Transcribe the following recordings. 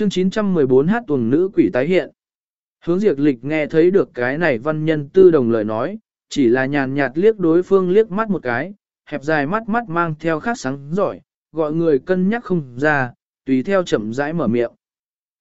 Chương 914 hát tuần nữ quỷ tái hiện. Hướng diệt lịch nghe thấy được cái này văn nhân tư đồng lời nói, chỉ là nhàn nhạt liếc đối phương liếc mắt một cái, hẹp dài mắt mắt mang theo khác sáng giỏi, gọi người cân nhắc không ra, tùy theo chậm rãi mở miệng.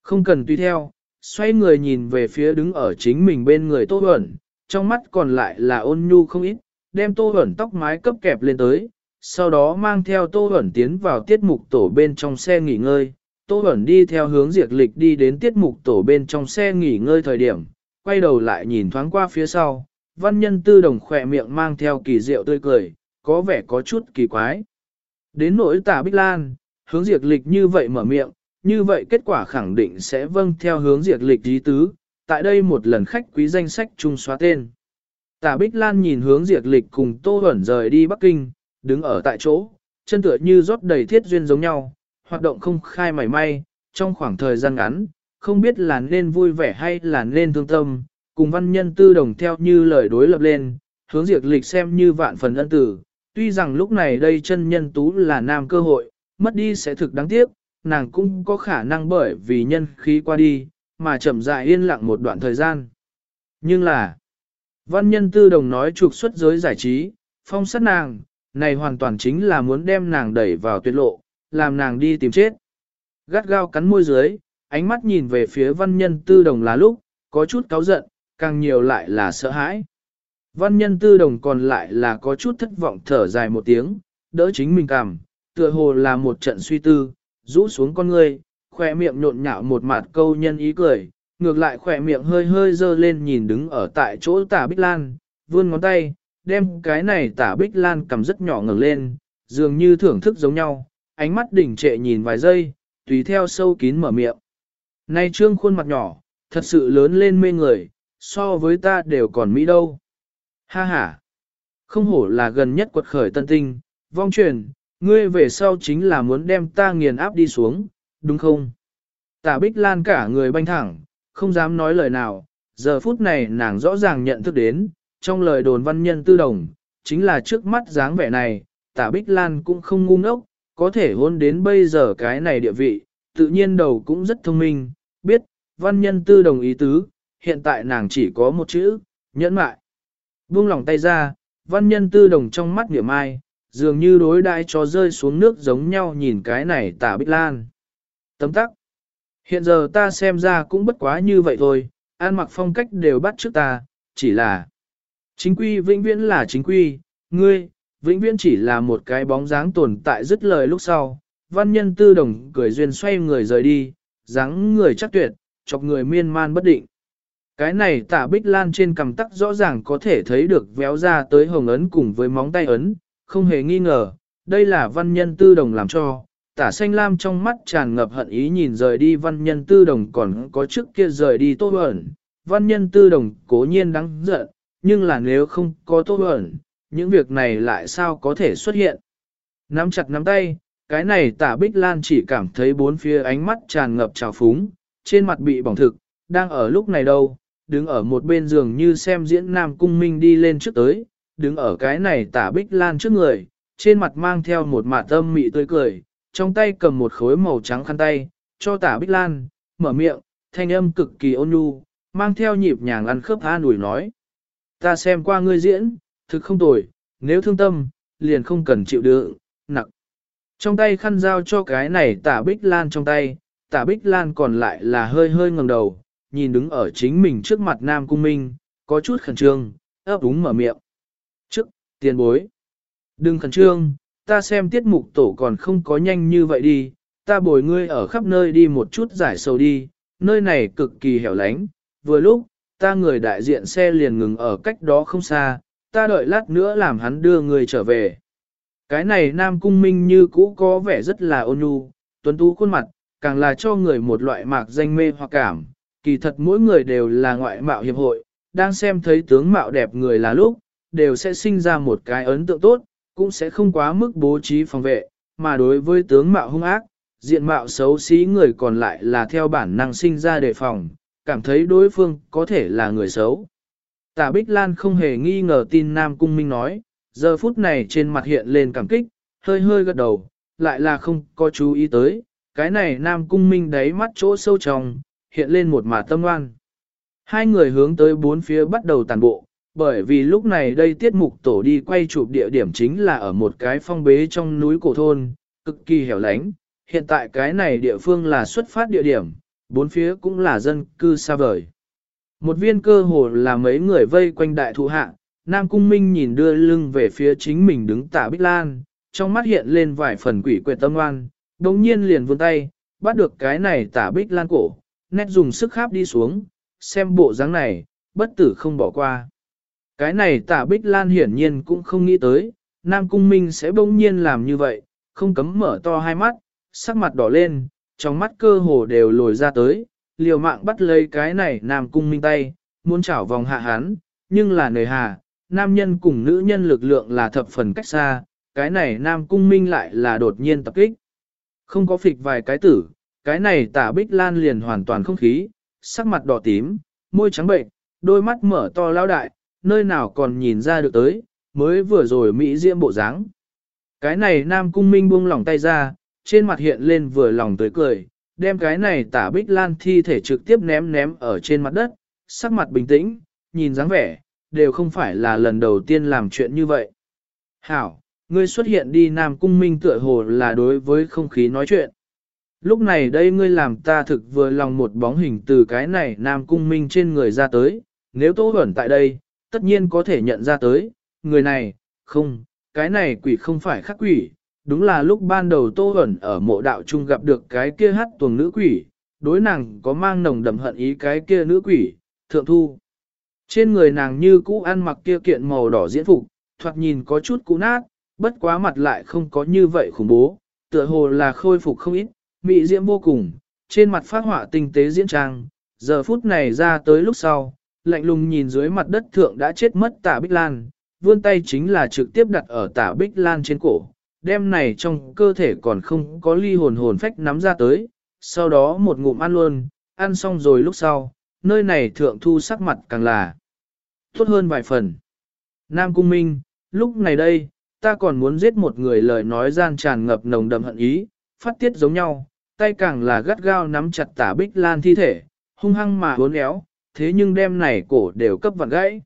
Không cần tùy theo, xoay người nhìn về phía đứng ở chính mình bên người Tô Huẩn, trong mắt còn lại là ôn nhu không ít, đem Tô Huẩn tóc mái cấp kẹp lên tới, sau đó mang theo Tô Huẩn tiến vào tiết mục tổ bên trong xe nghỉ ngơi. Tô Bẩn đi theo hướng diệt lịch đi đến tiết mục tổ bên trong xe nghỉ ngơi thời điểm, quay đầu lại nhìn thoáng qua phía sau, văn nhân tư đồng khỏe miệng mang theo kỳ diệu tươi cười, có vẻ có chút kỳ quái. Đến nỗi tả Bích Lan, hướng diệt lịch như vậy mở miệng, như vậy kết quả khẳng định sẽ vâng theo hướng diệt lịch ý tứ, tại đây một lần khách quý danh sách chung xóa tên. Tả Bích Lan nhìn hướng diệt lịch cùng Tô Bẩn rời đi Bắc Kinh, đứng ở tại chỗ, chân tựa như rót đầy thiết duyên giống nhau, hoạt động không khai mảy may, trong khoảng thời gian ngắn, không biết là nên vui vẻ hay là nên thương tâm, cùng văn nhân tư đồng theo như lời đối lập lên, hướng diệt lịch xem như vạn phần ân tử, tuy rằng lúc này đây chân nhân tú là nam cơ hội, mất đi sẽ thực đáng tiếc, nàng cũng có khả năng bởi vì nhân khí qua đi, mà chậm rãi yên lặng một đoạn thời gian. Nhưng là, văn nhân tư đồng nói trục xuất giới giải trí, phong sát nàng, này hoàn toàn chính là muốn đem nàng đẩy vào tuyệt lộ, làm nàng đi tìm chết. Gắt gao cắn môi dưới, ánh mắt nhìn về phía văn nhân tư đồng là lúc, có chút cáu giận, càng nhiều lại là sợ hãi. Văn nhân tư đồng còn lại là có chút thất vọng thở dài một tiếng, đỡ chính mình cảm, tựa hồ là một trận suy tư, rũ xuống con ngươi, khỏe miệng nhộn nhạo một mặt câu nhân ý cười, ngược lại khỏe miệng hơi hơi dơ lên nhìn đứng ở tại chỗ tả Bích Lan, vươn ngón tay, đem cái này tả Bích Lan cầm rất nhỏ ngẩng lên, dường như thưởng thức giống nhau, ánh mắt đỉnh trệ nhìn vài giây, tùy theo sâu kín mở miệng. Nay trương khuôn mặt nhỏ, thật sự lớn lên mê người, so với ta đều còn mỹ đâu. Ha ha! Không hổ là gần nhất quật khởi tân tinh, vong truyền, ngươi về sau chính là muốn đem ta nghiền áp đi xuống, đúng không? Tả Bích Lan cả người banh thẳng, không dám nói lời nào, giờ phút này nàng rõ ràng nhận thức đến, trong lời đồn văn nhân tư đồng, chính là trước mắt dáng vẻ này, tả Bích Lan cũng không ngu ngốc, có thể hôn đến bây giờ cái này địa vị, tự nhiên đầu cũng rất thông minh, biết, văn nhân tư đồng ý tứ, hiện tại nàng chỉ có một chữ, nhẫn mại. Buông lòng tay ra, văn nhân tư đồng trong mắt niệm ai, dường như đối đai cho rơi xuống nước giống nhau nhìn cái này tả bích lan. Tấm tắc. Hiện giờ ta xem ra cũng bất quá như vậy thôi, an mặc phong cách đều bắt trước ta, chỉ là chính quy vĩnh viễn là chính quy, ngươi, vĩnh viễn chỉ là một cái bóng dáng tồn tại dứt lời lúc sau. Văn nhân tư đồng cười duyên xoay người rời đi, dáng người chắc tuyệt, chọc người miên man bất định. Cái này tả bích lan trên cầm tắc rõ ràng có thể thấy được véo ra tới hồng ấn cùng với móng tay ấn, không hề nghi ngờ, đây là văn nhân tư đồng làm cho. Tả xanh lam trong mắt tràn ngập hận ý nhìn rời đi văn nhân tư đồng còn có trước kia rời đi tô ẩn. Văn nhân tư đồng cố nhiên đáng giận, nhưng là nếu không có tô ẩn, những việc này lại sao có thể xuất hiện. Nắm chặt nắm tay, cái này tả bích lan chỉ cảm thấy bốn phía ánh mắt tràn ngập trào phúng, trên mặt bị bỏng thực, đang ở lúc này đâu, đứng ở một bên giường như xem diễn nam cung minh đi lên trước tới, đứng ở cái này tả bích lan trước người, trên mặt mang theo một mạ tâm mị tươi cười, trong tay cầm một khối màu trắng khăn tay, cho tả bích lan, mở miệng, thanh âm cực kỳ ôn nhu, mang theo nhịp nhàng ăn khớp tha nủi nói. Ta xem qua ngươi diễn, thực không tồi, nếu thương tâm, liền không cần chịu đựng, nặng. Trong tay khăn giao cho cái này tả bích lan trong tay, tả bích lan còn lại là hơi hơi ngẩng đầu, nhìn đứng ở chính mình trước mặt nam cung minh, có chút khẩn trương, ấp úng mở miệng. Trước, tiền bối. Đừng khẩn trương, ta xem tiết mục tổ còn không có nhanh như vậy đi, ta bồi ngươi ở khắp nơi đi một chút giải sầu đi, nơi này cực kỳ hẻo lánh, vừa lúc, ta người đại diện xe liền ngừng ở cách đó không xa, ta đợi lát nữa làm hắn đưa người trở về. Cái này Nam Cung Minh như cũ có vẻ rất là ôn nhu, tuấn tú khuôn mặt, càng là cho người một loại mạc danh mê hoặc cảm. Kỳ thật mỗi người đều là ngoại mạo hiệp hội, đang xem thấy tướng mạo đẹp người là lúc, đều sẽ sinh ra một cái ấn tượng tốt, cũng sẽ không quá mức bố trí phòng vệ, mà đối với tướng mạo hung ác, diện mạo xấu xí người còn lại là theo bản năng sinh ra đề phòng, cảm thấy đối phương có thể là người xấu. Tả Bích Lan không hề nghi ngờ tin Nam Cung Minh nói, giờ phút này trên mặt hiện lên cảm kích, hơi hơi gật đầu, lại là không có chú ý tới, cái này nam cung minh đáy mắt chỗ sâu trong, hiện lên một mà tâm oan. Hai người hướng tới bốn phía bắt đầu tàn bộ, bởi vì lúc này đây tiết mục tổ đi quay chụp địa điểm chính là ở một cái phong bế trong núi cổ thôn, cực kỳ hẻo lánh. Hiện tại cái này địa phương là xuất phát địa điểm, bốn phía cũng là dân cư xa vời. Một viên cơ hồ là mấy người vây quanh đại thụ hạ, Nam Cung Minh nhìn đưa lưng về phía chính mình đứng tả Bích Lan, trong mắt hiện lên vài phần quỷ quyệt tâm oan, đồng nhiên liền vươn tay, bắt được cái này tả Bích Lan cổ, nét dùng sức kháp đi xuống, xem bộ dáng này, bất tử không bỏ qua. Cái này tả Bích Lan hiển nhiên cũng không nghĩ tới, Nam Cung Minh sẽ bỗng nhiên làm như vậy, không cấm mở to hai mắt, sắc mặt đỏ lên, trong mắt cơ hồ đều lồi ra tới, liều mạng bắt lấy cái này Nam Cung Minh tay, muốn chảo vòng hạ hắn, nhưng là nề hà, nam nhân cùng nữ nhân lực lượng là thập phần cách xa, cái này Nam Cung Minh lại là đột nhiên tập kích. Không có phịch vài cái tử, cái này tả Bích Lan liền hoàn toàn không khí, sắc mặt đỏ tím, môi trắng bệnh, đôi mắt mở to lao đại, nơi nào còn nhìn ra được tới, mới vừa rồi Mỹ diễm bộ dáng. Cái này Nam Cung Minh buông lỏng tay ra, trên mặt hiện lên vừa lòng tới cười, đem cái này tả bích lan thi thể trực tiếp ném ném ở trên mặt đất, sắc mặt bình tĩnh, nhìn dáng vẻ, đều không phải là lần đầu tiên làm chuyện như vậy. Hảo, ngươi xuất hiện đi Nam Cung Minh tựa hồ là đối với không khí nói chuyện. Lúc này đây ngươi làm ta thực vừa lòng một bóng hình từ cái này Nam Cung Minh trên người ra tới, nếu Tô Huẩn tại đây, tất nhiên có thể nhận ra tới, người này, không, cái này quỷ không phải khắc quỷ, đúng là lúc ban đầu Tô hẩn ở mộ đạo trung gặp được cái kia hát tuồng nữ quỷ, đối nàng có mang nồng đậm hận ý cái kia nữ quỷ, thượng thu. Trên người nàng như cũ ăn mặc kia kiện màu đỏ diễn phục, thoạt nhìn có chút cũ nát, bất quá mặt lại không có như vậy khủng bố, tựa hồ là khôi phục không ít, mị diễm vô cùng, trên mặt phát họa tinh tế diễn trang, giờ phút này ra tới lúc sau, lạnh lùng nhìn dưới mặt đất thượng đã chết mất tả Bích Lan, vươn tay chính là trực tiếp đặt ở tả Bích Lan trên cổ, đem này trong cơ thể còn không có ly hồn hồn phách nắm ra tới, sau đó một ngụm ăn luôn, ăn xong rồi lúc sau, nơi này thượng thu sắc mặt càng là tốt hơn vài phần. Nam Cung Minh, lúc này đây, ta còn muốn giết một người lời nói gian tràn ngập nồng đậm hận ý, phát tiết giống nhau, tay càng là gắt gao nắm chặt tả bích lan thi thể, hung hăng mà uốn éo, thế nhưng đem này cổ đều cấp vặn gãy.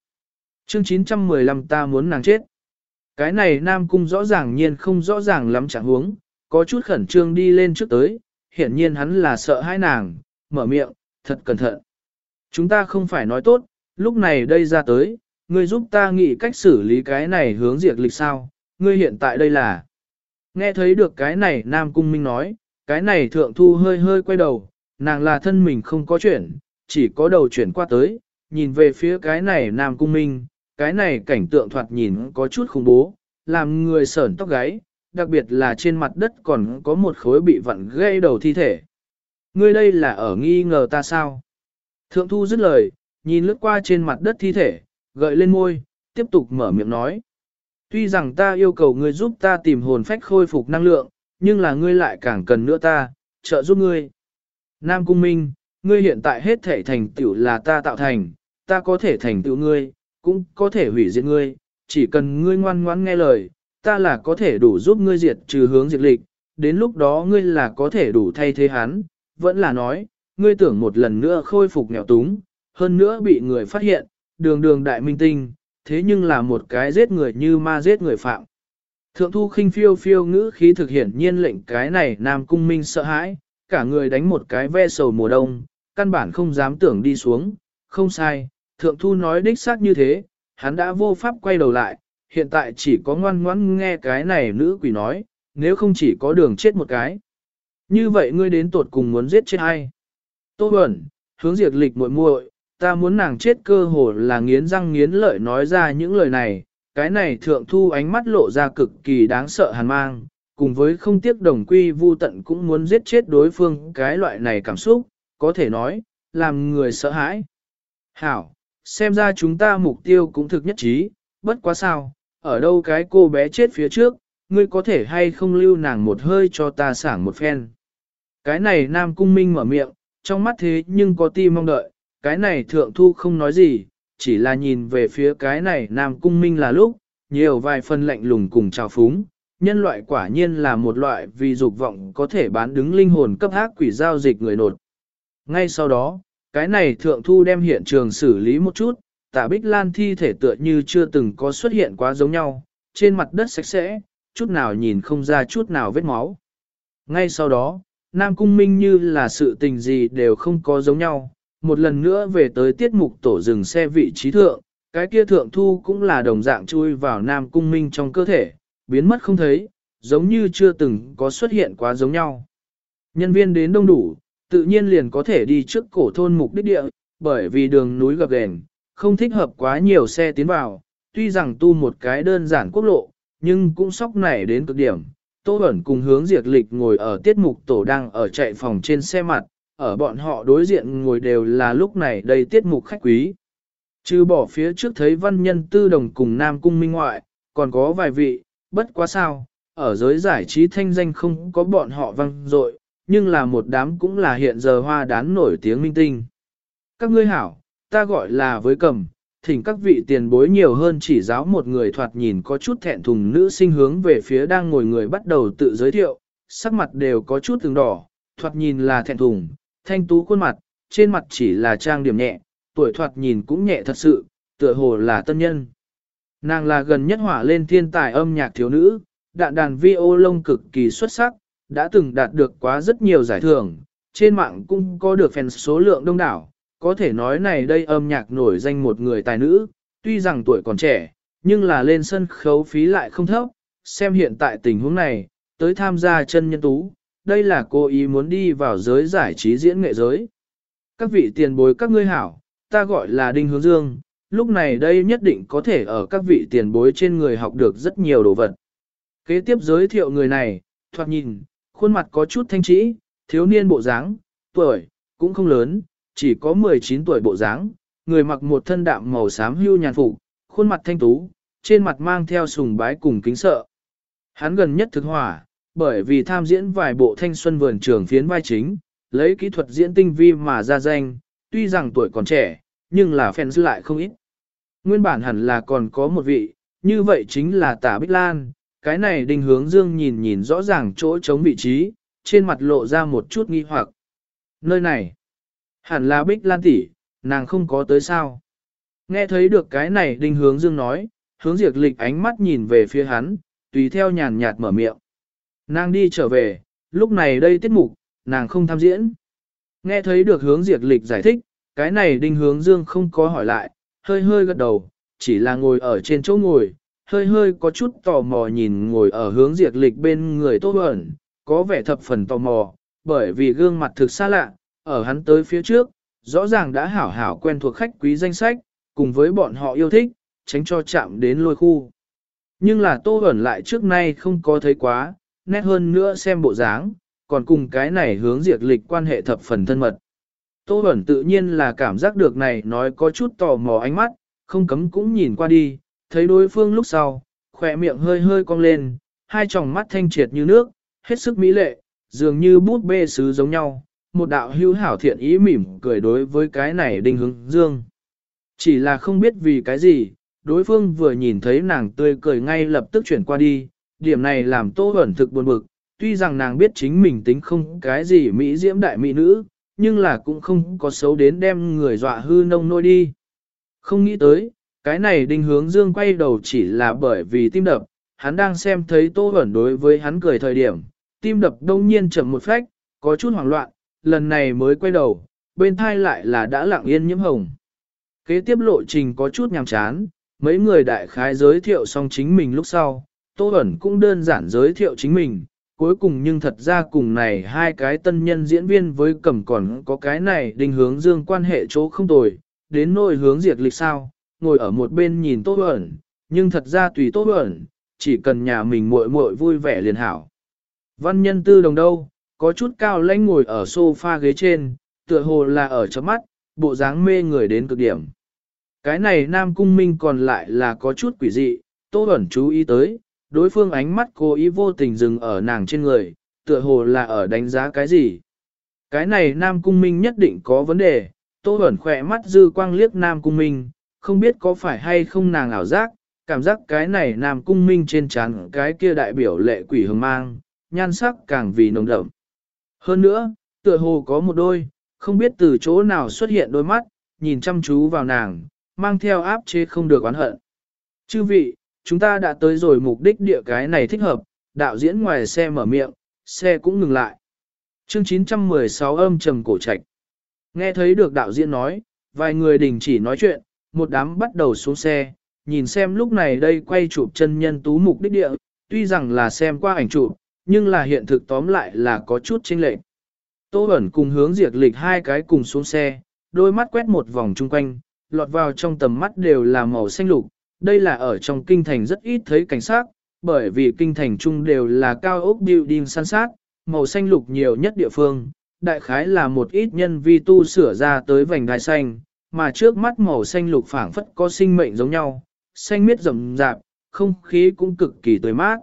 Chương 915 ta muốn nàng chết. Cái này Nam Cung rõ ràng nhiên không rõ ràng lắm chẳng huống, có chút khẩn trương đi lên trước tới, hiển nhiên hắn là sợ hai nàng, mở miệng, thật cẩn thận. Chúng ta không phải nói tốt, lúc này đây ra tới, ngươi giúp ta nghĩ cách xử lý cái này hướng diệt lịch sao, ngươi hiện tại đây là. Nghe thấy được cái này Nam Cung Minh nói, cái này thượng thu hơi hơi quay đầu, nàng là thân mình không có chuyển chỉ có đầu chuyển qua tới, nhìn về phía cái này Nam Cung Minh, cái này cảnh tượng thoạt nhìn có chút khủng bố, làm người sởn tóc gáy, đặc biệt là trên mặt đất còn có một khối bị vặn gây đầu thi thể. Ngươi đây là ở nghi ngờ ta sao? Thượng thu dứt lời, nhìn lướt qua trên mặt đất thi thể, gợi lên môi, tiếp tục mở miệng nói. Tuy rằng ta yêu cầu ngươi giúp ta tìm hồn phách khôi phục năng lượng, nhưng là ngươi lại càng cần nữa ta, trợ giúp ngươi. Nam Cung Minh, ngươi hiện tại hết thể thành tựu là ta tạo thành, ta có thể thành tựu ngươi, cũng có thể hủy diệt ngươi, chỉ cần ngươi ngoan ngoãn nghe lời, ta là có thể đủ giúp ngươi diệt trừ hướng diệt lịch, đến lúc đó ngươi là có thể đủ thay thế hắn, vẫn là nói, ngươi tưởng một lần nữa khôi phục nghèo túng, hơn nữa bị người phát hiện, đường đường đại minh tinh, thế nhưng là một cái giết người như ma giết người phạm. Thượng thu khinh phiêu phiêu ngữ khí thực hiện nhiên lệnh cái này nam cung minh sợ hãi, cả người đánh một cái ve sầu mùa đông, căn bản không dám tưởng đi xuống, không sai, thượng thu nói đích xác như thế, hắn đã vô pháp quay đầu lại, hiện tại chỉ có ngoan ngoãn nghe cái này nữ quỷ nói, nếu không chỉ có đường chết một cái. Như vậy ngươi đến tột cùng muốn giết chết ai? Tô Bẩn, hướng diệt lịch muội muội, ta muốn nàng chết cơ hồ là nghiến răng nghiến lợi nói ra những lời này, cái này thượng thu ánh mắt lộ ra cực kỳ đáng sợ hàn mang, cùng với không tiếc đồng quy vu tận cũng muốn giết chết đối phương cái loại này cảm xúc, có thể nói, làm người sợ hãi. Hảo, xem ra chúng ta mục tiêu cũng thực nhất trí, bất quá sao, ở đâu cái cô bé chết phía trước, ngươi có thể hay không lưu nàng một hơi cho ta sảng một phen. Cái này Nam Cung Minh mở miệng, trong mắt thế nhưng có tim mong đợi, cái này Thượng Thu không nói gì, chỉ là nhìn về phía cái này Nam Cung Minh là lúc, nhiều vài phần lạnh lùng cùng trào phúng, nhân loại quả nhiên là một loại vì dục vọng có thể bán đứng linh hồn cấp ác quỷ giao dịch người nột. Ngay sau đó, cái này thượng thu đem hiện trường xử lý một chút, tạ bích lan thi thể tựa như chưa từng có xuất hiện quá giống nhau, trên mặt đất sạch sẽ, chút nào nhìn không ra chút nào vết máu. Ngay sau đó, Nam Cung Minh như là sự tình gì đều không có giống nhau, một lần nữa về tới tiết mục tổ dừng xe vị trí thượng, cái kia thượng thu cũng là đồng dạng chui vào Nam Cung Minh trong cơ thể, biến mất không thấy, giống như chưa từng có xuất hiện quá giống nhau. Nhân viên đến đông đủ, tự nhiên liền có thể đi trước cổ thôn mục đích địa, bởi vì đường núi gập ghềnh, không thích hợp quá nhiều xe tiến vào, tuy rằng tu một cái đơn giản quốc lộ, nhưng cũng sóc nảy đến cực điểm. Tô Bẩn cùng hướng diệt lịch ngồi ở tiết mục tổ đang ở chạy phòng trên xe mặt, ở bọn họ đối diện ngồi đều là lúc này đầy tiết mục khách quý. Trừ bỏ phía trước thấy văn nhân tư đồng cùng Nam Cung Minh ngoại, còn có vài vị, bất quá sao, ở giới giải trí thanh danh không có bọn họ văng dội nhưng là một đám cũng là hiện giờ hoa đán nổi tiếng minh tinh. Các ngươi hảo, ta gọi là với cầm, thỉnh các vị tiền bối nhiều hơn chỉ giáo một người thoạt nhìn có chút thẹn thùng nữ sinh hướng về phía đang ngồi người bắt đầu tự giới thiệu, sắc mặt đều có chút từng đỏ, thoạt nhìn là thẹn thùng, thanh tú khuôn mặt, trên mặt chỉ là trang điểm nhẹ, tuổi thoạt nhìn cũng nhẹ thật sự, tựa hồ là tân nhân. Nàng là gần nhất hỏa lên thiên tài âm nhạc thiếu nữ, đạn đàn vi ô lông cực kỳ xuất sắc, đã từng đạt được quá rất nhiều giải thưởng, trên mạng cũng có được fan số lượng đông đảo, có thể nói này đây âm nhạc nổi danh một người tài nữ, tuy rằng tuổi còn trẻ, nhưng là lên sân khấu phí lại không thấp, xem hiện tại tình huống này, tới tham gia chân nhân tú, đây là cô ý muốn đi vào giới giải trí diễn nghệ giới. Các vị tiền bối các ngươi hảo, ta gọi là Đinh Hướng Dương, lúc này đây nhất định có thể ở các vị tiền bối trên người học được rất nhiều đồ vật. Kế tiếp giới thiệu người này, thoạt nhìn, khuôn mặt có chút thanh trĩ, thiếu niên bộ dáng, tuổi, cũng không lớn, chỉ có 19 tuổi bộ dáng, người mặc một thân đạm màu xám hưu nhàn phục, khuôn mặt thanh tú, trên mặt mang theo sùng bái cùng kính sợ. Hắn gần nhất thực hỏa, bởi vì tham diễn vài bộ thanh xuân vườn trường phiến vai chính, lấy kỹ thuật diễn tinh vi mà ra danh, tuy rằng tuổi còn trẻ, nhưng là fans lại không ít. Nguyên bản hẳn là còn có một vị, như vậy chính là Tả Bích Lan, cái này đinh hướng dương nhìn nhìn rõ ràng chỗ chống vị trí, trên mặt lộ ra một chút nghi hoặc. Nơi này, hẳn là Bích Lan tỷ, nàng không có tới sao. Nghe thấy được cái này đinh hướng dương nói, hướng diệt lịch ánh mắt nhìn về phía hắn, tùy theo nhàn nhạt mở miệng. Nàng đi trở về, lúc này đây tiết mục, nàng không tham diễn. Nghe thấy được hướng diệt lịch giải thích, cái này đinh hướng dương không có hỏi lại, hơi hơi gật đầu, chỉ là ngồi ở trên chỗ ngồi, hơi hơi có chút tò mò nhìn ngồi ở hướng diệt lịch bên người Tô Bẩn, có vẻ thập phần tò mò, bởi vì gương mặt thực xa lạ, ở hắn tới phía trước, rõ ràng đã hảo hảo quen thuộc khách quý danh sách, cùng với bọn họ yêu thích, tránh cho chạm đến lôi khu. Nhưng là Tô Bẩn lại trước nay không có thấy quá, nét hơn nữa xem bộ dáng, còn cùng cái này hướng diệt lịch quan hệ thập phần thân mật. Tô Bẩn tự nhiên là cảm giác được này nói có chút tò mò ánh mắt, không cấm cũng nhìn qua đi, thấy đối phương lúc sau, khỏe miệng hơi hơi cong lên, hai tròng mắt thanh triệt như nước, hết sức mỹ lệ, dường như bút bê sứ giống nhau, một đạo hữu hảo thiện ý mỉm cười đối với cái này đinh hướng dương. Chỉ là không biết vì cái gì, đối phương vừa nhìn thấy nàng tươi cười ngay lập tức chuyển qua đi, điểm này làm tô ẩn thực buồn bực, tuy rằng nàng biết chính mình tính không cái gì mỹ diễm đại mỹ nữ, nhưng là cũng không có xấu đến đem người dọa hư nông nôi đi. Không nghĩ tới, cái này đinh hướng dương quay đầu chỉ là bởi vì tim đập, hắn đang xem thấy tô ẩn đối với hắn cười thời điểm, tim đập đông nhiên chậm một phách, có chút hoảng loạn, lần này mới quay đầu, bên thai lại là đã lặng yên nhiễm hồng. Kế tiếp lộ trình có chút nhàm chán, mấy người đại khái giới thiệu xong chính mình lúc sau, Tô ẩn cũng đơn giản giới thiệu chính mình, cuối cùng nhưng thật ra cùng này hai cái tân nhân diễn viên với cầm còn có cái này đình hướng dương quan hệ chỗ không tồi, đến nỗi hướng diệt lịch sao, ngồi ở một bên nhìn Tô Bẩn, nhưng thật ra tùy Tô Bẩn, chỉ cần nhà mình muội muội vui vẻ liền hảo. Văn nhân tư đồng đâu, có chút cao lãnh ngồi ở sofa ghế trên, tựa hồ là ở chấm mắt, bộ dáng mê người đến cực điểm. Cái này Nam Cung Minh còn lại là có chút quỷ dị, Tô Bẩn chú ý tới, đối phương ánh mắt cố ý vô tình dừng ở nàng trên người, tựa hồ là ở đánh giá cái gì. Cái này Nam Cung Minh nhất định có vấn đề, Tô Bẩn khỏe mắt dư quang liếc Nam Cung Minh, không biết có phải hay không nàng ảo giác, cảm giác cái này nam cung minh trên trán cái kia đại biểu lệ quỷ hương mang, nhan sắc càng vì nồng đậm. Hơn nữa, tựa hồ có một đôi, không biết từ chỗ nào xuất hiện đôi mắt, nhìn chăm chú vào nàng, mang theo áp chế không được oán hận. Chư vị, chúng ta đã tới rồi mục đích địa cái này thích hợp, đạo diễn ngoài xe mở miệng, xe cũng ngừng lại. Chương 916 âm trầm cổ trạch. Nghe thấy được đạo diễn nói, vài người đình chỉ nói chuyện, một đám bắt đầu xuống xe, nhìn xem lúc này đây quay chụp chân nhân tú mục đích địa, tuy rằng là xem qua ảnh chụp, nhưng là hiện thực tóm lại là có chút chênh lệch. Tô ẩn cùng hướng diệt lịch hai cái cùng xuống xe, đôi mắt quét một vòng chung quanh, lọt vào trong tầm mắt đều là màu xanh lục. Đây là ở trong kinh thành rất ít thấy cảnh sát, bởi vì kinh thành chung đều là cao ốc building san sát, màu xanh lục nhiều nhất địa phương, đại khái là một ít nhân vi tu sửa ra tới vành đai xanh, mà trước mắt màu xanh lục phảng phất có sinh mệnh giống nhau, xanh miết rậm rạp, không khí cũng cực kỳ tươi mát.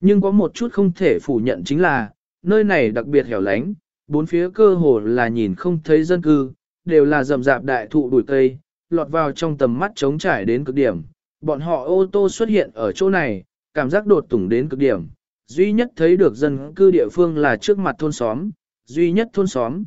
Nhưng có một chút không thể phủ nhận chính là, nơi này đặc biệt hẻo lánh, bốn phía cơ hồ là nhìn không thấy dân cư, đều là rậm rạp đại thụ đùi cây, lọt vào trong tầm mắt trống trải đến cực điểm. Bọn họ ô tô xuất hiện ở chỗ này, cảm giác đột tủng đến cực điểm. Duy nhất thấy được dân cư địa phương là trước mặt thôn xóm, duy nhất thôn xóm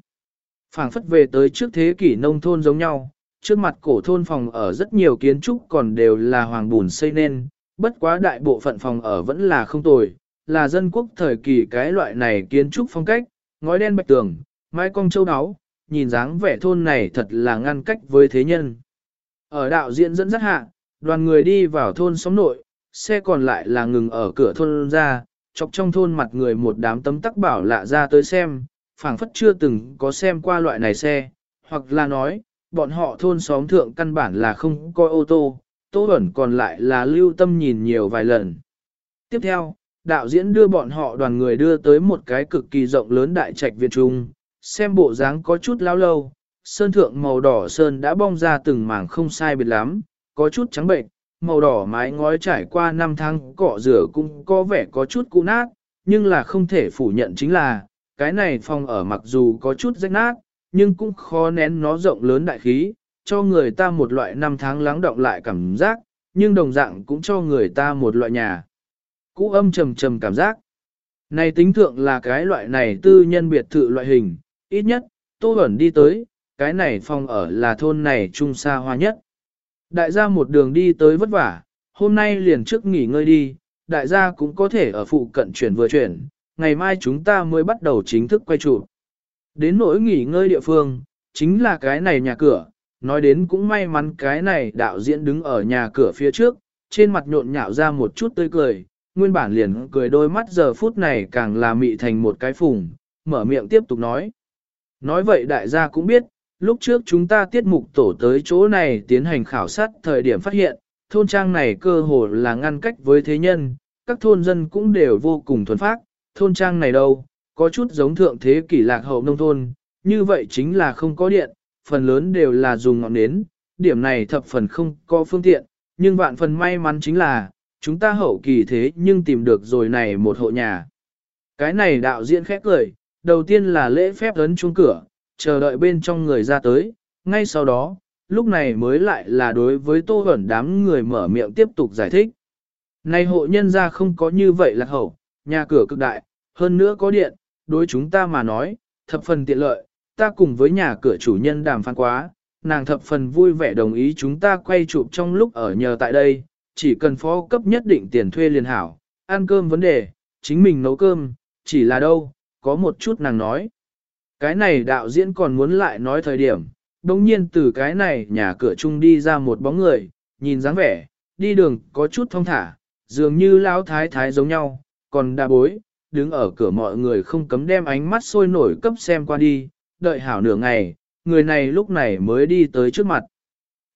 phảng phất về tới trước thế kỷ nông thôn giống nhau, trước mặt cổ thôn phòng ở rất nhiều kiến trúc còn đều là hoàng bùn xây nên, bất quá đại bộ phận phòng ở vẫn là không tồi, là dân quốc thời kỳ cái loại này kiến trúc phong cách, ngói đen bạch tường, mái cong châu áo, nhìn dáng vẻ thôn này thật là ngăn cách với thế nhân. Ở đạo diễn dẫn dắt hạ, đoàn người đi vào thôn xóm nội, xe còn lại là ngừng ở cửa thôn ra, chọc trong thôn mặt người một đám tấm tắc bảo lạ ra tới xem, phảng phất chưa từng có xem qua loại này xe, hoặc là nói, bọn họ thôn xóm thượng căn bản là không coi ô tô, tô ẩn còn lại là lưu tâm nhìn nhiều vài lần. Tiếp theo, đạo diễn đưa bọn họ đoàn người đưa tới một cái cực kỳ rộng lớn đại trạch việt trung, xem bộ dáng có chút lao lâu, sơn thượng màu đỏ sơn đã bong ra từng mảng không sai biệt lắm, có chút trắng bệnh, màu đỏ mái ngói trải qua năm tháng cọ rửa cũng có vẻ có chút cũ nát, nhưng là không thể phủ nhận chính là, cái này phòng ở mặc dù có chút rách nát, nhưng cũng khó nén nó rộng lớn đại khí, cho người ta một loại năm tháng lắng động lại cảm giác, nhưng đồng dạng cũng cho người ta một loại nhà. Cũ âm trầm trầm cảm giác. Này tính thượng là cái loại này tư nhân biệt thự loại hình, ít nhất, Tô Bẩn đi tới, cái này phòng ở là thôn này trung xa hoa nhất. Đại gia một đường đi tới vất vả, hôm nay liền trước nghỉ ngơi đi, đại gia cũng có thể ở phụ cận chuyển vừa chuyển, ngày mai chúng ta mới bắt đầu chính thức quay trụ. Đến nỗi nghỉ ngơi địa phương, chính là cái này nhà cửa, nói đến cũng may mắn cái này đạo diễn đứng ở nhà cửa phía trước, trên mặt nhộn nhạo ra một chút tươi cười, nguyên bản liền cười đôi mắt giờ phút này càng là mị thành một cái phùng, mở miệng tiếp tục nói. Nói vậy đại gia cũng biết, lúc trước chúng ta tiết mục tổ tới chỗ này tiến hành khảo sát thời điểm phát hiện, thôn trang này cơ hồ là ngăn cách với thế nhân, các thôn dân cũng đều vô cùng thuần phát, thôn trang này đâu, có chút giống thượng thế kỷ lạc hậu nông thôn, như vậy chính là không có điện, phần lớn đều là dùng ngọn nến, điểm này thập phần không có phương tiện, nhưng vạn phần may mắn chính là, chúng ta hậu kỳ thế nhưng tìm được rồi này một hộ nhà. Cái này đạo diễn khép cười, đầu tiên là lễ phép ấn chuông cửa, chờ đợi bên trong người ra tới, ngay sau đó, lúc này mới lại là đối với tô ẩn đám người mở miệng tiếp tục giải thích. Này hộ nhân ra không có như vậy là hậu, nhà cửa cực đại, hơn nữa có điện, đối chúng ta mà nói, thập phần tiện lợi, ta cùng với nhà cửa chủ nhân đàm phán quá, nàng thập phần vui vẻ đồng ý chúng ta quay chụp trong lúc ở nhờ tại đây, chỉ cần phó cấp nhất định tiền thuê liền hảo, ăn cơm vấn đề, chính mình nấu cơm, chỉ là đâu, có một chút nàng nói. Cái này đạo diễn còn muốn lại nói thời điểm, đồng nhiên từ cái này nhà cửa chung đi ra một bóng người, nhìn dáng vẻ, đi đường có chút thông thả, dường như lão thái thái giống nhau, còn đa bối, đứng ở cửa mọi người không cấm đem ánh mắt sôi nổi cấp xem qua đi, đợi hảo nửa ngày, người này lúc này mới đi tới trước mặt.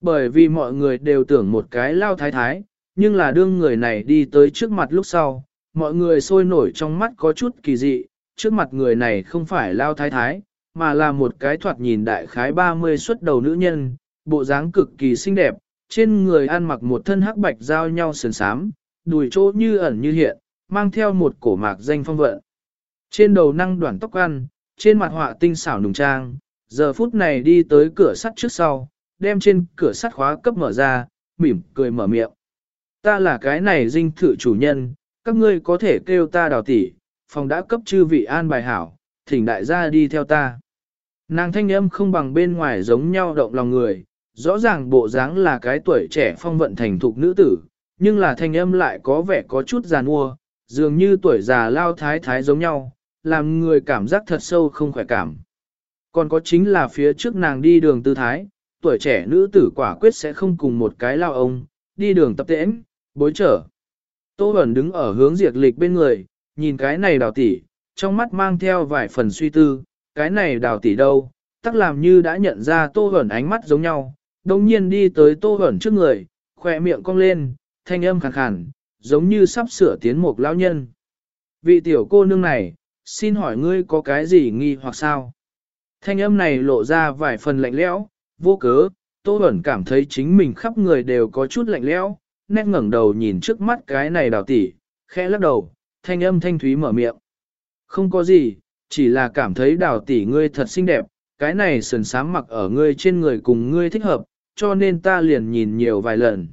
Bởi vì mọi người đều tưởng một cái lao thái thái, nhưng là đương người này đi tới trước mặt lúc sau, mọi người sôi nổi trong mắt có chút kỳ dị, trước mặt người này không phải lao thái thái, mà là một cái thoạt nhìn đại khái 30 xuất đầu nữ nhân, bộ dáng cực kỳ xinh đẹp, trên người ăn mặc một thân hắc bạch giao nhau sườn sám, đùi chỗ như ẩn như hiện, mang theo một cổ mạc danh phong vận. Trên đầu năng đoạn tóc ăn, trên mặt họa tinh xảo nùng trang, giờ phút này đi tới cửa sắt trước sau, đem trên cửa sắt khóa cấp mở ra, mỉm cười mở miệng. Ta là cái này dinh thự chủ nhân, các ngươi có thể kêu ta đào tỷ, phòng đã cấp chư vị an bài hảo, thỉnh đại gia đi theo ta. Nàng thanh âm không bằng bên ngoài giống nhau động lòng người, rõ ràng bộ dáng là cái tuổi trẻ phong vận thành thục nữ tử, nhưng là thanh âm lại có vẻ có chút già nua, dường như tuổi già lao thái thái giống nhau, làm người cảm giác thật sâu không khỏe cảm. Còn có chính là phía trước nàng đi đường tư thái, tuổi trẻ nữ tử quả quyết sẽ không cùng một cái lao ông, đi đường tập tễnh, bối trở. Tô Bẩn đứng ở hướng diệt lịch bên người, nhìn cái này đào tỷ, trong mắt mang theo vài phần suy tư, cái này đào tỷ đâu, tắc làm như đã nhận ra Tô Bẩn ánh mắt giống nhau, đồng nhiên đi tới Tô Bẩn trước người, khỏe miệng cong lên, thanh âm khàn khàn, giống như sắp sửa tiến một lão nhân. Vị tiểu cô nương này, xin hỏi ngươi có cái gì nghi hoặc sao? Thanh âm này lộ ra vài phần lạnh lẽo, vô cớ, Tô Bẩn cảm thấy chính mình khắp người đều có chút lạnh lẽo, nét ngẩng đầu nhìn trước mắt cái này đào tỷ, khẽ lắc đầu, thanh âm thanh thúy mở miệng. Không có gì, chỉ là cảm thấy đào tỷ ngươi thật xinh đẹp, cái này sườn sám mặc ở ngươi trên người cùng ngươi thích hợp, cho nên ta liền nhìn nhiều vài lần.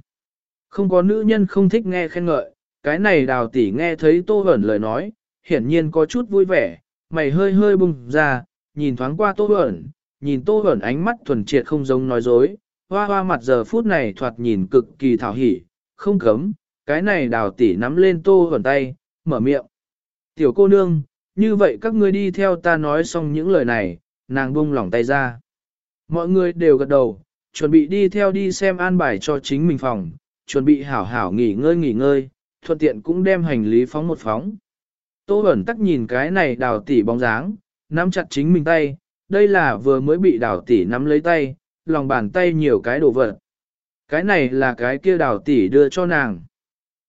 Không có nữ nhân không thích nghe khen ngợi, cái này đào tỷ nghe thấy tô ẩn lời nói, hiển nhiên có chút vui vẻ, mày hơi hơi bùng ra, nhìn thoáng qua tô ẩn, nhìn tô ẩn ánh mắt thuần triệt không giống nói dối, hoa hoa mặt giờ phút này thoạt nhìn cực kỳ thảo hỉ, không cấm, cái này đào tỷ nắm lên tô ẩn tay, mở miệng. Tiểu cô nương, như vậy các ngươi đi theo ta nói xong những lời này, nàng buông lỏng tay ra. Mọi người đều gật đầu, chuẩn bị đi theo đi xem an bài cho chính mình phòng, chuẩn bị hảo hảo nghỉ ngơi nghỉ ngơi, thuận tiện cũng đem hành lý phóng một phóng. Tô ẩn tắc nhìn cái này đào tỷ bóng dáng, nắm chặt chính mình tay, đây là vừa mới bị đào tỷ nắm lấy tay, lòng bàn tay nhiều cái đồ vật. Cái này là cái kia đào tỷ đưa cho nàng.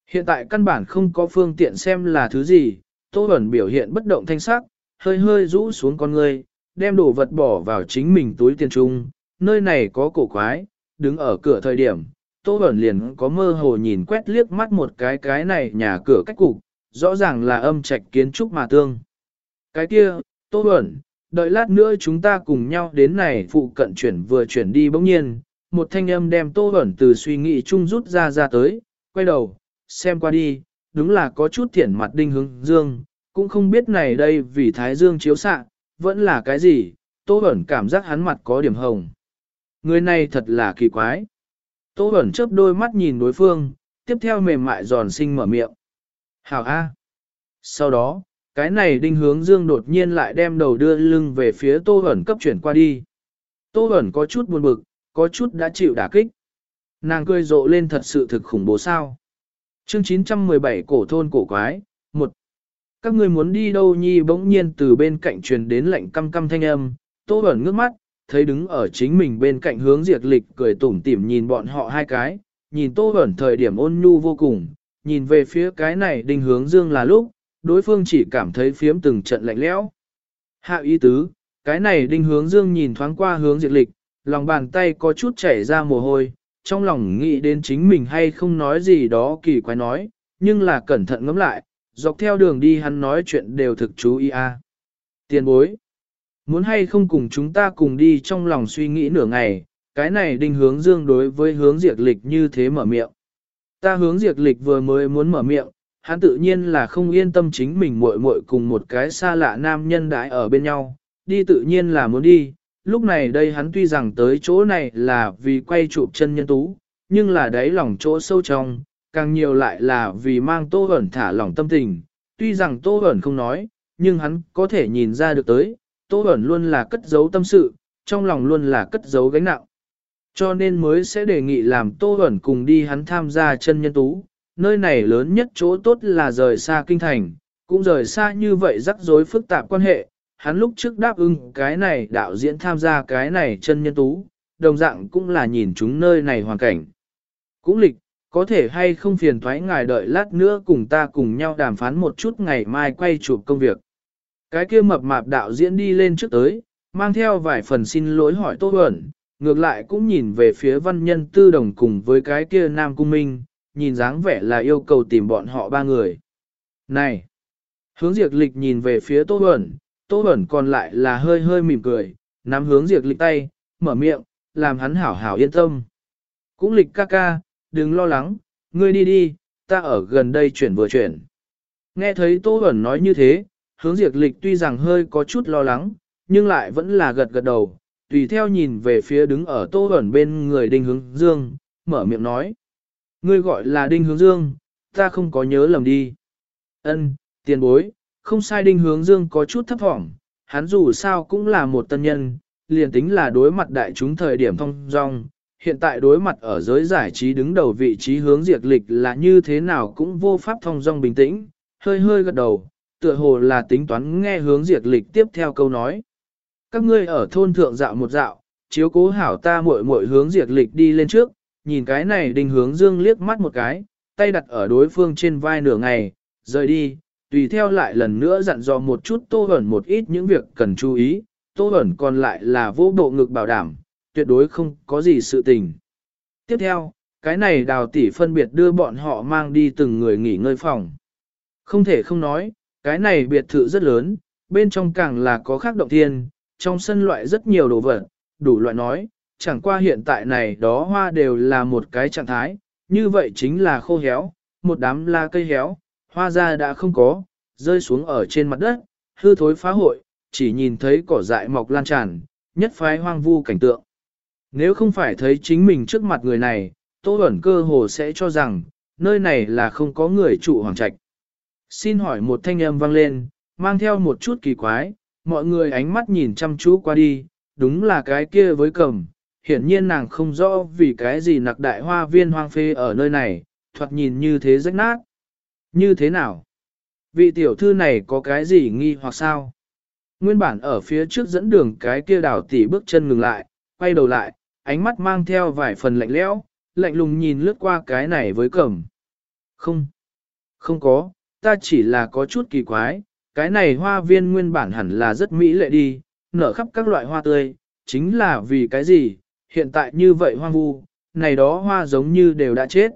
Hiện tại căn bản không có phương tiện xem là thứ gì, Tô ẩn biểu hiện bất động thanh sắc, hơi hơi rũ xuống con người, đem đồ vật bỏ vào chính mình túi tiền trung, nơi này có cổ quái, đứng ở cửa thời điểm, Tô Bẩn liền có mơ hồ nhìn quét liếc mắt một cái cái này nhà cửa cách cục, rõ ràng là âm trạch kiến trúc mà tương. Cái kia, Tô Bẩn, đợi lát nữa chúng ta cùng nhau đến này phụ cận chuyển vừa chuyển đi bỗng nhiên, một thanh âm đem Tô Bẩn từ suy nghĩ chung rút ra ra tới, quay đầu, xem qua đi, đúng là có chút thiển mặt đinh hướng dương, cũng không biết này đây vì thái dương chiếu xạ vẫn là cái gì, Tô Bẩn cảm giác hắn mặt có điểm hồng. Người này thật là kỳ quái. Tô Bẩn chớp đôi mắt nhìn đối phương, tiếp theo mềm mại giòn xinh mở miệng. Hảo A. Sau đó, cái này đinh hướng dương đột nhiên lại đem đầu đưa lưng về phía Tô Bẩn cấp chuyển qua đi. Tô Bẩn có chút buồn bực, có chút đã chịu đả kích. Nàng cười rộ lên thật sự thực khủng bố sao. Chương 917 cổ thôn cổ quái, một Các người muốn đi đâu nhi bỗng nhiên từ bên cạnh truyền đến lạnh căm căm thanh âm, Tô Bẩn ngước mắt, thấy đứng ở chính mình bên cạnh hướng diệt lịch cười tủm tỉm nhìn bọn họ hai cái, nhìn tô ẩn thời điểm ôn nhu vô cùng, nhìn về phía cái này đình hướng dương là lúc, đối phương chỉ cảm thấy phiếm từng trận lạnh lẽo. Hạ ý tứ, cái này đinh hướng dương nhìn thoáng qua hướng diệt lịch, lòng bàn tay có chút chảy ra mồ hôi, trong lòng nghĩ đến chính mình hay không nói gì đó kỳ quái nói, nhưng là cẩn thận ngẫm lại, dọc theo đường đi hắn nói chuyện đều thực chú ý a. Tiền bối. Muốn hay không cùng chúng ta cùng đi trong lòng suy nghĩ nửa ngày, cái này đinh hướng dương đối với hướng diệt lịch như thế mở miệng. Ta hướng diệt lịch vừa mới muốn mở miệng, hắn tự nhiên là không yên tâm chính mình muội muội cùng một cái xa lạ nam nhân đãi ở bên nhau, đi tự nhiên là muốn đi. Lúc này đây hắn tuy rằng tới chỗ này là vì quay chụp chân nhân tú, nhưng là đáy lòng chỗ sâu trong, càng nhiều lại là vì mang tô ẩn thả lỏng tâm tình. Tuy rằng tô ẩn không nói, nhưng hắn có thể nhìn ra được tới, Tô Bẩn luôn là cất giấu tâm sự, trong lòng luôn là cất giấu gánh nặng. Cho nên mới sẽ đề nghị làm Tô Bẩn cùng đi hắn tham gia chân nhân tú. Nơi này lớn nhất chỗ tốt là rời xa kinh thành, cũng rời xa như vậy rắc rối phức tạp quan hệ. Hắn lúc trước đáp ứng cái này đạo diễn tham gia cái này chân nhân tú, đồng dạng cũng là nhìn chúng nơi này hoàn cảnh. Cũng lịch, có thể hay không phiền thoái ngài đợi lát nữa cùng ta cùng nhau đàm phán một chút ngày mai quay chụp công việc. Cái kia mập mạp đạo diễn đi lên trước tới, mang theo vài phần xin lỗi hỏi Tô Huẩn, ngược lại cũng nhìn về phía văn nhân tư đồng cùng với cái kia nam cung minh, nhìn dáng vẻ là yêu cầu tìm bọn họ ba người. Này! Hướng diệt lịch nhìn về phía Tô Huẩn, Tô Huẩn còn lại là hơi hơi mỉm cười, nắm hướng diệt lịch tay, mở miệng, làm hắn hảo hảo yên tâm. Cũng lịch ca ca, đừng lo lắng, ngươi đi đi, ta ở gần đây chuyển vừa chuyển. Nghe thấy Tô Huẩn nói như thế, hướng diệt lịch tuy rằng hơi có chút lo lắng, nhưng lại vẫn là gật gật đầu, tùy theo nhìn về phía đứng ở Tô ẩn bên người Đinh Hướng Dương, mở miệng nói. Ngươi gọi là Đinh Hướng Dương, ta không có nhớ lầm đi. Ân, tiền bối, không sai Đinh Hướng Dương có chút thấp thỏm, hắn dù sao cũng là một tân nhân, liền tính là đối mặt đại chúng thời điểm thông dong, hiện tại đối mặt ở giới giải trí đứng đầu vị trí hướng diệt lịch là như thế nào cũng vô pháp thông dong bình tĩnh, hơi hơi gật đầu, tựa hồ là tính toán nghe hướng diệt lịch tiếp theo câu nói. Các ngươi ở thôn thượng dạo một dạo, chiếu cố hảo ta muội muội hướng diệt lịch đi lên trước, nhìn cái này đình hướng dương liếc mắt một cái, tay đặt ở đối phương trên vai nửa ngày, rời đi, tùy theo lại lần nữa dặn dò một chút tô ẩn một ít những việc cần chú ý, tô ẩn còn lại là vô bộ ngực bảo đảm, tuyệt đối không có gì sự tình. Tiếp theo, cái này đào tỷ phân biệt đưa bọn họ mang đi từng người nghỉ ngơi phòng. Không thể không nói, cái này biệt thự rất lớn, bên trong càng là có khác động thiên, trong sân loại rất nhiều đồ vật, đủ loại nói, chẳng qua hiện tại này đó hoa đều là một cái trạng thái, như vậy chính là khô héo, một đám la cây héo, hoa ra đã không có, rơi xuống ở trên mặt đất, hư thối phá hội, chỉ nhìn thấy cỏ dại mọc lan tràn, nhất phái hoang vu cảnh tượng. Nếu không phải thấy chính mình trước mặt người này, Tô Bẩn cơ hồ sẽ cho rằng, nơi này là không có người trụ hoàng trạch. Xin hỏi một thanh âm vang lên, mang theo một chút kỳ quái, mọi người ánh mắt nhìn chăm chú qua đi, đúng là cái kia với cầm. Hiển nhiên nàng không rõ vì cái gì nặc đại hoa viên hoang phê ở nơi này, thoạt nhìn như thế rách nát. Như thế nào? Vị tiểu thư này có cái gì nghi hoặc sao? Nguyên bản ở phía trước dẫn đường cái kia đảo tỉ bước chân ngừng lại, quay đầu lại, ánh mắt mang theo vài phần lạnh lẽo, lạnh lùng nhìn lướt qua cái này với cẩm. Không, không có, ta chỉ là có chút kỳ quái, cái này hoa viên nguyên bản hẳn là rất mỹ lệ đi, nở khắp các loại hoa tươi, chính là vì cái gì, hiện tại như vậy hoang vu, này đó hoa giống như đều đã chết.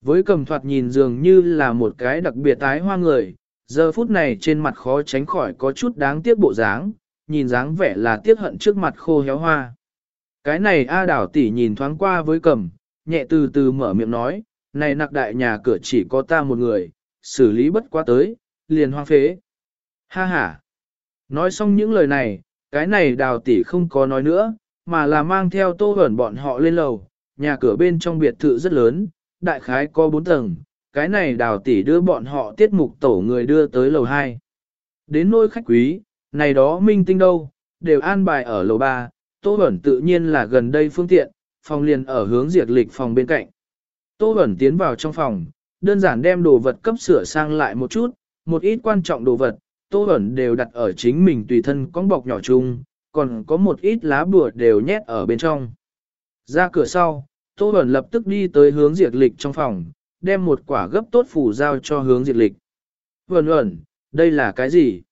Với cầm thoạt nhìn dường như là một cái đặc biệt tái hoa người, giờ phút này trên mặt khó tránh khỏi có chút đáng tiếc bộ dáng, nhìn dáng vẻ là tiếc hận trước mặt khô héo hoa. Cái này A đảo tỷ nhìn thoáng qua với cầm, nhẹ từ từ mở miệng nói, này nặc đại nhà cửa chỉ có ta một người, xử lý bất quá tới, liền hoang phế. Ha ha! Nói xong những lời này, cái này đào tỷ không có nói nữa, mà là mang theo tô ẩn bọn họ lên lầu, nhà cửa bên trong biệt thự rất lớn, đại khái có bốn tầng, cái này đào tỷ đưa bọn họ tiết mục tổ người đưa tới lầu 2. Đến nôi khách quý, này đó minh tinh đâu, đều an bài ở lầu 3, Tô Bẩn tự nhiên là gần đây phương tiện, phòng liền ở hướng diệt lịch phòng bên cạnh. Tô Bẩn tiến vào trong phòng, đơn giản đem đồ vật cấp sửa sang lại một chút, một ít quan trọng đồ vật, Tô Bẩn đều đặt ở chính mình tùy thân con bọc nhỏ chung, còn có một ít lá bùa đều nhét ở bên trong. Ra cửa sau, Tô Bẩn lập tức đi tới hướng diệt lịch trong phòng, đem một quả gấp tốt phủ giao cho hướng diệt lịch. Vẩn ẩn, đây là cái gì?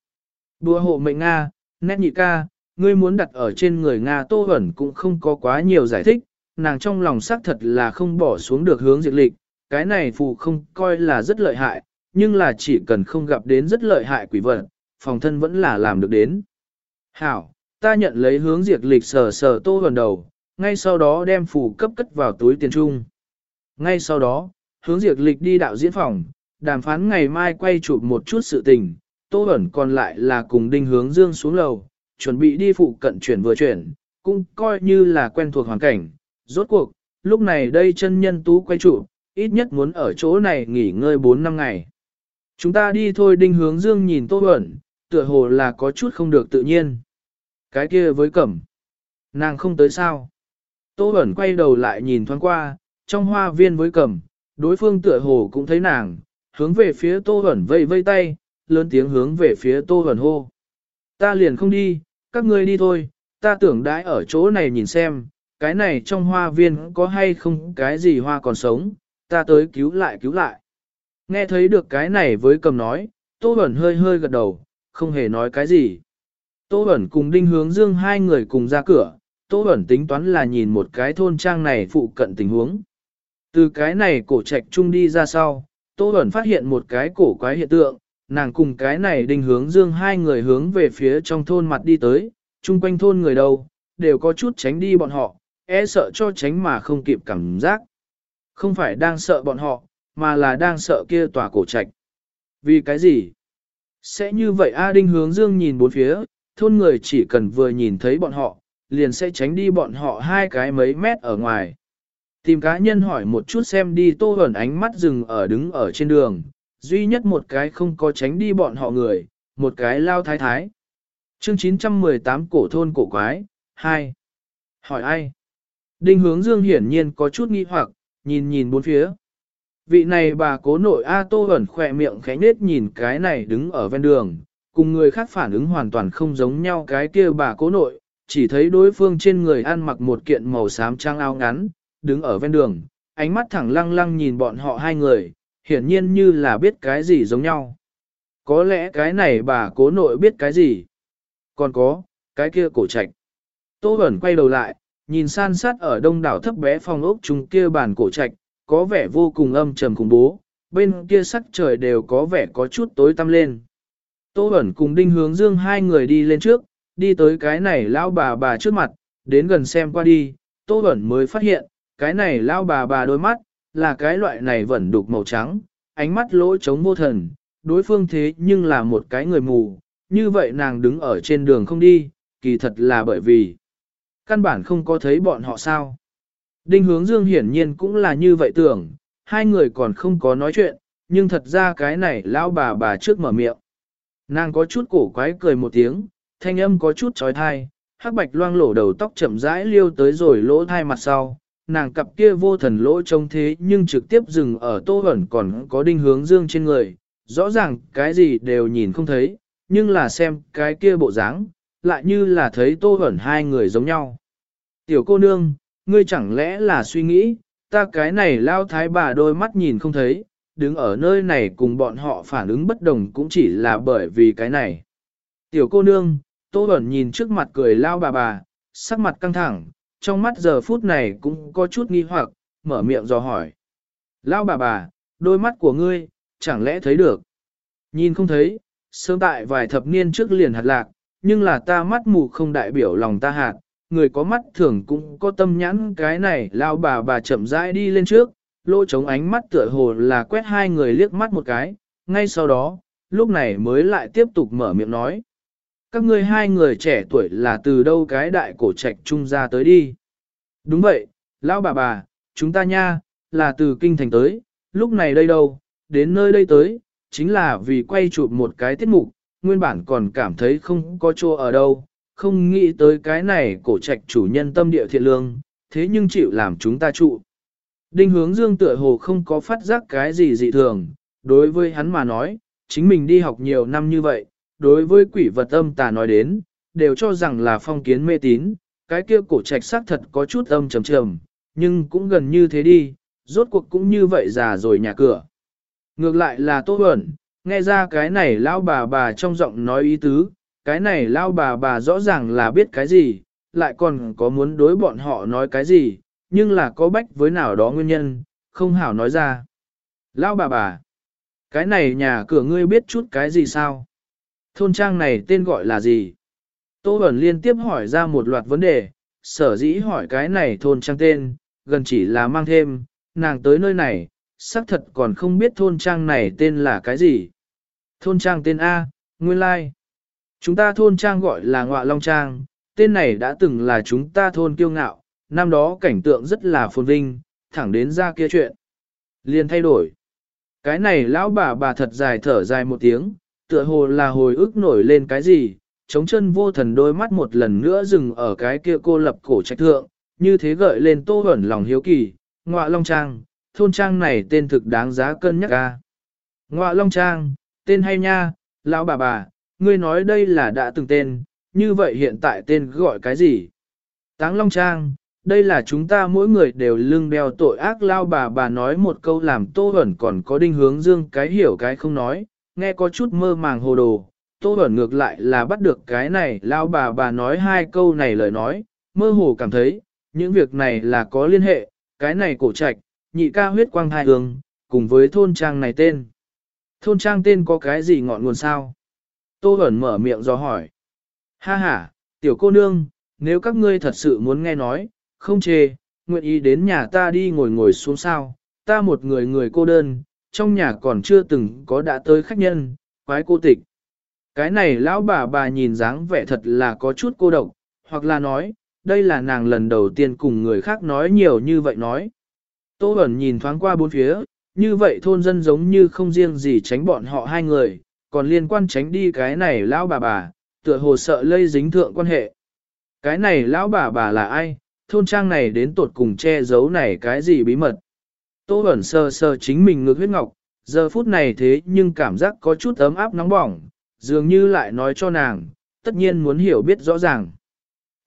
Bùa hộ mệnh Nga, nét nhị ca, ngươi muốn đặt ở trên người Nga Tô Bẩn cũng không có quá nhiều giải thích, nàng trong lòng xác thật là không bỏ xuống được hướng diệt lịch, cái này phù không coi là rất lợi hại, nhưng là chỉ cần không gặp đến rất lợi hại quỷ vật, phòng thân vẫn là làm được đến. Hảo, ta nhận lấy hướng diệt lịch sờ sờ Tô gần đầu, ngay sau đó đem phù cấp cất vào túi tiền trung. Ngay sau đó, hướng diệt lịch đi đạo diễn phòng, đàm phán ngày mai quay chụp một chút sự tình, Tô Bẩn còn lại là cùng đinh hướng dương xuống lầu, chuẩn bị đi phụ cận chuyển vừa chuyển, cũng coi như là quen thuộc hoàn cảnh. Rốt cuộc, lúc này đây chân nhân tú quay chủ ít nhất muốn ở chỗ này nghỉ ngơi 4 năm ngày. Chúng ta đi thôi đinh hướng dương nhìn tô ẩn, tựa hồ là có chút không được tự nhiên. Cái kia với cẩm, nàng không tới sao. Tô ẩn quay đầu lại nhìn thoáng qua, trong hoa viên với cẩm, đối phương tựa hồ cũng thấy nàng, hướng về phía tô ẩn vây vây tay, lớn tiếng hướng về phía tô ẩn hô. Ta liền không đi, các ngươi đi thôi, ta tưởng đãi ở chỗ này nhìn xem, cái này trong hoa viên có hay không cái gì hoa còn sống, ta tới cứu lại cứu lại. Nghe thấy được cái này với cầm nói, Tô Bẩn hơi hơi gật đầu, không hề nói cái gì. Tô Bẩn cùng Đinh Hướng Dương hai người cùng ra cửa, Tô Bẩn tính toán là nhìn một cái thôn trang này phụ cận tình huống. Từ cái này cổ trạch trung đi ra sau, Tô Bẩn phát hiện một cái cổ quái hiện tượng, nàng cùng cái này đinh hướng dương hai người hướng về phía trong thôn mặt đi tới, chung quanh thôn người đâu, đều có chút tránh đi bọn họ, e sợ cho tránh mà không kịp cảm giác. Không phải đang sợ bọn họ, mà là đang sợ kia tòa cổ trạch. Vì cái gì? Sẽ như vậy A Đinh hướng dương nhìn bốn phía, thôn người chỉ cần vừa nhìn thấy bọn họ, liền sẽ tránh đi bọn họ hai cái mấy mét ở ngoài. Tìm cá nhân hỏi một chút xem đi tô ẩn ánh mắt dừng ở đứng ở trên đường, duy nhất một cái không có tránh đi bọn họ người, một cái lao thái thái. Chương 918 cổ thôn cổ quái, 2. Hỏi ai? Đinh hướng dương hiển nhiên có chút nghi hoặc, nhìn nhìn bốn phía. Vị này bà cố nội A Tô ẩn khỏe miệng khẽ nết nhìn cái này đứng ở ven đường, cùng người khác phản ứng hoàn toàn không giống nhau cái kia bà cố nội, chỉ thấy đối phương trên người ăn mặc một kiện màu xám trang áo ngắn, đứng ở ven đường, ánh mắt thẳng lăng lăng nhìn bọn họ hai người, hiển nhiên như là biết cái gì giống nhau. Có lẽ cái này bà cố nội biết cái gì. Còn có, cái kia cổ trạch. Tô Bẩn quay đầu lại, nhìn san sát ở đông đảo thấp bé phòng ốc chúng kia bàn cổ trạch, có vẻ vô cùng âm trầm khủng bố, bên kia sắc trời đều có vẻ có chút tối tăm lên. Tô Bẩn cùng Đinh Hướng Dương hai người đi lên trước, đi tới cái này lão bà bà trước mặt, đến gần xem qua đi, Tô Bẩn mới phát hiện, cái này lão bà bà đôi mắt, là cái loại này vẫn đục màu trắng, ánh mắt lỗ trống vô thần, đối phương thế nhưng là một cái người mù, như vậy nàng đứng ở trên đường không đi, kỳ thật là bởi vì căn bản không có thấy bọn họ sao. Đinh hướng dương hiển nhiên cũng là như vậy tưởng, hai người còn không có nói chuyện, nhưng thật ra cái này lão bà bà trước mở miệng. Nàng có chút cổ quái cười một tiếng, thanh âm có chút trói thai, hắc bạch loang lổ đầu tóc chậm rãi liêu tới rồi lỗ thai mặt sau, nàng cặp kia vô thần lỗ trông thế nhưng trực tiếp dừng ở tô ẩn còn có đinh hướng dương trên người, rõ ràng cái gì đều nhìn không thấy, nhưng là xem cái kia bộ dáng, lại như là thấy tô hẩn hai người giống nhau. Tiểu cô nương, ngươi chẳng lẽ là suy nghĩ, ta cái này lao thái bà đôi mắt nhìn không thấy, đứng ở nơi này cùng bọn họ phản ứng bất đồng cũng chỉ là bởi vì cái này. Tiểu cô nương, tô hẩn nhìn trước mặt cười lao bà bà, sắc mặt căng thẳng, trong mắt giờ phút này cũng có chút nghi hoặc, mở miệng dò hỏi. Lao bà bà, đôi mắt của ngươi, chẳng lẽ thấy được? Nhìn không thấy, sớm tại vài thập niên trước liền hạt lạc, nhưng là ta mắt mù không đại biểu lòng ta hạt, người có mắt thường cũng có tâm nhãn cái này lao bà bà chậm rãi đi lên trước, lỗ trống ánh mắt tựa hồ là quét hai người liếc mắt một cái, ngay sau đó, lúc này mới lại tiếp tục mở miệng nói. Các ngươi hai người trẻ tuổi là từ đâu cái đại cổ trạch trung ra tới đi. Đúng vậy, lão bà bà, chúng ta nha, là từ kinh thành tới, lúc này đây đâu, đến nơi đây tới, chính là vì quay chụp một cái tiết mục, nguyên bản còn cảm thấy không có chỗ ở đâu, không nghĩ tới cái này cổ trạch chủ nhân tâm địa thiện lương, thế nhưng chịu làm chúng ta trụ. Đinh hướng dương tựa hồ không có phát giác cái gì dị thường, đối với hắn mà nói, chính mình đi học nhiều năm như vậy, đối với quỷ vật âm tà nói đến, đều cho rằng là phong kiến mê tín, cái kia cổ trạch xác thật có chút âm trầm trầm, nhưng cũng gần như thế đi, rốt cuộc cũng như vậy già rồi nhà cửa. Ngược lại là Tô Bẩn, nghe ra cái này lão bà bà trong giọng nói ý tứ, cái này lão bà bà rõ ràng là biết cái gì, lại còn có muốn đối bọn họ nói cái gì, nhưng là có bách với nào đó nguyên nhân, không hảo nói ra. Lão bà bà, cái này nhà cửa ngươi biết chút cái gì sao? Thôn trang này tên gọi là gì? Tô Bẩn liên tiếp hỏi ra một loạt vấn đề, sở dĩ hỏi cái này thôn trang tên, gần chỉ là mang thêm, nàng tới nơi này, xác thật còn không biết thôn trang này tên là cái gì. Thôn trang tên A, Nguyên Lai. Chúng ta thôn trang gọi là Ngọa Long Trang, tên này đã từng là chúng ta thôn kiêu ngạo, năm đó cảnh tượng rất là phồn vinh, thẳng đến ra kia chuyện. Liền thay đổi. Cái này lão bà bà thật dài thở dài một tiếng, tựa hồ là hồi ức nổi lên cái gì, chống chân vô thần đôi mắt một lần nữa dừng ở cái kia cô lập cổ trạch thượng, như thế gợi lên tô ẩn lòng hiếu kỳ, ngọa long trang, thôn trang này tên thực đáng giá cân nhắc ca. Ngọa long trang, tên hay nha, lão bà bà, ngươi nói đây là đã từng tên, như vậy hiện tại tên gọi cái gì? Táng long trang, đây là chúng ta mỗi người đều lưng đeo tội ác lao bà bà nói một câu làm tô Huẩn còn có đinh hướng dương cái hiểu cái không nói, nghe có chút mơ màng hồ đồ, Tô Huẩn ngược lại là bắt được cái này, lao bà bà nói hai câu này lời nói, mơ hồ cảm thấy, những việc này là có liên hệ, cái này cổ trạch, nhị ca huyết quang hai hương, cùng với thôn trang này tên. Thôn trang tên có cái gì ngọn nguồn sao? Tô Bẩn mở miệng do hỏi. Ha ha, tiểu cô nương, nếu các ngươi thật sự muốn nghe nói, không chê, nguyện ý đến nhà ta đi ngồi ngồi xuống sao, ta một người người cô đơn, trong nhà còn chưa từng có đã tới khách nhân, quái cô tịch. Cái này lão bà bà nhìn dáng vẻ thật là có chút cô độc, hoặc là nói, đây là nàng lần đầu tiên cùng người khác nói nhiều như vậy nói. Tô Bẩn nhìn thoáng qua bốn phía, như vậy thôn dân giống như không riêng gì tránh bọn họ hai người, còn liên quan tránh đi cái này lão bà bà, tựa hồ sợ lây dính thượng quan hệ. Cái này lão bà bà là ai, thôn trang này đến tột cùng che giấu này cái gì bí mật. Tô ẩn sờ sờ chính mình ngược huyết ngọc, giờ phút này thế nhưng cảm giác có chút ấm áp nóng bỏng, dường như lại nói cho nàng, tất nhiên muốn hiểu biết rõ ràng.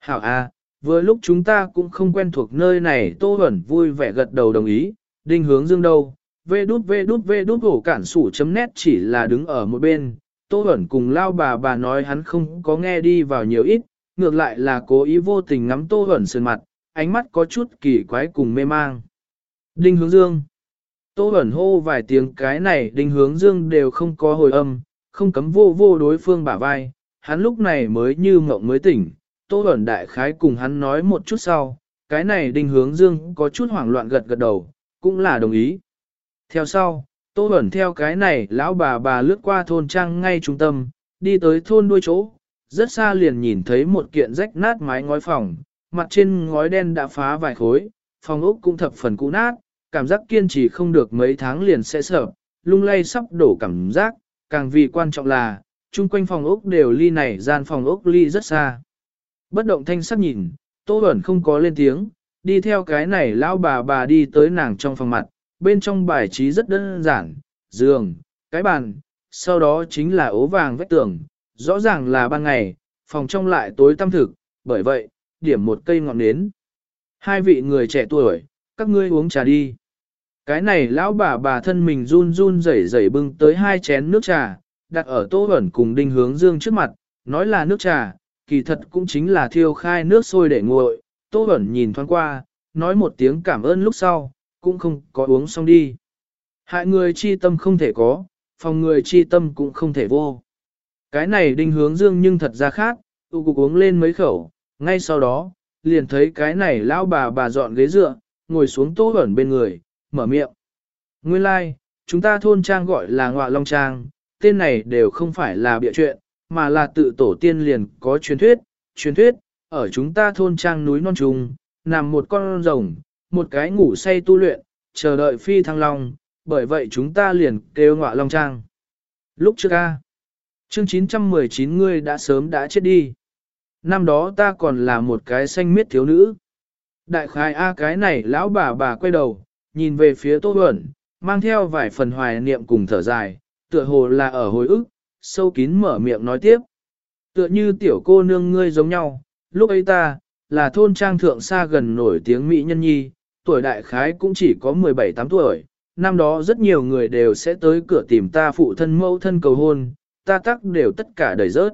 Hảo A, vừa lúc chúng ta cũng không quen thuộc nơi này Tô ẩn vui vẻ gật đầu đồng ý, đinh hướng dương đâu, vê đút vê đút vê đút hổ cản sủ chấm nét chỉ là đứng ở một bên, Tô ẩn cùng lao bà bà nói hắn không có nghe đi vào nhiều ít, ngược lại là cố ý vô tình ngắm Tô ẩn sơn mặt, ánh mắt có chút kỳ quái cùng mê mang. Đinh hướng dương. Tô ẩn hô vài tiếng cái này đinh hướng dương đều không có hồi âm, không cấm vô vô đối phương bả vai, hắn lúc này mới như mộng mới tỉnh, Tô ẩn đại khái cùng hắn nói một chút sau, cái này đinh hướng dương có chút hoảng loạn gật gật đầu, cũng là đồng ý. Theo sau, Tô Bẩn theo cái này lão bà bà lướt qua thôn trang ngay trung tâm, đi tới thôn đuôi chỗ, rất xa liền nhìn thấy một kiện rách nát mái ngói phòng, mặt trên ngói đen đã phá vài khối, phòng ốc cũng thập phần cũ nát, cảm giác kiên trì không được mấy tháng liền sẽ sợ, lung lay sắp đổ cảm giác, càng vì quan trọng là, chung quanh phòng ốc đều ly này gian phòng ốc ly rất xa. Bất động thanh sắc nhìn, Tô Bẩn không có lên tiếng, đi theo cái này lão bà bà đi tới nàng trong phòng mặt, bên trong bài trí rất đơn giản, giường, cái bàn, sau đó chính là ố vàng vách tường, rõ ràng là ban ngày, phòng trong lại tối tăm thực, bởi vậy, điểm một cây ngọn nến. Hai vị người trẻ tuổi, các ngươi uống trà đi. Cái này lão bà bà thân mình run run rẩy rẩy bưng tới hai chén nước trà, đặt ở tô ẩn cùng đinh hướng dương trước mặt, nói là nước trà, kỳ thật cũng chính là thiêu khai nước sôi để nguội. Tô ẩn nhìn thoáng qua, nói một tiếng cảm ơn lúc sau, cũng không có uống xong đi. Hại người chi tâm không thể có, phòng người chi tâm cũng không thể vô. Cái này đinh hướng dương nhưng thật ra khác, tu cục uống lên mấy khẩu, ngay sau đó, liền thấy cái này lão bà bà dọn ghế dựa, ngồi xuống tô ẩn bên người, mở miệng. Nguyên lai, like, chúng ta thôn trang gọi là ngọa long trang, tên này đều không phải là bịa chuyện, mà là tự tổ tiên liền có truyền thuyết, truyền thuyết, ở chúng ta thôn trang núi non trùng, nằm một con rồng, một cái ngủ say tu luyện, chờ đợi phi thăng long, bởi vậy chúng ta liền kêu ngọa long trang. Lúc trước a, chương 919 ngươi đã sớm đã chết đi. Năm đó ta còn là một cái xanh miết thiếu nữ. Đại khai A cái này lão bà bà quay đầu, nhìn về phía Tô Huẩn, mang theo vài phần hoài niệm cùng thở dài, tựa hồ là ở hồi ức, sâu kín mở miệng nói tiếp. Tựa như tiểu cô nương ngươi giống nhau, lúc ấy ta, là thôn trang thượng xa gần nổi tiếng Mỹ nhân nhi, tuổi đại khái cũng chỉ có 17-8 tuổi, năm đó rất nhiều người đều sẽ tới cửa tìm ta phụ thân mẫu thân cầu hôn, ta tắc đều tất cả đầy rớt.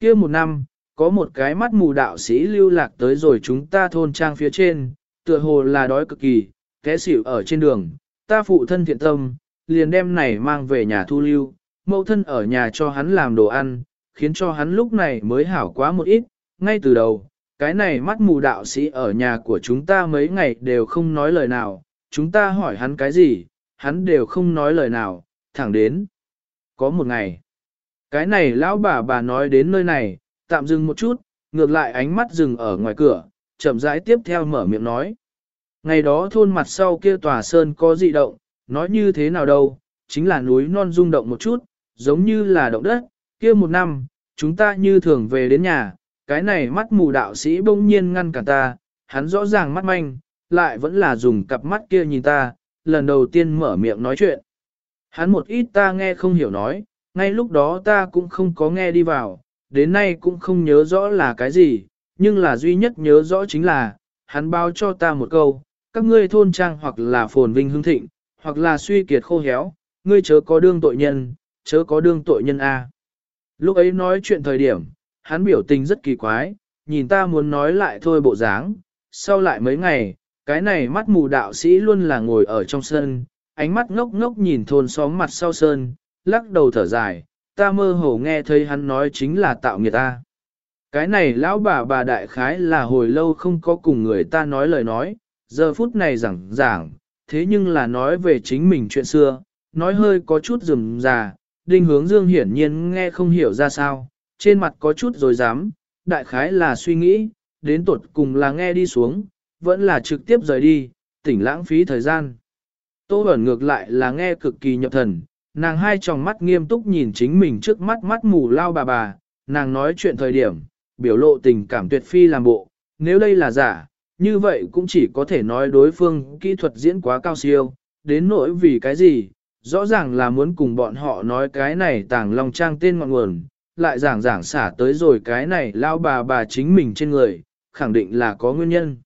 kia một năm, có một cái mắt mù đạo sĩ lưu lạc tới rồi chúng ta thôn trang phía trên, tựa hồ là đói cực kỳ, té xỉu ở trên đường, ta phụ thân thiện tâm, liền đem này mang về nhà thu lưu, mẫu thân ở nhà cho hắn làm đồ ăn, khiến cho hắn lúc này mới hảo quá một ít, ngay từ đầu, cái này mắt mù đạo sĩ ở nhà của chúng ta mấy ngày đều không nói lời nào, chúng ta hỏi hắn cái gì, hắn đều không nói lời nào, thẳng đến. Có một ngày, cái này lão bà bà nói đến nơi này, tạm dừng một chút, ngược lại ánh mắt dừng ở ngoài cửa, chậm rãi tiếp theo mở miệng nói. Ngày đó thôn mặt sau kia tòa sơn có dị động, nói như thế nào đâu, chính là núi non rung động một chút, giống như là động đất, kia một năm, chúng ta như thường về đến nhà, cái này mắt mù đạo sĩ bỗng nhiên ngăn cả ta, hắn rõ ràng mắt manh, lại vẫn là dùng cặp mắt kia nhìn ta, lần đầu tiên mở miệng nói chuyện. Hắn một ít ta nghe không hiểu nói, ngay lúc đó ta cũng không có nghe đi vào, đến nay cũng không nhớ rõ là cái gì, nhưng là duy nhất nhớ rõ chính là, hắn báo cho ta một câu, các ngươi thôn trang hoặc là phồn vinh hưng thịnh, hoặc là suy kiệt khô héo, ngươi chớ có đương tội nhân, chớ có đương tội nhân A. Lúc ấy nói chuyện thời điểm, hắn biểu tình rất kỳ quái, nhìn ta muốn nói lại thôi bộ dáng, sau lại mấy ngày, cái này mắt mù đạo sĩ luôn là ngồi ở trong sân, ánh mắt ngốc ngốc nhìn thôn xóm mặt sau sơn, lắc đầu thở dài, ta mơ hồ nghe thấy hắn nói chính là tạo nghiệt ta. Cái này lão bà bà đại khái là hồi lâu không có cùng người ta nói lời nói, giờ phút này giảng giảng, thế nhưng là nói về chính mình chuyện xưa, nói hơi có chút rườm rà, đinh hướng dương hiển nhiên nghe không hiểu ra sao, trên mặt có chút rồi dám, đại khái là suy nghĩ, đến tột cùng là nghe đi xuống, vẫn là trực tiếp rời đi, tỉnh lãng phí thời gian. Tô ẩn ngược lại là nghe cực kỳ nhập thần, nàng hai tròng mắt nghiêm túc nhìn chính mình trước mắt mắt mù lao bà bà, nàng nói chuyện thời điểm, biểu lộ tình cảm tuyệt phi làm bộ, nếu đây là giả, như vậy cũng chỉ có thể nói đối phương kỹ thuật diễn quá cao siêu, đến nỗi vì cái gì, rõ ràng là muốn cùng bọn họ nói cái này tàng long trang tên ngọn nguồn, lại giảng giảng xả tới rồi cái này lao bà bà chính mình trên người, khẳng định là có nguyên nhân.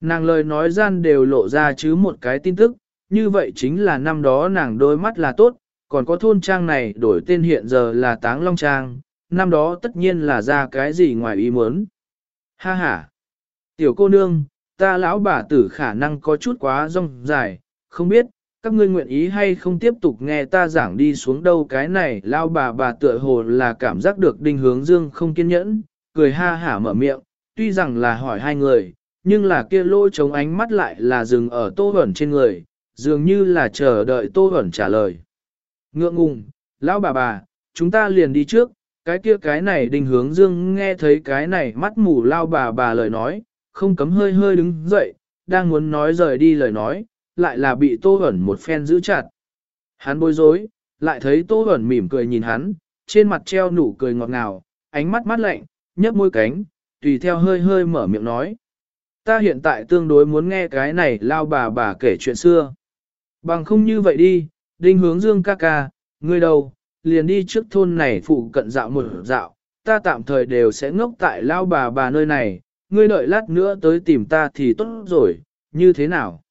Nàng lời nói gian đều lộ ra chứ một cái tin tức, như vậy chính là năm đó nàng đôi mắt là tốt, còn có thôn trang này đổi tên hiện giờ là Táng Long Trang, năm đó tất nhiên là ra cái gì ngoài ý muốn. Ha ha! Tiểu cô nương, ta lão bà tử khả năng có chút quá rong dài, không biết, các ngươi nguyện ý hay không tiếp tục nghe ta giảng đi xuống đâu cái này lao bà bà tựa hồ là cảm giác được đinh hướng dương không kiên nhẫn, cười ha hả mở miệng, tuy rằng là hỏi hai người, nhưng là kia lôi chống ánh mắt lại là dừng ở tô ẩn trên người, dường như là chờ đợi tô ẩn trả lời. Ngượng ngùng, lão bà bà, chúng ta liền đi trước, cái kia cái này đình hướng dương nghe thấy cái này mắt mù lao bà bà lời nói, không cấm hơi hơi đứng dậy, đang muốn nói rời đi lời nói, lại là bị tô hẩn một phen giữ chặt. Hắn bối rối, lại thấy tô hẩn mỉm cười nhìn hắn, trên mặt treo nụ cười ngọt ngào, ánh mắt mắt lạnh, nhấp môi cánh, tùy theo hơi hơi mở miệng nói. Ta hiện tại tương đối muốn nghe cái này lao bà bà kể chuyện xưa. Bằng không như vậy đi, đinh hướng dương ca ca, ngươi đâu, liền đi trước thôn này phụ cận dạo một dạo, ta tạm thời đều sẽ ngốc tại lao bà bà nơi này, ngươi đợi lát nữa tới tìm ta thì tốt rồi, như thế nào?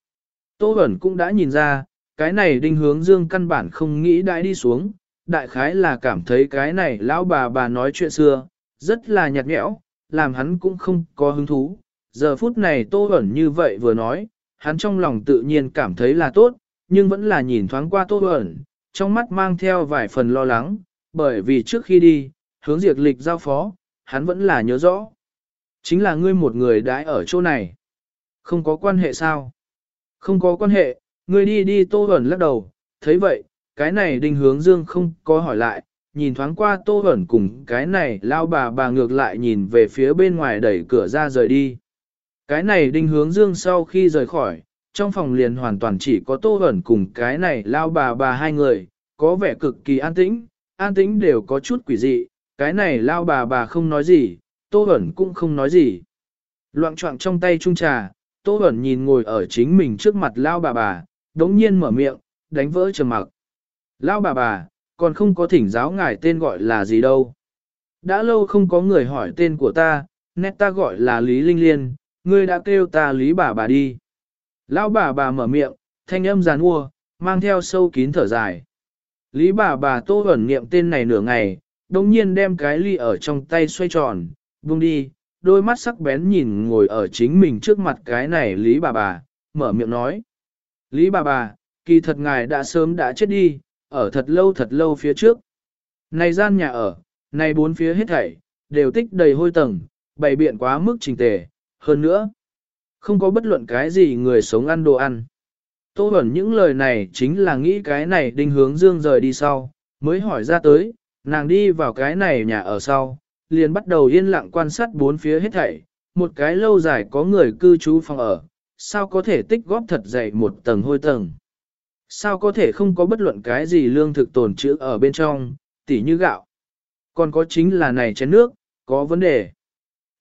Tô Bẩn cũng đã nhìn ra, cái này đinh hướng dương căn bản không nghĩ đãi đi xuống, đại khái là cảm thấy cái này lão bà bà nói chuyện xưa, rất là nhạt nhẽo, làm hắn cũng không có hứng thú. Giờ phút này Tô Bẩn như vậy vừa nói, hắn trong lòng tự nhiên cảm thấy là tốt, nhưng vẫn là nhìn thoáng qua Tô Bẩn, trong mắt mang theo vài phần lo lắng, bởi vì trước khi đi, hướng diệt lịch giao phó, hắn vẫn là nhớ rõ. Chính là ngươi một người đãi ở chỗ này. Không có quan hệ sao? Không có quan hệ, ngươi đi đi Tô Bẩn lắc đầu, thấy vậy, cái này đinh hướng dương không có hỏi lại, nhìn thoáng qua Tô Bẩn cùng cái này lao bà bà ngược lại nhìn về phía bên ngoài đẩy cửa ra rời đi. Cái này đinh hướng dương sau khi rời khỏi, trong phòng liền hoàn toàn chỉ có Tô Bẩn cùng cái này lao bà bà hai người, có vẻ cực kỳ an tĩnh, an tĩnh đều có chút quỷ dị, cái này lao bà bà không nói gì, Tô Bẩn cũng không nói gì. Loạn trọng trong tay trung trà, Tô Bẩn nhìn ngồi ở chính mình trước mặt lao bà bà, đống nhiên mở miệng, đánh vỡ trầm mặc. Lao bà bà, còn không có thỉnh giáo ngài tên gọi là gì đâu. Đã lâu không có người hỏi tên của ta, nét ta gọi là Lý Linh Liên, ngươi đã kêu ta Lý bà bà đi. Lão bà bà mở miệng, thanh âm giàn ua, mang theo sâu kín thở dài. Lý bà bà tô ẩn niệm tên này nửa ngày, đồng nhiên đem cái ly ở trong tay xoay tròn, buông đi, đôi mắt sắc bén nhìn ngồi ở chính mình trước mặt cái này Lý bà bà, mở miệng nói. Lý bà bà, kỳ thật ngài đã sớm đã chết đi, ở thật lâu thật lâu phía trước. Này gian nhà ở, này bốn phía hết thảy, đều tích đầy hôi tầng, bày biện quá mức trình tề, hơn nữa. Không có bất luận cái gì người sống ăn đồ ăn. Tô Bẩn những lời này chính là nghĩ cái này đinh hướng dương rời đi sau, mới hỏi ra tới, nàng đi vào cái này nhà ở sau, liền bắt đầu yên lặng quan sát bốn phía hết thảy, một cái lâu dài có người cư trú phòng ở, sao có thể tích góp thật dày một tầng hôi tầng. Sao có thể không có bất luận cái gì lương thực tồn trữ ở bên trong, tỉ như gạo. Còn có chính là này chén nước, có vấn đề.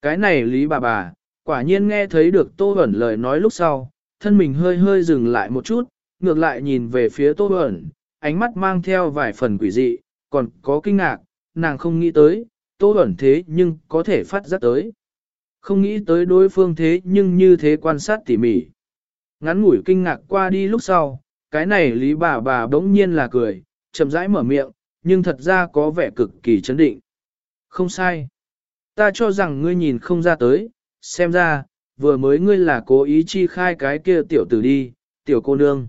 Cái này lý bà bà, quả nhiên nghe thấy được Tô Bẩn lời nói lúc sau, thân mình hơi hơi dừng lại một chút, ngược lại nhìn về phía Tô Bẩn, ánh mắt mang theo vài phần quỷ dị, còn có kinh ngạc, nàng không nghĩ tới, Tô Bẩn thế nhưng có thể phát giác tới. Không nghĩ tới đối phương thế nhưng như thế quan sát tỉ mỉ. Ngắn ngủi kinh ngạc qua đi lúc sau, cái này lý bà bà bỗng nhiên là cười, chậm rãi mở miệng, nhưng thật ra có vẻ cực kỳ chấn định. Không sai. Ta cho rằng ngươi nhìn không ra tới, xem ra, vừa mới ngươi là cố ý chi khai cái kia tiểu tử đi, tiểu cô nương.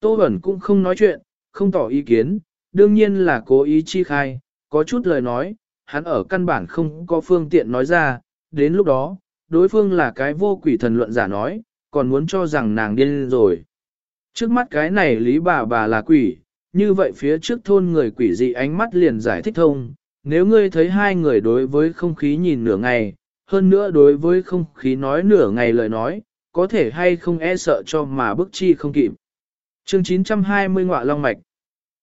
Tô Bẩn cũng không nói chuyện, không tỏ ý kiến, đương nhiên là cố ý chi khai, có chút lời nói, hắn ở căn bản không có phương tiện nói ra, đến lúc đó, đối phương là cái vô quỷ thần luận giả nói, còn muốn cho rằng nàng điên rồi. Trước mắt cái này lý bà bà là quỷ, như vậy phía trước thôn người quỷ dị ánh mắt liền giải thích thông, nếu ngươi thấy hai người đối với không khí nhìn nửa ngày, hơn nữa đối với không khí nói nửa ngày lời nói, có thể hay không e sợ cho mà bức chi không kịp. Chương 920 ngọa long mạch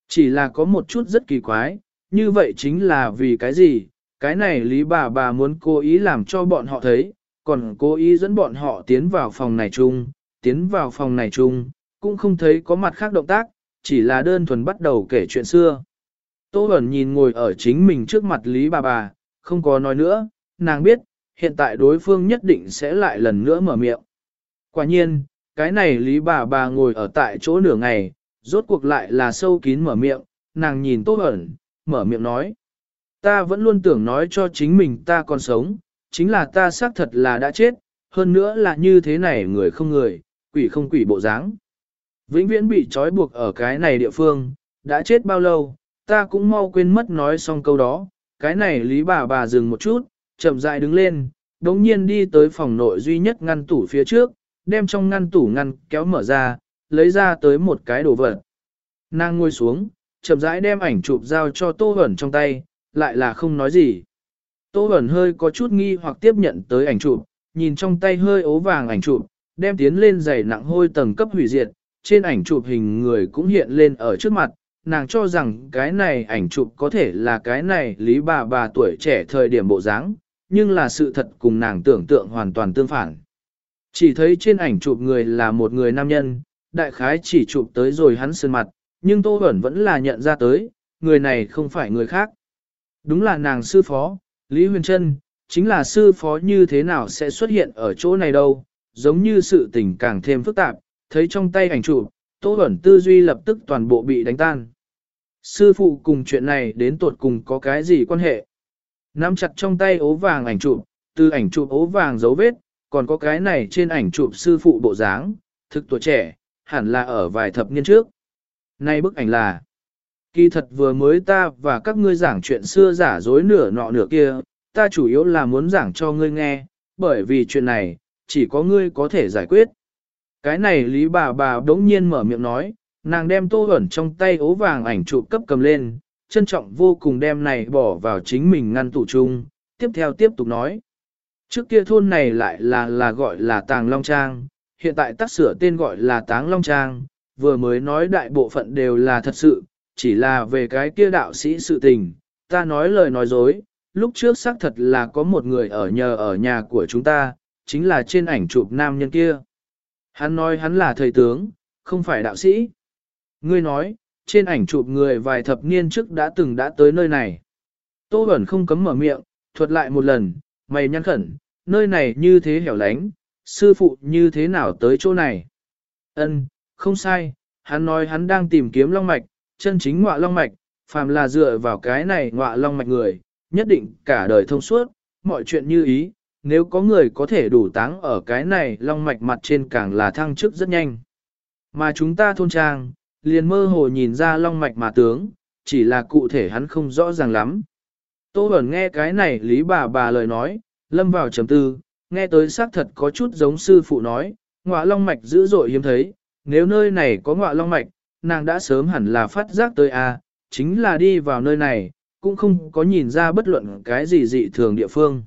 Chỉ là có một chút rất kỳ quái, như vậy chính là vì cái gì, cái này lý bà bà muốn cố ý làm cho bọn họ thấy, còn cố ý dẫn bọn họ tiến vào phòng này chung, tiến vào phòng này chung, cũng không thấy có mặt khác động tác, chỉ là đơn thuần bắt đầu kể chuyện xưa. Tô Bẩn nhìn ngồi ở chính mình trước mặt Lý bà bà, không có nói nữa, nàng biết, hiện tại đối phương nhất định sẽ lại lần nữa mở miệng. Quả nhiên, cái này Lý bà bà ngồi ở tại chỗ nửa ngày, rốt cuộc lại là sâu kín mở miệng, nàng nhìn Tô Bẩn, mở miệng nói. Ta vẫn luôn tưởng nói cho chính mình ta còn sống, chính là ta xác thật là đã chết, hơn nữa là như thế này người không người, quỷ không quỷ bộ dáng. Vĩnh viễn bị trói buộc ở cái này địa phương, đã chết bao lâu, ta cũng mau quên mất nói xong câu đó, cái này lý bà bà dừng một chút, chậm rãi đứng lên, đống nhiên đi tới phòng nội duy nhất ngăn tủ phía trước, đem trong ngăn tủ ngăn kéo mở ra, lấy ra tới một cái đồ vật. Nàng ngồi xuống, chậm rãi đem ảnh chụp giao cho Tô Hẩn trong tay, lại là không nói gì. Tô Hẩn hơi có chút nghi hoặc tiếp nhận tới ảnh chụp, nhìn trong tay hơi ố vàng ảnh chụp, đem tiến lên giày nặng hôi tầng cấp hủy diệt, trên ảnh chụp hình người cũng hiện lên ở trước mặt, nàng cho rằng cái này ảnh chụp có thể là cái này lý bà bà tuổi trẻ thời điểm bộ dáng, nhưng là sự thật cùng nàng tưởng tượng hoàn toàn tương phản. Chỉ thấy trên ảnh chụp người là một người nam nhân, đại khái chỉ chụp tới rồi hắn sơn mặt, nhưng Tô Bẩn vẫn là nhận ra tới, người này không phải người khác. Đúng là nàng sư phó, Lý Huyền Trân, chính là sư phó như thế nào sẽ xuất hiện ở chỗ này đâu, giống như sự tình càng thêm phức tạp, thấy trong tay ảnh chụp, Tô Bẩn tư duy lập tức toàn bộ bị đánh tan. Sư phụ cùng chuyện này đến tuột cùng có cái gì quan hệ? Nắm chặt trong tay ố vàng ảnh chụp, từ ảnh chụp ố vàng dấu vết, còn có cái này trên ảnh chụp sư phụ bộ dáng, thực tuổi trẻ, hẳn là ở vài thập niên trước. Nay bức ảnh là, kỳ thật vừa mới ta và các ngươi giảng chuyện xưa giả dối nửa nọ nửa kia, ta chủ yếu là muốn giảng cho ngươi nghe, bởi vì chuyện này, chỉ có ngươi có thể giải quyết. Cái này lý bà bà đống nhiên mở miệng nói, nàng đem tô ẩn trong tay ố vàng ảnh chụp cấp cầm lên, trân trọng vô cùng đem này bỏ vào chính mình ngăn tủ chung, tiếp theo tiếp tục nói. Trước kia thôn này lại là là gọi là Tàng Long Trang, hiện tại tác sửa tên gọi là Táng Long Trang, vừa mới nói đại bộ phận đều là thật sự, chỉ là về cái kia đạo sĩ sự tình, ta nói lời nói dối, lúc trước xác thật là có một người ở nhờ ở nhà của chúng ta, chính là trên ảnh chụp nam nhân kia. Hắn nói hắn là thầy tướng, không phải đạo sĩ. Ngươi nói, trên ảnh chụp người vài thập niên trước đã từng đã tới nơi này. Tô Bẩn không cấm mở miệng, thuật lại một lần, mày nhăn khẩn, nơi này như thế hẻo lánh, sư phụ như thế nào tới chỗ này. Ân, không sai, hắn nói hắn đang tìm kiếm long mạch, chân chính ngọa long mạch, phàm là dựa vào cái này ngọa long mạch người, nhất định cả đời thông suốt, mọi chuyện như ý, nếu có người có thể đủ táng ở cái này long mạch mặt trên càng là thăng chức rất nhanh. Mà chúng ta thôn trang, liền mơ hồ nhìn ra long mạch mà tướng, chỉ là cụ thể hắn không rõ ràng lắm. Tô Bẩn nghe cái này lý bà bà lời nói, lâm vào trầm tư, nghe tới xác thật có chút giống sư phụ nói, ngọa long mạch dữ dội hiếm thấy, nếu nơi này có ngọa long mạch, nàng đã sớm hẳn là phát giác tới a, chính là đi vào nơi này, cũng không có nhìn ra bất luận cái gì dị thường địa phương.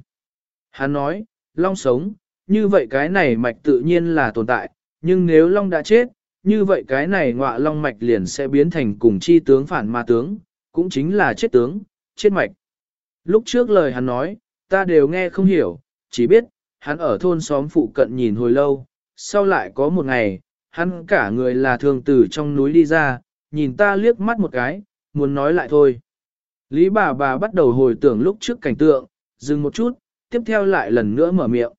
Hắn nói, long sống, như vậy cái này mạch tự nhiên là tồn tại, nhưng nếu long đã chết, như vậy cái này ngọa long mạch liền sẽ biến thành cùng chi tướng phản ma tướng, cũng chính là chết tướng, chết mạch. Lúc trước lời hắn nói, ta đều nghe không hiểu, chỉ biết, hắn ở thôn xóm phụ cận nhìn hồi lâu, sau lại có một ngày, hắn cả người là thường từ trong núi đi ra, nhìn ta liếc mắt một cái, muốn nói lại thôi. Lý bà bà bắt đầu hồi tưởng lúc trước cảnh tượng, dừng một chút, tiếp theo lại lần nữa mở miệng.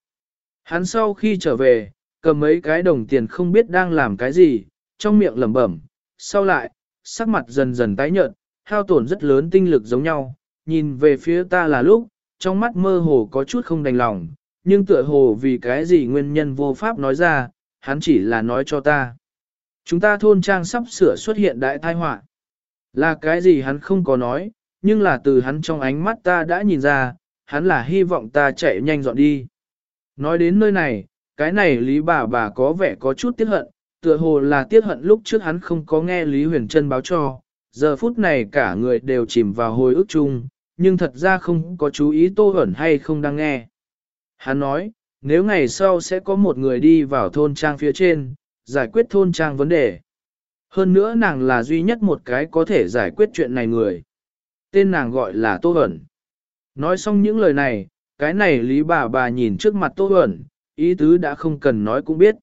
Hắn sau khi trở về, cầm mấy cái đồng tiền không biết đang làm cái gì, trong miệng lẩm bẩm, sau lại, sắc mặt dần dần tái nhợt, hao tổn rất lớn tinh lực giống nhau, nhìn về phía ta là lúc, trong mắt mơ hồ có chút không đành lòng, nhưng tựa hồ vì cái gì nguyên nhân vô pháp nói ra, hắn chỉ là nói cho ta. Chúng ta thôn trang sắp sửa xuất hiện đại tai họa. Là cái gì hắn không có nói, nhưng là từ hắn trong ánh mắt ta đã nhìn ra, hắn là hy vọng ta chạy nhanh dọn đi. Nói đến nơi này, cái này Lý bà bà có vẻ có chút tiếc hận, tựa hồ là tiếc hận lúc trước hắn không có nghe Lý Huyền Trân báo cho, giờ phút này cả người đều chìm vào hồi ức chung, nhưng thật ra không có chú ý Tô ẩn hay không đang nghe. Hắn nói, nếu ngày sau sẽ có một người đi vào thôn trang phía trên, giải quyết thôn trang vấn đề. Hơn nữa nàng là duy nhất một cái có thể giải quyết chuyện này người. Tên nàng gọi là Tô Hẩn. Nói xong những lời này, cái này lý bà bà nhìn trước mặt Tô Hẩn, ý tứ đã không cần nói cũng biết.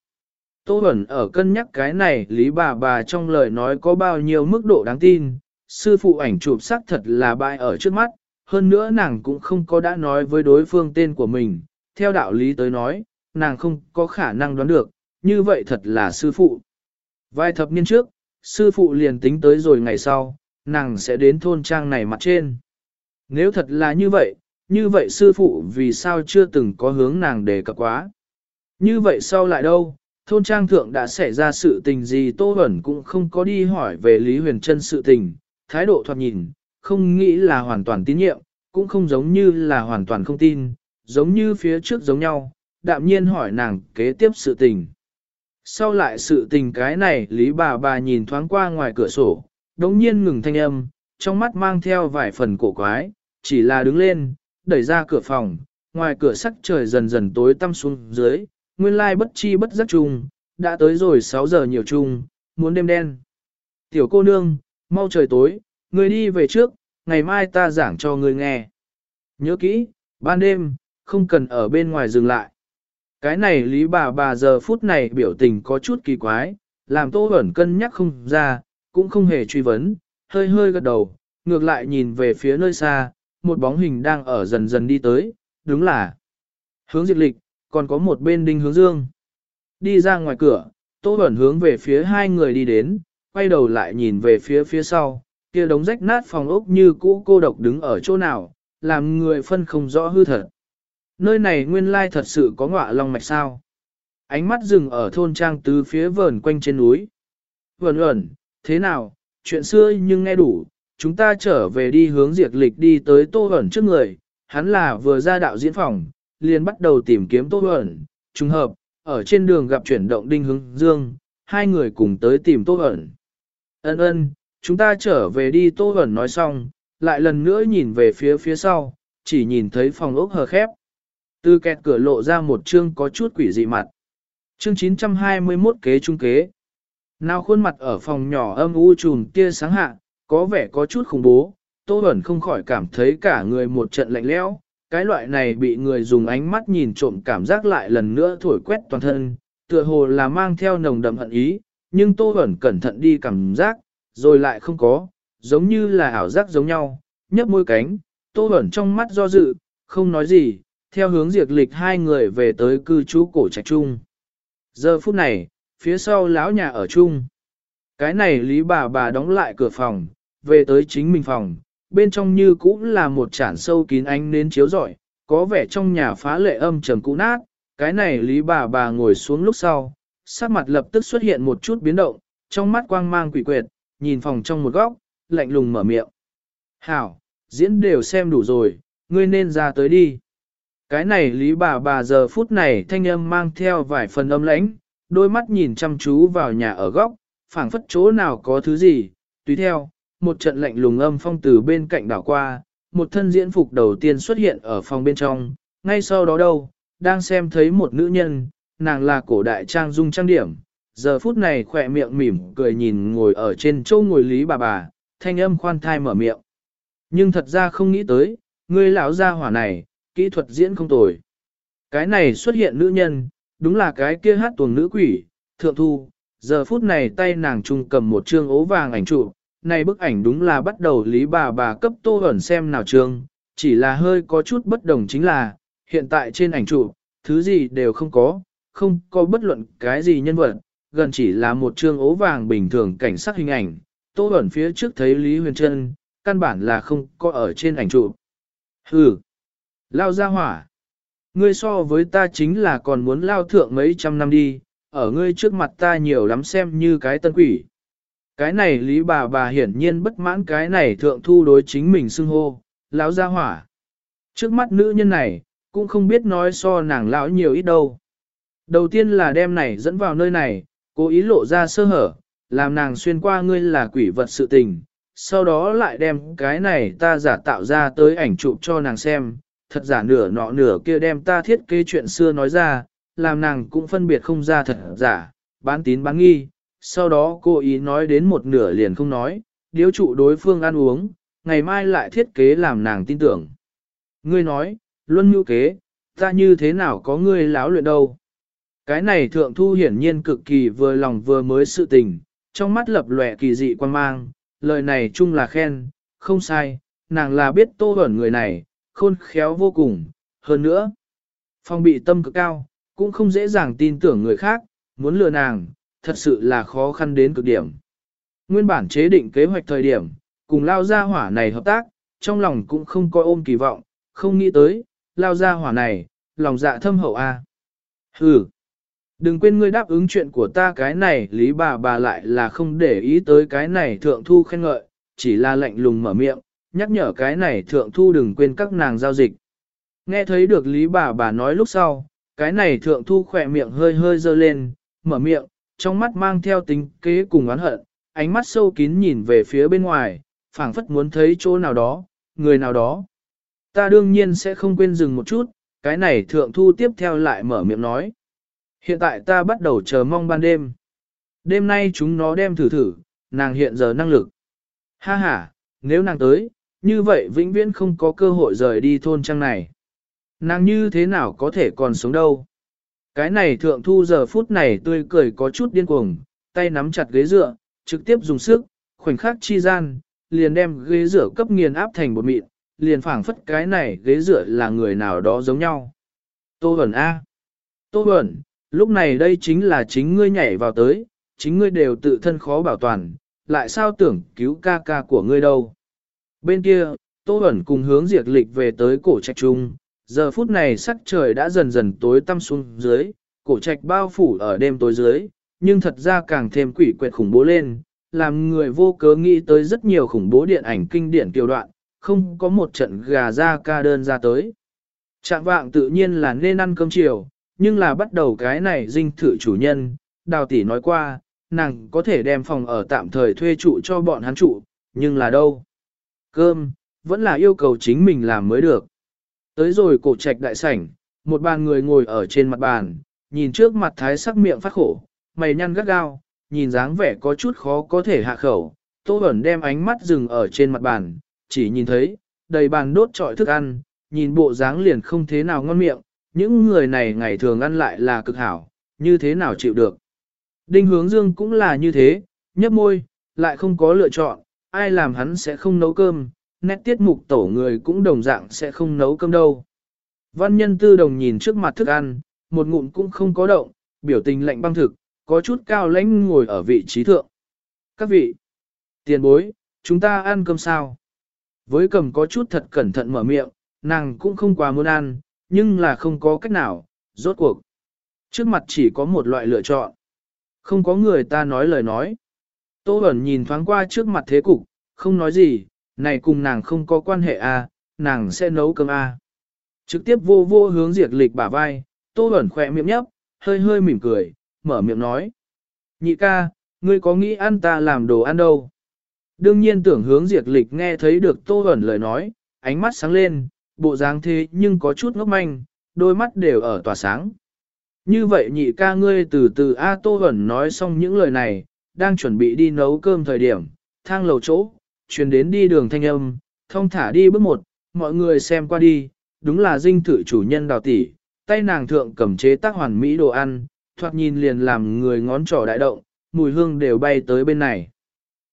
Tô Hẩn ở cân nhắc cái này lý bà bà trong lời nói có bao nhiêu mức độ đáng tin, sư phụ ảnh chụp sắc thật là bại ở trước mắt, hơn nữa nàng cũng không có đã nói với đối phương tên của mình, theo đạo lý tới nói, nàng không có khả năng đoán được, như vậy thật là sư phụ. Vài thập niên trước, sư phụ liền tính tới rồi ngày sau, nàng sẽ đến thôn trang này mặt trên. Nếu thật là như vậy, như vậy sư phụ vì sao chưa từng có hướng nàng đề cập quá. Như vậy sau lại đâu, thôn trang thượng đã xảy ra sự tình gì Tô Bẩn cũng không có đi hỏi về Lý Huyền Trân sự tình, thái độ thoạt nhìn, không nghĩ là hoàn toàn tín nhiệm, cũng không giống như là hoàn toàn không tin, giống như phía trước giống nhau, đạm nhiên hỏi nàng kế tiếp sự tình. Sau lại sự tình cái này Lý bà bà nhìn thoáng qua ngoài cửa sổ, đống nhiên ngừng thanh âm, trong mắt mang theo vài phần cổ quái, chỉ là đứng lên, đẩy ra cửa phòng, ngoài cửa sắc trời dần dần tối tăm xuống dưới, nguyên lai bất chi bất giác chung, đã tới rồi 6 giờ nhiều chung, muốn đêm đen. Tiểu cô nương, mau trời tối, người đi về trước, ngày mai ta giảng cho người nghe. Nhớ kỹ, ban đêm, không cần ở bên ngoài dừng lại. Cái này lý bà bà giờ phút này biểu tình có chút kỳ quái, làm tô ẩn cân nhắc không ra, cũng không hề truy vấn, hơi hơi gật đầu, ngược lại nhìn về phía nơi xa, một bóng hình đang ở dần dần đi tới, đúng là hướng diệt lịch, còn có một bên đinh hướng dương. Đi ra ngoài cửa, Tô Bẩn hướng về phía hai người đi đến, quay đầu lại nhìn về phía phía sau, kia đống rách nát phòng ốc như cũ cô độc đứng ở chỗ nào, làm người phân không rõ hư thật. Nơi này nguyên lai thật sự có ngọa long mạch sao. Ánh mắt dừng ở thôn trang tứ phía vờn quanh trên núi. Vẩn ẩn, thế nào, chuyện xưa nhưng nghe đủ, chúng ta trở về đi hướng diệt lịch đi tới tô ẩn trước người, hắn là vừa ra đạo diễn phòng, liền bắt đầu tìm kiếm tô ẩn, trùng hợp, ở trên đường gặp chuyển động đinh hướng dương, hai người cùng tới tìm tô ẩn. Ân ân, chúng ta trở về đi tô ẩn nói xong, lại lần nữa nhìn về phía phía sau, chỉ nhìn thấy phòng ốc hờ khép. Từ kẹt cửa lộ ra một chương có chút quỷ dị mặt. Chương 921 kế trung kế. Nào khuôn mặt ở phòng nhỏ âm u trùn tia sáng hạ, có vẻ có chút khủng bố, Tô Bẩn không khỏi cảm thấy cả người một trận lạnh lẽo, cái loại này bị người dùng ánh mắt nhìn trộm cảm giác lại lần nữa thổi quét toàn thân, tựa hồ là mang theo nồng đậm hận ý, nhưng Tô Bẩn cẩn thận đi cảm giác, rồi lại không có, giống như là ảo giác giống nhau, nhấp môi cánh, Tô Bẩn trong mắt do dự, không nói gì, theo hướng diệt lịch hai người về tới cư trú cổ trạch trung. Giờ phút này, phía sau lão nhà ở chung. Cái này lý bà bà đóng lại cửa phòng, về tới chính mình phòng, bên trong như cũng là một chản sâu kín ánh nến chiếu rọi, có vẻ trong nhà phá lệ âm trầm cũ nát, cái này lý bà bà ngồi xuống lúc sau, sắc mặt lập tức xuất hiện một chút biến động, trong mắt quang mang quỷ quyệt, nhìn phòng trong một góc, lạnh lùng mở miệng. Hảo, diễn đều xem đủ rồi, ngươi nên ra tới đi. Cái này lý bà bà giờ phút này thanh âm mang theo vài phần âm lãnh, đôi mắt nhìn chăm chú vào nhà ở góc, phảng phất chỗ nào có thứ gì, tùy theo, một trận lạnh lùng âm phong từ bên cạnh đảo qua, một thân diễn phục đầu tiên xuất hiện ở phòng bên trong, ngay sau đó đâu, đang xem thấy một nữ nhân, nàng là cổ đại trang dung trang điểm, giờ phút này khỏe miệng mỉm cười nhìn ngồi ở trên châu ngồi lý bà bà, thanh âm khoan thai mở miệng. Nhưng thật ra không nghĩ tới, người lão gia hỏa này, kỹ thuật diễn không tồi. Cái này xuất hiện nữ nhân, đúng là cái kia hát tuồng nữ quỷ, thượng thu, giờ phút này tay nàng trung cầm một trương ố vàng ảnh chụp, này bức ảnh đúng là bắt đầu lý bà bà cấp tô ẩn xem nào trương, chỉ là hơi có chút bất đồng chính là, hiện tại trên ảnh chụp, thứ gì đều không có, không có bất luận cái gì nhân vật, gần chỉ là một trương ố vàng bình thường cảnh sắc hình ảnh, tô ẩn phía trước thấy Lý Huyền Trân, căn bản là không có ở trên ảnh chụp. Hừ, lao ra hỏa. Ngươi so với ta chính là còn muốn lao thượng mấy trăm năm đi, ở ngươi trước mặt ta nhiều lắm xem như cái tân quỷ. Cái này lý bà bà hiển nhiên bất mãn cái này thượng thu đối chính mình xưng hô, lão gia hỏa. Trước mắt nữ nhân này, cũng không biết nói so nàng lão nhiều ít đâu. Đầu tiên là đem này dẫn vào nơi này, cố ý lộ ra sơ hở, làm nàng xuyên qua ngươi là quỷ vật sự tình. sau đó lại đem cái này ta giả tạo ra tới ảnh chụp cho nàng xem, thật giả nửa nọ nửa kia đem ta thiết kế chuyện xưa nói ra, làm nàng cũng phân biệt không ra thật giả, bán tín bán nghi, sau đó cô ý nói đến một nửa liền không nói, điếu trụ đối phương ăn uống, ngày mai lại thiết kế làm nàng tin tưởng. Ngươi nói, luân nhu kế, ta như thế nào có ngươi láo luyện đâu. Cái này thượng thu hiển nhiên cực kỳ vừa lòng vừa mới sự tình, trong mắt lập lòe kỳ dị quan mang, lời này chung là khen, không sai, nàng là biết tô ẩn người này, khôn khéo vô cùng, hơn nữa. Phong bị tâm cực cao, cũng không dễ dàng tin tưởng người khác, muốn lừa nàng, thật sự là khó khăn đến cực điểm. Nguyên bản chế định kế hoạch thời điểm, cùng lao gia hỏa này hợp tác, trong lòng cũng không coi ôm kỳ vọng, không nghĩ tới, lao gia hỏa này, lòng dạ thâm hậu a. À. Hừ, đừng quên ngươi đáp ứng chuyện của ta cái này, lý bà bà lại là không để ý tới cái này thượng thu khen ngợi, chỉ là lạnh lùng mở miệng, nhắc nhở cái này thượng thu đừng quên các nàng giao dịch. Nghe thấy được lý bà bà nói lúc sau, cái này thượng thu khỏe miệng hơi hơi dơ lên, mở miệng, trong mắt mang theo tính kế cùng oán hận, ánh mắt sâu kín nhìn về phía bên ngoài, phảng phất muốn thấy chỗ nào đó, người nào đó. Ta đương nhiên sẽ không quên dừng một chút, cái này thượng thu tiếp theo lại mở miệng nói. Hiện tại ta bắt đầu chờ mong ban đêm. Đêm nay chúng nó đem thử thử, nàng hiện giờ năng lực. Ha ha, nếu nàng tới, như vậy vĩnh viễn không có cơ hội rời đi thôn trang này. Nàng như thế nào có thể còn sống đâu. Cái này thượng thu giờ phút này tươi cười có chút điên cuồng, tay nắm chặt ghế dựa, trực tiếp dùng sức, khoảnh khắc chi gian, liền đem ghế dựa cấp nghiền áp thành bột mịn, liền phảng phất cái này ghế dựa là người nào đó giống nhau. Tô Bẩn A. Tô Bẩn, lúc này đây chính là chính ngươi nhảy vào tới, chính ngươi đều tự thân khó bảo toàn, lại sao tưởng cứu ca ca của ngươi đâu. Bên kia, Tô Bẩn cùng hướng diệt lịch về tới cổ trạch trung, giờ phút này sắc trời đã dần dần tối tăm xuống dưới, cổ trạch bao phủ ở đêm tối dưới, nhưng thật ra càng thêm quỷ quyệt khủng bố lên, làm người vô cớ nghĩ tới rất nhiều khủng bố điện ảnh kinh điển kiều đoạn, không có một trận gà ra ca đơn ra tới. Trạng vạng tự nhiên là nên ăn cơm chiều, nhưng là bắt đầu cái này dinh thự chủ nhân, đào tỷ nói qua, nàng có thể đem phòng ở tạm thời thuê trụ cho bọn hắn trụ, nhưng là đâu? Cơm, vẫn là yêu cầu chính mình làm mới được. Tới rồi cổ trạch đại sảnh, một bàn người ngồi ở trên mặt bàn, nhìn trước mặt thái sắc miệng phát khổ, mày nhăn gắt gao, nhìn dáng vẻ có chút khó có thể hạ khẩu. Tô Bẩn đem ánh mắt dừng ở trên mặt bàn, chỉ nhìn thấy, đầy bàn đốt trọi thức ăn, nhìn bộ dáng liền không thế nào ngon miệng, những người này ngày thường ăn lại là cực hảo, như thế nào chịu được. Đinh hướng dương cũng là như thế, nhấp môi, lại không có lựa chọn, ai làm hắn sẽ không nấu cơm, nét tiết mục tổ người cũng đồng dạng sẽ không nấu cơm đâu. Văn nhân tư đồng nhìn trước mặt thức ăn, một ngụm cũng không có động, biểu tình lạnh băng thực, có chút cao lãnh ngồi ở vị trí thượng. Các vị, tiền bối, chúng ta ăn cơm sao? Với cầm có chút thật cẩn thận mở miệng, nàng cũng không quá muốn ăn, nhưng là không có cách nào, rốt cuộc. Trước mặt chỉ có một loại lựa chọn. Không có người ta nói lời nói. Tô Bẩn nhìn thoáng qua trước mặt thế cục, không nói gì, này cùng nàng không có quan hệ à, nàng sẽ nấu cơm à. Trực tiếp vô vô hướng diệt lịch bả vai, Tô Bẩn khỏe miệng nhấp, hơi hơi mỉm cười, mở miệng nói. Nhị ca, ngươi có nghĩ ăn ta làm đồ ăn đâu? Đương nhiên tưởng hướng diệt lịch nghe thấy được Tô Bẩn lời nói, ánh mắt sáng lên, bộ dáng thế nhưng có chút ngốc manh, đôi mắt đều ở tỏa sáng. Như vậy nhị ca ngươi từ từ A Tô Bẩn nói xong những lời này, đang chuẩn bị đi nấu cơm thời điểm, thang lầu chỗ, chuyển đến đi đường thanh âm, thông thả đi bước một, mọi người xem qua đi, đúng là dinh thự chủ nhân đào tỷ, tay nàng thượng cầm chế tác hoàn mỹ đồ ăn, thoạt nhìn liền làm người ngón trỏ đại động, mùi hương đều bay tới bên này.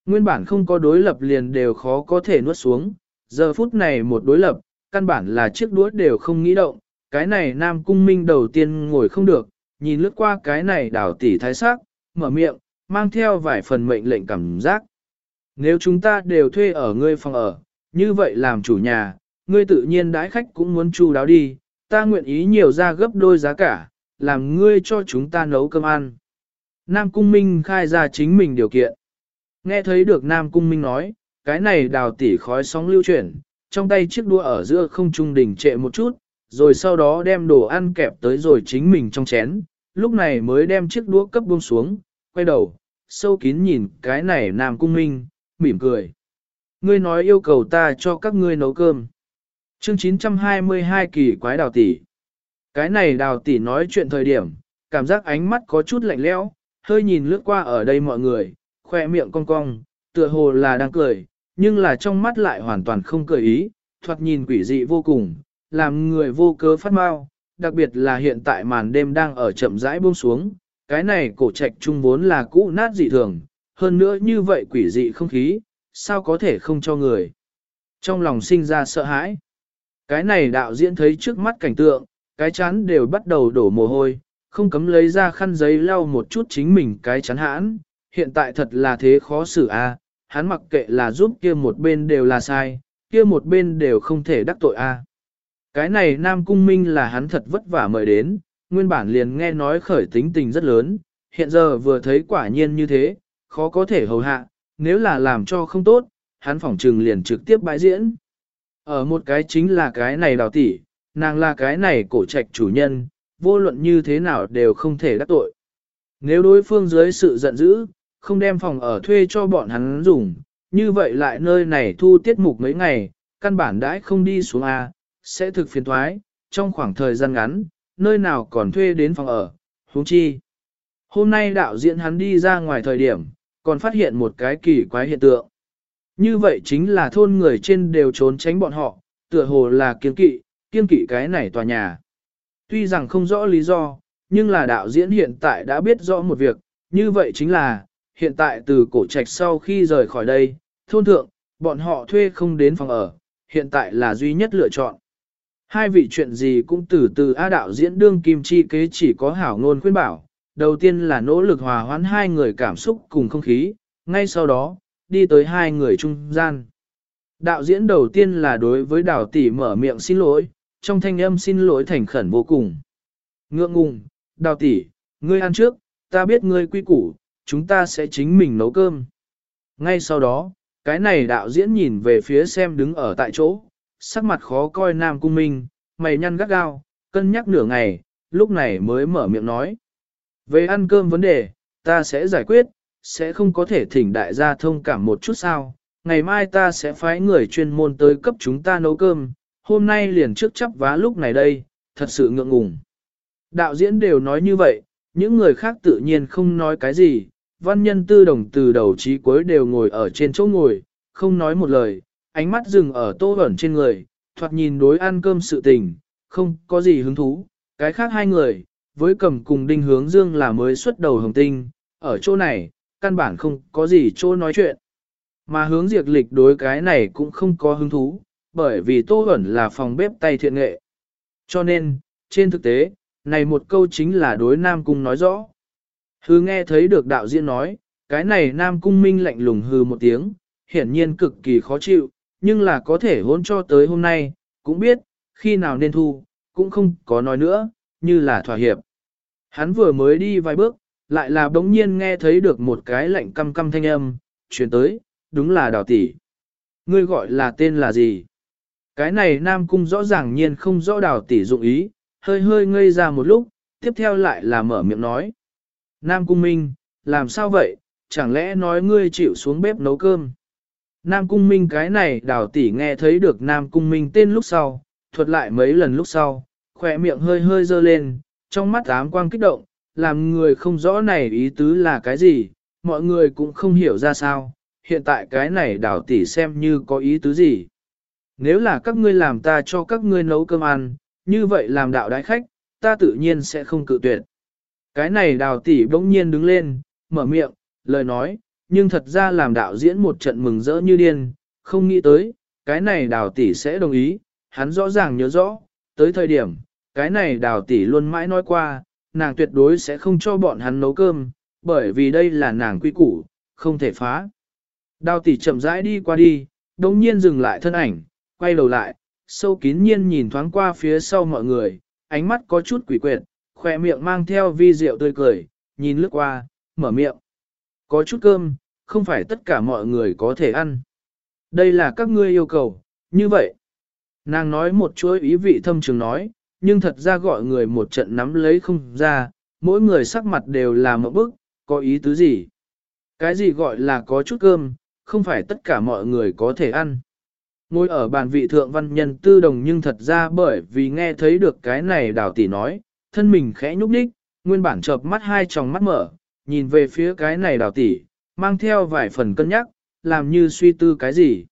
Nguyên bản không có đối lập liền đều khó có thể nuốt xuống, giờ phút này một đối lập, căn bản là chiếc đuốt đều không nghĩ động, cái này nam cung minh đầu tiên ngồi không được, nhìn lướt qua cái này đảo tỷ thái sắc, mở miệng, mang theo vài phần mệnh lệnh cảm giác. Nếu chúng ta đều thuê ở ngươi phòng ở, như vậy làm chủ nhà, ngươi tự nhiên đãi khách cũng muốn chu đáo đi, ta nguyện ý nhiều ra gấp đôi giá cả, làm ngươi cho chúng ta nấu cơm ăn. Nam Cung Minh khai ra chính mình điều kiện. Nghe thấy được Nam Cung Minh nói, cái này đào tỉ khói sóng lưu chuyển, trong tay chiếc đũa ở giữa không trung đỉnh trệ một chút, rồi sau đó đem đồ ăn kẹp tới rồi chính mình trong chén, lúc này mới đem chiếc đũa cấp buông xuống, quay đầu, sâu kín nhìn cái này Nam Cung Minh, mỉm cười. Ngươi nói yêu cầu ta cho các ngươi nấu cơm. Chương 922 kỳ quái đào tỷ. Cái này đào tỷ nói chuyện thời điểm, cảm giác ánh mắt có chút lạnh lẽo, hơi nhìn lướt qua ở đây mọi người, khoe miệng cong cong, tựa hồ là đang cười, nhưng là trong mắt lại hoàn toàn không cười ý, thoạt nhìn quỷ dị vô cùng, làm người vô cớ phát mau, đặc biệt là hiện tại màn đêm đang ở chậm rãi buông xuống, cái này cổ trạch trung vốn là cũ nát dị thường, hơn nữa như vậy quỷ dị không khí, sao có thể không cho người. Trong lòng sinh ra sợ hãi, cái này đạo diễn thấy trước mắt cảnh tượng, cái chán đều bắt đầu đổ mồ hôi, không cấm lấy ra khăn giấy lau một chút chính mình cái chán hãn, hiện tại thật là thế khó xử a. hắn mặc kệ là giúp kia một bên đều là sai, kia một bên đều không thể đắc tội a. Cái này Nam Cung Minh là hắn thật vất vả mời đến, nguyên bản liền nghe nói khởi tính tình rất lớn, hiện giờ vừa thấy quả nhiên như thế, khó có thể hầu hạ, nếu là làm cho không tốt, hắn phỏng trừng liền trực tiếp bãi diễn. Ở một cái chính là cái này đào tỷ, nàng là cái này cổ trạch chủ nhân, vô luận như thế nào đều không thể đắc tội. Nếu đối phương dưới sự giận dữ, không đem phòng ở thuê cho bọn hắn dùng, như vậy lại nơi này thu tiết mục mấy ngày, căn bản đãi không đi xuống A, sẽ thực phiền thoái, trong khoảng thời gian ngắn, nơi nào còn thuê đến phòng ở, huống chi. Hôm nay đạo diễn hắn đi ra ngoài thời điểm, còn phát hiện một cái kỳ quái hiện tượng. Như vậy chính là thôn người trên đều trốn tránh bọn họ, tựa hồ là kiên kỵ, kiên kỵ cái này tòa nhà. Tuy rằng không rõ lý do, nhưng là đạo diễn hiện tại đã biết rõ một việc, như vậy chính là, hiện tại từ cổ trạch sau khi rời khỏi đây, thôn thượng, bọn họ thuê không đến phòng ở, hiện tại là duy nhất lựa chọn. Hai vị chuyện gì cũng từ từ A đạo diễn đương kim chi kế chỉ có hảo ngôn khuyên bảo, đầu tiên là nỗ lực hòa hoãn hai người cảm xúc cùng không khí, ngay sau đó, đi tới hai người trung gian. Đạo diễn đầu tiên là đối với đào tỷ mở miệng xin lỗi, trong thanh âm xin lỗi thành khẩn vô cùng. Ngượng ngùng, đào tỷ, ngươi ăn trước, ta biết ngươi quy củ, chúng ta sẽ chính mình nấu cơm. Ngay sau đó, cái này đạo diễn nhìn về phía xem đứng ở tại chỗ, sắc mặt khó coi Nam Cung Minh, mày nhăn gắt gao, cân nhắc nửa ngày, lúc này mới mở miệng nói. Về ăn cơm vấn đề, ta sẽ giải quyết, sẽ không có thể thỉnh đại gia thông cảm một chút sao. Ngày mai ta sẽ phái người chuyên môn tới cấp chúng ta nấu cơm, hôm nay liền trước chấp vá lúc này đây, thật sự ngượng ngùng. Đạo diễn đều nói như vậy, những người khác tự nhiên không nói cái gì, văn nhân tư đồng từ đầu chí cuối đều ngồi ở trên chỗ ngồi, không nói một lời, ánh mắt dừng ở tô ẩn trên người, thoạt nhìn đối ăn cơm sự tình, không có gì hứng thú, cái khác hai người, với cầm cùng đinh hướng dương là mới xuất đầu hồng tinh, ở chỗ này, căn bản không có gì chỗ nói chuyện. Mà hướng diệt lịch đối cái này cũng không có hứng thú, bởi vì tô ẩn là phòng bếp tay thiện nghệ. Cho nên, trên thực tế, này một câu chính là đối Nam Cung nói rõ. Hư nghe thấy được đạo diễn nói, cái này Nam Cung Minh lạnh lùng hư một tiếng, hiển nhiên cực kỳ khó chịu, nhưng là có thể hôn cho tới hôm nay, cũng biết, khi nào nên thu, cũng không có nói nữa, như là thỏa hiệp. Hắn vừa mới đi vài bước, lại là đống nhiên nghe thấy được một cái lạnh căm căm thanh âm, chuyển tới, đúng là đào tỷ. Ngươi gọi là tên là gì? Cái này Nam Cung rõ ràng nhiên không rõ đào tỷ dụng ý, hơi hơi ngây ra một lúc, tiếp theo lại là mở miệng nói. Nam Cung Minh, làm sao vậy, chẳng lẽ nói ngươi chịu xuống bếp nấu cơm? Nam Cung Minh cái này đào tỷ nghe thấy được Nam Cung Minh tên lúc sau, thuật lại mấy lần lúc sau, khỏe miệng hơi hơi dơ lên, trong mắt ám quang kích động, làm người không rõ này ý tứ là cái gì, mọi người cũng không hiểu ra sao, hiện tại cái này đào tỷ xem như có ý tứ gì. Nếu là các ngươi làm ta cho các ngươi nấu cơm ăn, như vậy làm đạo đái khách, ta tự nhiên sẽ không cự tuyệt. Cái này đào tỷ bỗng nhiên đứng lên, mở miệng, lời nói, nhưng thật ra làm đạo diễn một trận mừng rỡ như điên, không nghĩ tới, cái này đào tỷ sẽ đồng ý, hắn rõ ràng nhớ rõ, tới thời điểm, cái này đào tỷ luôn mãi nói qua, nàng tuyệt đối sẽ không cho bọn hắn nấu cơm, bởi vì đây là nàng quy củ, không thể phá. Đào tỷ chậm rãi đi qua đi, đồng nhiên dừng lại thân ảnh, quay đầu lại, sâu kín nhiên nhìn thoáng qua phía sau mọi người, ánh mắt có chút quỷ quyệt, khỏe miệng mang theo vi rượu tươi cười, nhìn lướt qua, mở miệng. Có chút cơm, không phải tất cả mọi người có thể ăn. Đây là các ngươi yêu cầu, như vậy. Nàng nói một chuỗi ý vị thâm trường nói, nhưng thật ra gọi người một trận nắm lấy không ra, mỗi người sắc mặt đều là một bức, có ý tứ gì. Cái gì gọi là có chút cơm, không phải tất cả mọi người có thể ăn. Ngồi ở bàn vị thượng văn nhân tư đồng nhưng thật ra bởi vì nghe thấy được cái này đào tỷ nói, thân mình khẽ nhúc nhích, nguyên bản chợp mắt hai tròng mắt mở, nhìn về phía cái này đào tỷ, mang theo vài phần cân nhắc, làm như suy tư cái gì.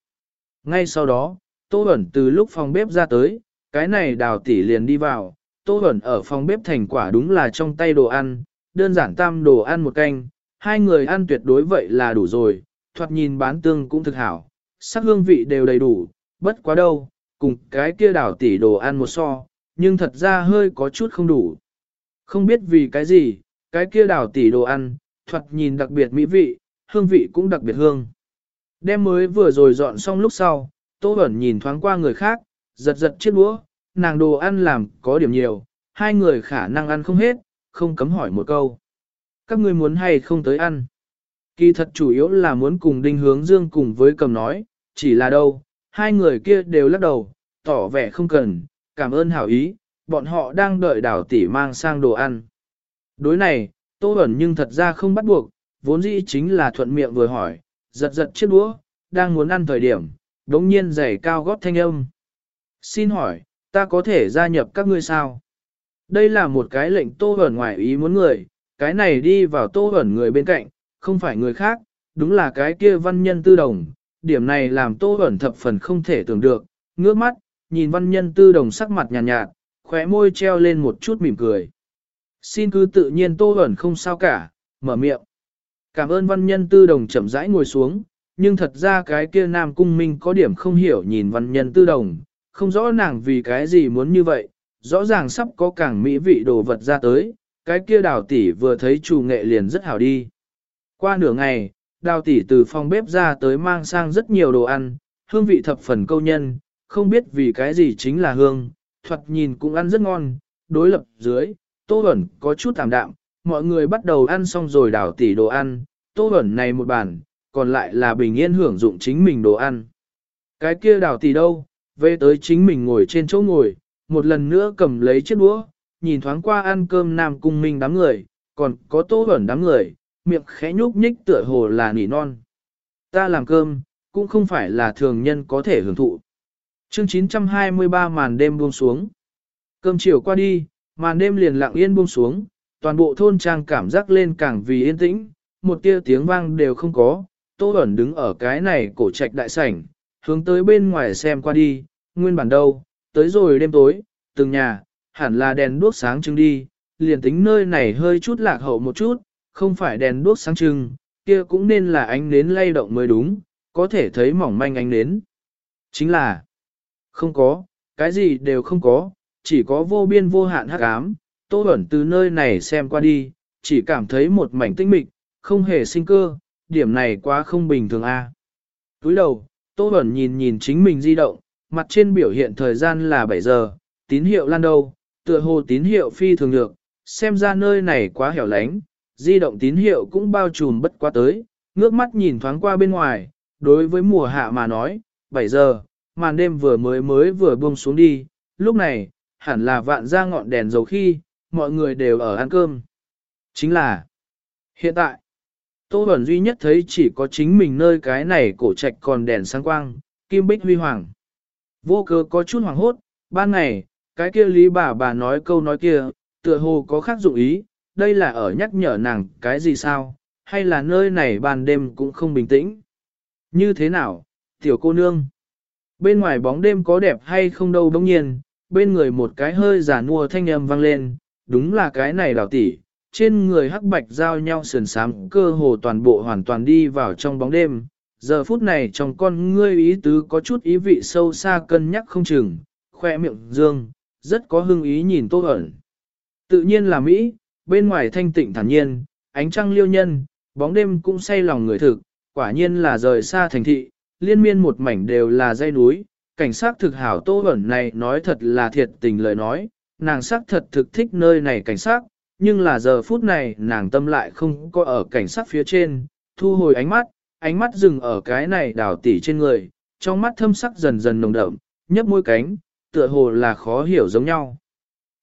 Ngay sau đó, Tô Bẩn từ lúc phòng bếp ra tới, cái này đào tỷ liền đi vào, Tô Bẩn ở phòng bếp thành quả đúng là trong tay đồ ăn, đơn giản tam đồ ăn một canh, hai người ăn tuyệt đối vậy là đủ rồi, thoạt nhìn bán tương cũng thực hảo, sắc hương vị đều đầy đủ, bất quá đâu, cùng cái kia đào tỷ đồ ăn một so, nhưng thật ra hơi có chút không đủ. Không biết vì cái gì, cái kia đào tỷ đồ ăn, thuật nhìn đặc biệt mỹ vị, hương vị cũng đặc biệt hương. Đem mới vừa rồi dọn xong lúc sau, Tô Bẩn nhìn thoáng qua người khác, giật giật chiếc đũa, nàng đồ ăn làm có điểm nhiều, hai người khả năng ăn không hết, không cấm hỏi một câu. Các ngươi muốn hay không tới ăn? Kỳ thật chủ yếu là muốn cùng đinh hướng dương cùng với cầm nói, chỉ là đâu, hai người kia đều lắc đầu, tỏ vẻ không cần, cảm ơn hảo ý, bọn họ đang đợi đảo tỷ mang sang đồ ăn. Đối này, Tô Bẩn nhưng thật ra không bắt buộc, vốn dĩ chính là thuận miệng vừa hỏi, giật giật chiếc đũa, đang muốn ăn thời điểm, đống nhiên giày cao gót thanh âm. Xin hỏi, ta có thể gia nhập các ngươi sao? Đây là một cái lệnh Tô Bẩn ngoài ý muốn người, cái này đi vào Tô Bẩn người bên cạnh, không phải người khác, đúng là cái kia văn nhân tư đồng, điểm này làm Tô Bẩn thập phần không thể tưởng được, ngước mắt, nhìn văn nhân tư đồng sắc mặt nhàn nhạt, nhạt, khóe môi treo lên một chút mỉm cười. Xin cứ tự nhiên Tô Bẩn không sao cả, mở miệng. Cảm ơn văn nhân tư đồng chậm rãi ngồi xuống, nhưng thật ra cái kia nam cung minh có điểm không hiểu nhìn văn nhân tư đồng, không rõ nàng vì cái gì muốn như vậy, rõ ràng sắp có càng mỹ vị đồ vật ra tới, cái kia đào tỷ vừa thấy chủ nghệ liền rất hảo đi. Qua nửa ngày, đào tỷ từ phòng bếp ra tới mang sang rất nhiều đồ ăn, hương vị thập phần câu nhân, không biết vì cái gì chính là hương, thuật nhìn cũng ăn rất ngon, đối lập dưới, tô Bẩn có chút tạm đạm, mọi người bắt đầu ăn xong rồi đảo tỷ đồ ăn, tô Bẩn này một bàn, còn lại là bình yên hưởng dụng chính mình đồ ăn. Cái kia đảo tỷ đâu, về tới chính mình ngồi trên chỗ ngồi, một lần nữa cầm lấy chiếc đũa, nhìn thoáng qua ăn cơm nam cung minh đám người, còn có tô Bẩn đám người, miệng khẽ nhúc nhích tựa hồ là nỉ non. Ta làm cơm, cũng không phải là thường nhân có thể hưởng thụ. Chương 923 màn đêm buông xuống. Cơm chiều qua đi, màn đêm liền lặng yên buông xuống, toàn bộ thôn trang cảm giác lên càng vì yên tĩnh, một tia tiếng vang đều không có. Tô ẩn đứng ở cái này cổ trạch đại sảnh, hướng tới bên ngoài xem qua đi, nguyên bản đâu, tới rồi đêm tối, từng nhà, hẳn là đèn đuốc sáng trưng đi, liền tính nơi này hơi chút lạc hậu một chút, không phải đèn đuốc sáng trưng, kia cũng nên là ánh nến lay động mới đúng, có thể thấy mỏng manh ánh nến. Chính là, không có, cái gì đều không có, chỉ có vô biên vô hạn hắc ám. Tô Bẩn từ nơi này xem qua đi, chỉ cảm thấy một mảnh tinh mịch, không hề sinh cơ, điểm này quá không bình thường a. Túi đầu, Tô Bẩn nhìn nhìn chính mình di động, mặt trên biểu hiện thời gian là 7 giờ, tín hiệu lan đầu, tựa hồ tín hiệu phi thường được, xem ra nơi này quá hẻo lánh, di động tín hiệu cũng bao trùm bất quá tới, ngước mắt nhìn thoáng qua bên ngoài, đối với mùa hạ mà nói, 7 giờ, màn đêm vừa mới mới vừa buông xuống đi, lúc này, hẳn là vạn ra ngọn đèn dầu khi, mọi người đều ở ăn cơm. Chính là, hiện tại, Tô Bẩn duy nhất thấy chỉ có chính mình nơi cái này cổ trạch còn đèn sáng quang, kim bích huy hoàng. Vô cớ có chút hoàng hốt, ban ngày, cái kia lý bà bà nói câu nói kia, tựa hồ có khác dụng ý, đây là ở nhắc nhở nàng cái gì sao, hay là nơi này ban đêm cũng không bình tĩnh. Như thế nào, tiểu cô nương? Bên ngoài bóng đêm có đẹp hay không đâu đông nhiên, bên người một cái hơi giả nua thanh âm vang lên, đúng là cái này đào tỷ, trên người hắc bạch giao nhau sườn sám cơ hồ toàn bộ hoàn toàn đi vào trong bóng đêm. Giờ phút này trong con ngươi ý tứ có chút ý vị sâu xa cân nhắc không chừng, khoe miệng dương, rất có hưng ý nhìn tô ẩn. Tự nhiên là Mỹ, bên ngoài thanh tịnh thản nhiên, ánh trăng liêu nhân, bóng đêm cũng say lòng người thực, quả nhiên là rời xa thành thị, liên miên một mảnh đều là dây núi, cảnh sát thực hảo tô ẩn này nói thật là thiệt tình lời nói, nàng sắc thật thực thích nơi này cảnh sát, nhưng là giờ phút này nàng tâm lại không có ở cảnh sát phía trên, thu hồi ánh mắt, ánh mắt dừng ở cái này đào tỉ trên người, trong mắt thâm sắc dần dần nồng đậm, nhấp môi cánh, tựa hồ là khó hiểu giống nhau.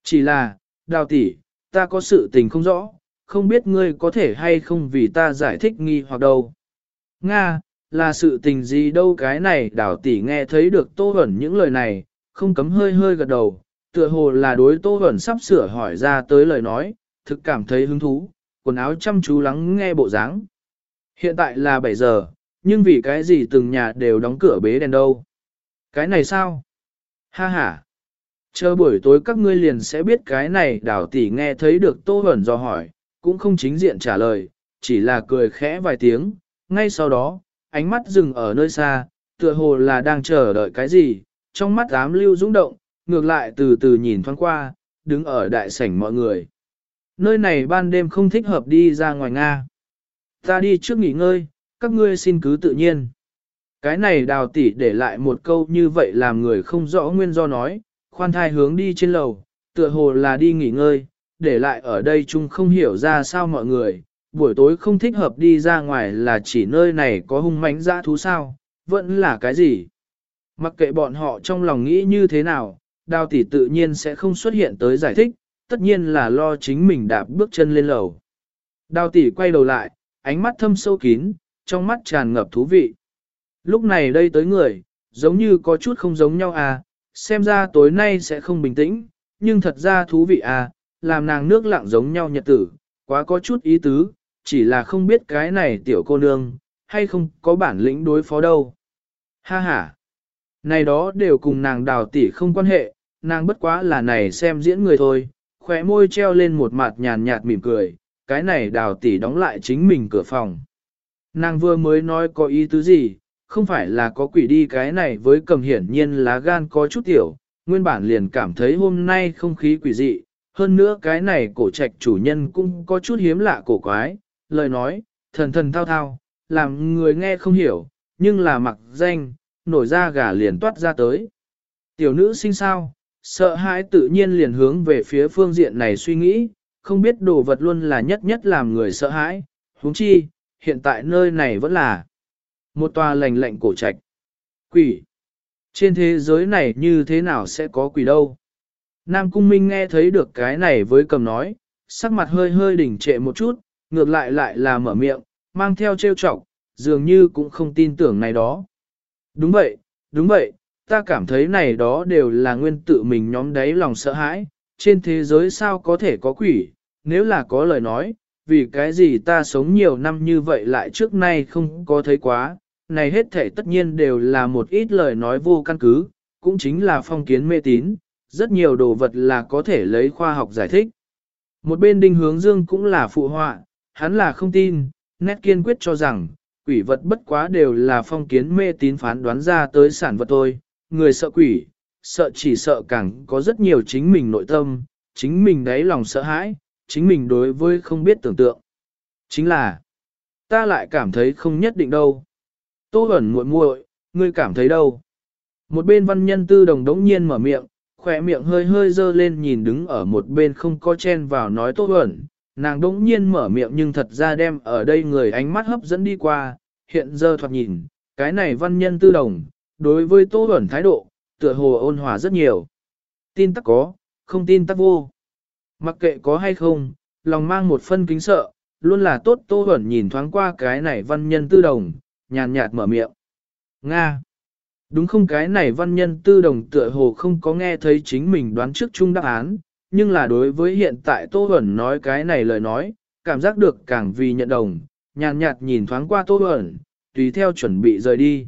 Chỉ là, đào tỷ, ta có sự tình không rõ, không biết ngươi có thể hay không vì ta giải thích nghi hoặc đâu. Nga, là sự tình gì đâu cái này đảo tỷ nghe thấy được Tô hẩn những lời này, không cấm hơi hơi gật đầu, tựa hồ là đối Tô hẩn sắp sửa hỏi ra tới lời nói, thực cảm thấy hứng thú, quần áo chăm chú lắng nghe bộ dáng. Hiện tại là 7 giờ, nhưng vì cái gì từng nhà đều đóng cửa bế đèn đâu. Cái này sao? Ha ha! Chờ buổi tối các ngươi liền sẽ biết cái này đảo tỷ nghe thấy được Tô hẩn do hỏi, cũng không chính diện trả lời, chỉ là cười khẽ vài tiếng, ngay sau đó, ánh mắt dừng ở nơi xa, tựa hồ là đang chờ đợi cái gì, trong mắt ám lưu rung động, ngược lại từ từ nhìn thoáng qua, đứng ở đại sảnh mọi người. Nơi này ban đêm không thích hợp đi ra ngoài Nga. Ta đi trước nghỉ ngơi, các ngươi xin cứ tự nhiên. Cái này đào tỷ để lại một câu như vậy làm người không rõ nguyên do nói, khoan thai hướng đi trên lầu, tựa hồ là đi nghỉ ngơi, để lại ở đây chung không hiểu ra sao mọi người, buổi tối không thích hợp đi ra ngoài là chỉ nơi này có hung mãnh dã thú sao, vẫn là cái gì. Mặc kệ bọn họ trong lòng nghĩ như thế nào, đào tỷ tự nhiên sẽ không xuất hiện tới giải thích, tất nhiên là lo chính mình đạp bước chân lên lầu. Đào tỷ quay đầu lại, ánh mắt thâm sâu kín, trong mắt tràn ngập thú vị. Lúc này đây tới người, giống như có chút không giống nhau à, xem ra tối nay sẽ không bình tĩnh, nhưng thật ra thú vị à, làm nàng nước lặng giống nhau nhật tử, quá có chút ý tứ, chỉ là không biết cái này tiểu cô nương, hay không có bản lĩnh đối phó đâu. Ha ha! Này đó đều cùng nàng đào tỷ không quan hệ, nàng bất quá là này xem diễn người thôi, khóe môi treo lên một mặt nhàn nhạt mỉm cười, cái này đào tỷ đóng lại chính mình cửa phòng. Nàng vừa mới nói có ý tứ gì, không phải là có quỷ đi cái này với cầm hiển nhiên lá gan có chút tiểu, nguyên bản liền cảm thấy hôm nay không khí quỷ dị, hơn nữa cái này cổ trạch chủ nhân cũng có chút hiếm lạ cổ quái, lời nói, thần thần thao thao, làm người nghe không hiểu, nhưng là mặc danh, nổi ra gà liền toát ra tới. Tiểu nữ sinh sao, sợ hãi tự nhiên liền hướng về phía phương diện này suy nghĩ, không biết đồ vật luôn là nhất nhất làm người sợ hãi, huống chi, hiện tại nơi này vẫn là một tòa lành lạnh cổ trạch. Quỷ! Trên thế giới này như thế nào sẽ có quỷ đâu? Nam Cung Minh nghe thấy được cái này với cầm nói, sắc mặt hơi hơi đỉnh trệ một chút, ngược lại lại là mở miệng, mang theo trêu chọc, dường như cũng không tin tưởng này đó. Đúng vậy, đúng vậy, ta cảm thấy này đó đều là nguyên tự mình nhóm đáy lòng sợ hãi, trên thế giới sao có thể có quỷ, nếu là có lời nói, vì cái gì ta sống nhiều năm như vậy lại trước nay không có thấy quá, này hết thể tất nhiên đều là một ít lời nói vô căn cứ, cũng chính là phong kiến mê tín, rất nhiều đồ vật là có thể lấy khoa học giải thích. Một bên đinh hướng dương cũng là phụ họa, hắn là không tin, nét kiên quyết cho rằng, quỷ vật bất quá đều là phong kiến mê tín phán đoán ra tới sản vật thôi, người sợ quỷ, sợ chỉ sợ càng có rất nhiều chính mình nội tâm, chính mình đáy lòng sợ hãi, chính mình đối với không biết tưởng tượng. Chính là, ta lại cảm thấy không nhất định đâu. Tô ẩn muội muội, ngươi cảm thấy đâu? Một bên văn nhân tư đồng đống nhiên mở miệng, khỏe miệng hơi hơi dơ lên nhìn đứng ở một bên không có chen vào nói Tô ẩn, nàng đỗng nhiên mở miệng nhưng thật ra đem ở đây người ánh mắt hấp dẫn đi qua, hiện giờ thoạt nhìn, cái này văn nhân tư đồng, đối với Tô ẩn thái độ, tựa hồ ôn hòa rất nhiều. Tin tắc có, không tin tắc vô. Mặc kệ có hay không, lòng mang một phân kính sợ, luôn là tốt Tô ẩn nhìn thoáng qua cái này văn nhân tư đồng, nhàn nhạt mở miệng. Nga. Đúng không cái này văn nhân tư đồng tựa hồ không có nghe thấy chính mình đoán trước chung đáp án, nhưng là đối với hiện tại Tô Huẩn nói cái này lời nói, cảm giác được càng vì nhận đồng, nhàn nhạt nhìn thoáng qua Tô Huẩn, tùy theo chuẩn bị rời đi.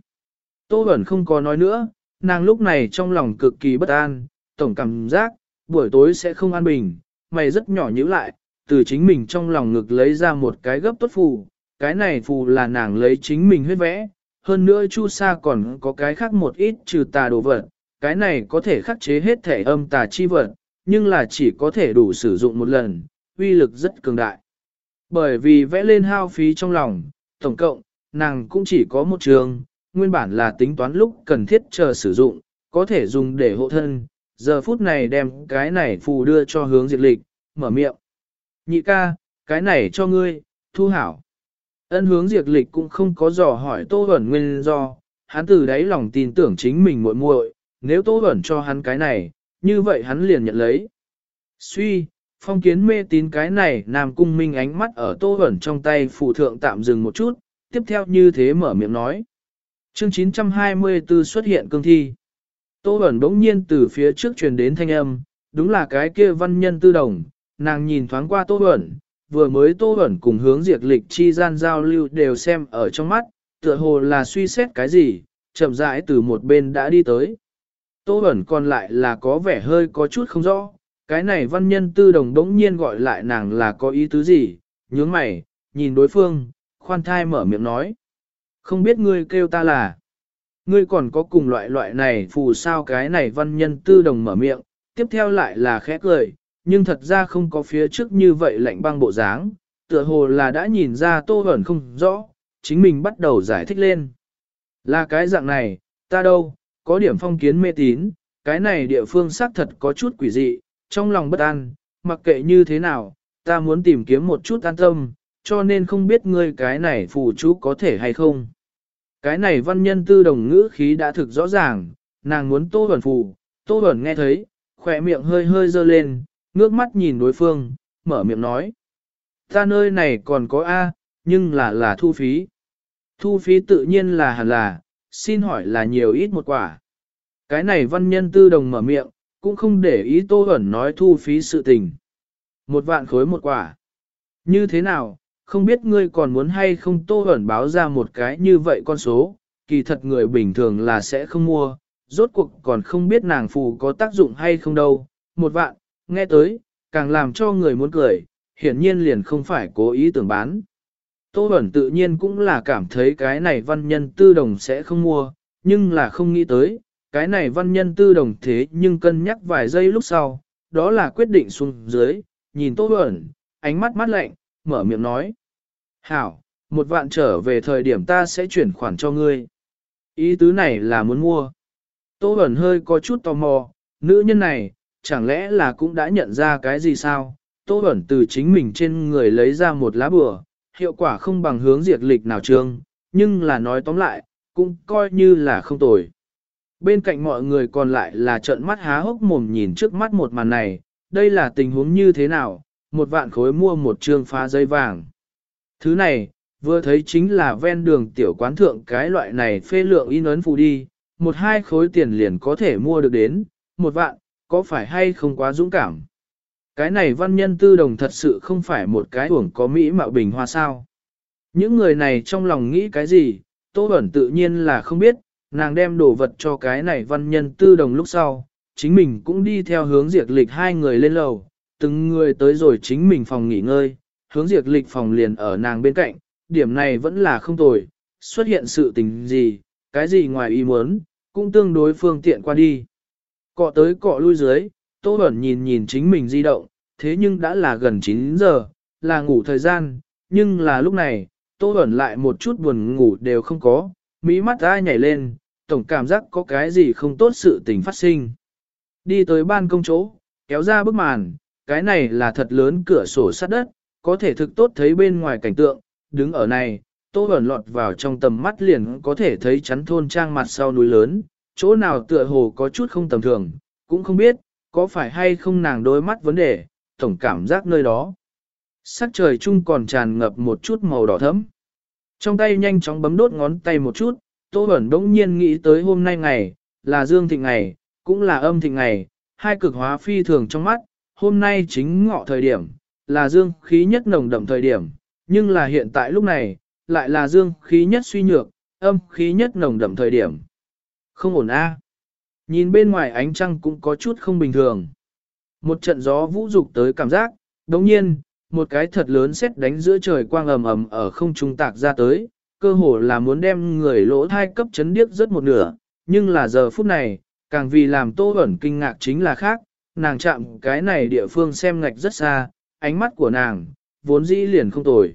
Tô Huẩn không có nói nữa, nàng lúc này trong lòng cực kỳ bất an, tổng cảm giác, buổi tối sẽ không an bình, mày rất nhỏ nhíu lại, từ chính mình trong lòng ngực lấy ra một cái gấp tốt phù, cái này phù là nàng lấy chính mình huyết vẽ, hơn nữa chu sa còn có cái khác một ít trừ tà đồ vật, cái này có thể khắc chế hết thể âm tà chi vật, nhưng là chỉ có thể đủ sử dụng một lần, uy lực rất cường đại. Bởi vì vẽ lên hao phí trong lòng, tổng cộng, nàng cũng chỉ có một trường, nguyên bản là tính toán lúc cần thiết chờ sử dụng, có thể dùng để hộ thân, giờ phút này đem cái này phù đưa cho hướng diệt lịch, mở miệng. Nhị ca, cái này cho ngươi, thu hảo. Ân hướng diệt lịch cũng không có dò hỏi Tô Bẩn nguyên do, hắn từ đáy lòng tin tưởng chính mình muội muội, nếu Tô Bẩn cho hắn cái này, như vậy hắn liền nhận lấy. Suy, phong kiến mê tín cái này Nam Cung Minh ánh mắt ở Tô ẩn trong tay phụ thượng tạm dừng một chút, tiếp theo như thế mở miệng nói. Chương 924 xuất hiện cương thi. Tô ẩn bỗng nhiên từ phía trước truyền đến thanh âm, đúng là cái kia văn nhân tư đồng, nàng nhìn thoáng qua Tô ẩn, vừa mới Tô ẩn cùng hướng diệt lịch chi gian giao lưu đều xem ở trong mắt, tựa hồ là suy xét cái gì, chậm rãi từ một bên đã đi tới. Tô ẩn còn lại là có vẻ hơi có chút không rõ, cái này văn nhân tư đồng đống nhiên gọi lại nàng là có ý tứ gì, nhướng mày, nhìn đối phương, khoan thai mở miệng nói. Không biết ngươi kêu ta là, ngươi còn có cùng loại loại này phù sao cái này văn nhân tư đồng mở miệng, tiếp theo lại là khẽ cười, nhưng thật ra không có phía trước như vậy lạnh băng bộ dáng, tựa hồ là đã nhìn ra tô ẩn không rõ, chính mình bắt đầu giải thích lên. Là cái dạng này, ta đâu, có điểm phong kiến mê tín, cái này địa phương xác thật có chút quỷ dị, trong lòng bất an, mặc kệ như thế nào, ta muốn tìm kiếm một chút an tâm, cho nên không biết ngươi cái này phù chú có thể hay không. Cái này văn nhân tư đồng ngữ khí đã thực rõ ràng, nàng muốn tô ẩn phù, tô ẩn nghe thấy, khỏe miệng hơi hơi dơ lên, ngước mắt nhìn đối phương, mở miệng nói. Ta nơi này còn có A, nhưng là là thu phí. Thu phí tự nhiên là hẳn là, xin hỏi là nhiều ít một quả. Cái này văn nhân tư đồng mở miệng, cũng không để ý Tô Hẩn nói thu phí sự tình. Một vạn khối một quả. Như thế nào, không biết ngươi còn muốn hay không Tô Hẩn báo ra một cái như vậy con số, kỳ thật người bình thường là sẽ không mua, rốt cuộc còn không biết nàng phù có tác dụng hay không đâu. Một vạn, nghe tới, càng làm cho người muốn cười, hiển nhiên liền không phải cố ý tưởng bán. Tô Bẩn tự nhiên cũng là cảm thấy cái này văn nhân tư đồng sẽ không mua, nhưng là không nghĩ tới, cái này văn nhân tư đồng thế nhưng cân nhắc vài giây lúc sau, đó là quyết định xuống dưới, nhìn Tô Bẩn, ánh mắt mắt lạnh, mở miệng nói. Hảo, một vạn trở về thời điểm ta sẽ chuyển khoản cho ngươi. Ý tứ này là muốn mua. Tô Bẩn hơi có chút tò mò, nữ nhân này, chẳng lẽ là cũng đã nhận ra cái gì sao? Tô Bẩn từ chính mình trên người lấy ra một lá bừa, hiệu quả không bằng hướng diệt lịch nào trương, nhưng là nói tóm lại, cũng coi như là không tồi. Bên cạnh mọi người còn lại là trợn mắt há hốc mồm nhìn trước mắt một màn này, đây là tình huống như thế nào, một vạn khối mua một trương phá dây vàng. Thứ này, vừa thấy chính là ven đường tiểu quán thượng cái loại này phê lượng in ấn phù đi, một hai khối tiền liền có thể mua được đến, một vạn, có phải hay không quá dũng cảm. Cái này văn nhân tư đồng thật sự không phải một cái uổng có mỹ mạo bình hoa sao. Những người này trong lòng nghĩ cái gì, Tô Bẩn tự nhiên là không biết, nàng đem đồ vật cho cái này văn nhân tư đồng lúc sau, chính mình cũng đi theo hướng diệt lịch hai người lên lầu, từng người tới rồi chính mình phòng nghỉ ngơi, hướng diệt lịch phòng liền ở nàng bên cạnh, điểm này vẫn là không tồi, xuất hiện sự tình gì, cái gì ngoài ý muốn, cũng tương đối phương tiện qua đi. Cọ tới cọ lui dưới, Tô Bẩn nhìn nhìn chính mình di động, thế nhưng đã là gần 9 giờ, là ngủ thời gian, nhưng là lúc này, Tô Bẩn lại một chút buồn ngủ đều không có, mỹ mắt ai nhảy lên, tổng cảm giác có cái gì không tốt sự tình phát sinh. Đi tới ban công chỗ, kéo ra bức màn, cái này là thật lớn cửa sổ sắt đất, có thể thực tốt thấy bên ngoài cảnh tượng, đứng ở này, Tô Bẩn lọt vào trong tầm mắt liền có thể thấy chắn thôn trang mặt sau núi lớn, chỗ nào tựa hồ có chút không tầm thường, cũng không biết, có phải hay không nàng đôi mắt vấn đề, tổng cảm giác nơi đó. Sắc trời chung còn tràn ngập một chút màu đỏ thẫm. Trong tay nhanh chóng bấm đốt ngón tay một chút, Tô Bẩn đỗng nhiên nghĩ tới hôm nay ngày, là dương thịnh ngày, cũng là âm thịnh ngày, hai cực hóa phi thường trong mắt, hôm nay chính ngọ thời điểm, là dương khí nhất nồng đậm thời điểm, nhưng là hiện tại lúc này, lại là dương khí nhất suy nhược, âm khí nhất nồng đậm thời điểm. Không ổn a. Nhìn bên ngoài ánh trăng cũng có chút không bình thường. Một trận gió vũ dục tới cảm giác, đồng nhiên, một cái thật lớn xét đánh giữa trời quang ầm ầm ở không trung tạc ra tới, cơ hồ là muốn đem người lỗ thai cấp chấn điếc rất một nửa, nhưng là giờ phút này, càng vì làm tô ẩn kinh ngạc chính là khác, nàng chạm cái này địa phương xem ngạch rất xa, ánh mắt của nàng, vốn dĩ liền không tồi.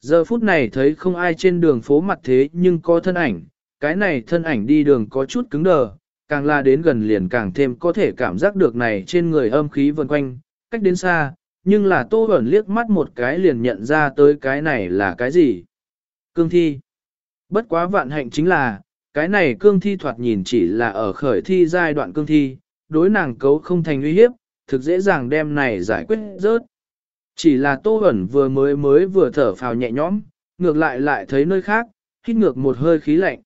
Giờ phút này thấy không ai trên đường phố mặt thế nhưng có thân ảnh, cái này thân ảnh đi đường có chút cứng đờ, càng la đến gần liền càng thêm có thể cảm giác được này trên người âm khí vần quanh, cách đến xa, nhưng là tô ẩn liếc mắt một cái liền nhận ra tới cái này là cái gì. Cương thi. Bất quá vạn hạnh chính là, cái này cương thi thoạt nhìn chỉ là ở khởi thi giai đoạn cương thi, đối nàng cấu không thành uy hiếp, thực dễ dàng đem này giải quyết rớt. Chỉ là tô ẩn vừa mới mới vừa thở phào nhẹ nhõm, ngược lại lại thấy nơi khác, hít ngược một hơi khí lạnh.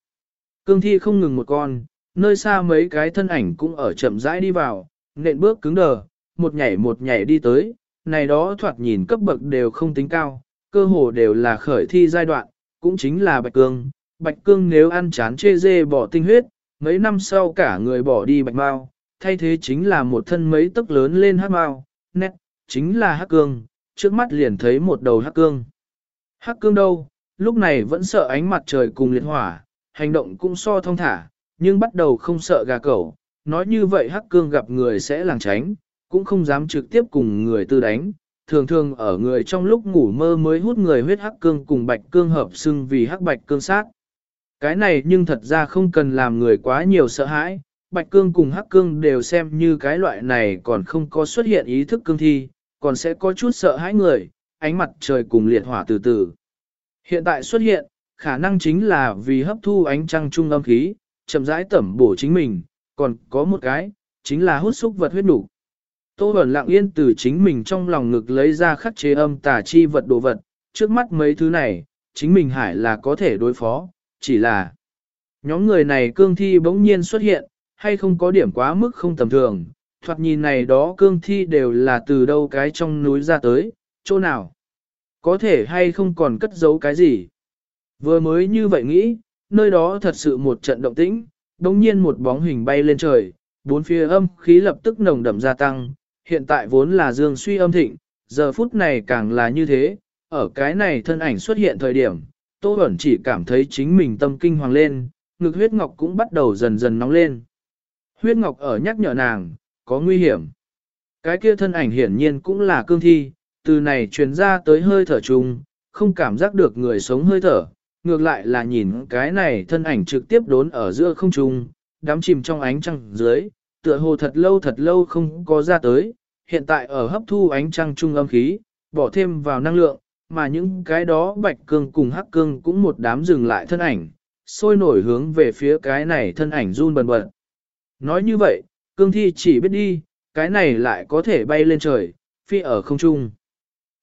Cương thi không ngừng một con, nơi xa mấy cái thân ảnh cũng ở chậm rãi đi vào, nện bước cứng đờ, một nhảy một nhảy đi tới, này đó thoạt nhìn cấp bậc đều không tính cao, cơ hồ đều là khởi thi giai đoạn, cũng chính là bạch cương. Bạch cương nếu ăn chán chê dê bỏ tinh huyết, mấy năm sau cả người bỏ đi bạch mau, thay thế chính là một thân mấy tấc lớn lên hắc mau, nét, chính là hắc cương, trước mắt liền thấy một đầu hắc cương. Hắc cương đâu, lúc này vẫn sợ ánh mặt trời cùng liệt hỏa, hành động cũng so thông thả, nhưng bắt đầu không sợ gà cẩu, nói như vậy hắc cương gặp người sẽ làng tránh, cũng không dám trực tiếp cùng người tư đánh, thường thường ở người trong lúc ngủ mơ mới hút người huyết hắc cương cùng bạch cương hợp xưng vì hắc bạch cương sát. Cái này nhưng thật ra không cần làm người quá nhiều sợ hãi, bạch cương cùng hắc cương đều xem như cái loại này còn không có xuất hiện ý thức cương thi, còn sẽ có chút sợ hãi người, ánh mặt trời cùng liệt hỏa từ từ. Hiện tại xuất hiện, khả năng chính là vì hấp thu ánh trăng trung âm khí, chậm rãi tẩm bổ chính mình, còn có một cái, chính là hút xúc vật huyết đủ. Tô Bẩn lặng yên từ chính mình trong lòng ngực lấy ra khắc chế âm tà chi vật đồ vật, trước mắt mấy thứ này, chính mình hải là có thể đối phó, chỉ là nhóm người này cương thi bỗng nhiên xuất hiện, hay không có điểm quá mức không tầm thường, thoạt nhìn này đó cương thi đều là từ đâu cái trong núi ra tới, chỗ nào, có thể hay không còn cất giấu cái gì. Vừa mới như vậy nghĩ, nơi đó thật sự một trận động tĩnh, đồng nhiên một bóng hình bay lên trời, bốn phía âm khí lập tức nồng đậm gia tăng, hiện tại vốn là dương suy âm thịnh, giờ phút này càng là như thế, ở cái này thân ảnh xuất hiện thời điểm, Tô Bẩn chỉ cảm thấy chính mình tâm kinh hoàng lên, ngực huyết ngọc cũng bắt đầu dần dần nóng lên. Huyết ngọc ở nhắc nhở nàng, có nguy hiểm. Cái kia thân ảnh hiển nhiên cũng là cương thi, từ này truyền ra tới hơi thở chung, không cảm giác được người sống hơi thở, ngược lại là nhìn cái này thân ảnh trực tiếp đốn ở giữa không trung, đắm chìm trong ánh trăng dưới, tựa hồ thật lâu thật lâu không có ra tới, hiện tại ở hấp thu ánh trăng trung âm khí, bỏ thêm vào năng lượng, mà những cái đó bạch cương cùng hắc cương cũng một đám dừng lại thân ảnh, sôi nổi hướng về phía cái này thân ảnh run bần bật. Nói như vậy, cương thi chỉ biết đi, cái này lại có thể bay lên trời, phi ở không trung.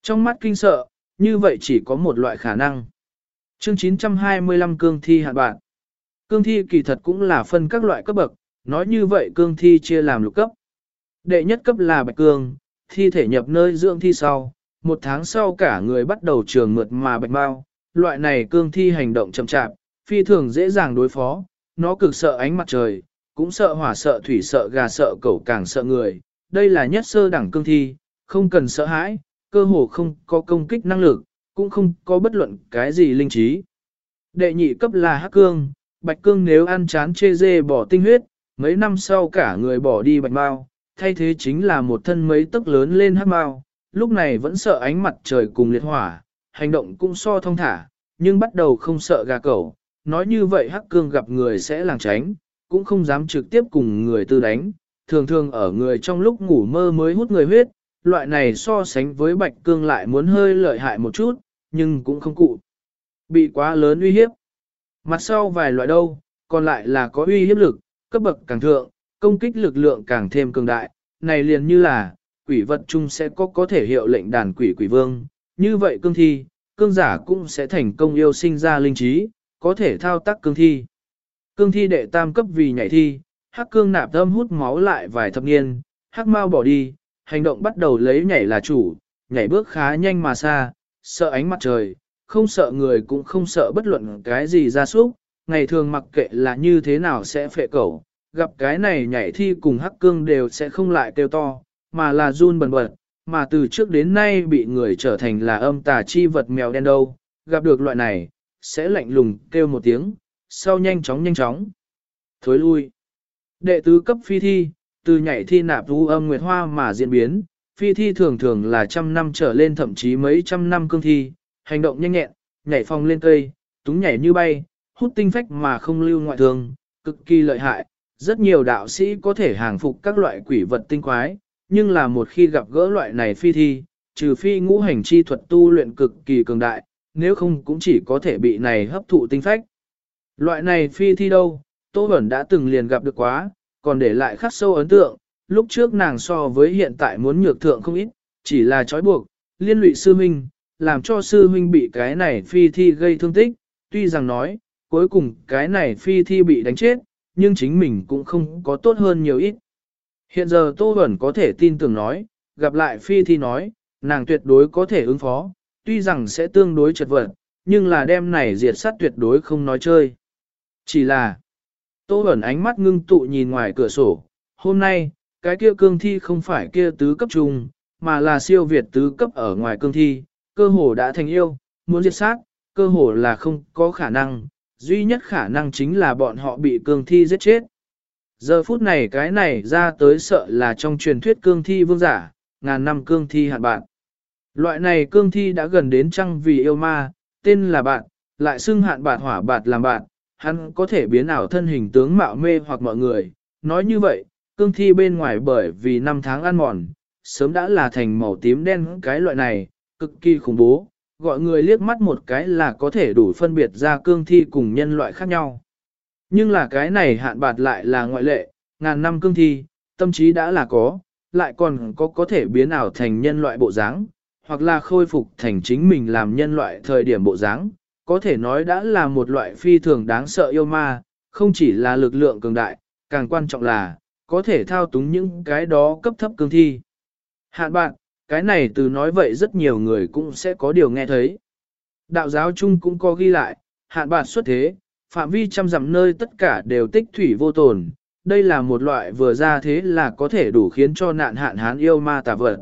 Trong mắt kinh sợ, như vậy chỉ có một loại khả năng. Chương 925 cương thi hạn bạn. Cương thi kỳ thật cũng là phân các loại cấp bậc, nói như vậy cương thi chia làm lục cấp. Đệ nhất cấp là bạch cương, thi thể nhập nơi dưỡng thi sau, một tháng sau cả người bắt đầu trường mượt mà bạch mau, loại này cương thi hành động chậm chạp, phi thường dễ dàng đối phó, nó cực sợ ánh mặt trời, cũng sợ hỏa sợ thủy sợ gà sợ cẩu càng sợ người, đây là nhất sơ đẳng cương thi, không cần sợ hãi, cơ hồ không có công kích năng lực, cũng không có bất luận cái gì linh trí. Đệ nhị cấp là hắc cương, bạch cương nếu ăn chán chê dê bỏ tinh huyết, mấy năm sau cả người bỏ đi bạch mau, thay thế chính là một thân mấy tấc lớn lên hắc mau, lúc này vẫn sợ ánh mặt trời cùng liệt hỏa, hành động cũng so thông thả, nhưng bắt đầu không sợ gà cẩu, nói như vậy hắc cương gặp người sẽ làng tránh, cũng không dám trực tiếp cùng người tư đánh, thường thường ở người trong lúc ngủ mơ mới hút người huyết, loại này so sánh với bạch cương lại muốn hơi lợi hại một chút, nhưng cũng không cụ. Bị quá lớn uy hiếp. Mặt sau vài loại đâu, còn lại là có uy hiếp lực, cấp bậc càng thượng, công kích lực lượng càng thêm cường đại, này liền như là, quỷ vật chung sẽ có có thể hiệu lệnh đàn quỷ quỷ vương, như vậy cương thi, cương giả cũng sẽ thành công yêu sinh ra linh trí, có thể thao tác cương thi. Cương thi đệ tam cấp vì nhảy thi, hắc cương nạp thâm hút máu lại vài thập niên, hắc mau bỏ đi, hành động bắt đầu lấy nhảy là chủ, nhảy bước khá nhanh mà xa, sợ ánh mặt trời, không sợ người cũng không sợ bất luận cái gì ra súc, ngày thường mặc kệ là như thế nào sẽ phệ cẩu, gặp cái này nhảy thi cùng hắc cương đều sẽ không lại kêu to, mà là run bần bật, mà từ trước đến nay bị người trở thành là âm tà chi vật mèo đen đâu, gặp được loại này, sẽ lạnh lùng kêu một tiếng, sau nhanh chóng nhanh chóng. Thối lui. Đệ tứ cấp phi thi, từ nhảy thi nạp vũ âm nguyệt hoa mà diễn biến, phi thi thường thường là trăm năm trở lên thậm chí mấy trăm năm cương thi, hành động nhanh nhẹn, nhảy phong lên cây, túng nhảy như bay, hút tinh phách mà không lưu ngoại thường, cực kỳ lợi hại. Rất nhiều đạo sĩ có thể hàng phục các loại quỷ vật tinh quái, nhưng là một khi gặp gỡ loại này phi thi, trừ phi ngũ hành chi thuật tu luyện cực kỳ cường đại, nếu không cũng chỉ có thể bị này hấp thụ tinh phách. Loại này phi thi đâu, Tô Bẩn đã từng liền gặp được quá, còn để lại khắc sâu ấn tượng, lúc trước nàng so với hiện tại muốn nhược thượng không ít, chỉ là trói buộc, liên lụy sư huynh, làm cho sư huynh bị cái này phi thi gây thương tích, tuy rằng nói, cuối cùng cái này phi thi bị đánh chết, nhưng chính mình cũng không có tốt hơn nhiều ít. Hiện giờ Tô Bẩn có thể tin tưởng nói, gặp lại phi thi nói, nàng tuyệt đối có thể ứng phó, tuy rằng sẽ tương đối chật vật, nhưng là đêm này diệt sát tuyệt đối không nói chơi. Chỉ là, Tô Bẩn ánh mắt ngưng tụ nhìn ngoài cửa sổ, hôm nay, cái kia cương thi không phải kia tứ cấp trung, mà là siêu việt tứ cấp ở ngoài cương thi, cơ hồ đã thành yêu, muốn diệt sát, cơ hồ là không có khả năng, duy nhất khả năng chính là bọn họ bị cương thi giết chết. Giờ phút này cái này ra tới sợ là trong truyền thuyết cương thi vương giả, ngàn năm cương thi hạn bạn. Loại này cương thi đã gần đến trăng vì yêu ma, tên là bạn, lại xưng hạn bạn hỏa bạt làm bạn, hắn có thể biến ảo thân hình tướng mạo mê hoặc mọi người. Nói như vậy, cương thi bên ngoài bởi vì năm tháng ăn mòn, sớm đã là thành màu tím đen cái loại này, cực kỳ khủng bố, gọi người liếc mắt một cái là có thể đủ phân biệt ra cương thi cùng nhân loại khác nhau. Nhưng là cái này hạn bạt lại là ngoại lệ, ngàn năm cương thi, tâm trí đã là có, lại còn có có thể biến ảo thành nhân loại bộ dáng, hoặc là khôi phục thành chính mình làm nhân loại thời điểm bộ dáng, có thể nói đã là một loại phi thường đáng sợ yêu ma, không chỉ là lực lượng cường đại, càng quan trọng là, có thể thao túng những cái đó cấp thấp cương thi. Hạn bạn, cái này từ nói vậy rất nhiều người cũng sẽ có điều nghe thấy. Đạo giáo chung cũng có ghi lại, hạn bạn xuất thế, phạm vi trăm dặm nơi tất cả đều tích thủy vô tồn. Đây là một loại vừa ra thế là có thể đủ khiến cho nạn hạn hán yêu ma tà vật.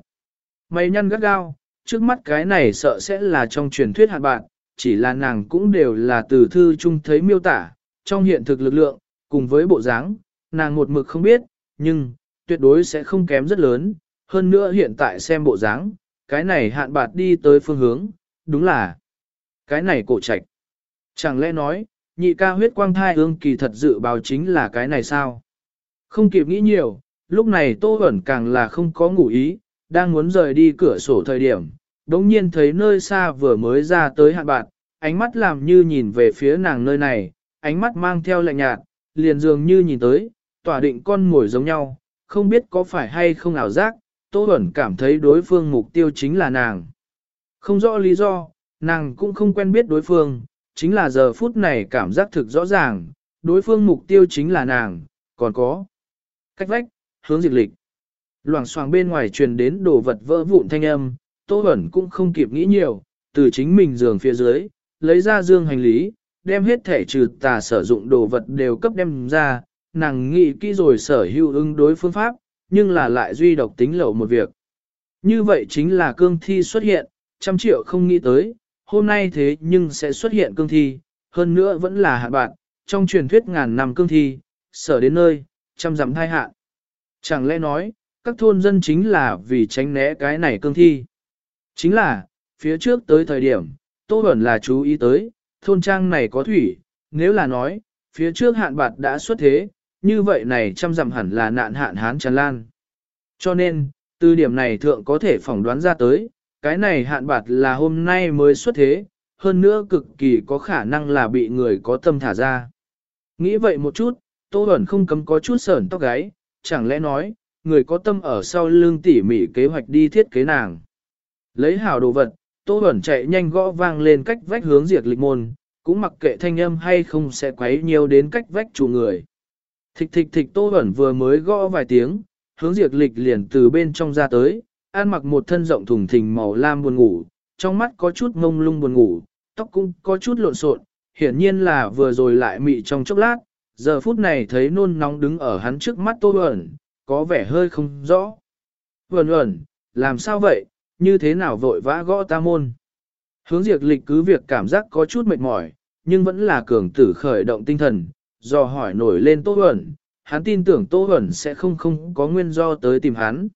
Mày nhăn gắt gao, trước mắt cái này sợ sẽ là trong truyền thuyết hạn bạn, chỉ là nàng cũng đều là từ thư chung thấy miêu tả, trong hiện thực lực lượng, cùng với bộ dáng, nàng một mực không biết, nhưng, tuyệt đối sẽ không kém rất lớn, hơn nữa hiện tại xem bộ dáng, cái này hạn bạt đi tới phương hướng, đúng là cái này cổ trạch. Chẳng lẽ nói, nhị ca huyết quang thai ương kỳ thật dự báo chính là cái này sao? Không kịp nghĩ nhiều, lúc này Tô Bẩn càng là không có ngủ ý, đang muốn rời đi cửa sổ thời điểm, đống nhiên thấy nơi xa vừa mới ra tới hạn bạn, ánh mắt làm như nhìn về phía nàng nơi này, ánh mắt mang theo lạnh nhạt, liền dường như nhìn tới, tỏa định con ngồi giống nhau, không biết có phải hay không ảo giác, Tô Bẩn cảm thấy đối phương mục tiêu chính là nàng. Không rõ lý do, nàng cũng không quen biết đối phương, chính là giờ phút này cảm giác thực rõ ràng, đối phương mục tiêu chính là nàng, còn có cách vách, hướng diệt lịch. Loảng xoảng bên ngoài truyền đến đồ vật vỡ vụn thanh âm, Tô Bẩn cũng không kịp nghĩ nhiều, từ chính mình giường phía dưới, lấy ra dương hành lý, đem hết thể trừ tà sử dụng đồ vật đều cấp đem ra, nàng nghĩ kỹ rồi sở hữu ứng đối phương pháp, nhưng là lại duy độc tính lậu một việc. Như vậy chính là cương thi xuất hiện, trăm triệu không nghĩ tới, hôm nay thế nhưng sẽ xuất hiện cương thi, hơn nữa vẫn là hạ bạn, trong truyền thuyết ngàn năm cương thi, sở đến nơi, trăm dặm thai hạn. Chẳng lẽ nói, các thôn dân chính là vì tránh né cái này cương thi. Chính là, phía trước tới thời điểm, Tô Bẩn là chú ý tới, thôn trang này có thủy, nếu là nói, phía trước hạn bạt đã xuất thế, như vậy này trăm dặm hẳn là nạn hạn hán tràn lan. Cho nên, từ điểm này thượng có thể phỏng đoán ra tới, cái này hạn bạt là hôm nay mới xuất thế, hơn nữa cực kỳ có khả năng là bị người có tâm thả ra. Nghĩ vậy một chút, Tô Bẩn không cấm có chút sởn tóc gáy, chẳng lẽ nói, người có tâm ở sau lưng tỉ mỉ kế hoạch đi thiết kế nàng. Lấy hảo đồ vật, Tô Bẩn chạy nhanh gõ vang lên cách vách hướng diệt lịch môn, cũng mặc kệ thanh âm hay không sẽ quấy nhiều đến cách vách chủ người. Thịch thịch thịch Tô Bẩn vừa mới gõ vài tiếng, hướng diệt lịch liền từ bên trong ra tới, an mặc một thân rộng thùng thình màu lam buồn ngủ, trong mắt có chút ngông lung buồn ngủ, tóc cũng có chút lộn xộn, hiển nhiên là vừa rồi lại mị trong chốc lát, giờ phút này thấy nôn nóng đứng ở hắn trước mắt Tô Bẩn, có vẻ hơi không rõ. Bẩn Bẩn, làm sao vậy, như thế nào vội vã gõ ta môn. Hướng diệt lịch cứ việc cảm giác có chút mệt mỏi, nhưng vẫn là cường tử khởi động tinh thần, do hỏi nổi lên Tô Huẩn, hắn tin tưởng Tô Huẩn sẽ không không có nguyên do tới tìm hắn.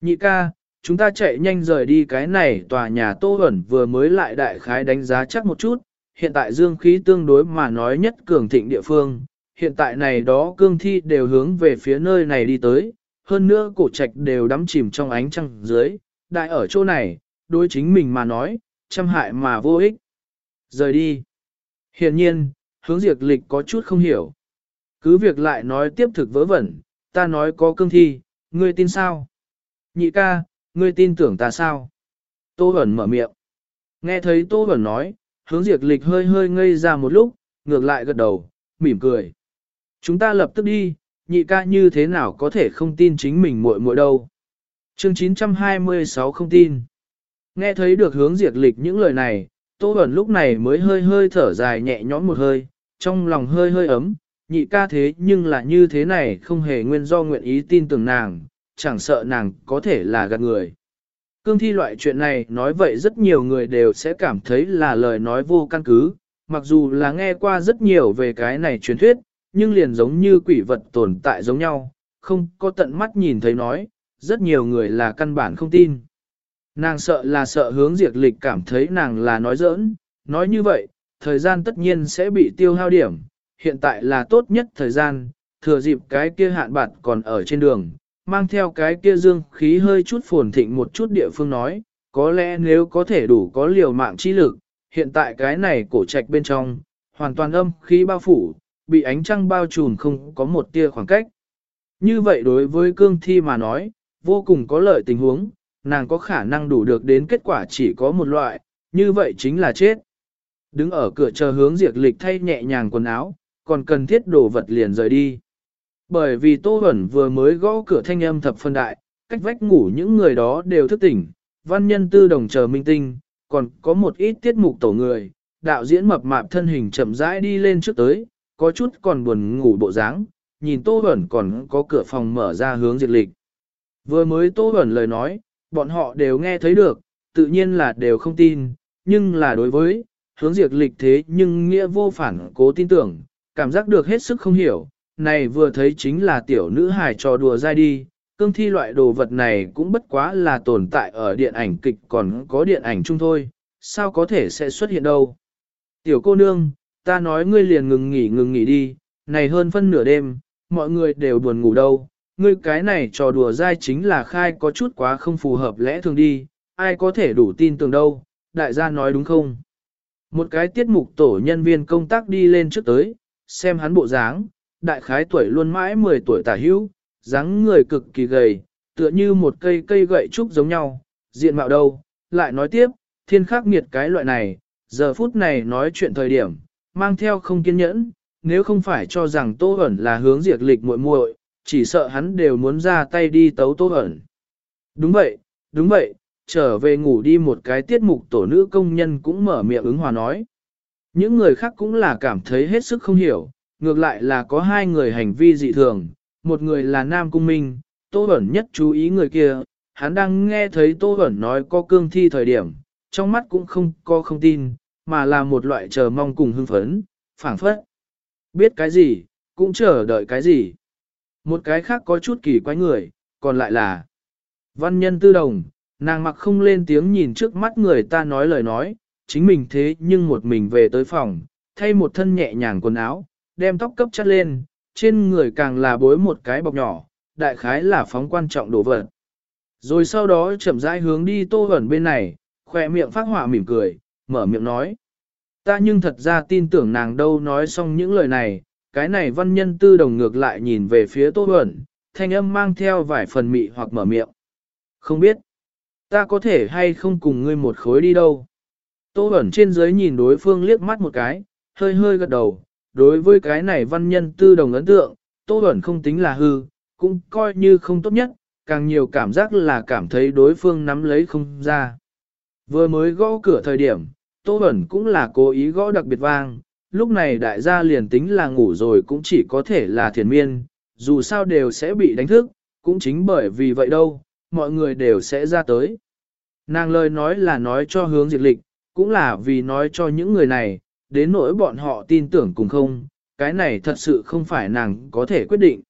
Nhị ca, chúng ta chạy nhanh rời đi cái này tòa nhà Tô Huẩn vừa mới lại đại khái đánh giá chắc một chút, hiện tại dương khí tương đối mà nói nhất cường thịnh địa phương, hiện tại này đó cương thi đều hướng về phía nơi này đi tới, hơn nữa cổ trạch đều đắm chìm trong ánh trăng dưới, đại ở chỗ này, đối chính mình mà nói, trăm hại mà vô ích. Rời đi. Hiện nhiên, hướng diệt lịch có chút không hiểu. Cứ việc lại nói tiếp thực vớ vẩn, ta nói có cương thi, ngươi tin sao? Nhị ca, ngươi tin tưởng ta sao? Tô Bẩn mở miệng. Nghe thấy Tô Bẩn nói, hướng diệt lịch hơi hơi ngây ra một lúc, ngược lại gật đầu, mỉm cười. Chúng ta lập tức đi, nhị ca như thế nào có thể không tin chính mình muội muội đâu. Chương 926 không tin. Nghe thấy được hướng diệt lịch những lời này, Tô Bẩn lúc này mới hơi hơi thở dài nhẹ nhõm một hơi, trong lòng hơi hơi ấm, nhị ca thế nhưng là như thế này không hề nguyên do nguyện ý tin tưởng nàng, chẳng sợ nàng có thể là gạt người. Cương thi loại chuyện này nói vậy rất nhiều người đều sẽ cảm thấy là lời nói vô căn cứ, mặc dù là nghe qua rất nhiều về cái này truyền thuyết, nhưng liền giống như quỷ vật tồn tại giống nhau, không có tận mắt nhìn thấy nói, rất nhiều người là căn bản không tin. Nàng sợ là sợ hướng diệt lịch cảm thấy nàng là nói giỡn, nói như vậy, thời gian tất nhiên sẽ bị tiêu hao điểm, hiện tại là tốt nhất thời gian, thừa dịp cái kia hạn bạt còn ở trên đường, mang theo cái kia dương khí hơi chút phồn thịnh một chút địa phương nói, có lẽ nếu có thể đủ có liều mạng chi lực, hiện tại cái này cổ trạch bên trong, hoàn toàn âm khí bao phủ, bị ánh trăng bao trùm không có một tia khoảng cách. Như vậy đối với cương thi mà nói, vô cùng có lợi tình huống, nàng có khả năng đủ được đến kết quả chỉ có một loại, như vậy chính là chết. Đứng ở cửa chờ hướng diệt lịch thay nhẹ nhàng quần áo, còn cần thiết đồ vật liền rời đi. Bởi vì Tô Huẩn vừa mới gõ cửa thanh âm thập phân đại, cách vách ngủ những người đó đều thức tỉnh, văn nhân tư đồng chờ minh tinh, còn có một ít tiết mục tổ người, đạo diễn mập mạp thân hình chậm rãi đi lên trước tới, có chút còn buồn ngủ bộ dáng, nhìn Tô Huẩn còn có cửa phòng mở ra hướng diệt lịch. Vừa mới Tô Huẩn lời nói, bọn họ đều nghe thấy được, tự nhiên là đều không tin, nhưng là đối với, hướng diệt lịch thế nhưng nghĩa vô phản cố tin tưởng, cảm giác được hết sức không hiểu, này vừa thấy chính là tiểu nữ hài trò đùa dai đi, cương thi loại đồ vật này cũng bất quá là tồn tại ở điện ảnh kịch còn có điện ảnh chung thôi, sao có thể sẽ xuất hiện đâu. Tiểu cô nương, ta nói ngươi liền ngừng nghỉ ngừng nghỉ đi, này hơn phân nửa đêm, mọi người đều buồn ngủ đâu, ngươi cái này trò đùa dai chính là khai có chút quá không phù hợp lẽ thường đi, ai có thể đủ tin tưởng đâu, đại gia nói đúng không? Một cái tiết mục tổ nhân viên công tác đi lên trước tới, xem hắn bộ dáng, đại khái tuổi luôn mãi 10 tuổi tả hữu, dáng người cực kỳ gầy, tựa như một cây cây gậy trúc giống nhau, diện mạo đâu, lại nói tiếp, thiên khắc nghiệt cái loại này, giờ phút này nói chuyện thời điểm, mang theo không kiên nhẫn, nếu không phải cho rằng Tô Hẩn là hướng diệt lịch muội muội, chỉ sợ hắn đều muốn ra tay đi tấu Tô Hẩn. Đúng vậy, đúng vậy, trở về ngủ đi một cái tiết mục tổ nữ công nhân cũng mở miệng ứng hòa nói. Những người khác cũng là cảm thấy hết sức không hiểu, ngược lại là có hai người hành vi dị thường, một người là Nam Cung Minh, Tô Bẩn nhất chú ý người kia, hắn đang nghe thấy Tô Bẩn nói có cương thi thời điểm, trong mắt cũng không có không tin, mà là một loại chờ mong cùng hưng phấn, phảng phất. Biết cái gì, cũng chờ đợi cái gì. Một cái khác có chút kỳ quái người, còn lại là văn nhân tư đồng, nàng mặc không lên tiếng nhìn trước mắt người ta nói lời nói, chính mình thế nhưng một mình về tới phòng, thay một thân nhẹ nhàng quần áo, đem tóc cấp chắt lên, trên người càng là bối một cái bọc nhỏ, đại khái là phóng quan trọng đồ vật. Rồi sau đó chậm rãi hướng đi tô ẩn bên này, khoe miệng phát hỏa mỉm cười, mở miệng nói. Ta nhưng thật ra tin tưởng nàng đâu nói xong những lời này, cái này văn nhân tư đồng ngược lại nhìn về phía tô ẩn, thanh âm mang theo vài phần mị hoặc mở miệng. Không biết, ta có thể hay không cùng ngươi một khối đi đâu. Tô ẩn trên dưới nhìn đối phương liếc mắt một cái, hơi hơi gật đầu, đối với cái này văn nhân tư đồng ấn tượng, Tô ẩn không tính là hư, cũng coi như không tốt nhất, càng nhiều cảm giác là cảm thấy đối phương nắm lấy không ra. Vừa mới gõ cửa thời điểm, Tô ẩn cũng là cố ý gõ đặc biệt vang, lúc này đại gia liền tính là ngủ rồi cũng chỉ có thể là thiền miên, dù sao đều sẽ bị đánh thức, cũng chính bởi vì vậy đâu, mọi người đều sẽ ra tới. Nàng lời nói là nói cho hướng diệt lịch, cũng là vì nói cho những người này, đến nỗi bọn họ tin tưởng cùng không, cái này thật sự không phải nàng có thể quyết định.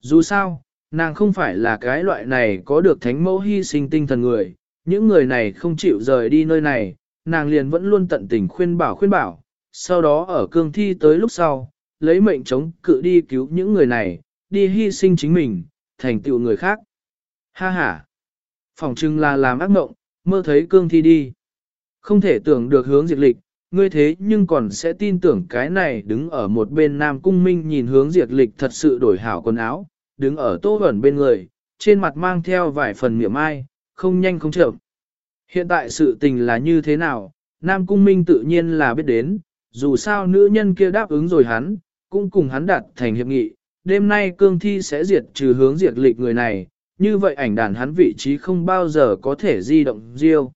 Dù sao, nàng không phải là cái loại này có được thánh mẫu hy sinh tinh thần người, những người này không chịu rời đi nơi này, nàng liền vẫn luôn tận tình khuyên bảo khuyên bảo, sau đó ở cương thi tới lúc sau, lấy mệnh chống cự đi cứu những người này, đi hy sinh chính mình, thành tựu người khác. Ha ha! phỏng chừng là làm ác mộng, mơ thấy cương thi đi. Không thể tưởng được hướng diệt lịch, ngươi thế nhưng còn sẽ tin tưởng cái này đứng ở một bên Nam Cung Minh nhìn hướng diệt lịch thật sự đổi hảo quần áo, đứng ở tô ẩn bên người, trên mặt mang theo vài phần miệng ai, không nhanh không chậm. Hiện tại sự tình là như thế nào, Nam Cung Minh tự nhiên là biết đến, Dù sao nữ nhân kia đáp ứng rồi hắn, cũng cùng hắn đạt thành hiệp nghị, đêm nay cương thi sẽ diệt trừ hướng diệt lịch người này, như vậy ảnh đàn hắn vị trí không bao giờ có thể di động riêu.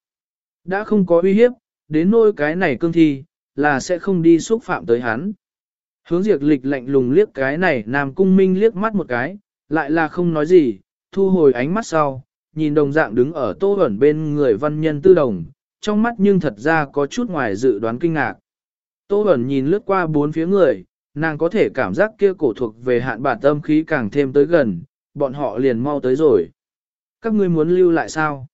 Đã không có uy hiếp, đến nôi cái này cương thi, là sẽ không đi xúc phạm tới hắn. Hướng diệt lịch lạnh lùng liếc cái này nam cung minh liếc mắt một cái, lại là không nói gì, thu hồi ánh mắt sau, nhìn đồng dạng đứng ở tô ẩn bên người văn nhân tư đồng, trong mắt nhưng thật ra có chút ngoài dự đoán kinh ngạc. Tô ẩn nhìn lướt qua bốn phía người, nàng có thể cảm giác kia cổ thuộc về hạn bản tâm khí càng thêm tới gần, bọn họ liền mau tới rồi. Các ngươi muốn lưu lại sao?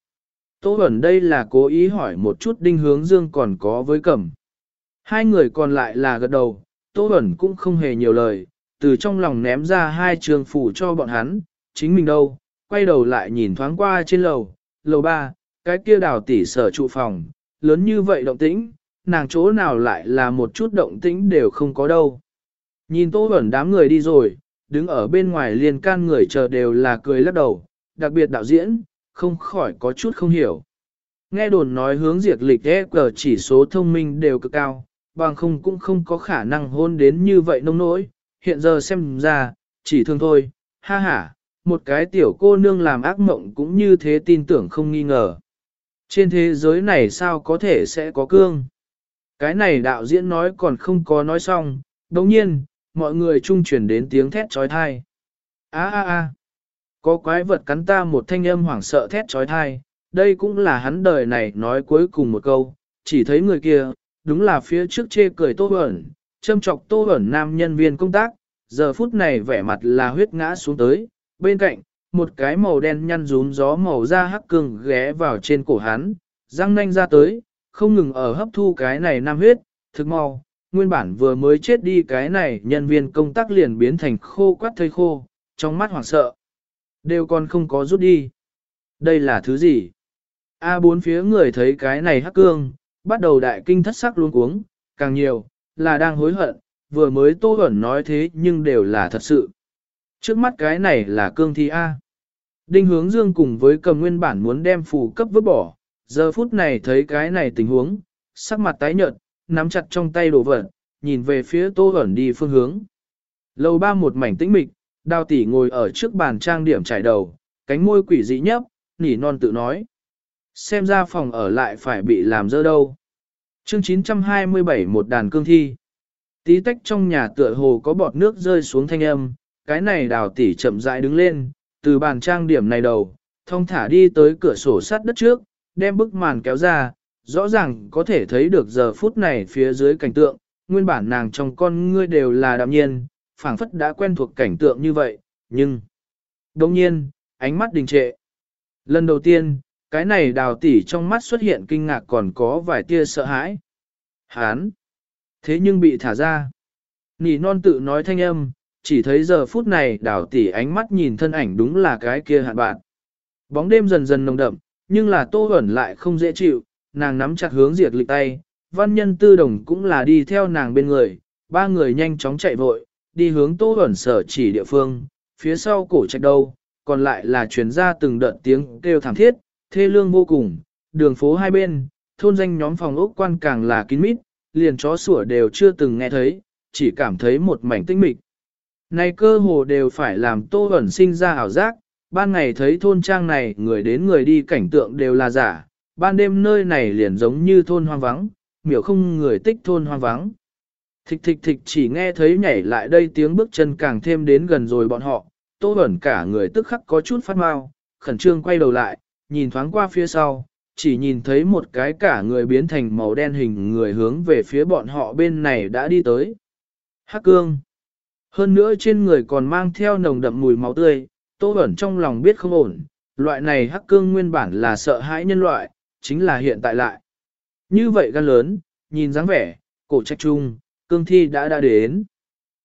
Tô ẩn đây là cố ý hỏi một chút đinh hướng dương còn có với cẩm. Hai người còn lại là gật đầu, Tô ẩn cũng không hề nhiều lời, từ trong lòng ném ra hai trường phủ cho bọn hắn, chính mình đâu, quay đầu lại nhìn thoáng qua trên lầu, lầu ba, cái kia đào tỉ sở trụ phòng, lớn như vậy động tĩnh, nàng chỗ nào lại là một chút động tĩnh đều không có đâu. Nhìn tô ẩn đám người đi rồi, đứng ở bên ngoài liền can người chờ đều là cười lắc đầu, đặc biệt đạo diễn, không khỏi có chút không hiểu. Nghe đồn nói hướng diệt lịch EQ chỉ số thông minh đều cực cao, bằng không cũng không có khả năng hôn đến như vậy nông nỗi, hiện giờ xem ra, chỉ thương thôi, ha ha, một cái tiểu cô nương làm ác mộng cũng như thế tin tưởng không nghi ngờ. Trên thế giới này sao có thể sẽ có cương? Cái này đạo diễn nói còn không có nói xong, đồng nhiên, mọi người trung chuyển đến tiếng thét trói thai. Á á á, có quái vật cắn ta một thanh âm hoảng sợ thét trói thai, đây cũng là hắn đời này nói cuối cùng một câu, chỉ thấy người kia, đúng là phía trước chê cười tô ẩn, châm chọc tô ẩn nam nhân viên công tác, giờ phút này vẻ mặt là huyết ngã xuống tới, bên cạnh, một cái màu đen nhăn rúm gió màu da hắc cường ghé vào trên cổ hắn, răng nanh ra tới, không ngừng ở hấp thu cái này nam huyết, thực mau, nguyên bản vừa mới chết đi cái này nhân viên công tác liền biến thành khô quắt thây khô, trong mắt hoảng sợ. Đều còn không có rút đi. Đây là thứ gì? A bốn phía người thấy cái này hắc cương, bắt đầu đại kinh thất sắc luôn cuống, càng nhiều, là đang hối hận, vừa mới tô ẩn nói thế nhưng đều là thật sự. Trước mắt cái này là cương thi A. Đinh hướng dương cùng với cầm nguyên bản muốn đem phù cấp vứt bỏ, giờ phút này thấy cái này tình huống, sắc mặt tái nhợt, nắm chặt trong tay đồ vật, nhìn về phía tô ẩn đi phương hướng. Lầu ba một mảnh tĩnh mịch, đào tỷ ngồi ở trước bàn trang điểm trải đầu, cánh môi quỷ dị nhấp, nỉ non tự nói. Xem ra phòng ở lại phải bị làm dơ đâu. Chương 927 một đàn cương thi. Tí tách trong nhà tựa hồ có bọt nước rơi xuống thanh âm, cái này đào tỷ chậm rãi đứng lên, từ bàn trang điểm này đầu, thông thả đi tới cửa sổ sắt đất trước, đem bức màn kéo ra, rõ ràng có thể thấy được giờ phút này phía dưới cảnh tượng, nguyên bản nàng trong con ngươi đều là đạm nhiên, phảng phất đã quen thuộc cảnh tượng như vậy, nhưng... Đồng nhiên, ánh mắt đình trệ. Lần đầu tiên, cái này đào tỷ trong mắt xuất hiện kinh ngạc còn có vài tia sợ hãi. Hán! Thế nhưng bị thả ra. Nỉ non tự nói thanh âm, chỉ thấy giờ phút này đào tỷ ánh mắt nhìn thân ảnh đúng là cái kia hạn bạn. Bóng đêm dần dần nồng đậm, nhưng là tô ẩn lại không dễ chịu, nàng nắm chặt hướng diệt lịch tay, văn nhân tư đồng cũng là đi theo nàng bên người, ba người nhanh chóng chạy vội, đi hướng tô ẩn sở chỉ địa phương, phía sau cổ trạch đâu, còn lại là truyền ra từng đợt tiếng kêu thảm thiết, thê lương vô cùng, đường phố hai bên, thôn danh nhóm phòng ốc quan càng là kín mít, liền chó sủa đều chưa từng nghe thấy, chỉ cảm thấy một mảnh tinh mịch. Này cơ hồ đều phải làm tô ẩn sinh ra ảo giác, ban ngày thấy thôn trang này người đến người đi cảnh tượng đều là giả, ban đêm nơi này liền giống như thôn hoang vắng, miểu không người tích thôn hoang vắng. Thịch thịch thịch chỉ nghe thấy nhảy lại đây tiếng bước chân càng thêm đến gần rồi bọn họ, tô ẩn cả người tức khắc có chút phát mau, khẩn trương quay đầu lại, nhìn thoáng qua phía sau, chỉ nhìn thấy một cái cả người biến thành màu đen hình người hướng về phía bọn họ bên này đã đi tới. Hắc cương. Hơn nữa trên người còn mang theo nồng đậm mùi máu tươi, Tô Bẩn trong lòng biết không ổn, loại này hắc cương nguyên bản là sợ hãi nhân loại, chính là hiện tại lại. Như vậy gan lớn, nhìn dáng vẻ, cổ trách trung, cương thi đã đã đến.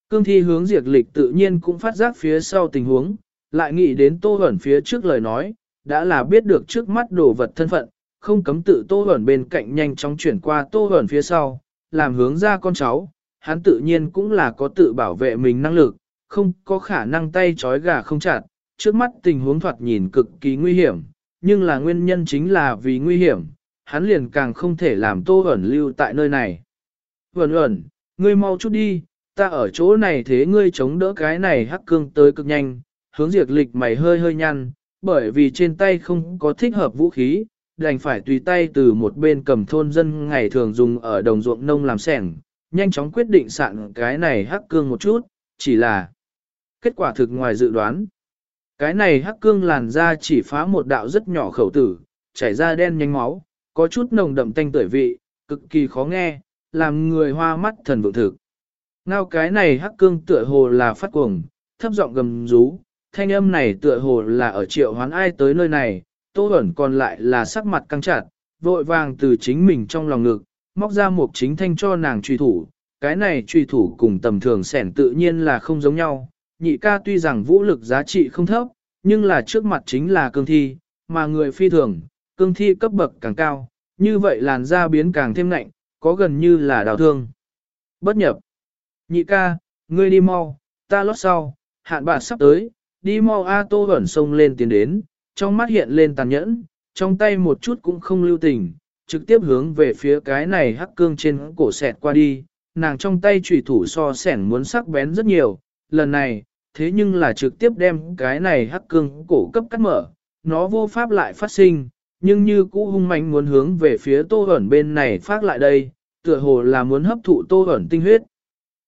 Cương thi hướng diệt lịch tự nhiên cũng phát giác phía sau tình huống, lại nghĩ đến Tô Bẩn phía trước lời nói, đã là biết được trước mắt đồ vật thân phận, không cấm tự Tô Bẩn bên cạnh nhanh chóng chuyển qua Tô Bẩn phía sau, làm hướng ra con cháu, hắn tự nhiên cũng là có tự bảo vệ mình năng lực, không có khả năng tay trói gà không chặt, trước mắt tình huống thoạt nhìn cực kỳ nguy hiểm, nhưng là nguyên nhân chính là vì nguy hiểm, hắn liền càng không thể làm tô ẩn lưu tại nơi này. Vẩn ẩn, ngươi mau chút đi, ta ở chỗ này thế ngươi chống đỡ cái này hắc cương tới cực nhanh, hướng diệt lịch mày hơi hơi nhăn, bởi vì trên tay không có thích hợp vũ khí, đành phải tùy tay từ một bên cầm thôn dân ngày thường dùng ở đồng ruộng nông làm sẻng, nhanh chóng quyết định sạn cái này hắc cương một chút, chỉ là kết quả thực ngoài dự đoán. Cái này hắc cương làn da chỉ phá một đạo rất nhỏ khẩu tử, chảy ra đen nhánh máu, có chút nồng đậm tanh tuổi vị, cực kỳ khó nghe, làm người hoa mắt thần vượng thực. Ngao cái này hắc cương tựa hồ là phát cuồng, thấp giọng gầm rú, thanh âm này tựa hồ là ở triệu hoán ai tới nơi này, tô ẩn còn lại là sắc mặt căng chặt, vội vàng từ chính mình trong lòng ngực, móc ra một chính thanh cho nàng truy thủ, cái này truy thủ cùng tầm thường sẻn tự nhiên là không giống nhau, nhị ca tuy rằng vũ lực giá trị không thấp, nhưng là trước mặt chính là cương thi, mà người phi thường, cương thi cấp bậc càng cao, như vậy làn da biến càng thêm lạnh, có gần như là đào thương. Bất nhập. Nhị ca, ngươi đi mau, ta lót sau, hạn bà sắp tới, đi mau A Tô Vẩn sông lên tiến đến, trong mắt hiện lên tàn nhẫn, trong tay một chút cũng không lưu tình, trực tiếp hướng về phía cái này hắc cương trên cổ sẹt qua đi, nàng trong tay trùy thủ so sẻn muốn sắc bén rất nhiều, lần này, thế nhưng là trực tiếp đem cái này hắc cương cổ cấp cắt mở, nó vô pháp lại phát sinh, nhưng như cũ hung mạnh muốn hướng về phía tô ẩn bên này phát lại đây, tựa hồ là muốn hấp thụ tô ẩn tinh huyết.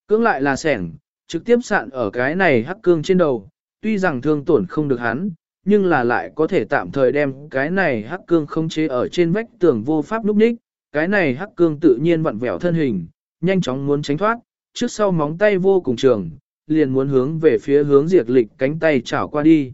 Cưỡng lại là sẻng, trực tiếp sạn ở cái này hắc cương trên đầu, tuy rằng thương tổn không được hắn, nhưng là lại có thể tạm thời đem cái này hắc cương không chế ở trên vách tường vô pháp núp ních, cái này hắc cương tự nhiên vặn vẹo thân hình, nhanh chóng muốn tránh thoát, trước sau móng tay vô cùng trường, liền muốn hướng về phía hướng diệt lịch cánh tay chảo qua đi.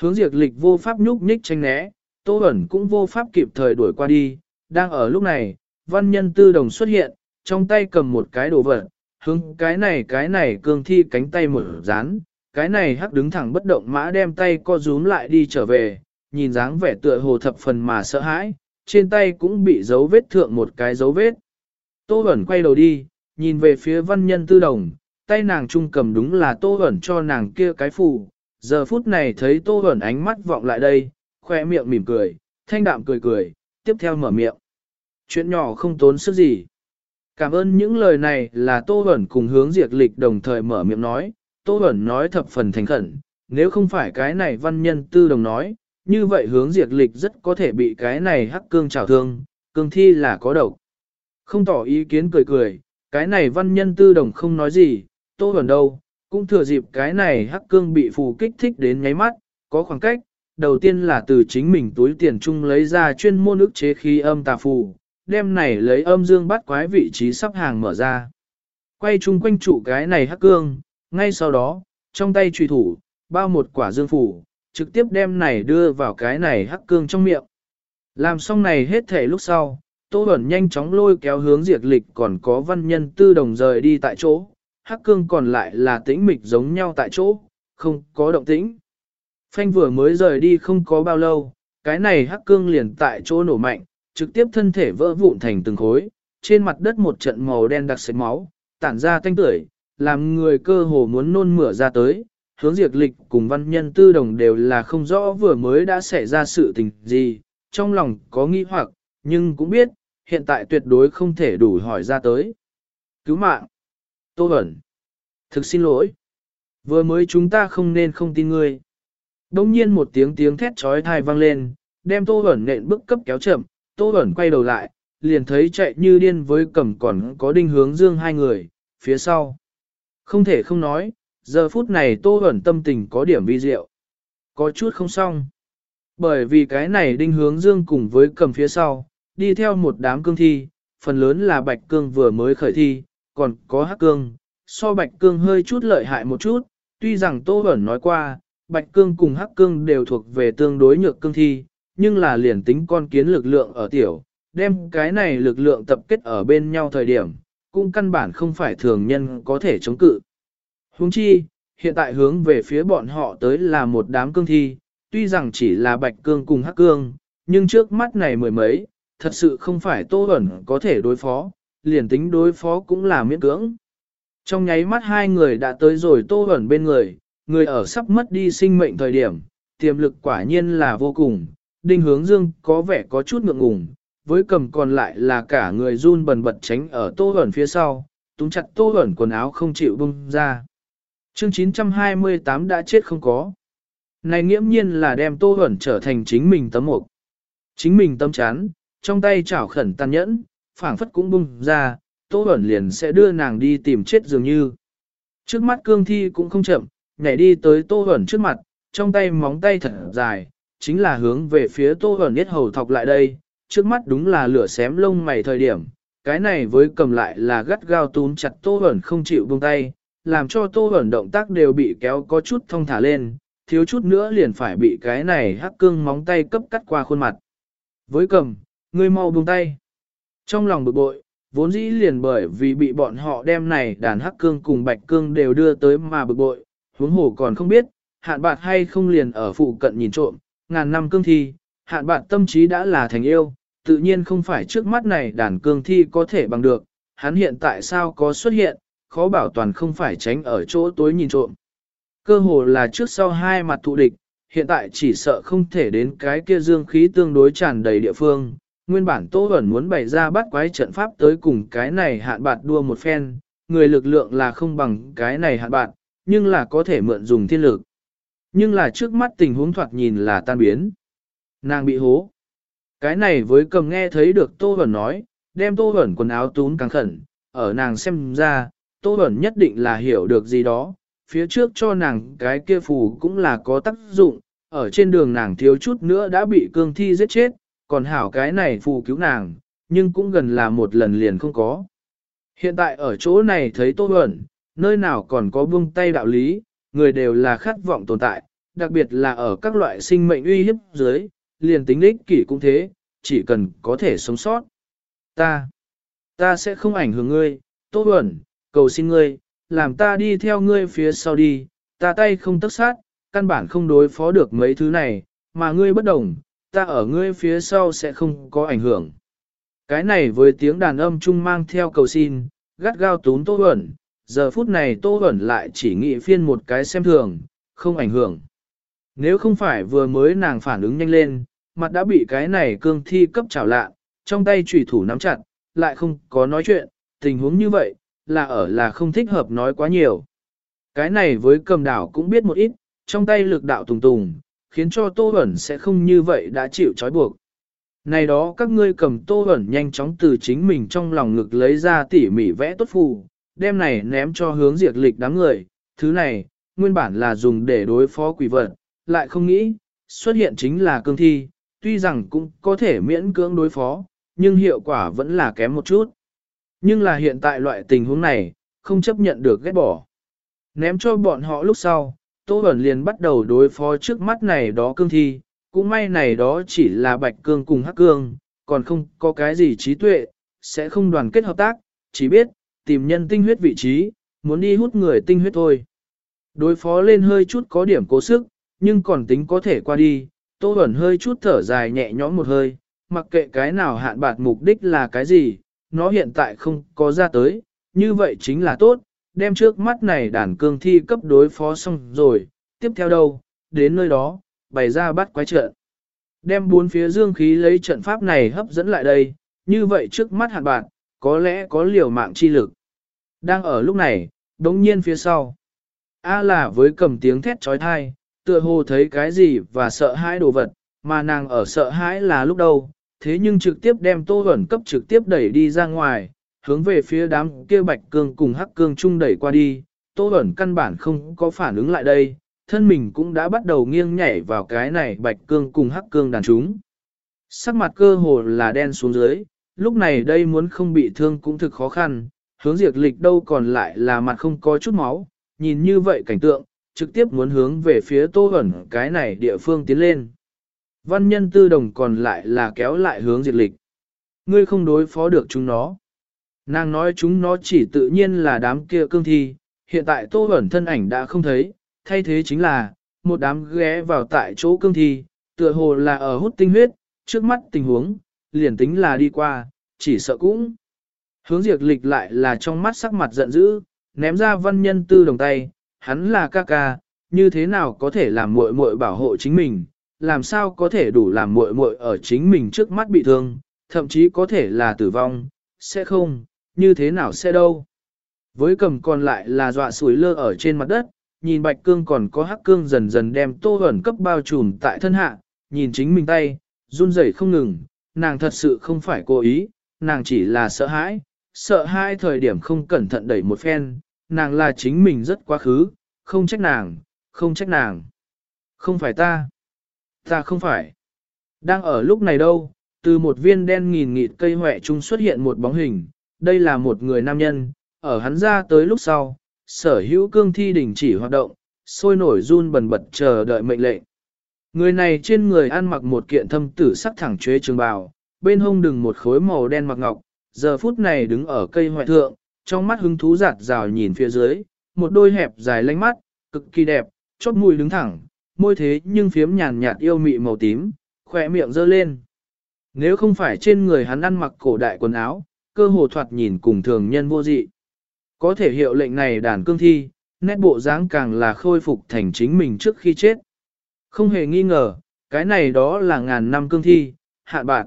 Hướng diệt lịch vô pháp nhúc nhích tránh né, Tô Bẩn cũng vô pháp kịp thời đuổi qua đi, đang ở lúc này, văn nhân tư đồng xuất hiện, trong tay cầm một cái đồ vật, hướng cái này cái này cương thi cánh tay mở dán, cái này hắc đứng thẳng bất động mã đem tay co rúm lại đi trở về, nhìn dáng vẻ tựa hồ thập phần mà sợ hãi, trên tay cũng bị dấu vết thượng một cái dấu vết. Tô Bẩn quay đầu đi, nhìn về phía văn nhân tư đồng, tay nàng trung cầm đúng là Tô ẩn cho nàng kia cái phù, giờ phút này thấy Tô ẩn ánh mắt vọng lại đây, khoe miệng mỉm cười, thanh đạm cười cười, tiếp theo mở miệng. Chuyện nhỏ không tốn sức gì. Cảm ơn những lời này là Tô Bẩn cùng hướng diệt lịch đồng thời mở miệng nói, Tô Bẩn nói thập phần thành khẩn, nếu không phải cái này văn nhân tư đồng nói, như vậy hướng diệt lịch rất có thể bị cái này hắc cương trào thương, cương thi là có độc. Không tỏ ý kiến cười cười, cái này văn nhân tư đồng không nói gì, Tô Bẩn đâu, cũng thừa dịp cái này hắc cương bị phù kích thích đến nháy mắt, có khoảng cách, đầu tiên là từ chính mình túi tiền chung lấy ra chuyên môn ức chế khí âm tà phù, đem này lấy âm dương bắt quái vị trí sắp hàng mở ra. Quay chung quanh trụ cái này hắc cương, ngay sau đó, trong tay trùy thủ, bao một quả dương phủ, trực tiếp đem này đưa vào cái này hắc cương trong miệng. Làm xong này hết thể lúc sau, Tô Bẩn nhanh chóng lôi kéo hướng diệt lịch còn có văn nhân tư đồng rời đi tại chỗ, hắc cương còn lại là tĩnh mịch giống nhau tại chỗ, không có động tĩnh. Phanh vừa mới rời đi không có bao lâu, cái này hắc cương liền tại chỗ nổ mạnh, trực tiếp thân thể vỡ vụn thành từng khối, trên mặt đất một trận màu đen đặc sệt máu, tản ra tanh tưởi, làm người cơ hồ muốn nôn mửa ra tới. Hướng diệt lịch cùng văn nhân tư đồng đều là không rõ vừa mới đã xảy ra sự tình gì, trong lòng có nghi hoặc, nhưng cũng biết, hiện tại tuyệt đối không thể đủ hỏi ra tới. Cứu mạng! Tô Bẩn! Thực xin lỗi! Vừa mới chúng ta không nên không tin ngươi. Đông nhiên một tiếng tiếng thét trói thai vang lên, đem Tô Bẩn nện bước cấp kéo chậm, Tô Bẩn quay đầu lại, liền thấy chạy như điên với cầm còn có đinh hướng dương hai người, phía sau. Không thể không nói, giờ phút này Tô Bẩn tâm tình có điểm vi diệu. Có chút không xong. Bởi vì cái này đinh hướng dương cùng với cầm phía sau, đi theo một đám cương thi, phần lớn là bạch cương vừa mới khởi thi, còn có hắc cương. So bạch cương hơi chút lợi hại một chút, tuy rằng Tô Bẩn nói qua, bạch cương cùng hắc cương đều thuộc về tương đối nhược cương thi, nhưng là liền tính con kiến lực lượng ở tiểu, đem cái này lực lượng tập kết ở bên nhau thời điểm, cũng căn bản không phải thường nhân có thể chống cự. Huống chi, hiện tại hướng về phía bọn họ tới là một đám cương thi, tuy rằng chỉ là bạch cương cùng hắc cương, nhưng trước mắt này mười mấy, thật sự không phải tô ẩn có thể đối phó, liền tính đối phó cũng là miễn cưỡng. Trong nháy mắt hai người đã tới rồi tô ẩn bên người, người ở sắp mất đi sinh mệnh thời điểm, tiềm lực quả nhiên là vô cùng, đinh hướng dương có vẻ có chút ngượng ngùng, với cầm còn lại là cả người run bần bật tránh ở tô ẩn phía sau, túng chặt tô ẩn quần áo không chịu bung ra. Chương 928 đã chết không có. Này nghiễm nhiên là đem tô ẩn trở thành chính mình tấm mục. Chính mình tâm chán, trong tay chảo khẩn tàn nhẫn, phảng phất cũng bung ra, tô Bẩn liền sẽ đưa nàng đi tìm chết dường như. Trước mắt cương thi cũng không chậm, nhảy đi tới tô Bẩn trước mặt, trong tay móng tay thật dài, chính là hướng về phía tô Bẩn nhất hầu thọc lại đây, trước mắt đúng là lửa xém lông mày thời điểm, cái này với cầm lại là gắt gao tún chặt tô Bẩn không chịu buông tay, làm cho tô Bẩn động tác đều bị kéo có chút thông thả lên, thiếu chút nữa liền phải bị cái này hắc cương móng tay cấp cắt qua khuôn mặt. Với cầm, ngươi mau buông tay. Trong lòng bực bội, vốn dĩ liền bởi vì bị bọn họ đem này đàn hắc cương cùng bạch cương đều đưa tới mà bực bội, huống hồ còn không biết, hạn bạc hay không liền ở phụ cận nhìn trộm, ngàn năm cương thi, hạn bạc tâm trí đã là thành yêu, tự nhiên không phải trước mắt này đàn cương thi có thể bằng được, hắn hiện tại sao có xuất hiện, khó bảo toàn không phải tránh ở chỗ tối nhìn trộm. Cơ hồ là trước sau hai mặt thụ địch, hiện tại chỉ sợ không thể đến cái kia dương khí tương đối tràn đầy địa phương. Nguyên bản Tô Bẩn muốn bày ra bắt quái trận pháp tới cùng cái này hạn bạt đua một phen, người lực lượng là không bằng cái này hạn bạt, nhưng là có thể mượn dùng thiên lực. Nhưng là trước mắt tình huống thoạt nhìn là tan biến. Nàng bị hố. Cái này với cầm nghe thấy được Tô Bẩn nói, đem Tô Bẩn quần áo tún càng khẩn, ở nàng xem ra, Tô Bẩn nhất định là hiểu được gì đó, phía trước cho nàng cái kia phù cũng là có tác dụng, ở trên đường nàng thiếu chút nữa đã bị cương thi giết chết, còn hảo cái này phù cứu nàng, nhưng cũng gần là một lần liền không có. Hiện tại ở chỗ này thấy Tô Huẩn, nơi nào còn có buông tay đạo lý, người đều là khát vọng tồn tại, đặc biệt là ở các loại sinh mệnh uy hiếp dưới, liền tính đích kỷ cũng thế, chỉ cần có thể sống sót. Ta, ta sẽ không ảnh hưởng ngươi, Tô Huẩn, cầu xin ngươi, làm ta đi theo ngươi phía sau đi, ta tay không tất sát, căn bản không đối phó được mấy thứ này, mà ngươi bất đồng, ta ở ngươi phía sau sẽ không có ảnh hưởng. Cái này với tiếng đàn âm trung mang theo cầu xin, gắt gao tún Tô Huẩn, giờ phút này Tô Huẩn lại chỉ nghĩ phiên một cái xem thường, không ảnh hưởng. Nếu không phải vừa mới nàng phản ứng nhanh lên, mặt đã bị cái này cương thi cấp trào lạ, trong tay trùy thủ nắm chặt, lại không có nói chuyện, tình huống như vậy, là ở là không thích hợp nói quá nhiều. Cái này với cầm đảo cũng biết một ít, trong tay lực đạo tùng tùng, khiến cho Tô Bẩn sẽ không như vậy đã chịu trói buộc. Này đó các ngươi cầm Tô Bẩn nhanh chóng từ chính mình trong lòng ngực lấy ra tỉ mỉ vẽ tốt phù, đem này ném cho hướng diệt lịch đám người, thứ này, nguyên bản là dùng để đối phó quỷ vật, lại không nghĩ, xuất hiện chính là cương thi, tuy rằng cũng có thể miễn cưỡng đối phó, nhưng hiệu quả vẫn là kém một chút. Nhưng là hiện tại loại tình huống này, không chấp nhận được ghét bỏ. Ném cho bọn họ lúc sau, Tô Bẩn liền bắt đầu đối phó trước mắt này đó cương thi, cũng may này đó chỉ là bạch cương cùng hắc cương, còn không có cái gì trí tuệ, sẽ không đoàn kết hợp tác, chỉ biết, tìm nhân tinh huyết vị trí, muốn đi hút người tinh huyết thôi. Đối phó lên hơi chút có điểm cố sức, nhưng còn tính có thể qua đi, Tô Bẩn hơi chút thở dài nhẹ nhõm một hơi, mặc kệ cái nào hạn bạc mục đích là cái gì, nó hiện tại không có ra tới, như vậy chính là tốt, đem trước mắt này đàn cương thi cấp đối phó xong rồi, tiếp theo đâu, đến nơi đó, bày ra bắt quái trận. Đem bốn phía dương khí lấy trận pháp này hấp dẫn lại đây, như vậy trước mắt hạn bạn, có lẽ có liều mạng chi lực. Đang ở lúc này, đống nhiên phía sau. A là với cầm tiếng thét trói thai, tựa hồ thấy cái gì và sợ hãi đồ vật, mà nàng ở sợ hãi là lúc đầu thế nhưng trực tiếp đem tô ẩn cấp trực tiếp đẩy đi ra ngoài, hướng về phía đám kia bạch cương cùng hắc cương chung đẩy qua đi, tô ẩn căn bản không có phản ứng lại đây, thân mình cũng đã bắt đầu nghiêng nhảy vào cái này bạch cương cùng hắc cương đàn chúng. Sắc mặt cơ hồ là đen xuống dưới, lúc này đây muốn không bị thương cũng thực khó khăn, hướng diệt lịch đâu còn lại là mặt không có chút máu, nhìn như vậy cảnh tượng, trực tiếp muốn hướng về phía tô ẩn cái này địa phương tiến lên. Văn nhân tư đồng còn lại là kéo lại hướng diệt lịch. Ngươi không đối phó được chúng nó. Nàng nói chúng nó chỉ tự nhiên là đám kia cương thi, hiện tại tô ẩn thân ảnh đã không thấy, thay thế chính là, một đám ghé vào tại chỗ cương thi, tựa hồ là ở hút tinh huyết, trước mắt tình huống, liền tính là đi qua, chỉ sợ cũng. Hướng diệt lịch lại là trong mắt sắc mặt giận dữ, ném ra văn nhân tư đồng tay, hắn là ca ca, như thế nào có thể làm muội muội bảo hộ chính mình, làm sao có thể đủ làm muội muội ở chính mình trước mắt bị thương, thậm chí có thể là tử vong, sẽ không, như thế nào sẽ đâu. Với cầm còn lại là dọa sủi lơ ở trên mặt đất, nhìn bạch cương còn có hắc cương dần dần đem tô hẩn cấp bao trùm tại thân hạ, nhìn chính mình tay, run rẩy không ngừng, nàng thật sự không phải cố ý, nàng chỉ là sợ hãi, sợ hai thời điểm không cẩn thận đẩy một phen, nàng là chính mình rất quá khứ, không trách nàng, không trách nàng. Không phải ta. Ta không phải. Đang ở lúc này đâu, từ một viên đen nghìn nghịt cây hỏe trung xuất hiện một bóng hình, đây là một người nam nhân, ở hắn ra tới lúc sau, sở hữu cương thi đình chỉ hoạt động, sôi nổi run bần bật chờ đợi mệnh lệnh. Người này trên người ăn mặc một kiện thâm tử sắc thẳng chế trường bào, bên hông đừng một khối màu đen mặc ngọc, giờ phút này đứng ở cây hoại thượng, trong mắt hứng thú giạt rào nhìn phía dưới, một đôi hẹp dài lánh mắt, cực kỳ đẹp, chót mùi đứng thẳng, môi thế nhưng phiếm nhàn nhạt yêu mị màu tím, khỏe miệng dơ lên. Nếu không phải trên người hắn ăn mặc cổ đại quần áo, cơ hồ thoạt nhìn cùng thường nhân vô dị. Có thể hiệu lệnh này đàn cương thi, nét bộ dáng càng là khôi phục thành chính mình trước khi chết. Không hề nghi ngờ, cái này đó là ngàn năm cương thi, hạ bạn.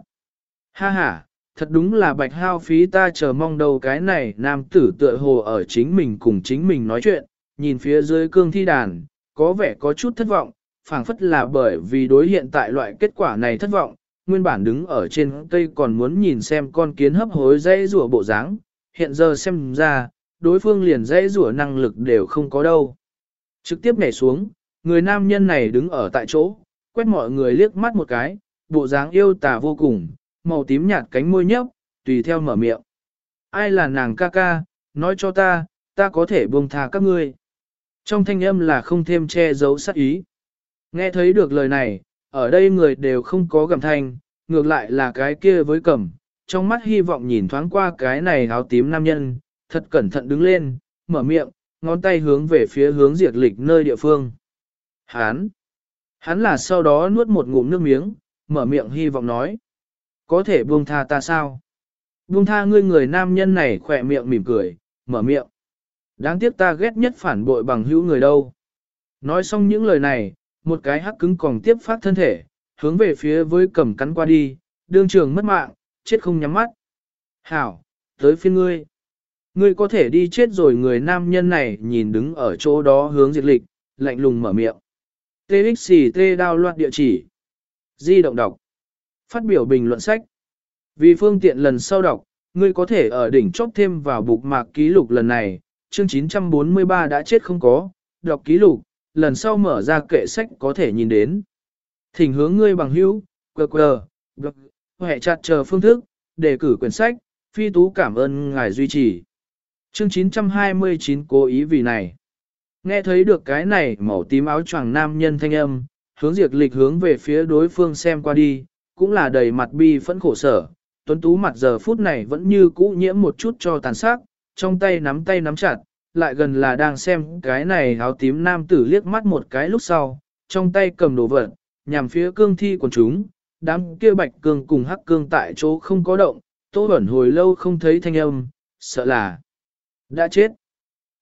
Ha ha, thật đúng là bạch hao phí ta chờ mong đầu cái này nam tử tựa hồ ở chính mình cùng chính mình nói chuyện, nhìn phía dưới cương thi đàn, có vẻ có chút thất vọng, phảng phất là bởi vì đối hiện tại loại kết quả này thất vọng, nguyên bản đứng ở trên cây còn muốn nhìn xem con kiến hấp hối dây rùa bộ dáng, hiện giờ xem ra, đối phương liền dây rùa năng lực đều không có đâu. Trực tiếp nhảy xuống, người nam nhân này đứng ở tại chỗ, quét mọi người liếc mắt một cái, bộ dáng yêu tà vô cùng, màu tím nhạt cánh môi nhấp, tùy theo mở miệng. Ai là nàng ca ca, nói cho ta, ta có thể buông tha các ngươi. Trong thanh âm là không thêm che giấu sát ý. Nghe thấy được lời này, ở đây người đều không có gầm thanh, ngược lại là cái kia với cẩm, trong mắt hy vọng nhìn thoáng qua cái này áo tím nam nhân, thật cẩn thận đứng lên, mở miệng, ngón tay hướng về phía hướng diệt lịch nơi địa phương. Hán! Hắn là sau đó nuốt một ngụm nước miếng, mở miệng hy vọng nói. Có thể buông tha ta sao? Buông tha ngươi người nam nhân này khỏe miệng mỉm cười, mở miệng. Đáng tiếc ta ghét nhất phản bội bằng hữu người đâu. Nói xong những lời này, một cái hắc cứng còn tiếp phát thân thể, hướng về phía với cầm cắn qua đi, đương trường mất mạng, chết không nhắm mắt. Hảo, tới phiên ngươi. Ngươi có thể đi chết rồi người nam nhân này nhìn đứng ở chỗ đó hướng diệt lịch, lạnh lùng mở miệng. TXT đao loạt địa chỉ. Di động đọc. Phát biểu bình luận sách. Vì phương tiện lần sau đọc, ngươi có thể ở đỉnh chóp thêm vào bục mạc ký lục lần này, chương 943 đã chết không có, đọc ký lục, lần sau mở ra kệ sách có thể nhìn đến. Thỉnh hướng ngươi bằng hữu, quờ quờ, hệ chặt chờ phương thức, đề cử quyển sách, phi tú cảm ơn ngài duy trì. Chương 929 cố ý vì này. Nghe thấy được cái này màu tím áo choàng nam nhân thanh âm, hướng diệt lịch hướng về phía đối phương xem qua đi, cũng là đầy mặt bi phẫn khổ sở. Tuấn Tú mặt giờ phút này vẫn như cũ nhiễm một chút cho tàn sắc, trong tay nắm tay nắm chặt, lại gần là đang xem cái này áo tím nam tử liếc mắt một cái lúc sau, trong tay cầm đồ vật, nhằm phía cương thi của chúng, đám kia bạch cương cùng hắc cương tại chỗ không có động, tô bẩn hồi lâu không thấy thanh âm, sợ là đã chết.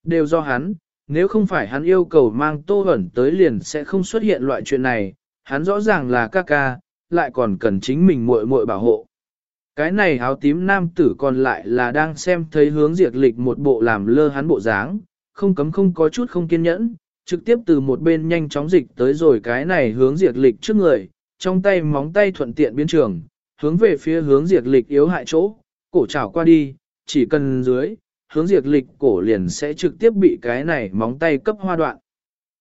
Đều do hắn, nếu không phải hắn yêu cầu mang tô bẩn tới liền sẽ không xuất hiện loại chuyện này, hắn rõ ràng là ca ca, lại còn cần chính mình muội muội bảo hộ. Cái này áo tím nam tử còn lại là đang xem thấy hướng diệt lịch một bộ làm lơ hắn bộ dáng, không cấm không có chút không kiên nhẫn, trực tiếp từ một bên nhanh chóng dịch tới rồi cái này hướng diệt lịch trước người, trong tay móng tay thuận tiện biến trường, hướng về phía hướng diệt lịch yếu hại chỗ, cổ chảo qua đi, chỉ cần dưới, hướng diệt lịch cổ liền sẽ trực tiếp bị cái này móng tay cấp hoa đoạn.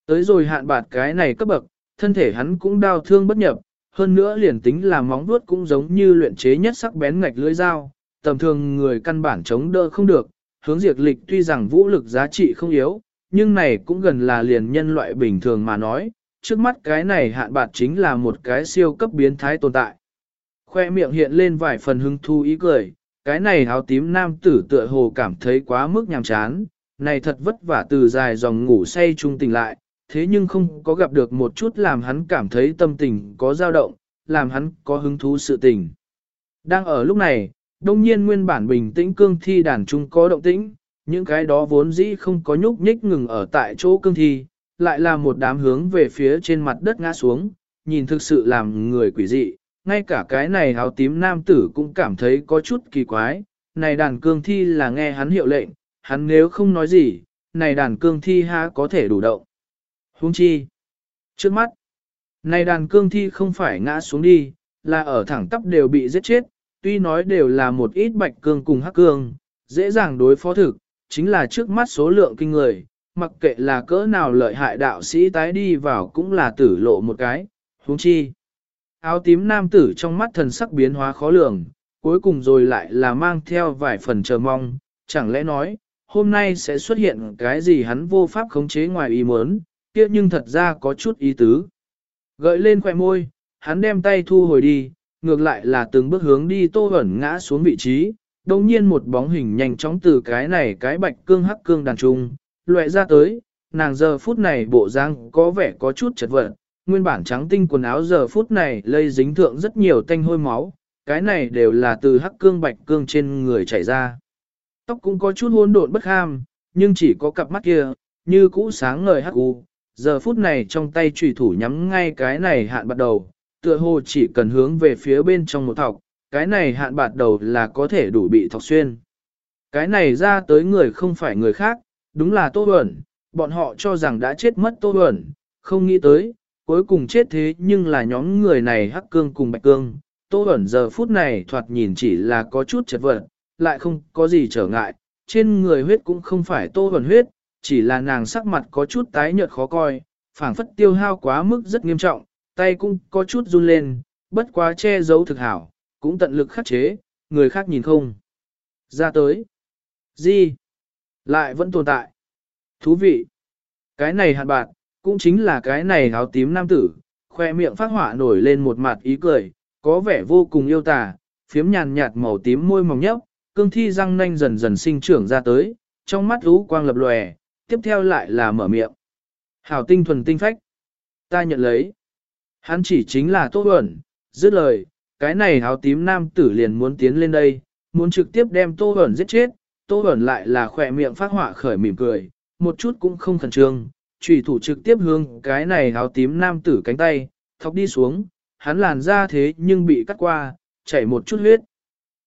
Tới rồi hạn bạt cái này cấp bậc, thân thể hắn cũng đau thương bất nhập, hơn nữa liền tính là móng vuốt cũng giống như luyện chế nhất sắc bén ngạch lưỡi dao, tầm thường người căn bản chống đỡ không được, hướng diệt lịch tuy rằng vũ lực giá trị không yếu, nhưng này cũng gần là liền nhân loại bình thường mà nói, trước mắt cái này hạn bạc chính là một cái siêu cấp biến thái tồn tại. Khoe miệng hiện lên vài phần hứng thu ý cười, cái này áo tím nam tử tựa hồ cảm thấy quá mức nhàm chán, này thật vất vả từ dài dòng ngủ say trung tình lại, thế nhưng không có gặp được một chút làm hắn cảm thấy tâm tình có dao động, làm hắn có hứng thú sự tình. Đang ở lúc này, đông nhiên nguyên bản bình tĩnh cương thi đàn trung có động tĩnh, những cái đó vốn dĩ không có nhúc nhích ngừng ở tại chỗ cương thi, lại là một đám hướng về phía trên mặt đất ngã xuống, nhìn thực sự làm người quỷ dị, ngay cả cái này áo tím nam tử cũng cảm thấy có chút kỳ quái, này đàn cương thi là nghe hắn hiệu lệnh, hắn nếu không nói gì, này đàn cương thi ha có thể đủ động. Huống chi. Trước mắt, này đàn cương thi không phải ngã xuống đi, là ở thẳng tắp đều bị giết chết, tuy nói đều là một ít bạch cương cùng hắc cương, dễ dàng đối phó thực, chính là trước mắt số lượng kinh người, mặc kệ là cỡ nào lợi hại đạo sĩ tái đi vào cũng là tử lộ một cái, huống chi. Áo tím nam tử trong mắt thần sắc biến hóa khó lường, cuối cùng rồi lại là mang theo vài phần chờ mong, chẳng lẽ nói, hôm nay sẽ xuất hiện cái gì hắn vô pháp khống chế ngoài ý muốn, kia nhưng thật ra có chút ý tứ. Gợi lên khỏe môi, hắn đem tay thu hồi đi, ngược lại là từng bước hướng đi tô ẩn ngã xuống vị trí, đồng nhiên một bóng hình nhanh chóng từ cái này cái bạch cương hắc cương đàn trung, loại ra tới, nàng giờ phút này bộ dáng có vẻ có chút chật vật, nguyên bản trắng tinh quần áo giờ phút này lây dính thượng rất nhiều tanh hôi máu, cái này đều là từ hắc cương bạch cương trên người chảy ra. Tóc cũng có chút hỗn độn bất ham, nhưng chỉ có cặp mắt kia, như cũ sáng ngời hắc u. Giờ phút này trong tay trùy thủ nhắm ngay cái này hạn bắt đầu, tựa hồ chỉ cần hướng về phía bên trong một thọc, cái này hạn bạt đầu là có thể đủ bị thọc xuyên. Cái này ra tới người không phải người khác, đúng là Tô Bẩn, bọn họ cho rằng đã chết mất Tô Bẩn, không nghĩ tới, cuối cùng chết thế nhưng là nhóm người này hắc cương cùng bạch cương. Tô Bẩn giờ phút này thoạt nhìn chỉ là có chút chật vật, lại không có gì trở ngại, trên người huyết cũng không phải Tô Bẩn huyết, chỉ là nàng sắc mặt có chút tái nhợt khó coi, phảng phất tiêu hao quá mức rất nghiêm trọng, tay cũng có chút run lên, bất quá che giấu thực hảo, cũng tận lực khắc chế, người khác nhìn không. Ra tới. Gì? Lại vẫn tồn tại. Thú vị. Cái này hạn bạn, cũng chính là cái này áo tím nam tử, khoe miệng phát họa nổi lên một mặt ý cười, có vẻ vô cùng yêu tà, phiếm nhàn nhạt màu tím môi mỏng nhấp, cương thi răng nanh dần dần sinh trưởng ra tới, trong mắt ú quang lập lòe, tiếp theo lại là mở miệng. Hảo tinh thuần tinh phách. Ta nhận lấy. Hắn chỉ chính là Tô ẩn, dứt lời, cái này áo tím nam tử liền muốn tiến lên đây, muốn trực tiếp đem Tô Huẩn giết chết, Tô Huẩn lại là khỏe miệng phát họa khởi mỉm cười, một chút cũng không khẩn trương, trùy thủ trực tiếp hướng cái này áo tím nam tử cánh tay, thọc đi xuống, hắn làn ra thế nhưng bị cắt qua, chảy một chút huyết.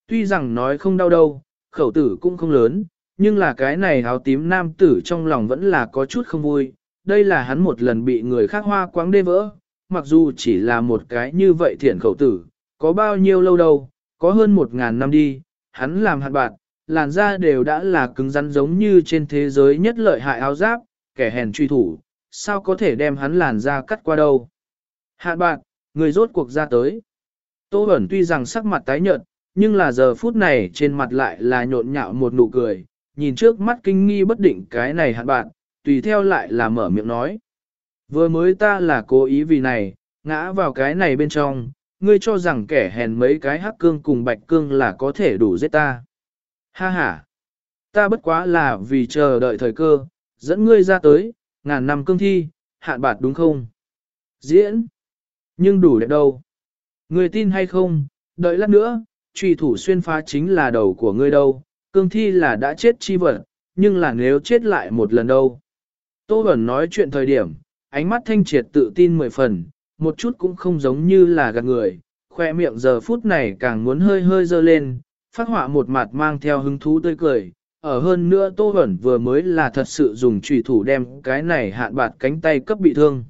Tuy rằng nói không đau đâu, khẩu tử cũng không lớn, nhưng là cái này áo tím nam tử trong lòng vẫn là có chút không vui, đây là hắn một lần bị người khác hoa quáng đê vỡ, mặc dù chỉ là một cái như vậy thiện khẩu tử, có bao nhiêu lâu đâu, có hơn một ngàn năm đi, hắn làm hạt bạn, làn da đều đã là cứng rắn giống như trên thế giới nhất lợi hại áo giáp, kẻ hèn truy thủ, sao có thể đem hắn làn da cắt qua đâu. Hạt bạn, người rốt cuộc ra tới. Tô Bẩn tuy rằng sắc mặt tái nhợt, nhưng là giờ phút này trên mặt lại là nhộn nhạo một nụ cười, nhìn trước mắt kinh nghi bất định cái này hạn bạn, tùy theo lại là mở miệng nói. Vừa mới ta là cố ý vì này, ngã vào cái này bên trong, ngươi cho rằng kẻ hèn mấy cái hắc cương cùng bạch cương là có thể đủ giết ta. Ha ha! Ta bất quá là vì chờ đợi thời cơ, dẫn ngươi ra tới, ngàn năm cương thi, hạn bạt đúng không? Diễn! Nhưng đủ đẹp đâu? Ngươi tin hay không? Đợi lát nữa, truy thủ xuyên phá chính là đầu của ngươi đâu, cương thi là đã chết chi vật, nhưng là nếu chết lại một lần đâu. Tô Bẩn nói chuyện thời điểm, ánh mắt thanh triệt tự tin mười phần, một chút cũng không giống như là gạt người, khoe miệng giờ phút này càng muốn hơi hơi dơ lên, phát họa một mặt mang theo hứng thú tươi cười. Ở hơn nữa Tô Bẩn vừa mới là thật sự dùng trùy thủ đem cái này hạn bạt cánh tay cấp bị thương.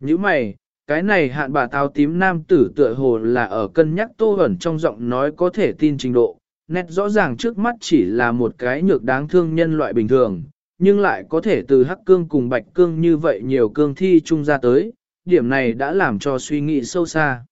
Như mày, cái này hạn bạt áo tím nam tử tựa hồ là ở cân nhắc Tô Bẩn trong giọng nói có thể tin trình độ, nét rõ ràng trước mắt chỉ là một cái nhược đáng thương nhân loại bình thường, nhưng lại có thể từ hắc cương cùng bạch cương như vậy nhiều cương thi chung ra tới, điểm này đã làm cho suy nghĩ sâu xa.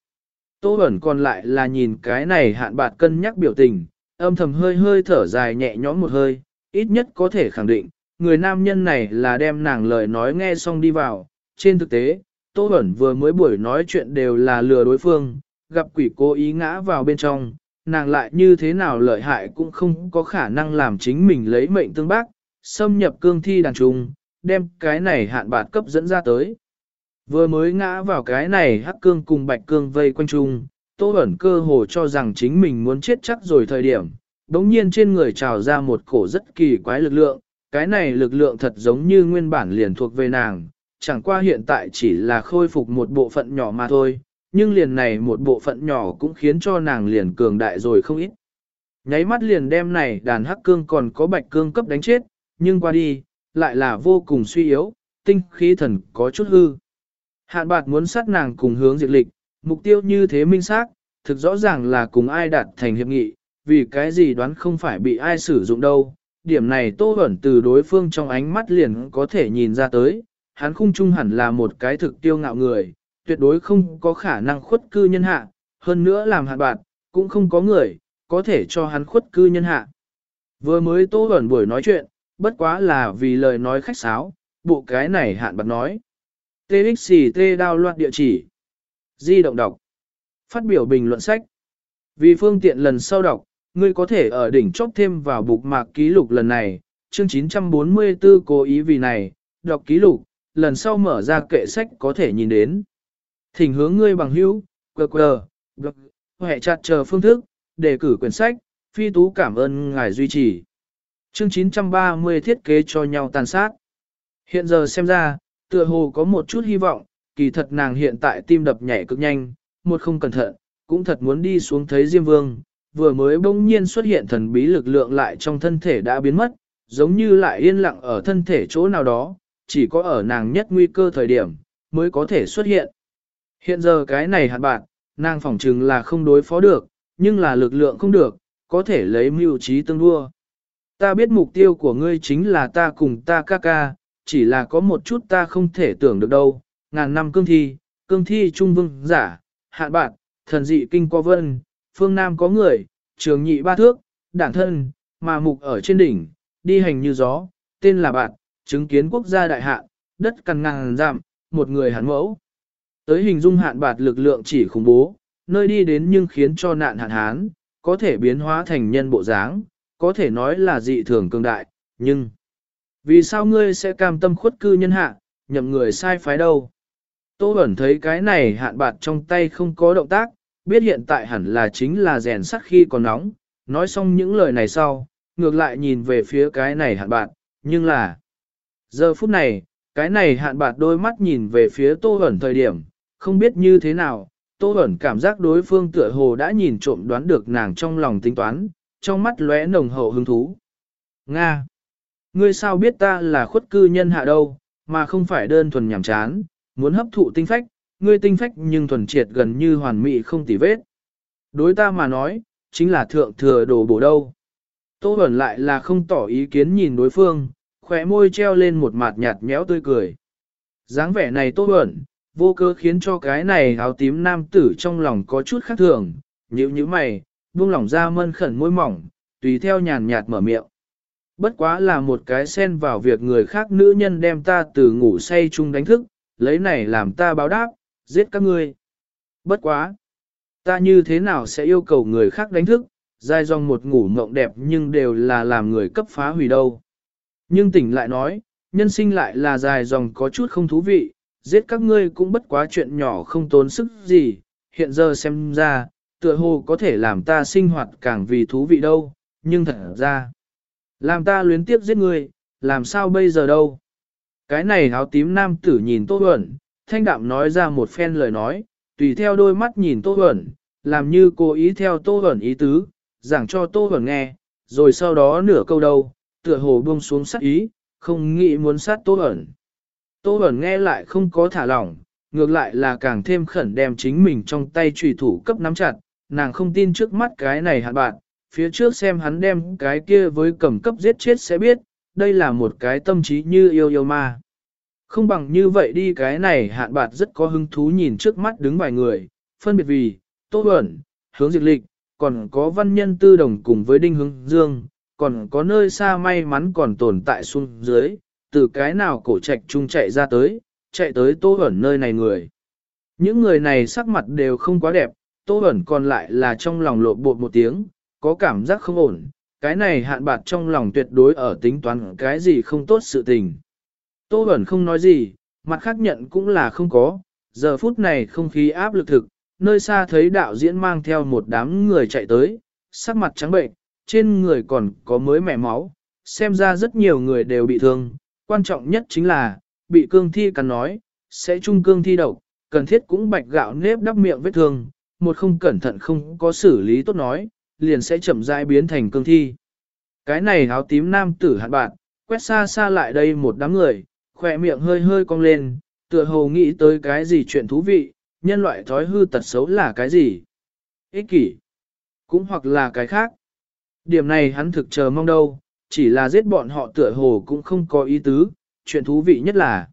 Tô Bẩn còn lại là nhìn cái này hạn bạt cân nhắc biểu tình, âm thầm hơi hơi thở dài nhẹ nhõm một hơi, ít nhất có thể khẳng định, người nam nhân này là đem nàng lời nói nghe xong đi vào. Trên thực tế, Tô Bẩn vừa mới buổi nói chuyện đều là lừa đối phương, gặp quỷ cố ý ngã vào bên trong, nàng lại như thế nào lợi hại cũng không có khả năng làm chính mình lấy mệnh tương bác, xâm nhập cương thi đàn trung, đem cái này hạn bạt cấp dẫn ra tới. Vừa mới ngã vào cái này hắc cương cùng bạch cương vây quanh chung, tô ẩn cơ hồ cho rằng chính mình muốn chết chắc rồi thời điểm, đống nhiên trên người trào ra một cổ rất kỳ quái lực lượng, cái này lực lượng thật giống như nguyên bản liền thuộc về nàng, chẳng qua hiện tại chỉ là khôi phục một bộ phận nhỏ mà thôi, nhưng liền này một bộ phận nhỏ cũng khiến cho nàng liền cường đại rồi không ít. Nháy mắt liền đem này đàn hắc cương còn có bạch cương cấp đánh chết, nhưng qua đi, lại là vô cùng suy yếu, tinh khí thần có chút hư. Hạn bạt muốn sát nàng cùng hướng diệt lịch, mục tiêu như thế minh xác, thực rõ ràng là cùng ai đạt thành hiệp nghị, vì cái gì đoán không phải bị ai sử dụng đâu. Điểm này tô ẩn từ đối phương trong ánh mắt liền có thể nhìn ra tới, hắn khung trung hẳn là một cái thực tiêu ngạo người, tuyệt đối không có khả năng khuất cư nhân hạ, hơn nữa làm hạn bạn, cũng không có người, có thể cho hắn khuất cư nhân hạ. Vừa mới tô ẩn buổi nói chuyện, bất quá là vì lời nói khách sáo, bộ cái này hạn bạn nói. TXT đao loạt địa chỉ. Di động đọc. Phát biểu bình luận sách. Vì phương tiện lần sau đọc, ngươi có thể ở đỉnh chốc thêm vào bục mạc ký lục lần này, chương 944 cố ý vì này, đọc ký lục, lần sau mở ra kệ sách có thể nhìn đến. Thỉnh hướng ngươi bằng hữu, quờ quờ, blog, hệ chặt chờ phương thức, đề cử quyển sách, phi tú cảm ơn ngài duy trì. Chương 930 thiết kế cho nhau tàn sát. Hiện giờ xem ra, tựa hồ có một chút hy vọng, kỳ thật nàng hiện tại tim đập nhảy cực nhanh, một không cẩn thận, cũng thật muốn đi xuống thấy Diêm Vương, vừa mới bỗng nhiên xuất hiện thần bí lực lượng lại trong thân thể đã biến mất, giống như lại yên lặng ở thân thể chỗ nào đó, chỉ có ở nàng nhất nguy cơ thời điểm, mới có thể xuất hiện. Hiện giờ cái này hạn bạn, nàng phỏng chừng là không đối phó được, nhưng là lực lượng không được, có thể lấy mưu trí tương đua. Ta biết mục tiêu của ngươi chính là ta cùng ta ca ca, chỉ là có một chút ta không thể tưởng được đâu, ngàn năm cương thi, cương thi trung vương giả, hạn bạn, thần dị kinh có vân, phương Nam có người, trường nhị ba thước, đảng thân, mà mục ở trên đỉnh, đi hành như gió, tên là bạn, chứng kiến quốc gia đại hạn, đất cằn ngàn giảm, một người hắn mẫu. Tới hình dung hạn bạt lực lượng chỉ khủng bố, nơi đi đến nhưng khiến cho nạn hạn hán, có thể biến hóa thành nhân bộ dáng, có thể nói là dị thường cường đại, nhưng vì sao ngươi sẽ cam tâm khuất cư nhân hạ, nhậm người sai phái đâu? Tô Bẩn thấy cái này hạn bạt trong tay không có động tác, biết hiện tại hẳn là chính là rèn sắt khi còn nóng, nói xong những lời này sau, ngược lại nhìn về phía cái này hạn bạt, nhưng là giờ phút này, cái này hạn bạt đôi mắt nhìn về phía Tô Bẩn thời điểm, không biết như thế nào, Tô Bẩn cảm giác đối phương tựa hồ đã nhìn trộm đoán được nàng trong lòng tính toán, trong mắt lóe nồng hậu hứng thú. Nga! Ngươi sao biết ta là khuất cư nhân hạ đâu, mà không phải đơn thuần nhảm chán, muốn hấp thụ tinh phách, ngươi tinh phách nhưng thuần triệt gần như hoàn mỹ không tỉ vết. Đối ta mà nói, chính là thượng thừa đồ bổ đâu. Tô Bẩn lại là không tỏ ý kiến nhìn đối phương, khỏe môi treo lên một mặt nhạt méo tươi cười. dáng vẻ này Tô Bẩn, vô cơ khiến cho cái này áo tím nam tử trong lòng có chút khác thường, nhíu nhíu mày, buông lỏng ra mân khẩn môi mỏng, tùy theo nhàn nhạt mở miệng. Bất quá là một cái xen vào việc người khác nữ nhân đem ta từ ngủ say chung đánh thức, lấy này làm ta báo đáp, giết các ngươi. Bất quá! Ta như thế nào sẽ yêu cầu người khác đánh thức, dài dòng một ngủ mộng đẹp nhưng đều là làm người cấp phá hủy đâu. Nhưng tỉnh lại nói, nhân sinh lại là dài dòng có chút không thú vị, giết các ngươi cũng bất quá chuyện nhỏ không tốn sức gì, hiện giờ xem ra, tựa hồ có thể làm ta sinh hoạt càng vì thú vị đâu, nhưng thật ra, làm ta luyến tiếp giết ngươi, làm sao bây giờ đâu. Cái này áo tím nam tử nhìn Tô Huẩn, thanh đạm nói ra một phen lời nói, tùy theo đôi mắt nhìn Tô Huẩn, làm như cố ý theo Tô Huẩn ý tứ, giảng cho Tô Huẩn nghe, rồi sau đó nửa câu đầu, tựa hồ buông xuống sát ý, không nghĩ muốn sát Tô Huẩn. Tô Bẩn nghe lại không có thả lỏng, ngược lại là càng thêm khẩn đem chính mình trong tay trùy thủ cấp nắm chặt, nàng không tin trước mắt cái này hạn bạn, phía trước xem hắn đem cái kia với cầm cấp giết chết sẽ biết, đây là một cái tâm trí như yêu yêu ma. Không bằng như vậy đi cái này hạn bạt rất có hứng thú nhìn trước mắt đứng vài người, phân biệt vì, Tô Bẩn, hướng diệt lịch, còn có văn nhân tư đồng cùng với đinh hướng dương, còn có nơi xa may mắn còn tồn tại xuống dưới, từ cái nào cổ trạch trung chạy ra tới, chạy tới Tô Hẩn nơi này người. Những người này sắc mặt đều không quá đẹp, Tô Hẩn còn lại là trong lòng lộ bột một tiếng, có cảm giác không ổn, cái này hạn bạc trong lòng tuyệt đối ở tính toán cái gì không tốt sự tình. Tô Hẩn không nói gì, mặt khác nhận cũng là không có, giờ phút này không khí áp lực thực, nơi xa thấy đạo diễn mang theo một đám người chạy tới, sắc mặt trắng bệnh, trên người còn có mới mẻ máu, xem ra rất nhiều người đều bị thương, quan trọng nhất chính là, bị cương thi cắn nói, sẽ chung cương thi độc, cần thiết cũng bạch gạo nếp đắp miệng vết thương, một không cẩn thận không có xử lý tốt nói, liền sẽ chậm rãi biến thành cương thi. Cái này áo tím nam tử hạn bạn, quét xa xa lại đây một đám người, khỏe miệng hơi hơi cong lên, tựa hồ nghĩ tới cái gì chuyện thú vị, nhân loại thói hư tật xấu là cái gì. Ích kỷ, cũng hoặc là cái khác. Điểm này hắn thực chờ mong đâu, chỉ là giết bọn họ tựa hồ cũng không có ý tứ, chuyện thú vị nhất là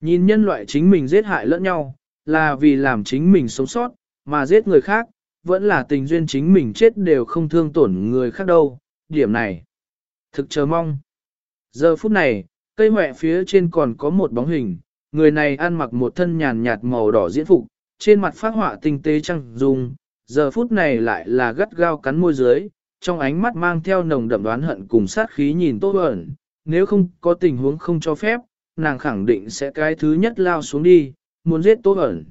nhìn nhân loại chính mình giết hại lẫn nhau, là vì làm chính mình sống sót, mà giết người khác, vẫn là tình duyên chính mình chết đều không thương tổn người khác đâu, điểm này. Thực chờ mong. Giờ phút này, cây mẹ phía trên còn có một bóng hình, người này ăn mặc một thân nhàn nhạt màu đỏ diễn phục, trên mặt phát họa tinh tế trăng dung, giờ phút này lại là gắt gao cắn môi dưới, trong ánh mắt mang theo nồng đậm đoán hận cùng sát khí nhìn Tô Bẩn, nếu không có tình huống không cho phép, nàng khẳng định sẽ cái thứ nhất lao xuống đi, muốn giết Tô Bẩn.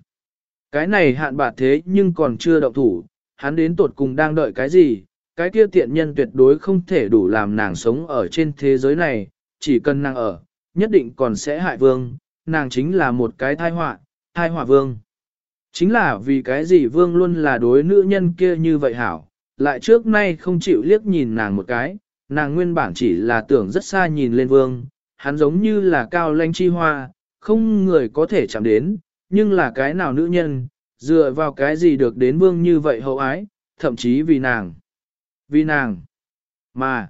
Cái này hạn bạc thế nhưng còn chưa động thủ, hắn đến tột cùng đang đợi cái gì, cái kia tiện nhân tuyệt đối không thể đủ làm nàng sống ở trên thế giới này, chỉ cần nàng ở, nhất định còn sẽ hại vương, nàng chính là một cái thai họa, thai họa vương. Chính là vì cái gì vương luôn là đối nữ nhân kia như vậy hảo, lại trước nay không chịu liếc nhìn nàng một cái, nàng nguyên bản chỉ là tưởng rất xa nhìn lên vương, hắn giống như là cao lanh chi hoa, không người có thể chạm đến, nhưng là cái nào nữ nhân, dựa vào cái gì được đến vương như vậy hậu ái, thậm chí vì nàng. Vì nàng. Mà.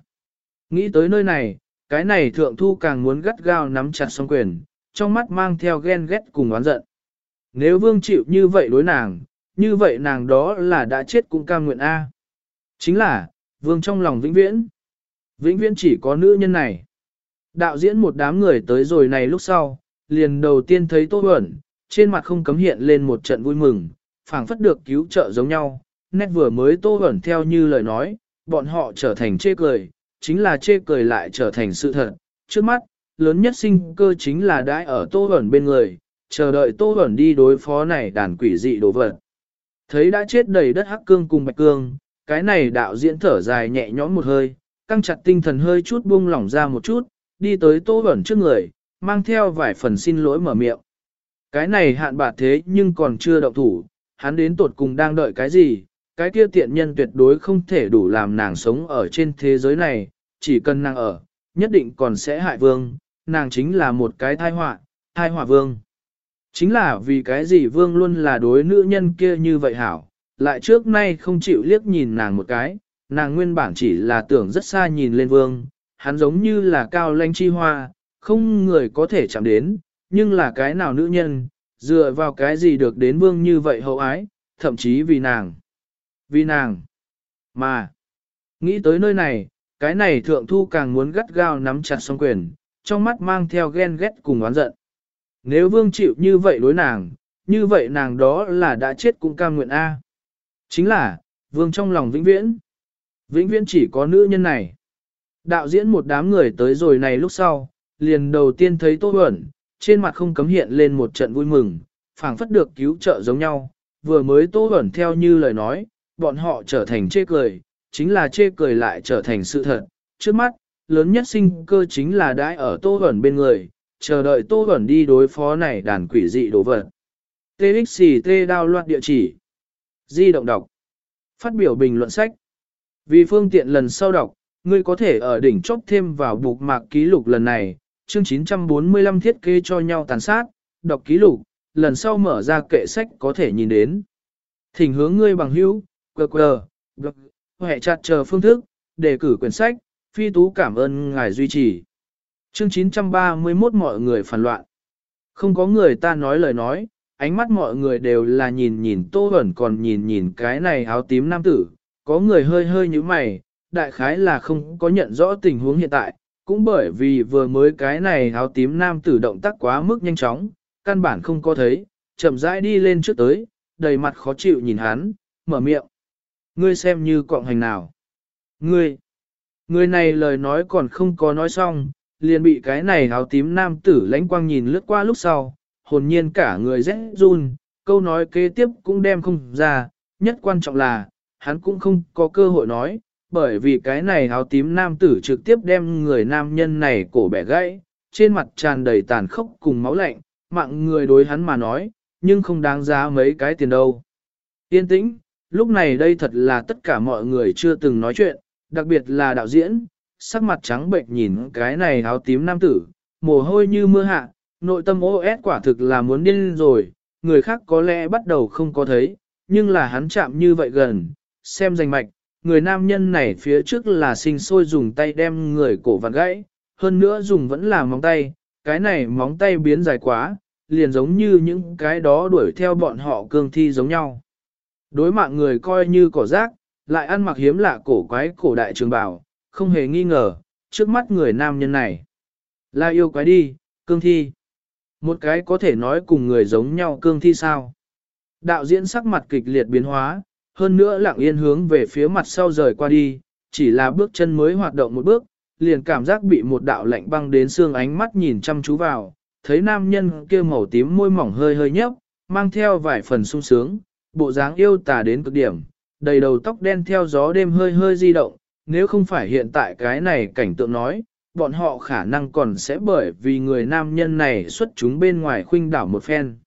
Nghĩ tới nơi này, cái này thượng thu càng muốn gắt gao nắm chặt song quyền, trong mắt mang theo ghen ghét cùng oán giận. Nếu vương chịu như vậy đối nàng, như vậy nàng đó là đã chết cũng cam nguyện A. Chính là, vương trong lòng vĩnh viễn. Vĩnh viễn chỉ có nữ nhân này. Đạo diễn một đám người tới rồi này lúc sau, liền đầu tiên thấy Tô Huẩn, trên mặt không cấm hiện lên một trận vui mừng, phảng phất được cứu trợ giống nhau, nét vừa mới Tô Huẩn theo như lời nói, bọn họ trở thành chê cười, chính là chê cười lại trở thành sự thật. Trước mắt, lớn nhất sinh cơ chính là đãi ở Tô Huẩn bên người, chờ đợi Tô Huẩn đi đối phó này đàn quỷ dị đồ vật. Thấy đã chết đầy đất hắc cương cùng bạch cương, cái này đạo diễn thở dài nhẹ nhõm một hơi, căng chặt tinh thần hơi chút buông lỏng ra một chút, đi tới Tô Huẩn trước người, mang theo vài phần xin lỗi mở miệng. Cái này hạn bạc thế nhưng còn chưa động thủ, hắn đến tột cùng đang đợi cái gì, cái kia tiện nhân tuyệt đối không thể đủ làm nàng sống ở trên thế giới này, chỉ cần nàng ở, nhất định còn sẽ hại vương, nàng chính là một cái thai họa, thai họa vương. Chính là vì cái gì vương luôn là đối nữ nhân kia như vậy hảo, lại trước nay không chịu liếc nhìn nàng một cái, nàng nguyên bản chỉ là tưởng rất xa nhìn lên vương, hắn giống như là cao lanh chi hoa, không người có thể chạm đến, nhưng là cái nào nữ nhân, dựa vào cái gì được đến vương như vậy hậu ái, thậm chí vì nàng. Vì nàng. Mà. Nghĩ tới nơi này, cái này thượng thu càng muốn gắt gao nắm chặt song quyền, trong mắt mang theo ghen ghét cùng oán giận. Nếu vương chịu như vậy đối nàng, như vậy nàng đó là đã chết cũng cam nguyện A. Chính là, vương trong lòng vĩnh viễn. Vĩnh viễn chỉ có nữ nhân này. Đạo diễn một đám người tới rồi này lúc sau, liền đầu tiên thấy Tô Huẩn, trên mặt không cấm hiện lên một trận vui mừng, phảng phất được cứu trợ giống nhau, vừa mới Tô Huẩn theo như lời nói, bọn họ trở thành chê cười, chính là chê cười lại trở thành sự thật. Trước mắt, lớn nhất sinh cơ chính là đãi ở Tô Huẩn bên người, chờ đợi Tô Huẩn đi đối phó này đàn quỷ dị đồ vật. TXT đao loạt địa chỉ. Di động đọc. Phát biểu bình luận sách. Vì phương tiện lần sau đọc, ngươi có thể ở đỉnh chốt thêm vào bục mạc ký lục lần này, chương 945 thiết kế cho nhau tàn sát, đọc ký lục, lần sau mở ra kệ sách có thể nhìn đến. Thỉnh hướng ngươi bằng hữu, quờ quờ, hệ chặt chờ phương thức, đề cử quyển sách, phi tú cảm ơn ngài duy trì. Chương 931 mọi người phản loạn. Không có người ta nói lời nói, ánh mắt mọi người đều là nhìn nhìn tô ẩn còn nhìn nhìn cái này áo tím nam tử, có người hơi hơi như mày, đại khái là không có nhận rõ tình huống hiện tại, cũng bởi vì vừa mới cái này áo tím nam tử động tác quá mức nhanh chóng, căn bản không có thấy, chậm rãi đi lên trước tới, đầy mặt khó chịu nhìn hắn, mở miệng. Ngươi xem như cọng hành nào. Ngươi, người này lời nói còn không có nói xong, liền bị cái này áo tím nam tử lãnh quang nhìn lướt qua lúc sau, hồn nhiên cả người rẽ run, câu nói kế tiếp cũng đem không ra, nhất quan trọng là, hắn cũng không có cơ hội nói, bởi vì cái này áo tím nam tử trực tiếp đem người nam nhân này cổ bẻ gãy, trên mặt tràn đầy tàn khốc cùng máu lạnh, mạng người đối hắn mà nói, nhưng không đáng giá mấy cái tiền đâu. Yên tĩnh, lúc này đây thật là tất cả mọi người chưa từng nói chuyện, đặc biệt là đạo diễn, sắc mặt trắng bệnh nhìn cái này áo tím nam tử, mồ hôi như mưa hạ, nội tâm OS quả thực là muốn điên rồi, người khác có lẽ bắt đầu không có thấy, nhưng là hắn chạm như vậy gần, xem danh mạch, người nam nhân này phía trước là sinh sôi dùng tay đem người cổ vặn gãy, hơn nữa dùng vẫn là móng tay, cái này móng tay biến dài quá, liền giống như những cái đó đuổi theo bọn họ cương thi giống nhau. Đối mạng người coi như cỏ rác, lại ăn mặc hiếm lạ cổ quái cổ đại trường bảo không hề nghi ngờ, trước mắt người nam nhân này. Là yêu quái đi, cương thi. Một cái có thể nói cùng người giống nhau cương thi sao. Đạo diễn sắc mặt kịch liệt biến hóa, hơn nữa lặng yên hướng về phía mặt sau rời qua đi, chỉ là bước chân mới hoạt động một bước, liền cảm giác bị một đạo lạnh băng đến xương ánh mắt nhìn chăm chú vào, thấy nam nhân kia màu tím môi mỏng hơi hơi nhấp, mang theo vài phần sung sướng, bộ dáng yêu tà đến cực điểm, đầy đầu tóc đen theo gió đêm hơi hơi di động, nếu không phải hiện tại cái này cảnh tượng nói, bọn họ khả năng còn sẽ bởi vì người nam nhân này xuất chúng bên ngoài khuynh đảo một phen.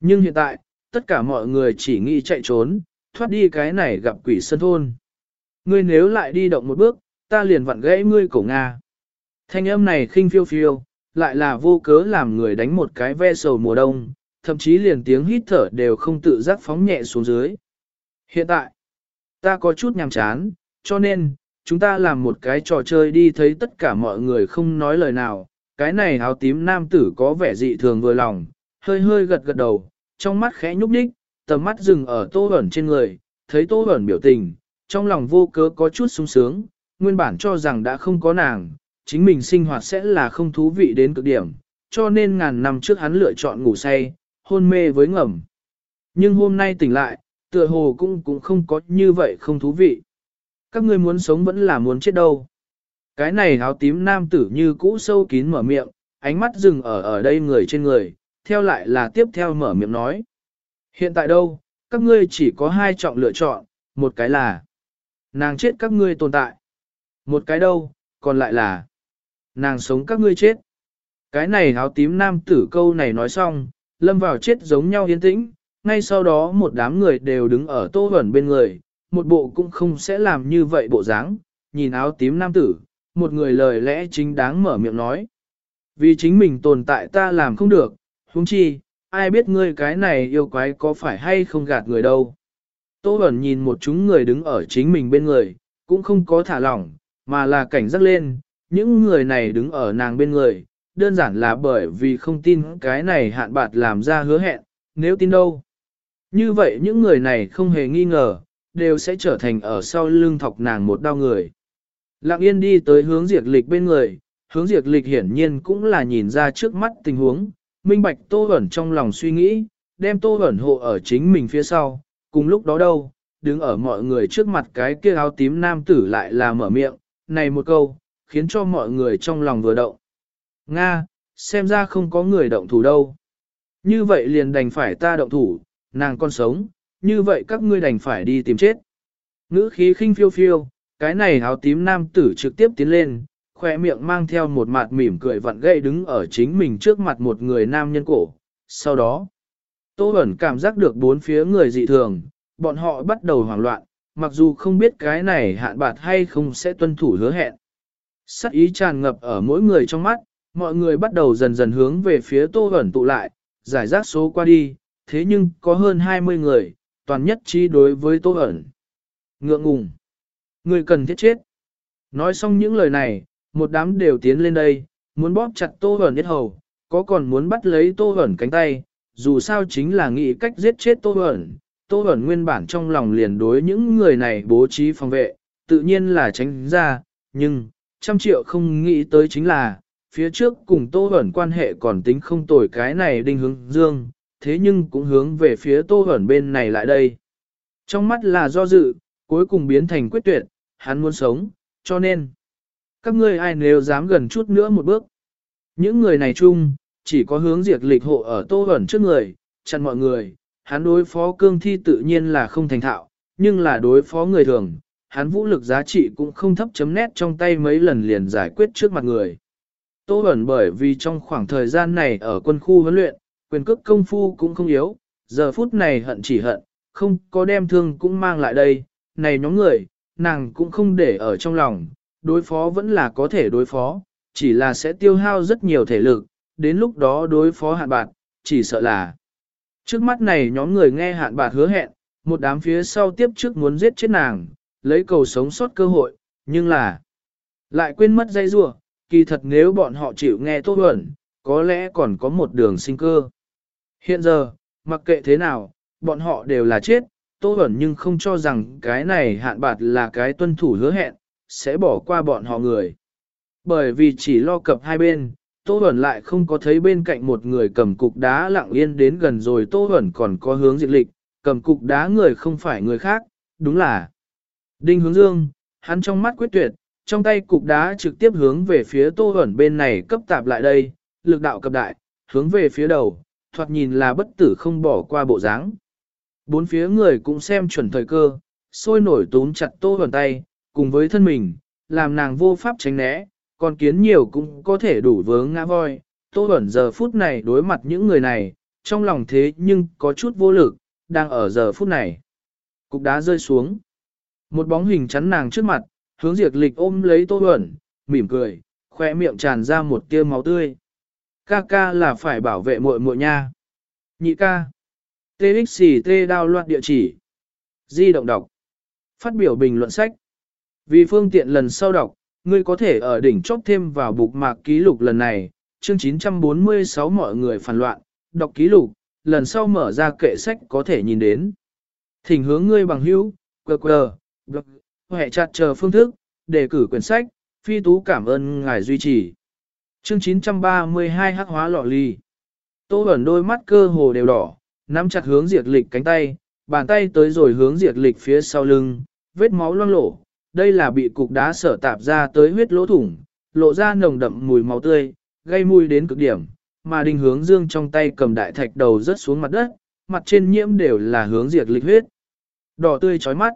Nhưng hiện tại, tất cả mọi người chỉ nghĩ chạy trốn, thoát đi cái này gặp quỷ sân thôn. Ngươi nếu lại đi động một bước, ta liền vặn gãy ngươi cổ Nga. Thanh âm này khinh phiêu phiêu, lại là vô cớ làm người đánh một cái ve sầu mùa đông, thậm chí liền tiếng hít thở đều không tự giác phóng nhẹ xuống dưới. Hiện tại, ta có chút nhàm chán, cho nên, chúng ta làm một cái trò chơi đi thấy tất cả mọi người không nói lời nào. Cái này áo tím nam tử có vẻ dị thường vừa lòng, hơi hơi gật gật đầu, trong mắt khẽ nhúc nhích, tầm mắt dừng ở tô ẩn trên người, thấy tô ẩn biểu tình, trong lòng vô cớ có chút sung sướng, nguyên bản cho rằng đã không có nàng, chính mình sinh hoạt sẽ là không thú vị đến cực điểm, cho nên ngàn năm trước hắn lựa chọn ngủ say, hôn mê với ngầm. Nhưng hôm nay tỉnh lại, tựa hồ cũng cũng không có như vậy không thú vị. Các ngươi muốn sống vẫn là muốn chết đâu. Cái này áo tím nam tử như cũ sâu kín mở miệng, ánh mắt dừng ở ở đây người trên người, theo lại là tiếp theo mở miệng nói. Hiện tại đâu, các ngươi chỉ có hai trọng lựa chọn, một cái là nàng chết các ngươi tồn tại. Một cái đâu, còn lại là nàng sống các ngươi chết. Cái này áo tím nam tử câu này nói xong, lâm vào chết giống nhau yên tĩnh, ngay sau đó một đám người đều đứng ở tô ẩn bên người, một bộ cũng không sẽ làm như vậy bộ dáng, nhìn áo tím nam tử, một người lời lẽ chính đáng mở miệng nói. Vì chính mình tồn tại ta làm không được, huống chi, ai biết ngươi cái này yêu quái có phải hay không gạt người đâu. Tô Bẩn nhìn một chúng người đứng ở chính mình bên người, cũng không có thả lỏng, mà là cảnh giác lên, những người này đứng ở nàng bên người, đơn giản là bởi vì không tin cái này hạn bạt làm ra hứa hẹn, nếu tin đâu. Như vậy những người này không hề nghi ngờ, đều sẽ trở thành ở sau lưng thọc nàng một đau người. Lặng yên đi tới hướng diệt lịch bên người, hướng diệt lịch hiển nhiên cũng là nhìn ra trước mắt tình huống, minh bạch tô ẩn trong lòng suy nghĩ, đem tô ẩn hộ ở chính mình phía sau, cùng lúc đó đâu, đứng ở mọi người trước mặt cái kia áo tím nam tử lại là mở miệng, này một câu, khiến cho mọi người trong lòng vừa động. Nga, xem ra không có người động thủ đâu. Như vậy liền đành phải ta động thủ, nàng còn sống, như vậy các ngươi đành phải đi tìm chết. Ngữ khí khinh phiêu phiêu, cái này áo tím nam tử trực tiếp tiến lên, khoe miệng mang theo một mặt mỉm cười vặn gậy đứng ở chính mình trước mặt một người nam nhân cổ. Sau đó, Tô Bẩn cảm giác được bốn phía người dị thường, bọn họ bắt đầu hoảng loạn, mặc dù không biết cái này hạn bạt hay không sẽ tuân thủ hứa hẹn. Sắc ý tràn ngập ở mỗi người trong mắt, mọi người bắt đầu dần dần hướng về phía Tô Bẩn tụ lại, giải rác số qua đi, thế nhưng có hơn 20 người, toàn nhất trí đối với Tô ẩn Ngượng ngùng. Người cần thiết chết. Nói xong những lời này, một đám đều tiến lên đây, muốn bóp chặt Tô ẩn nhất hầu, có còn muốn bắt lấy Tô ẩn cánh tay, dù sao chính là nghĩ cách giết chết Tô ẩn Tô ẩn nguyên bản trong lòng liền đối những người này bố trí phòng vệ, tự nhiên là tránh ra, nhưng, trăm triệu không nghĩ tới chính là, phía trước cùng Tô ẩn quan hệ còn tính không tồi cái này đinh hướng dương, thế nhưng cũng hướng về phía Tô hẩn bên này lại đây. Trong mắt là do dự, cuối cùng biến thành quyết tuyệt, hắn muốn sống, cho nên, các ngươi ai nếu dám gần chút nữa một bước. Những người này chung, chỉ có hướng diệt lịch hộ ở Tô hẩn trước người, chặn mọi người, hắn đối phó cương thi tự nhiên là không thành thạo, nhưng là đối phó người thường, hắn vũ lực giá trị cũng không thấp chấm nét trong tay mấy lần liền giải quyết trước mặt người. Tô Bẩn bởi vì trong khoảng thời gian này ở quân khu huấn luyện, quyền cước công phu cũng không yếu, giờ phút này hận chỉ hận, không có đem thương cũng mang lại đây, này nhóm người, nàng cũng không để ở trong lòng, đối phó vẫn là có thể đối phó, chỉ là sẽ tiêu hao rất nhiều thể lực, đến lúc đó đối phó hạn bạc, chỉ sợ là. Trước mắt này nhóm người nghe hạn bạc hứa hẹn, một đám phía sau tiếp trước muốn giết chết nàng, lấy cầu sống sót cơ hội, nhưng là lại quên mất dây rua, kỳ thật nếu bọn họ chịu nghe tốt huẩn, có lẽ còn có một đường sinh cơ. Hiện giờ, mặc kệ thế nào, bọn họ đều là chết, Tô Huẩn nhưng không cho rằng cái này hạn bạc là cái tuân thủ hứa hẹn, sẽ bỏ qua bọn họ người. Bởi vì chỉ lo cập hai bên, Tô Huẩn lại không có thấy bên cạnh một người cầm cục đá lặng yên đến gần rồi Tô Huẩn còn có hướng diệt lịch, cầm cục đá người không phải người khác, đúng là Đinh hướng dương, hắn trong mắt quyết tuyệt, trong tay cục đá trực tiếp hướng về phía Tô Huẩn bên này cấp tạp lại đây, lực đạo cập đại, hướng về phía đầu, thoạt nhìn là bất tử không bỏ qua bộ dáng. Bốn phía người cũng xem chuẩn thời cơ, sôi nổi túm chặt Tô Huẩn tay, cùng với thân mình, làm nàng vô pháp tránh né, còn kiến nhiều cũng có thể đủ vướng ngã voi. Tô Bẩn giờ phút này đối mặt những người này, trong lòng thế nhưng có chút vô lực, đang ở giờ phút này. Cục đá rơi xuống. Một bóng hình chắn nàng trước mặt, hướng diệt lịch ôm lấy Tô Bẩn, mỉm cười, khoe miệng tràn ra một tia máu tươi. Ca ca là phải bảo vệ muội muội nha. Nhị ca. TXT đao loạt địa chỉ. Di động đọc. Phát biểu bình luận sách. Vì phương tiện lần sau đọc, ngươi có thể ở đỉnh chóp thêm vào bục mạc ký lục lần này, chương 946 mọi người phản loạn, đọc ký lục, lần sau mở ra kệ sách có thể nhìn đến. Thỉnh hướng ngươi bằng hữu, quờ quờ, blog, hệ chặt chờ phương thức, đề cử quyển sách, phi tú cảm ơn ngài duy trì. Chương 932 hắc hóa lọ ly. Tô ẩn đôi mắt cơ hồ đều đỏ, nắm chặt hướng diệt lịch cánh tay, bàn tay tới rồi hướng diệt lịch phía sau lưng, vết máu loang lổ, đây là bị cục đá sở tạp ra tới huyết lỗ thủng, lộ ra nồng đậm mùi máu tươi, gây mùi đến cực điểm, mà đinh hướng dương trong tay cầm đại thạch đầu rớt xuống mặt đất, mặt trên nhiễm đều là hướng diệt lịch huyết. Đỏ tươi chói mắt.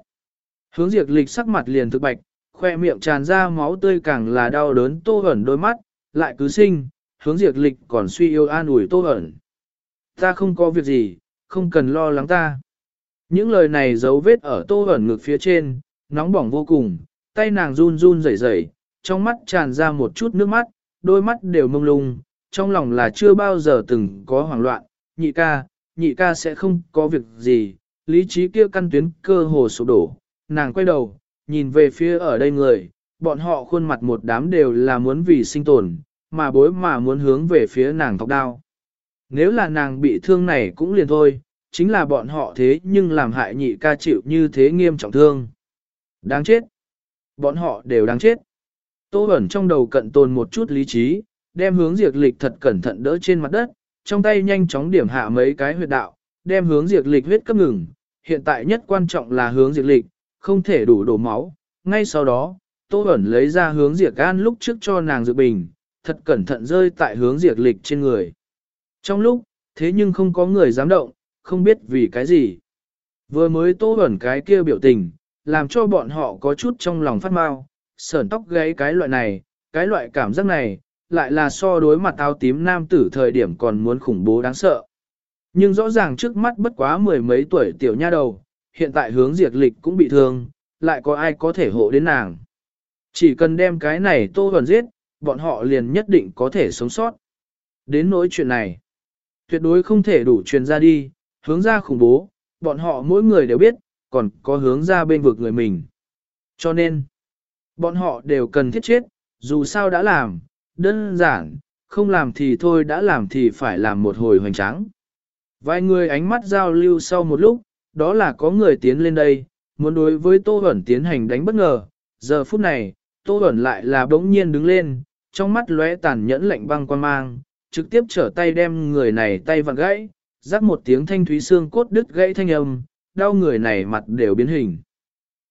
Hướng diệt lịch sắc mặt liền thực bạch, khoe miệng tràn ra máu tươi càng là đau đớn tô ẩn đôi mắt, lại cứ sinh, hướng diệt lịch còn suy yêu an ủi tô ẩn. Ta không có việc gì, không cần lo lắng ta. Những lời này dấu vết ở tô ẩn ngực phía trên, nóng bỏng vô cùng, tay nàng run run rẩy rẩy, trong mắt tràn ra một chút nước mắt, đôi mắt đều mông lung, trong lòng là chưa bao giờ từng có hoảng loạn, nhị ca, nhị ca sẽ không có việc gì, lý trí kia căn tuyến cơ hồ sụp đổ, nàng quay đầu, nhìn về phía ở đây người, bọn họ khuôn mặt một đám đều là muốn vì sinh tồn, mà bối mà muốn hướng về phía nàng thọc đao. Nếu là nàng bị thương này cũng liền thôi, chính là bọn họ thế nhưng làm hại nhị ca chịu như thế nghiêm trọng thương. Đáng chết. Bọn họ đều đáng chết. Tô ẩn trong đầu cận tồn một chút lý trí, đem hướng diệt lịch thật cẩn thận đỡ trên mặt đất, trong tay nhanh chóng điểm hạ mấy cái huyệt đạo, đem hướng diệt lịch huyết cấp ngừng. Hiện tại nhất quan trọng là hướng diệt lịch, không thể đủ đổ máu. Ngay sau đó, Tô Bẩn lấy ra hướng diệt gan lúc trước cho nàng dự bình, thật cẩn thận rơi tại hướng diệt lịch trên người. Trong lúc, thế nhưng không có người dám động, không biết vì cái gì. Vừa mới Tô Bẩn cái kia biểu tình, làm cho bọn họ có chút trong lòng phát mau, sởn tóc gáy cái loại này, cái loại cảm giác này, lại là so đối mặt áo tím nam tử thời điểm còn muốn khủng bố đáng sợ. Nhưng rõ ràng trước mắt bất quá mười mấy tuổi tiểu nha đầu, hiện tại hướng diệt lịch cũng bị thương, lại có ai có thể hộ đến nàng. Chỉ cần đem cái này tô Huẩn giết, bọn họ liền nhất định có thể sống sót. Đến nỗi chuyện này, tuyệt đối không thể đủ truyền ra đi, hướng ra khủng bố, bọn họ mỗi người đều biết, còn có hướng ra bên vực người mình. Cho nên, bọn họ đều cần thiết chết, dù sao đã làm, đơn giản, không làm thì thôi đã làm thì phải làm một hồi hoành tráng. Vài người ánh mắt giao lưu sau một lúc, đó là có người tiến lên đây, muốn đối với Tô Huẩn tiến hành đánh bất ngờ. Giờ phút này, Tô Bẩn lại là bỗng nhiên đứng lên, trong mắt lóe tàn nhẫn lạnh băng quan mang, trực tiếp trở tay đem người này tay vặn gãy, rắc một tiếng thanh thúy xương cốt đứt gãy thanh âm, đau người này mặt đều biến hình.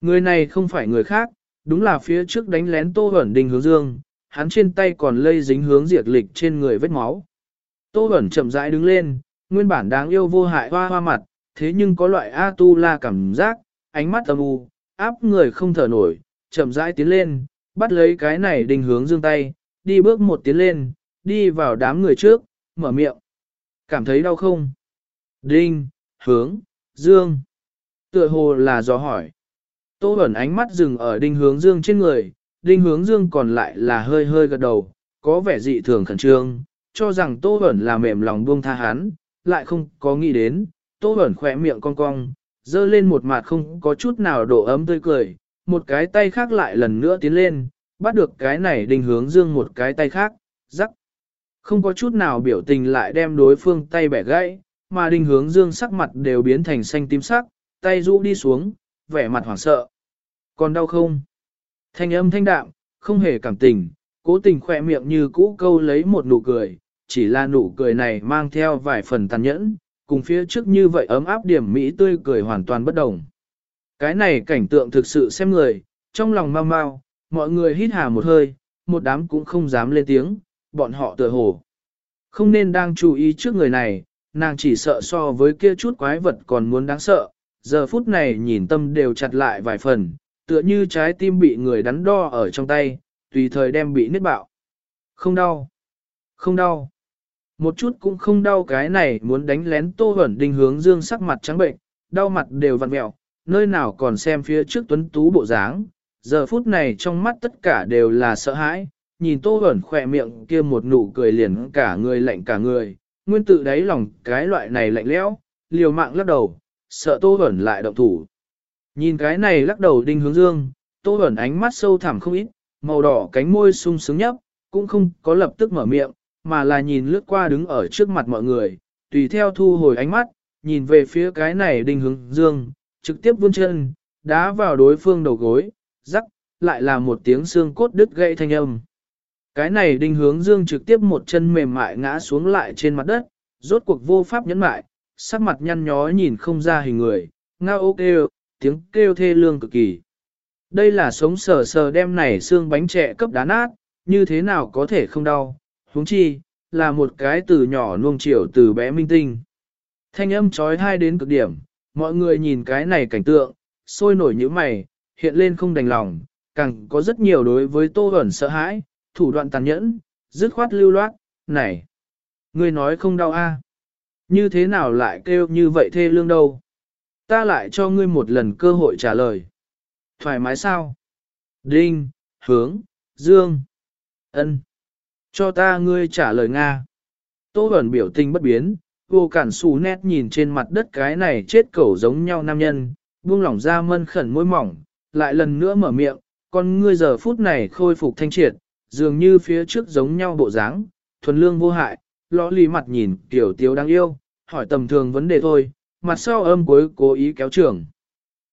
Người này không phải người khác, đúng là phía trước đánh lén Tô Bẩn Đình hướng dương, hắn trên tay còn lây dính hướng diệt lịch trên người vết máu. Tô Bẩn chậm rãi đứng lên, nguyên bản đáng yêu vô hại hoa hoa mặt, thế nhưng có loại A tu la cảm giác, ánh mắt âm u, áp người không thở nổi, chậm rãi tiến lên, bắt lấy cái này đình hướng dương tay, đi bước một tiến lên, đi vào đám người trước, mở miệng. Cảm thấy đau không? Đinh, hướng, dương. Tựa hồ là do hỏi. Tô ẩn ánh mắt dừng ở đinh hướng dương trên người, đinh hướng dương còn lại là hơi hơi gật đầu, có vẻ dị thường khẩn trương, cho rằng Tô ẩn là mềm lòng buông tha hắn, lại không có nghĩ đến, Tô ẩn khỏe miệng cong cong, dơ lên một mặt không có chút nào độ ấm tươi cười, một cái tay khác lại lần nữa tiến lên, bắt được cái này đình hướng dương một cái tay khác, rắc. Không có chút nào biểu tình lại đem đối phương tay bẻ gãy, mà đình hướng dương sắc mặt đều biến thành xanh tím sắc, tay rũ đi xuống, vẻ mặt hoảng sợ. Còn đau không? Thanh âm thanh đạm, không hề cảm tình, cố tình khỏe miệng như cũ câu lấy một nụ cười, chỉ là nụ cười này mang theo vài phần tàn nhẫn, cùng phía trước như vậy ấm áp điểm mỹ tươi cười hoàn toàn bất đồng. Cái này cảnh tượng thực sự xem người, trong lòng mau mau, mọi người hít hà một hơi, một đám cũng không dám lên tiếng, bọn họ tựa hồ. Không nên đang chú ý trước người này, nàng chỉ sợ so với kia chút quái vật còn muốn đáng sợ, giờ phút này nhìn tâm đều chặt lại vài phần, tựa như trái tim bị người đắn đo ở trong tay, tùy thời đem bị nứt bạo. Không đau, không đau. Một chút cũng không đau cái này muốn đánh lén tô hẩn đinh hướng dương sắc mặt trắng bệnh, đau mặt đều vặn mẹo, nơi nào còn xem phía trước tuấn tú bộ dáng, giờ phút này trong mắt tất cả đều là sợ hãi, nhìn tô hẩn khỏe miệng kia một nụ cười liền cả người lạnh cả người, nguyên tự đáy lòng cái loại này lạnh lẽo, liều mạng lắc đầu, sợ tô hẩn lại động thủ. Nhìn cái này lắc đầu đinh hướng dương, tô hẩn ánh mắt sâu thẳm không ít, màu đỏ cánh môi sung sướng nhấp, cũng không có lập tức mở miệng, mà là nhìn lướt qua đứng ở trước mặt mọi người, tùy theo thu hồi ánh mắt, nhìn về phía cái này đinh hướng dương, trực tiếp vươn chân, đá vào đối phương đầu gối, rắc, lại là một tiếng xương cốt đứt gãy thanh âm. Cái này đinh hướng dương trực tiếp một chân mềm mại ngã xuống lại trên mặt đất, rốt cuộc vô pháp nhẫn mại, sắc mặt nhăn nhó nhìn không ra hình người, ngao ô kêu, tiếng kêu thê lương cực kỳ. Đây là sống sờ sờ đem này xương bánh trẻ cấp đá nát, như thế nào có thể không đau, huống chi, là một cái từ nhỏ nuông chiều từ bé minh tinh. Thanh âm trói thai đến cực điểm, mọi người nhìn cái này cảnh tượng, sôi nổi như mày, hiện lên không đành lòng, càng có rất nhiều đối với tô ẩn sợ hãi, thủ đoạn tàn nhẫn, dứt khoát lưu loát, này, ngươi nói không đau a? Như thế nào lại kêu như vậy thê lương đâu? Ta lại cho ngươi một lần cơ hội trả lời. Thoải mái sao? Đinh, hướng, dương, ân. Cho ta ngươi trả lời Nga. Tô ẩn biểu tình bất biến, vô cản xù nét nhìn trên mặt đất cái này chết cẩu giống nhau nam nhân, buông lỏng ra mân khẩn môi mỏng, lại lần nữa mở miệng, con ngươi giờ phút này khôi phục thanh triệt, dường như phía trước giống nhau bộ dáng, thuần lương vô hại, lõ lì mặt nhìn tiểu tiếu đáng yêu, hỏi tầm thường vấn đề thôi, mặt sau âm cuối cố ý kéo trưởng.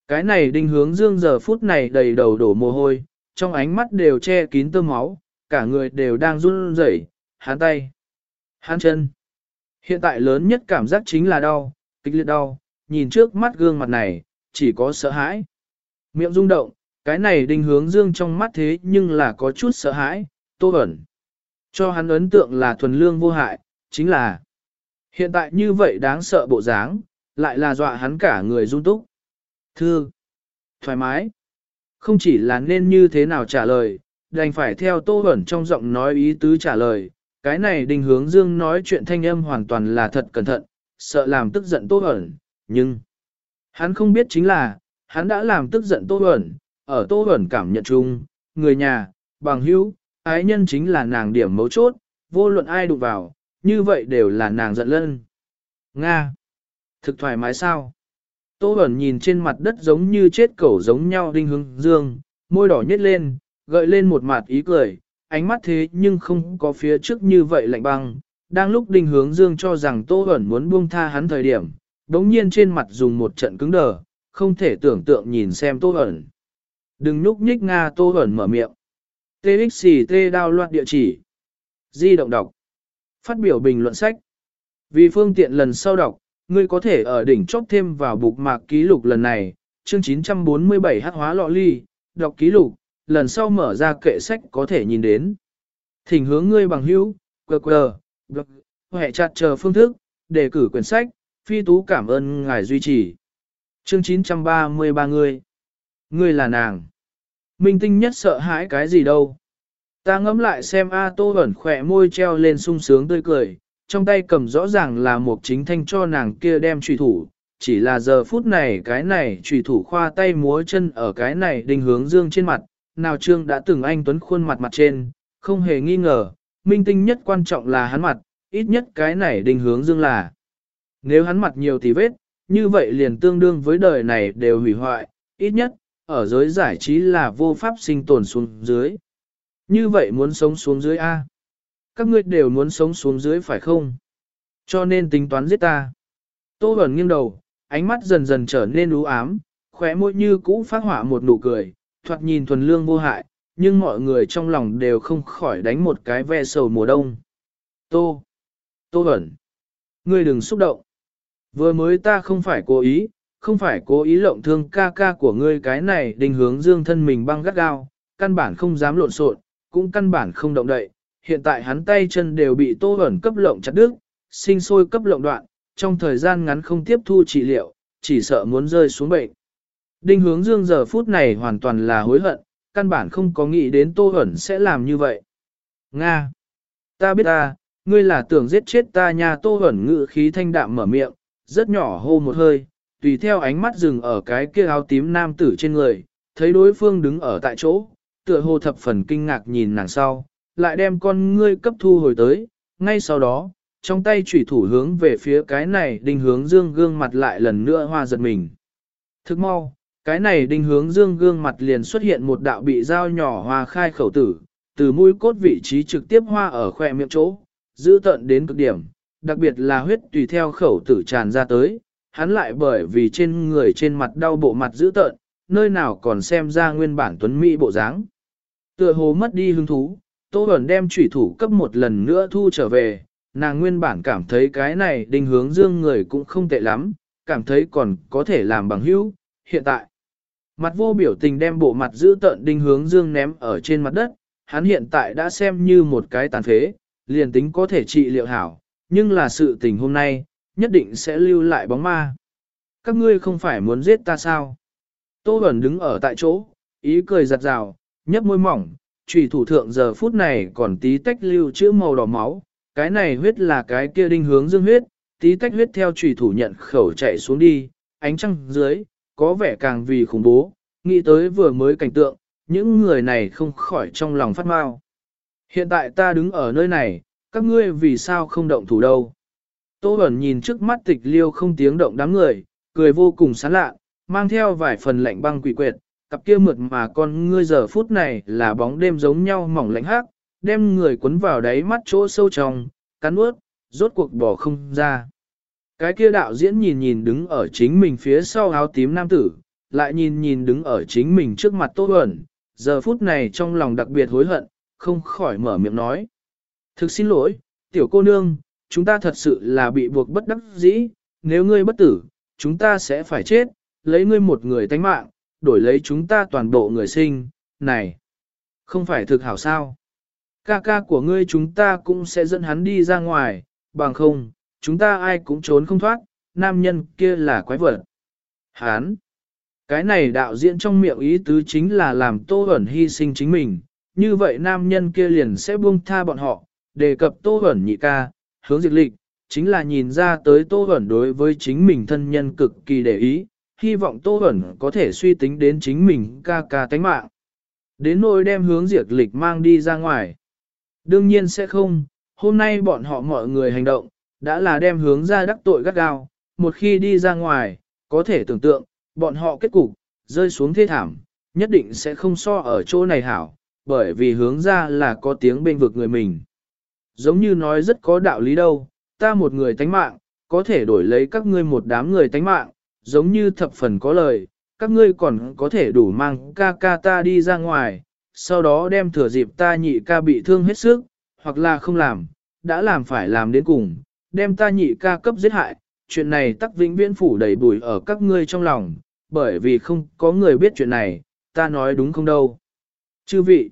Cái này đinh hướng dương giờ phút này đầy đầu đổ mồ hôi, trong ánh mắt đều che kín tơ máu, cả người đều đang run rẩy, hán tay, hán chân. Hiện tại lớn nhất cảm giác chính là đau, kịch liệt đau, nhìn trước mắt gương mặt này, chỉ có sợ hãi. Miệng rung động, cái này đinh hướng dương trong mắt thế nhưng là có chút sợ hãi, tô ẩn. Cho hắn ấn tượng là thuần lương vô hại, chính là hiện tại như vậy đáng sợ bộ dáng, lại là dọa hắn cả người run túc. Thưa, thoải mái, không chỉ là nên như thế nào trả lời, đành phải theo tô ẩn trong giọng nói ý tứ trả lời, cái này đình hướng dương nói chuyện thanh âm hoàn toàn là thật cẩn thận, sợ làm tức giận tô ẩn, nhưng hắn không biết chính là, hắn đã làm tức giận tô ẩn, ở tô ẩn cảm nhận chung, người nhà, bằng hữu, ái nhân chính là nàng điểm mấu chốt, vô luận ai đụng vào, như vậy đều là nàng giận lân. Nga! Thực thoải mái sao? Tô ẩn nhìn trên mặt đất giống như chết cẩu giống nhau đinh hướng dương, môi đỏ nhếch lên, gợi lên một mặt ý cười, ánh mắt thế nhưng không có phía trước như vậy lạnh băng. Đang lúc đinh hướng dương cho rằng Tô ẩn muốn buông tha hắn thời điểm, đống nhiên trên mặt dùng một trận cứng đờ, không thể tưởng tượng nhìn xem Tô ẩn. Đừng nhúc nhích Nga Tô ẩn mở miệng. TXT đao loạn địa chỉ. Di động đọc. Phát biểu bình luận sách. Vì phương tiện lần sau đọc, ngươi có thể ở đỉnh chốc thêm vào bục mạc ký lục lần này, chương 947 hát hóa lọ ly, đọc ký lục, lần sau mở ra kệ sách có thể nhìn đến. Thỉnh hướng ngươi bằng hữu, quờ quờ, blog, hệ chặt chờ phương thức, đề cử quyển sách, phi tú cảm ơn ngài duy trì. Chương 933 ngươi. Ngươi là nàng. Minh tinh nhất sợ hãi cái gì đâu. Ta ngẫm lại xem A Tô ẩn khỏe môi treo lên sung sướng tươi cười, trong tay cầm rõ ràng là một chính thanh cho nàng kia đem trùy thủ, chỉ là giờ phút này cái này trùy thủ khoa tay múa chân ở cái này đình hướng dương trên mặt, nào trương đã từng anh tuấn khuôn mặt mặt trên, không hề nghi ngờ, minh tinh nhất quan trọng là hắn mặt, ít nhất cái này định hướng dương là. Nếu hắn mặt nhiều thì vết, như vậy liền tương đương với đời này đều hủy hoại, ít nhất, ở giới giải trí là vô pháp sinh tồn xuống dưới. Như vậy muốn sống xuống dưới A. Các ngươi đều muốn sống xuống dưới phải không? Cho nên tính toán giết ta. Tô Bẩn nghiêng đầu, ánh mắt dần dần trở nên u ám, khóe môi như cũ phát hỏa một nụ cười, thoạt nhìn thuần lương vô hại, nhưng mọi người trong lòng đều không khỏi đánh một cái ve sầu mùa đông. Tô! Tô Bẩn! Ngươi đừng xúc động. Vừa mới ta không phải cố ý, không phải cố ý lộng thương ca ca của ngươi cái này định hướng dương thân mình băng gắt gao, căn bản không dám lộn xộn, cũng căn bản không động đậy. Hiện tại hắn tay chân đều bị tô ẩn cấp lộng chặt đứt, sinh sôi cấp lộng đoạn, trong thời gian ngắn không tiếp thu trị liệu, chỉ sợ muốn rơi xuống bệnh. Đinh hướng dương giờ phút này hoàn toàn là hối hận, căn bản không có nghĩ đến tô Hẩn sẽ làm như vậy. Nga! Ta biết ta, ngươi là tưởng giết chết ta nha tô Hẩn ngự khí thanh đạm mở miệng, rất nhỏ hô một hơi, tùy theo ánh mắt dừng ở cái kia áo tím nam tử trên người, thấy đối phương đứng ở tại chỗ, tựa hồ thập phần kinh ngạc nhìn nàng sau, lại đem con ngươi cấp thu hồi tới, ngay sau đó, trong tay chủy thủ hướng về phía cái này đinh hướng dương gương mặt lại lần nữa hoa giật mình. Thức mau, cái này đinh hướng dương gương mặt liền xuất hiện một đạo bị dao nhỏ hoa khai khẩu tử, từ mũi cốt vị trí trực tiếp hoa ở khỏe miệng chỗ, giữ tận đến cực điểm, đặc biệt là huyết tùy theo khẩu tử tràn ra tới, hắn lại bởi vì trên người trên mặt đau bộ mặt giữ tợn, nơi nào còn xem ra nguyên bản tuấn mỹ bộ dáng. Tựa hồ mất đi hứng thú, Tô Bẩn đem chủy thủ cấp một lần nữa thu trở về, nàng nguyên bản cảm thấy cái này đinh hướng dương người cũng không tệ lắm, cảm thấy còn có thể làm bằng hữu, hiện tại. Mặt vô biểu tình đem bộ mặt giữ tợn đinh hướng dương ném ở trên mặt đất, hắn hiện tại đã xem như một cái tàn phế, liền tính có thể trị liệu hảo, nhưng là sự tình hôm nay, nhất định sẽ lưu lại bóng ma. Các ngươi không phải muốn giết ta sao? Tô Bẩn đứng ở tại chỗ, ý cười giặt rào, nhấp môi mỏng, trùy thủ thượng giờ phút này còn tí tách lưu chữ màu đỏ máu, cái này huyết là cái kia đinh hướng dương huyết, tí tách huyết theo trùy thủ nhận khẩu chạy xuống đi, ánh trăng dưới, có vẻ càng vì khủng bố, nghĩ tới vừa mới cảnh tượng, những người này không khỏi trong lòng phát mau. Hiện tại ta đứng ở nơi này, các ngươi vì sao không động thủ đâu? Tô Bẩn nhìn trước mắt tịch liêu không tiếng động đám người, cười vô cùng sán lạ, mang theo vài phần lạnh băng quỷ quyệt, cặp kia mượt mà con ngươi giờ phút này là bóng đêm giống nhau mỏng lạnh hắc, đem người cuốn vào đáy mắt chỗ sâu trong, cắn ướt, rốt cuộc bỏ không ra. Cái kia đạo diễn nhìn nhìn đứng ở chính mình phía sau áo tím nam tử, lại nhìn nhìn đứng ở chính mình trước mặt Tô Huẩn, giờ phút này trong lòng đặc biệt hối hận, không khỏi mở miệng nói. Thực xin lỗi, tiểu cô nương, chúng ta thật sự là bị buộc bất đắc dĩ, nếu ngươi bất tử, chúng ta sẽ phải chết, lấy ngươi một người tánh mạng, đổi lấy chúng ta toàn bộ người sinh, này, không phải thực hảo sao. Ca ca của ngươi chúng ta cũng sẽ dẫn hắn đi ra ngoài, bằng không, chúng ta ai cũng trốn không thoát, nam nhân kia là quái vật. Hán, cái này đạo diễn trong miệng ý tứ chính là làm tô hẩn hy sinh chính mình, như vậy nam nhân kia liền sẽ buông tha bọn họ, đề cập tô hẩn nhị ca, hướng diệt lịch, chính là nhìn ra tới Tô Hẩn đối với chính mình thân nhân cực kỳ để ý, hy vọng Tô Hẩn có thể suy tính đến chính mình ca ca tánh mạng. Đến nỗi đem hướng diệt lịch mang đi ra ngoài. Đương nhiên sẽ không, hôm nay bọn họ mọi người hành động, đã là đem hướng ra đắc tội gắt gao, một khi đi ra ngoài, có thể tưởng tượng, bọn họ kết cục, rơi xuống thế thảm, nhất định sẽ không so ở chỗ này hảo, bởi vì hướng ra là có tiếng bên vực người mình. Giống như nói rất có đạo lý đâu, ta một người tánh mạng, có thể đổi lấy các ngươi một đám người tánh mạng, giống như thập phần có lời, các ngươi còn có thể đủ mang ca ca ta đi ra ngoài, sau đó đem thừa dịp ta nhị ca bị thương hết sức, hoặc là không làm, đã làm phải làm đến cùng, đem ta nhị ca cấp giết hại, chuyện này tắc vĩnh viễn phủ đầy bùi ở các ngươi trong lòng, bởi vì không có người biết chuyện này, ta nói đúng không đâu. Chư vị,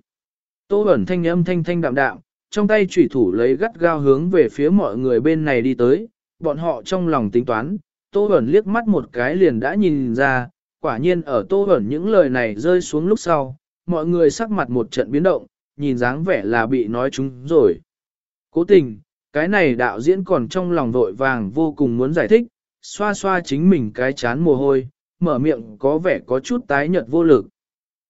tô ẩn thanh âm thanh thanh đạm đạm, trong tay chủy thủ lấy gắt gao hướng về phía mọi người bên này đi tới, bọn họ trong lòng tính toán, Tô ẩn liếc mắt một cái liền đã nhìn ra, quả nhiên ở Tô ẩn những lời này rơi xuống lúc sau, mọi người sắc mặt một trận biến động, nhìn dáng vẻ là bị nói chúng rồi. Cố tình, cái này đạo diễn còn trong lòng vội vàng vô cùng muốn giải thích, xoa xoa chính mình cái chán mồ hôi, mở miệng có vẻ có chút tái nhợt vô lực.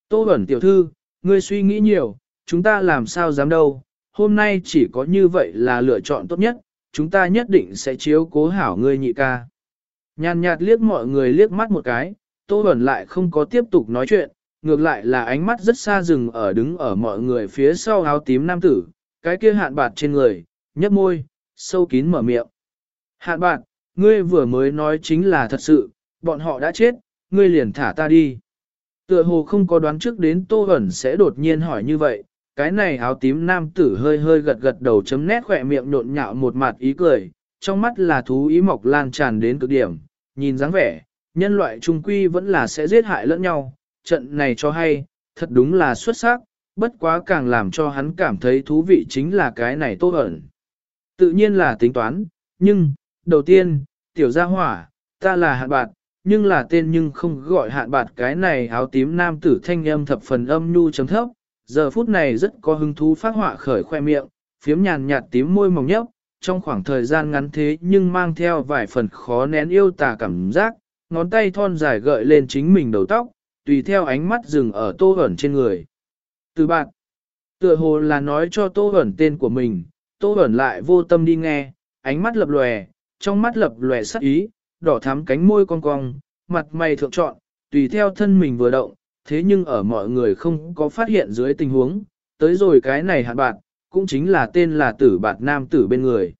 Tô Bẩn tiểu thư, ngươi suy nghĩ nhiều, chúng ta làm sao dám đâu, hôm nay chỉ có như vậy là lựa chọn tốt nhất, chúng ta nhất định sẽ chiếu cố hảo ngươi nhị ca. Nhàn nhạt liếc mọi người liếc mắt một cái, Tô Bẩn lại không có tiếp tục nói chuyện, ngược lại là ánh mắt rất xa rừng ở đứng ở mọi người phía sau áo tím nam tử, cái kia hạn bạt trên người, nhấp môi, sâu kín mở miệng. Hạn bạn, ngươi vừa mới nói chính là thật sự, bọn họ đã chết, ngươi liền thả ta đi. Tựa hồ không có đoán trước đến Tô Hẩn sẽ đột nhiên hỏi như vậy, cái này áo tím nam tử hơi hơi gật gật đầu chấm nét khỏe miệng nộn nhạo một mặt ý cười, trong mắt là thú ý mọc lan tràn đến cực điểm, nhìn dáng vẻ, nhân loại trung quy vẫn là sẽ giết hại lẫn nhau, trận này cho hay, thật đúng là xuất sắc, bất quá càng làm cho hắn cảm thấy thú vị chính là cái này Tô Hẩn. Tự nhiên là tính toán, nhưng, đầu tiên, tiểu gia hỏa, ta là hạn bạt, nhưng là tên nhưng không gọi hạn bạt cái này áo tím nam tử thanh âm thập phần âm nhu chấm thấp, giờ phút này rất có hứng thú phát họa khởi khoe miệng, phiếm nhàn nhạt tím môi mỏng nhấp, trong khoảng thời gian ngắn thế nhưng mang theo vài phần khó nén yêu tà cảm giác, ngón tay thon dài gợi lên chính mình đầu tóc, tùy theo ánh mắt dừng ở tô ẩn trên người. Từ bạn, tựa hồ là nói cho tô ẩn tên của mình, tô ẩn lại vô tâm đi nghe, ánh mắt lập lòe, trong mắt lập lòe sắc ý, đỏ thắm cánh môi cong cong, mặt mày thượng trọn, tùy theo thân mình vừa động, thế nhưng ở mọi người không có phát hiện dưới tình huống, tới rồi cái này hạn bạn, cũng chính là tên là tử bạt nam tử bên người.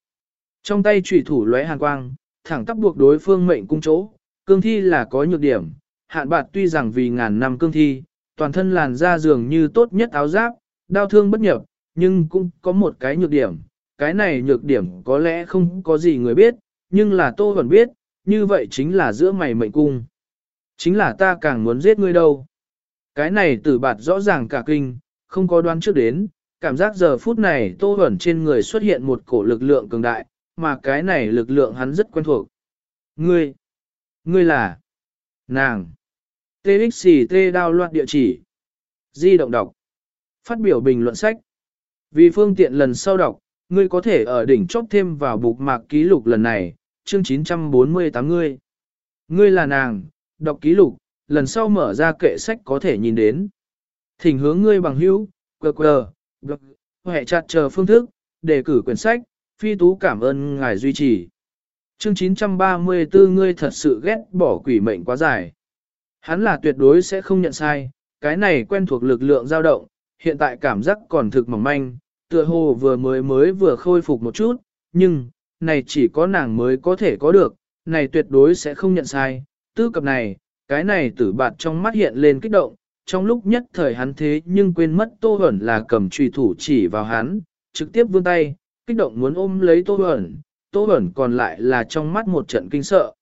Trong tay trùy thủ lóe hàn quang, thẳng tắp buộc đối phương mệnh cung chỗ, cương thi là có nhược điểm, hạn bạt tuy rằng vì ngàn năm cương thi, toàn thân làn da dường như tốt nhất áo giáp, đau thương bất nhập, nhưng cũng có một cái nhược điểm, cái này nhược điểm có lẽ không có gì người biết, nhưng là tô vẫn biết, như vậy chính là giữa mày mệnh cung. Chính là ta càng muốn giết ngươi đâu. Cái này tử bạt rõ ràng cả kinh, không có đoán trước đến, cảm giác giờ phút này tô Huẩn trên người xuất hiện một cổ lực lượng cường đại, mà cái này lực lượng hắn rất quen thuộc. Ngươi, ngươi là, nàng, TXT đao loạn địa chỉ, di động đọc, phát biểu bình luận sách. Vì phương tiện lần sau đọc, ngươi có thể ở đỉnh chóp thêm vào bục mạc ký lục lần này, chương 948 ngươi. Ngươi là nàng, đọc ký lục, lần sau mở ra kệ sách có thể nhìn đến. Thỉnh hướng ngươi bằng hữu, quờ quờ, hệ chặt chờ phương thức, đề cử quyển sách, phi tú cảm ơn ngài duy trì. Chương 934 ngươi thật sự ghét bỏ quỷ mệnh quá dài. Hắn là tuyệt đối sẽ không nhận sai, cái này quen thuộc lực lượng dao động, hiện tại cảm giác còn thực mỏng manh, tựa hồ vừa mới mới vừa khôi phục một chút, nhưng, này chỉ có nàng mới có thể có được, này tuyệt đối sẽ không nhận sai. Tư cập này, cái này tử bạt trong mắt hiện lên kích động, trong lúc nhất thời hắn thế nhưng quên mất Tô Hẩn là cầm trùy thủ chỉ vào hắn, trực tiếp vươn tay, kích động muốn ôm lấy Tô Hẩn, Tô Hẩn còn lại là trong mắt một trận kinh sợ.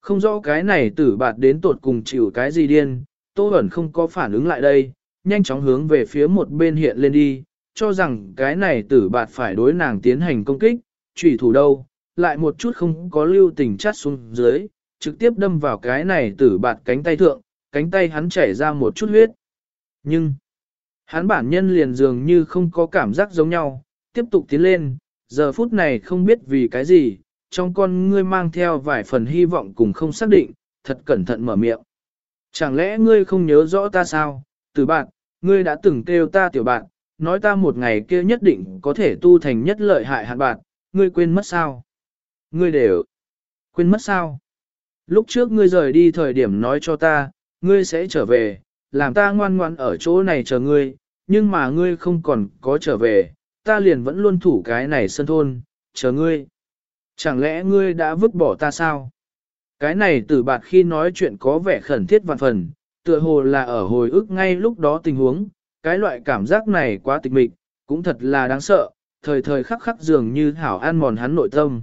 Không rõ cái này tử bạt đến tột cùng chịu cái gì điên, Tô Hẩn không có phản ứng lại đây, nhanh chóng hướng về phía một bên hiện lên đi, cho rằng cái này tử bạt phải đối nàng tiến hành công kích, trùy thủ đâu, lại một chút không có lưu tình chát xuống dưới, trực tiếp đâm vào cái này tử bạt cánh tay thượng, cánh tay hắn chảy ra một chút huyết. Nhưng, hắn bản nhân liền dường như không có cảm giác giống nhau, tiếp tục tiến lên, giờ phút này không biết vì cái gì, trong con ngươi mang theo vài phần hy vọng cùng không xác định, thật cẩn thận mở miệng. Chẳng lẽ ngươi không nhớ rõ ta sao, tử bạn, ngươi đã từng kêu ta tiểu bạn, nói ta một ngày kia nhất định có thể tu thành nhất lợi hại hạn bạn, ngươi quên mất sao? Ngươi đều quên mất sao? Lúc trước ngươi rời đi thời điểm nói cho ta, ngươi sẽ trở về, làm ta ngoan ngoan ở chỗ này chờ ngươi, nhưng mà ngươi không còn có trở về, ta liền vẫn luôn thủ cái này sân thôn, chờ ngươi. Chẳng lẽ ngươi đã vứt bỏ ta sao? Cái này tử bạt khi nói chuyện có vẻ khẩn thiết vạn phần, tựa hồ là ở hồi ức ngay lúc đó tình huống, cái loại cảm giác này quá tịch mịch, cũng thật là đáng sợ, thời thời khắc khắc dường như hảo an mòn hắn nội tâm.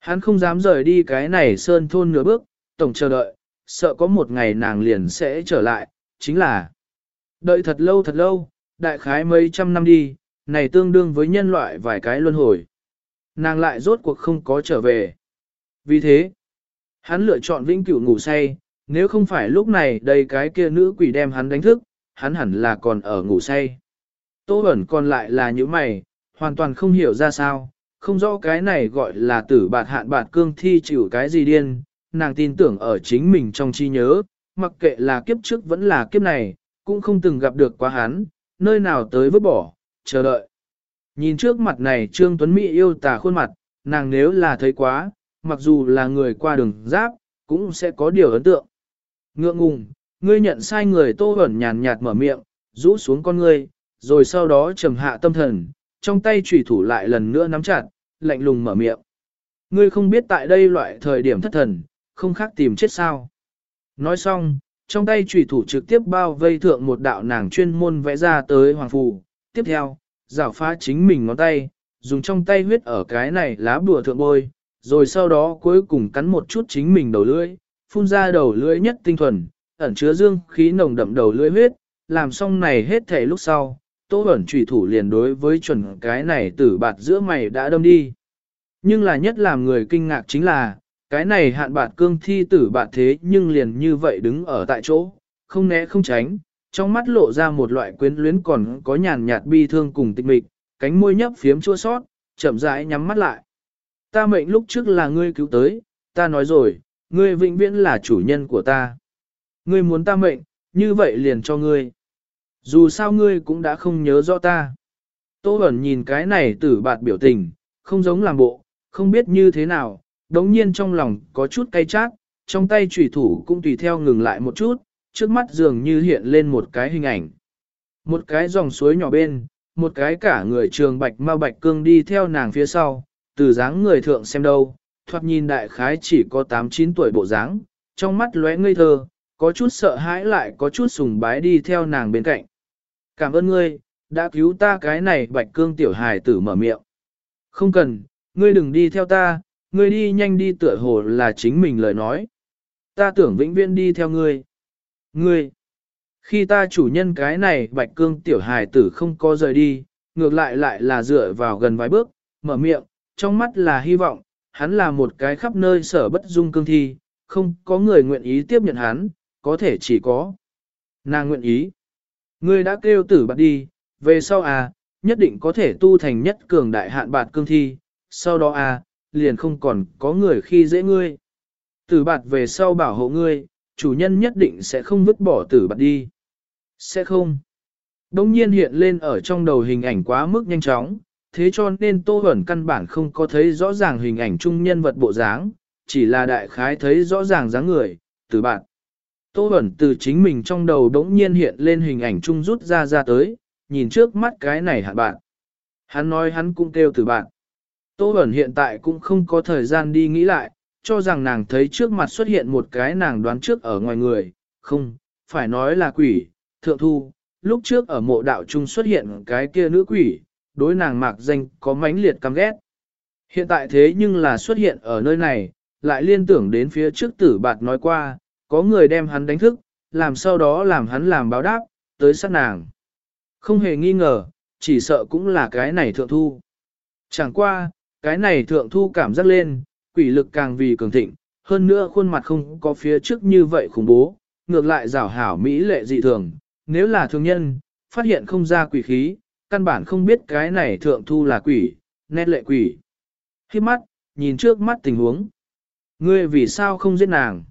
Hắn không dám rời đi cái này sơn thôn nửa bước, tổng chờ đợi, sợ có một ngày nàng liền sẽ trở lại, chính là đợi thật lâu thật lâu, đại khái mấy trăm năm đi, này tương đương với nhân loại vài cái luân hồi. Nàng lại rốt cuộc không có trở về. Vì thế, hắn lựa chọn vĩnh cửu ngủ say, nếu không phải lúc này đây cái kia nữ quỷ đem hắn đánh thức, hắn hẳn là còn ở ngủ say. Tô ẩn còn lại là những mày, hoàn toàn không hiểu ra sao, không rõ cái này gọi là tử bạt hạn bạt cương thi chịu cái gì điên, nàng tin tưởng ở chính mình trong trí nhớ, mặc kệ là kiếp trước vẫn là kiếp này, cũng không từng gặp được quá hắn, nơi nào tới vứt bỏ, chờ đợi. Nhìn trước mặt này Trương Tuấn Mỹ yêu tà khuôn mặt, nàng nếu là thấy quá, mặc dù là người qua đường giáp, cũng sẽ có điều ấn tượng. Ngượng ngùng, ngươi nhận sai người tô ẩn nhàn nhạt mở miệng, rũ xuống con ngươi, rồi sau đó trầm hạ tâm thần, trong tay trùy thủ lại lần nữa nắm chặt, lạnh lùng mở miệng. Ngươi không biết tại đây loại thời điểm thất thần, không khác tìm chết sao. Nói xong, trong tay trùy thủ trực tiếp bao vây thượng một đạo nàng chuyên môn vẽ ra tới hoàng phù. Tiếp theo, rảo phá chính mình ngón tay, dùng trong tay huyết ở cái này lá bùa thượng bôi, rồi sau đó cuối cùng cắn một chút chính mình đầu lưỡi, phun ra đầu lưỡi nhất tinh thuần, ẩn chứa dương khí nồng đậm đầu lưỡi huyết, làm xong này hết thể lúc sau, Tô Bẩn trùy thủ liền đối với chuẩn cái này tử bạt giữa mày đã đâm đi. Nhưng là nhất làm người kinh ngạc chính là, cái này hạn bạt cương thi tử bạt thế nhưng liền như vậy đứng ở tại chỗ, không né không tránh, trong mắt lộ ra một loại quyến luyến còn có nhàn nhạt bi thương cùng tịch mịch, cánh môi nhấp phiếm chua sót, chậm rãi nhắm mắt lại. Ta mệnh lúc trước là ngươi cứu tới, ta nói rồi, ngươi vĩnh viễn là chủ nhân của ta. Ngươi muốn ta mệnh, như vậy liền cho ngươi. Dù sao ngươi cũng đã không nhớ rõ ta. Tô Bẩn nhìn cái này tử bạt biểu tình, không giống làm bộ, không biết như thế nào, đống nhiên trong lòng có chút cay chát, trong tay trùy thủ cũng tùy theo ngừng lại một chút, trước mắt dường như hiện lên một cái hình ảnh. Một cái dòng suối nhỏ bên, một cái cả người trường bạch ma bạch cương đi theo nàng phía sau, từ dáng người thượng xem đâu, thoạt nhìn đại khái chỉ có 8-9 tuổi bộ dáng, trong mắt lóe ngây thơ, có chút sợ hãi lại có chút sùng bái đi theo nàng bên cạnh. Cảm ơn ngươi, đã cứu ta cái này bạch cương tiểu hài tử mở miệng. Không cần, ngươi đừng đi theo ta, ngươi đi nhanh đi tựa hồ là chính mình lời nói. Ta tưởng vĩnh viễn đi theo ngươi. Ngươi, khi ta chủ nhân cái này bạch cương tiểu hài tử không có rời đi, ngược lại lại là dựa vào gần vài bước, mở miệng, trong mắt là hy vọng, hắn là một cái khắp nơi sở bất dung cương thi, không có người nguyện ý tiếp nhận hắn, có thể chỉ có. Nàng nguyện ý. Ngươi đã kêu tử bạt đi, về sau à, nhất định có thể tu thành nhất cường đại hạn bạt cương thi, sau đó à, liền không còn có người khi dễ ngươi. Tử bạt về sau bảo hộ ngươi, chủ nhân nhất định sẽ không vứt bỏ tử bạt đi. Sẽ không. Đông nhiên hiện lên ở trong đầu hình ảnh quá mức nhanh chóng, thế cho nên Tô Huẩn căn bản không có thấy rõ ràng hình ảnh chung nhân vật bộ dáng, chỉ là đại khái thấy rõ ràng dáng người, tử bạt. Tô Bẩn từ chính mình trong đầu đống nhiên hiện lên hình ảnh chung rút ra ra tới, nhìn trước mắt cái này hạn bạn. Hắn nói hắn cũng kêu từ bạn. Tô Bẩn hiện tại cũng không có thời gian đi nghĩ lại, cho rằng nàng thấy trước mặt xuất hiện một cái nàng đoán trước ở ngoài người, không, phải nói là quỷ, thượng thu, lúc trước ở mộ đạo trung xuất hiện cái kia nữ quỷ, đối nàng mạc danh có mãnh liệt căm ghét. Hiện tại thế nhưng là xuất hiện ở nơi này, lại liên tưởng đến phía trước tử bạt nói qua, có người đem hắn đánh thức, làm sau đó làm hắn làm báo đáp, tới sát nàng. Không hề nghi ngờ, chỉ sợ cũng là cái này thượng thu. Chẳng qua, cái này thượng thu cảm giác lên, quỷ lực càng vì cường thịnh, hơn nữa khuôn mặt không có phía trước như vậy khủng bố, ngược lại rảo hảo mỹ lệ dị thường. Nếu là thường nhân, phát hiện không ra quỷ khí, căn bản không biết cái này thượng thu là quỷ, nét lệ quỷ. Khi mắt, nhìn trước mắt tình huống. Ngươi vì sao không giết nàng?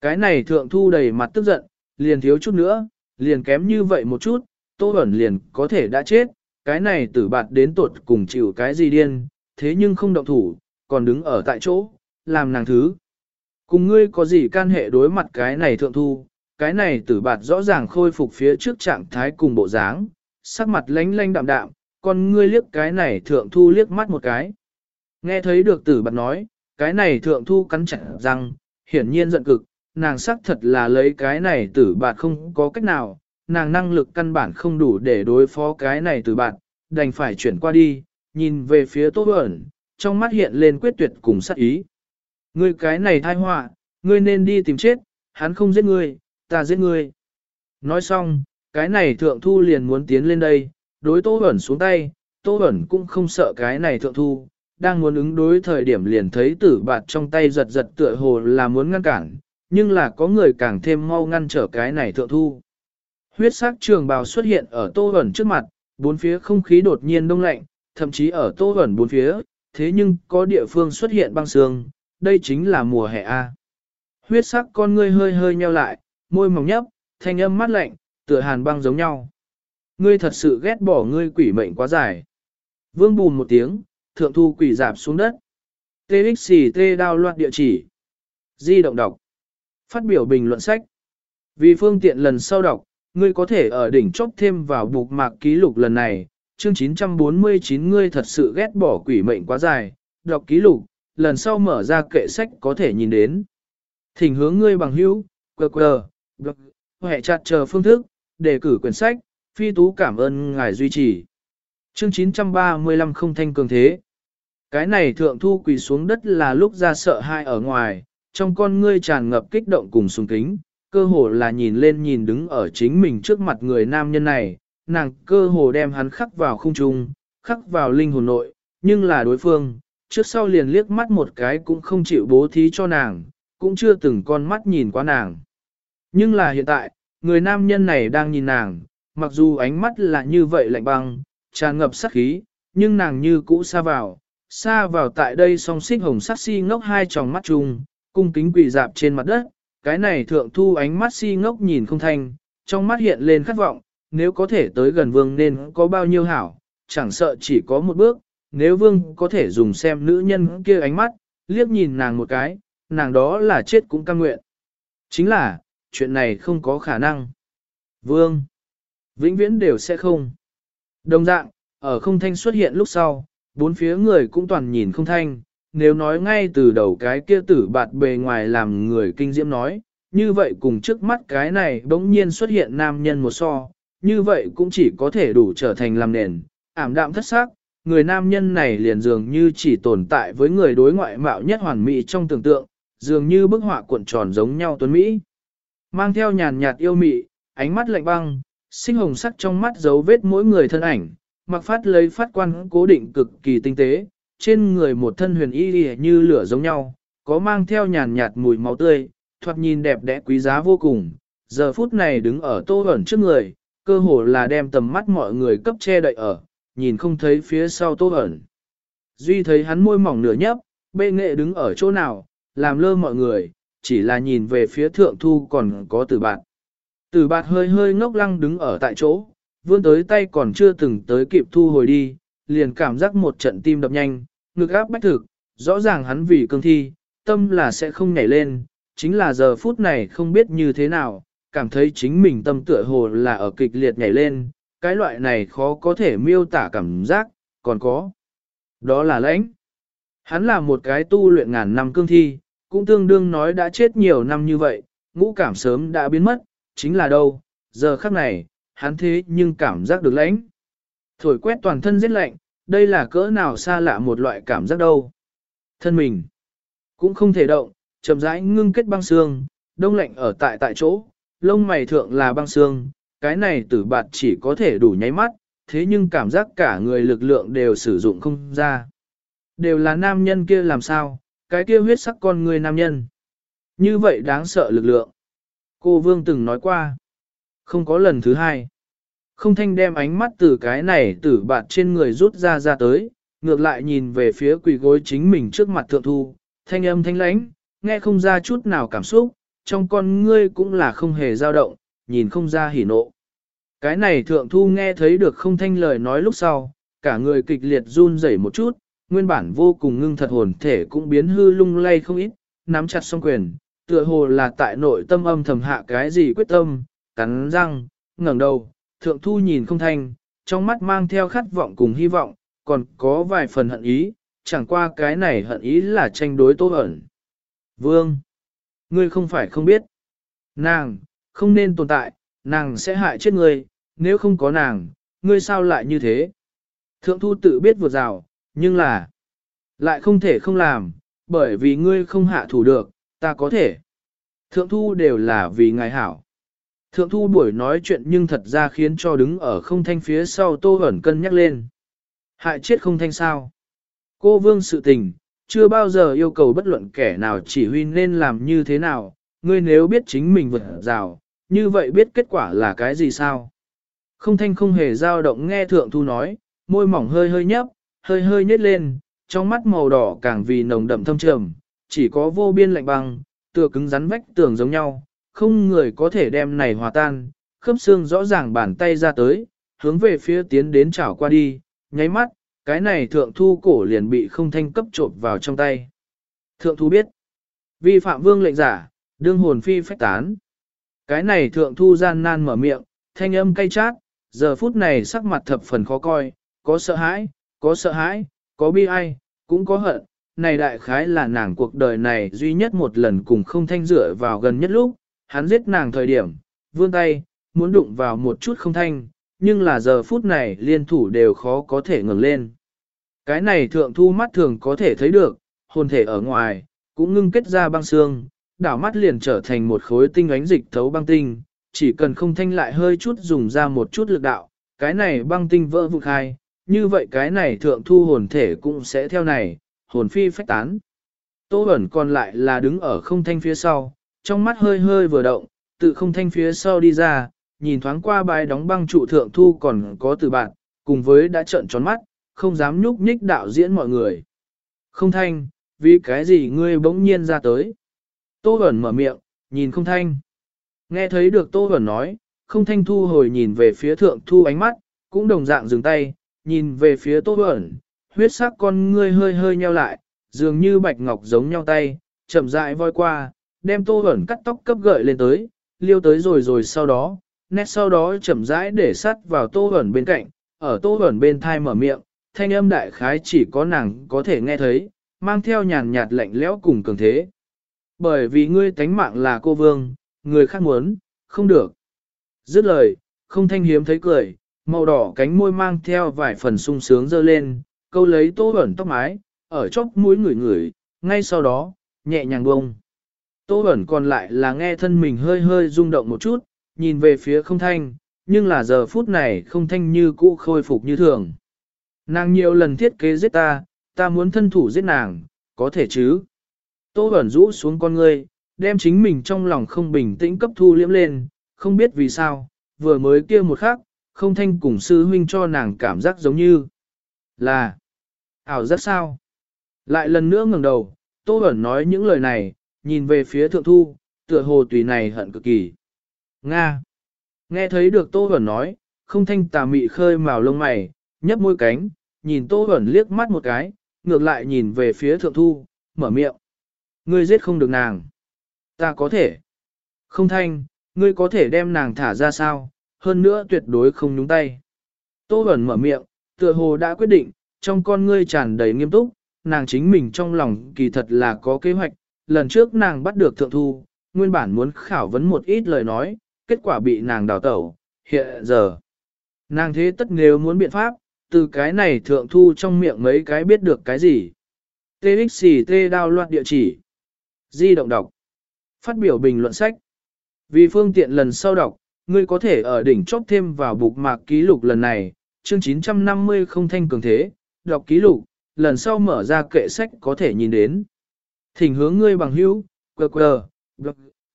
Cái này thượng thu đầy mặt tức giận, liền thiếu chút nữa, liền kém như vậy một chút, tô ẩn liền có thể đã chết, cái này tử bạt đến tột cùng chịu cái gì điên, thế nhưng không động thủ, còn đứng ở tại chỗ, làm nàng thứ. Cùng ngươi có gì can hệ đối mặt cái này thượng thu, cái này tử bạt rõ ràng khôi phục phía trước trạng thái cùng bộ dáng, sắc mặt lánh lánh đạm đạm, còn ngươi liếc cái này thượng thu liếc mắt một cái. Nghe thấy được tử bạt nói, cái này thượng thu cắn chặt răng, hiển nhiên giận cực, nàng xác thật là lấy cái này tử bạt không có cách nào, nàng năng lực căn bản không đủ để đối phó cái này tử bạt, đành phải chuyển qua đi, nhìn về phía Tô Bẩn, trong mắt hiện lên quyết tuyệt cùng sát ý. Ngươi cái này thai họa, ngươi nên đi tìm chết, hắn không giết ngươi, ta giết ngươi. Nói xong, cái này thượng thu liền muốn tiến lên đây, đối Tô Bẩn xuống tay, Tô Bẩn cũng không sợ cái này thượng thu, đang muốn ứng đối thời điểm liền thấy tử bạt trong tay giật giật tựa hồ là muốn ngăn cản, nhưng là có người càng thêm mau ngăn trở cái này thượng thu. Huyết sắc trường bào xuất hiện ở tô ẩn trước mặt, bốn phía không khí đột nhiên đông lạnh, thậm chí ở tô ẩn bốn phía, thế nhưng có địa phương xuất hiện băng sương, đây chính là mùa hè A. Huyết sắc con ngươi hơi hơi nheo lại, môi mỏng nhấp, thanh âm mát lạnh, tựa hàn băng giống nhau. Ngươi thật sự ghét bỏ ngươi quỷ mệnh quá dài. Vương bùn một tiếng, thượng thu quỷ dạp xuống đất. TXT đao loạt địa chỉ. Di động đọc. Phát biểu bình luận sách. Vì phương tiện lần sau đọc, ngươi có thể ở đỉnh chốc thêm vào bục mạc ký lục lần này. Chương 949 ngươi thật sự ghét bỏ quỷ mệnh quá dài. Đọc ký lục, lần sau mở ra kệ sách có thể nhìn đến. Thỉnh hướng ngươi bằng hữu, quờ quờ, hệ chặt chờ phương thức, đề cử quyển sách, phi tú cảm ơn ngài duy trì. Chương 935 không thanh cường thế. Cái này thượng thu quỳ xuống đất là lúc ra sợ hai ở ngoài, trong con ngươi tràn ngập kích động cùng sùng kính, cơ hồ là nhìn lên nhìn đứng ở chính mình trước mặt người nam nhân này, nàng cơ hồ đem hắn khắc vào không trung, khắc vào linh hồn nội, nhưng là đối phương, trước sau liền liếc mắt một cái cũng không chịu bố thí cho nàng, cũng chưa từng con mắt nhìn qua nàng. Nhưng là hiện tại, người nam nhân này đang nhìn nàng, mặc dù ánh mắt là như vậy lạnh băng, tràn ngập sát khí, nhưng nàng như cũ xa vào, xa vào tại đây song xích hồng sắc si ngốc hai tròng mắt chung, cung kính quỳ dạp trên mặt đất, cái này thượng thu ánh mắt si ngốc nhìn không thanh, trong mắt hiện lên khát vọng, nếu có thể tới gần vương nên có bao nhiêu hảo, chẳng sợ chỉ có một bước, nếu vương có thể dùng xem nữ nhân kia ánh mắt, liếc nhìn nàng một cái, nàng đó là chết cũng căng nguyện. Chính là, chuyện này không có khả năng. Vương, vĩnh viễn đều sẽ không. Đồng dạng, ở không thanh xuất hiện lúc sau, bốn phía người cũng toàn nhìn không thanh, nếu nói ngay từ đầu cái kia tử bạt bề ngoài làm người kinh diễm nói, như vậy cùng trước mắt cái này bỗng nhiên xuất hiện nam nhân một so, như vậy cũng chỉ có thể đủ trở thành làm nền, ảm đạm thất xác, người nam nhân này liền dường như chỉ tồn tại với người đối ngoại mạo nhất hoàn mỹ trong tưởng tượng, dường như bức họa cuộn tròn giống nhau tuấn Mỹ. Mang theo nhàn nhạt yêu mị, ánh mắt lạnh băng, sinh hồng sắc trong mắt dấu vết mỗi người thân ảnh, mặc phát lấy phát quan cố định cực kỳ tinh tế, trên người một thân huyền y như lửa giống nhau, có mang theo nhàn nhạt mùi máu tươi, thoạt nhìn đẹp đẽ quý giá vô cùng. Giờ phút này đứng ở tô ẩn trước người, cơ hồ là đem tầm mắt mọi người cấp che đậy ở, nhìn không thấy phía sau tô ẩn. Duy thấy hắn môi mỏng nửa nhấp, bệ nghệ đứng ở chỗ nào, làm lơ mọi người, chỉ là nhìn về phía thượng thu còn có tử bạn. Tử bạt hơi hơi ngốc lăng đứng ở tại chỗ, vươn tới tay còn chưa từng tới kịp thu hồi đi, liền cảm giác một trận tim đập nhanh, ngực áp bách thực, rõ ràng hắn vì cương thi, tâm là sẽ không nhảy lên, chính là giờ phút này không biết như thế nào, cảm thấy chính mình tâm tựa hồ là ở kịch liệt nhảy lên, cái loại này khó có thể miêu tả cảm giác, còn có. Đó là lãnh. Hắn là một cái tu luyện ngàn năm cương thi, cũng tương đương nói đã chết nhiều năm như vậy, ngũ cảm sớm đã biến mất, chính là đâu, giờ khắc này, hắn thế nhưng cảm giác được lãnh. Thổi quét toàn thân rất lạnh, đây là cỡ nào xa lạ một loại cảm giác đâu. Thân mình cũng không thể động, chậm rãi ngưng kết băng xương, đông lạnh ở tại tại chỗ, lông mày thượng là băng xương, cái này tử bạt chỉ có thể đủ nháy mắt, thế nhưng cảm giác cả người lực lượng đều sử dụng không ra. Đều là nam nhân kia làm sao, cái kia huyết sắc con người nam nhân. Như vậy đáng sợ lực lượng. Cô Vương từng nói qua. Không có lần thứ hai. Không thanh đem ánh mắt từ cái này tử bạt trên người rút ra ra tới, ngược lại nhìn về phía quỷ gối chính mình trước mặt thượng thu, thanh âm thanh lãnh, nghe không ra chút nào cảm xúc, trong con ngươi cũng là không hề dao động, nhìn không ra hỉ nộ. Cái này thượng thu nghe thấy được không thanh lời nói lúc sau, cả người kịch liệt run rẩy một chút, nguyên bản vô cùng ngưng thật hồn thể cũng biến hư lung lay không ít, nắm chặt song quyền, tựa hồ là tại nội tâm âm thầm hạ cái gì quyết tâm, cắn răng, ngẩng đầu, thượng thu nhìn không thanh, trong mắt mang theo khát vọng cùng hy vọng, còn có vài phần hận ý, chẳng qua cái này hận ý là tranh đối tô ẩn. Vương, ngươi không phải không biết. Nàng, không nên tồn tại, nàng sẽ hại chết ngươi, nếu không có nàng, ngươi sao lại như thế? Thượng thu tự biết vượt rào, nhưng là, lại không thể không làm, bởi vì ngươi không hạ thủ được, ta có thể. Thượng thu đều là vì ngài hảo. Thượng thu buổi nói chuyện nhưng thật ra khiến cho đứng ở không thanh phía sau tô ẩn cân nhắc lên. Hại chết không thanh sao. Cô vương sự tình, chưa bao giờ yêu cầu bất luận kẻ nào chỉ huy nên làm như thế nào, ngươi nếu biết chính mình vượt rào, như vậy biết kết quả là cái gì sao? Không thanh không hề dao động nghe thượng thu nói, môi mỏng hơi hơi nhấp, hơi hơi nhếch lên, trong mắt màu đỏ càng vì nồng đậm thâm trầm, chỉ có vô biên lạnh băng, tựa cứng rắn vách tường giống nhau, không người có thể đem này hòa tan, khớp xương rõ ràng bàn tay ra tới, hướng về phía tiến đến chảo qua đi, nháy mắt, cái này thượng thu cổ liền bị không thanh cấp trộm vào trong tay. Thượng thu biết, vi phạm vương lệnh giả, đương hồn phi phách tán. Cái này thượng thu gian nan mở miệng, thanh âm cay chát, giờ phút này sắc mặt thập phần khó coi, có sợ hãi, có sợ hãi, có bi ai, cũng có hận. Này đại khái là nàng cuộc đời này duy nhất một lần cùng không thanh rửa vào gần nhất lúc, hắn giết nàng thời điểm, vươn tay, muốn đụng vào một chút không thanh, nhưng là giờ phút này liên thủ đều khó có thể ngừng lên. Cái này thượng thu mắt thường có thể thấy được, hồn thể ở ngoài, cũng ngưng kết ra băng xương, đảo mắt liền trở thành một khối tinh ánh dịch thấu băng tinh, chỉ cần không thanh lại hơi chút dùng ra một chút lực đạo, cái này băng tinh vỡ vụn khai, như vậy cái này thượng thu hồn thể cũng sẽ theo này, hồn phi phách tán. Tô ẩn còn lại là đứng ở không thanh phía sau, trong mắt hơi hơi vừa động, tự không thanh phía sau đi ra, nhìn thoáng qua bài đóng băng trụ thượng thu còn có từ bạn, cùng với đã trợn tròn mắt, không dám nhúc nhích đạo diễn mọi người. Không thanh, vì cái gì ngươi bỗng nhiên ra tới. Tô Bẩn mở miệng, nhìn không thanh. Nghe thấy được Tô Bẩn nói, không thanh thu hồi nhìn về phía thượng thu ánh mắt, cũng đồng dạng dừng tay, nhìn về phía Tô Bẩn, huyết sắc con ngươi hơi hơi nheo lại, dường như bạch ngọc giống nhau tay, chậm rãi voi qua, đem Tô ẩn cắt tóc cấp gợi lên tới, liêu tới rồi rồi sau đó, nét sau đó chậm rãi để sắt vào Tô ẩn bên cạnh, ở Tô ẩn bên thai mở miệng, thanh âm đại khái chỉ có nàng có thể nghe thấy, mang theo nhàn nhạt lạnh lẽo cùng cường thế. Bởi vì ngươi tánh mạng là cô vương, người khác muốn, không được. Dứt lời, không thanh hiếm thấy cười, màu đỏ cánh môi mang theo vài phần sung sướng dơ lên, câu lấy tô ẩn tóc mái, ở chốc mũi người người ngay sau đó, nhẹ nhàng bông. Tô ẩn còn lại là nghe thân mình hơi hơi rung động một chút, nhìn về phía không thanh, nhưng là giờ phút này không thanh như cũ khôi phục như thường. Nàng nhiều lần thiết kế giết ta, ta muốn thân thủ giết nàng, có thể chứ. Tô ẩn rũ xuống con ngươi, đem chính mình trong lòng không bình tĩnh cấp thu liễm lên, không biết vì sao, vừa mới kia một khắc, không thanh cùng sư huynh cho nàng cảm giác giống như là ảo giác sao. Lại lần nữa ngẩng đầu, Tô ẩn nói những lời này, nhìn về phía thượng thu, tựa hồ tùy này hận cực kỳ. Nga. Nghe thấy được Tô Huẩn nói, không thanh tà mị khơi màu lông mày, nhấp môi cánh, nhìn Tô Huẩn liếc mắt một cái, ngược lại nhìn về phía thượng thu, mở miệng. Ngươi giết không được nàng. Ta có thể. Không thanh, ngươi có thể đem nàng thả ra sao, hơn nữa tuyệt đối không nhúng tay. Tô Huẩn mở miệng, tựa hồ đã quyết định, trong con ngươi tràn đầy nghiêm túc, nàng chính mình trong lòng kỳ thật là có kế hoạch, lần trước nàng bắt được thượng thu, nguyên bản muốn khảo vấn một ít lời nói, kết quả bị nàng đào tẩu, hiện giờ. Nàng thế tất nếu muốn biện pháp, từ cái này thượng thu trong miệng mấy cái biết được cái gì. TXT đao loạt địa chỉ. Di động đọc. Phát biểu bình luận sách. Vì phương tiện lần sau đọc, ngươi có thể ở đỉnh chốt thêm vào bục mạc ký lục lần này, chương 950 không thanh cường thế, đọc ký lục, lần sau mở ra kệ sách có thể nhìn đến. Thỉnh hướng ngươi bằng hữu, quờ quờ,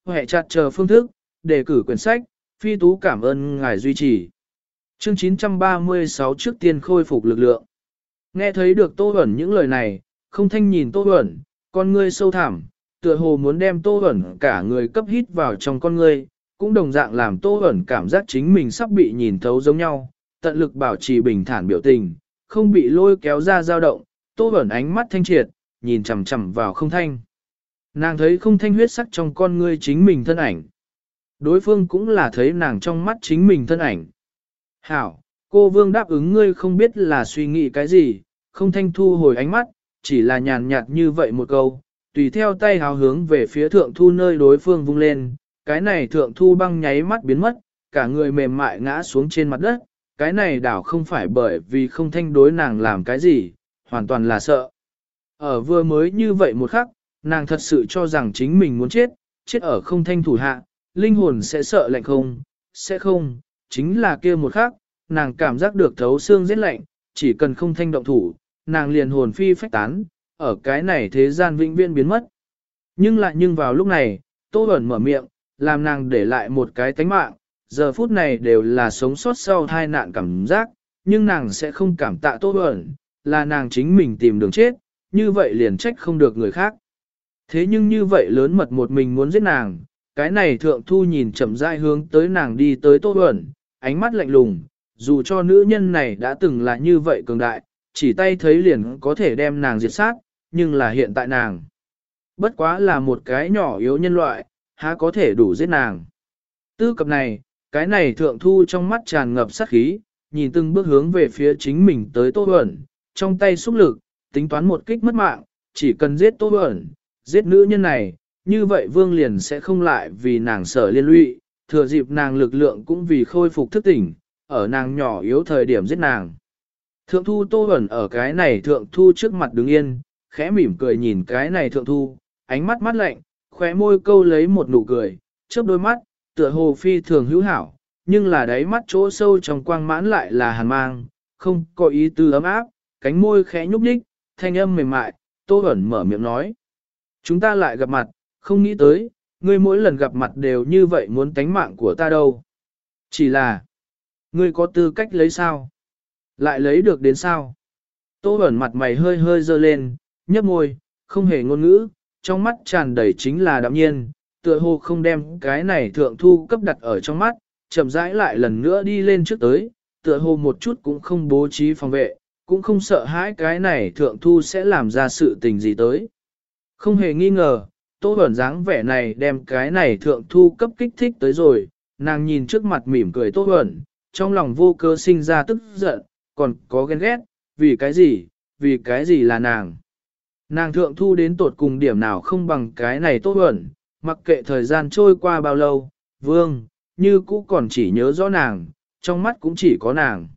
hệ chặt chờ phương thức, đề cử quyển sách, phi tú cảm ơn ngài duy trì. Chương 936 trước tiên khôi phục lực lượng. Nghe thấy được Tô Huẩn những lời này, không thanh nhìn Tô Huẩn, con ngươi sâu thẳm, tựa hồ muốn đem Tô Huẩn cả người cấp hít vào trong con ngươi, cũng đồng dạng làm Tô Huẩn cảm giác chính mình sắp bị nhìn thấu giống nhau, tận lực bảo trì bình thản biểu tình, không bị lôi kéo ra dao động, Tô Huẩn ánh mắt thanh triệt, nhìn chằm chằm vào không thanh. Nàng thấy không thanh huyết sắc trong con ngươi chính mình thân ảnh. Đối phương cũng là thấy nàng trong mắt chính mình thân ảnh. Hảo, cô vương đáp ứng ngươi không biết là suy nghĩ cái gì, không thanh thu hồi ánh mắt, chỉ là nhàn nhạt như vậy một câu, tùy theo tay hào hướng về phía thượng thu nơi đối phương vung lên, cái này thượng thu băng nháy mắt biến mất, cả người mềm mại ngã xuống trên mặt đất, cái này đảo không phải bởi vì không thanh đối nàng làm cái gì, hoàn toàn là sợ. Ở vừa mới như vậy một khắc, nàng thật sự cho rằng chính mình muốn chết, chết ở không thanh thủ hạ, linh hồn sẽ sợ lạnh không, sẽ không, chính là kia một khắc, nàng cảm giác được thấu xương rất lạnh, chỉ cần không thanh động thủ, nàng liền hồn phi phách tán, ở cái này thế gian vĩnh viễn biến mất. Nhưng lại nhưng vào lúc này, Tô Bẩn mở miệng, làm nàng để lại một cái tánh mạng, giờ phút này đều là sống sót sau tai nạn cảm giác, nhưng nàng sẽ không cảm tạ Tô Bẩn, là nàng chính mình tìm đường chết, như vậy liền trách không được người khác. Thế nhưng như vậy lớn mật một mình muốn giết nàng, cái này thượng thu nhìn chậm rãi hướng tới nàng đi tới tô ẩn, ánh mắt lạnh lùng, dù cho nữ nhân này đã từng là như vậy cường đại, chỉ tay thấy liền có thể đem nàng diệt sát, nhưng là hiện tại nàng. Bất quá là một cái nhỏ yếu nhân loại, há có thể đủ giết nàng. Tư cập này, cái này thượng thu trong mắt tràn ngập sát khí, nhìn từng bước hướng về phía chính mình tới tô ẩn, trong tay xúc lực, tính toán một kích mất mạng, chỉ cần giết tô Bẩn, giết nữ nhân này, như vậy vương liền sẽ không lại vì nàng sở liên lụy, thừa dịp nàng lực lượng cũng vì khôi phục thức tỉnh, ở nàng nhỏ yếu thời điểm giết nàng. Thượng thu tô Bẩn ở cái này thượng thu trước mặt đứng yên, khẽ mỉm cười nhìn cái này thượng thu, ánh mắt mắt lạnh, khóe môi câu lấy một nụ cười, chớp đôi mắt, tựa hồ phi thường hữu hảo, nhưng là đáy mắt chỗ sâu trong quang mãn lại là hàn mang, không có ý tư ấm áp, cánh môi khẽ nhúc nhích, thanh âm mềm mại, tô Bẩn mở miệng nói. Chúng ta lại gặp mặt, không nghĩ tới, ngươi mỗi lần gặp mặt đều như vậy muốn tánh mạng của ta đâu. Chỉ là, ngươi có tư cách lấy sao? Lại lấy được đến sao? Tô Bẩn mặt mày hơi hơi dơ lên, nhấp môi, không hề ngôn ngữ, trong mắt tràn đầy chính là đạm nhiên, tựa hồ không đem cái này thượng thu cấp đặt ở trong mắt, chậm rãi lại lần nữa đi lên trước tới, tựa hồ một chút cũng không bố trí phòng vệ, cũng không sợ hãi cái này thượng thu sẽ làm ra sự tình gì tới. Không hề nghi ngờ, tô ẩn dáng vẻ này đem cái này thượng thu cấp kích thích tới rồi, nàng nhìn trước mặt mỉm cười tô ẩn, trong lòng vô cơ sinh ra tức giận, còn có ghen ghét, vì cái gì, vì cái gì là nàng. Nàng thượng thu đến tột cùng điểm nào không bằng cái này tô ẩn, mặc kệ thời gian trôi qua bao lâu, vương, như cũ còn chỉ nhớ rõ nàng, trong mắt cũng chỉ có nàng.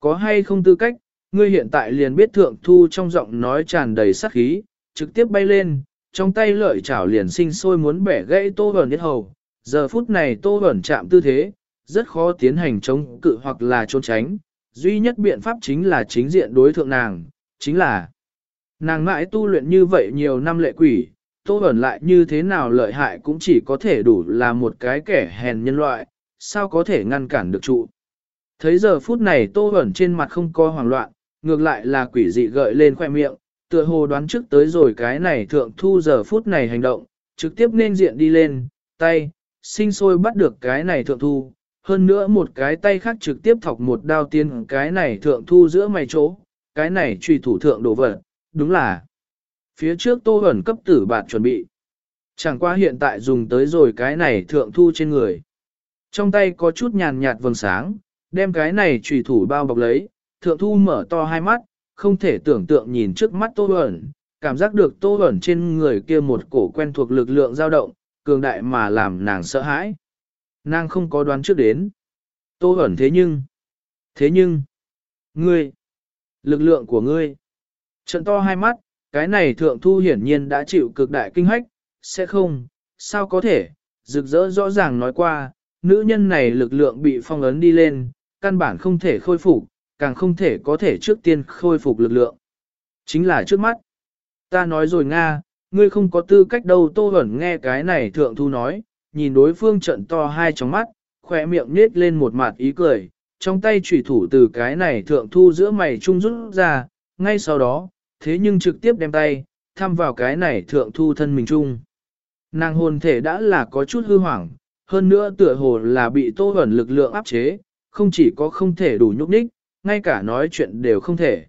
Có hay không tư cách, ngươi hiện tại liền biết thượng thu trong giọng nói tràn đầy sát khí, trực tiếp bay lên, trong tay lợi chảo liền sinh sôi muốn bẻ gãy tô ẩn nhất hầu. Giờ phút này tô ẩn chạm tư thế, rất khó tiến hành chống cự hoặc là trốn tránh, duy nhất biện pháp chính là chính diện đối thượng nàng, chính là nàng mãi tu luyện như vậy nhiều năm lệ quỷ, tô ẩn lại như thế nào lợi hại cũng chỉ có thể đủ là một cái kẻ hèn nhân loại, sao có thể ngăn cản được trụ. Thấy giờ phút này tô ẩn trên mặt không có hoảng loạn, ngược lại là quỷ dị gợi lên khoe miệng, tựa hồ đoán trước tới rồi cái này thượng thu giờ phút này hành động, trực tiếp nên diện đi lên, tay, sinh sôi bắt được cái này thượng thu, hơn nữa một cái tay khác trực tiếp thọc một đao tiên cái này thượng thu giữa mày chỗ, cái này truy thủ thượng đổ vật, đúng là phía trước tô ẩn cấp tử bạn chuẩn bị. Chẳng qua hiện tại dùng tới rồi cái này thượng thu trên người. Trong tay có chút nhàn nhạt vầng sáng, đem cái này trùy thủ bao bọc lấy, thượng thu mở to hai mắt, không thể tưởng tượng nhìn trước mắt tô ẩn, cảm giác được tô ẩn trên người kia một cổ quen thuộc lực lượng dao động, cường đại mà làm nàng sợ hãi. Nàng không có đoán trước đến. Tô ẩn thế nhưng, thế nhưng, ngươi, lực lượng của ngươi, trận to hai mắt, cái này thượng thu hiển nhiên đã chịu cực đại kinh hách, sẽ không, sao có thể, rực rỡ rõ ràng nói qua, nữ nhân này lực lượng bị phong ấn đi lên, căn bản không thể khôi phục, càng không thể có thể trước tiên khôi phục lực lượng. Chính là trước mắt. Ta nói rồi Nga, ngươi không có tư cách đâu Tô Hẩn nghe cái này thượng thu nói, nhìn đối phương trận to hai trong mắt, khỏe miệng nết lên một mặt ý cười, trong tay chủy thủ từ cái này thượng thu giữa mày trung rút ra, ngay sau đó, thế nhưng trực tiếp đem tay, thăm vào cái này thượng thu thân mình chung. Nàng hồn thể đã là có chút hư hoảng, hơn nữa tựa hồ là bị tô ẩn lực lượng áp chế, không chỉ có không thể đủ nhúc nhích, ngay cả nói chuyện đều không thể.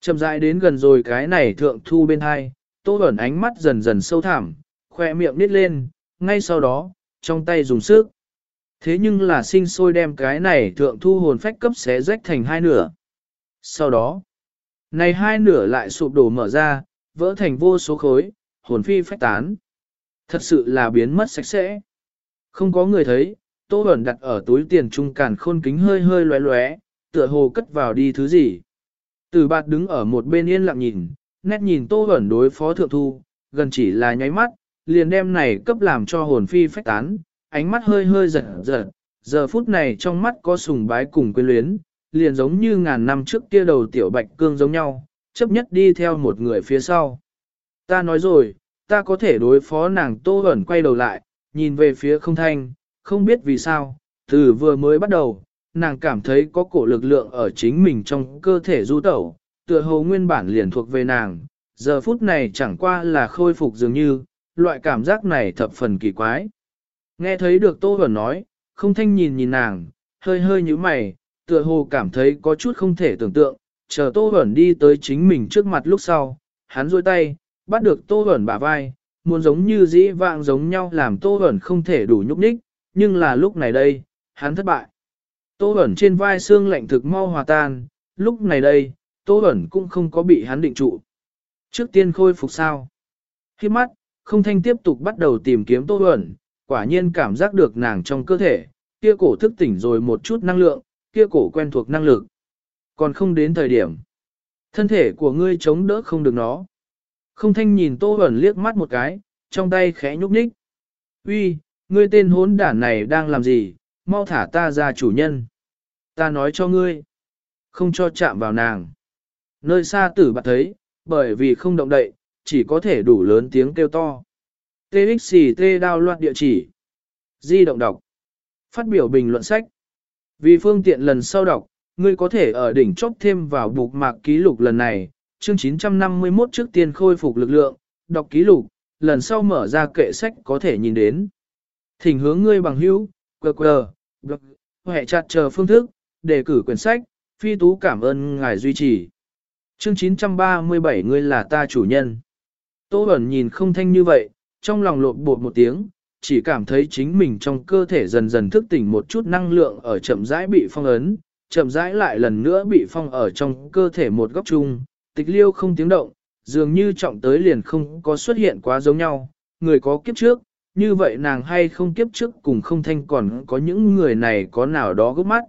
Chậm rãi đến gần rồi cái này thượng thu bên hai, tô ẩn ánh mắt dần dần sâu thẳm, khoe miệng nít lên, ngay sau đó, trong tay dùng sức. Thế nhưng là sinh sôi đem cái này thượng thu hồn phách cấp xé rách thành hai nửa. Sau đó, này hai nửa lại sụp đổ mở ra, vỡ thành vô số khối, hồn phi phách tán. Thật sự là biến mất sạch sẽ. Không có người thấy, Tô Bẩn đặt ở túi tiền trung càn khôn kính hơi hơi lóe lóe, tựa hồ cất vào đi thứ gì. Từ bạt đứng ở một bên yên lặng nhìn, nét nhìn Tô ẩn đối phó thượng thu, gần chỉ là nháy mắt, liền đem này cấp làm cho hồn phi phách tán, ánh mắt hơi hơi giật giật, giờ phút này trong mắt có sùng bái cùng quyến luyến, liền giống như ngàn năm trước kia đầu tiểu bạch cương giống nhau, chấp nhất đi theo một người phía sau. Ta nói rồi, ta có thể đối phó nàng tô ẩn quay đầu lại, nhìn về phía không thanh, không biết vì sao, từ vừa mới bắt đầu, nàng cảm thấy có cổ lực lượng ở chính mình trong cơ thể du tẩu, tựa hồ nguyên bản liền thuộc về nàng, giờ phút này chẳng qua là khôi phục dường như, loại cảm giác này thập phần kỳ quái. Nghe thấy được Tô Huẩn nói, không thanh nhìn nhìn nàng, hơi hơi như mày, tựa hồ cảm thấy có chút không thể tưởng tượng, chờ Tô Huẩn đi tới chính mình trước mặt lúc sau, hắn rôi tay, bắt được Tô Huẩn bả vai, muốn giống như dĩ vạng giống nhau làm Tô Huẩn không thể đủ nhúc nhích, nhưng là lúc này đây, hắn thất bại. Tô ẩn trên vai xương lạnh thực mau hòa tan, lúc này đây, Tô ẩn cũng không có bị hắn định trụ. Trước tiên khôi phục sao? Khi mắt, không thanh tiếp tục bắt đầu tìm kiếm Tô ẩn, quả nhiên cảm giác được nàng trong cơ thể, kia cổ thức tỉnh rồi một chút năng lượng, kia cổ quen thuộc năng lực. Còn không đến thời điểm. Thân thể của ngươi chống đỡ không được nó. Không thanh nhìn Tô ẩn liếc mắt một cái, trong tay khẽ nhúc nhích. Uy, ngươi tên hốn đản này đang làm gì, mau thả ta ra chủ nhân. Ta nói cho ngươi, không cho chạm vào nàng. Nơi xa tử bạc thấy, bởi vì không động đậy, chỉ có thể đủ lớn tiếng kêu to. TXT đao loạt địa chỉ. Di động đọc. Phát biểu bình luận sách. Vì phương tiện lần sau đọc, ngươi có thể ở đỉnh chốc thêm vào bục mạc ký lục lần này, chương 951 trước tiên khôi phục lực lượng, đọc ký lục, lần sau mở ra kệ sách có thể nhìn đến. Thỉnh hướng ngươi bằng hữu, quờ quờ, hệ chặt chờ phương thức, đề cử quyển sách, phi tú cảm ơn ngài duy trì. Chương 937 ngươi là ta chủ nhân. Tô Bẩn nhìn không thanh như vậy, trong lòng lộn bột một tiếng, chỉ cảm thấy chính mình trong cơ thể dần dần thức tỉnh một chút năng lượng ở chậm rãi bị phong ấn, chậm rãi lại lần nữa bị phong ở trong cơ thể một góc chung, tịch liêu không tiếng động, dường như trọng tới liền không có xuất hiện quá giống nhau, người có kiếp trước, như vậy nàng hay không kiếp trước cùng không thanh còn có những người này có nào đó gấp mắt.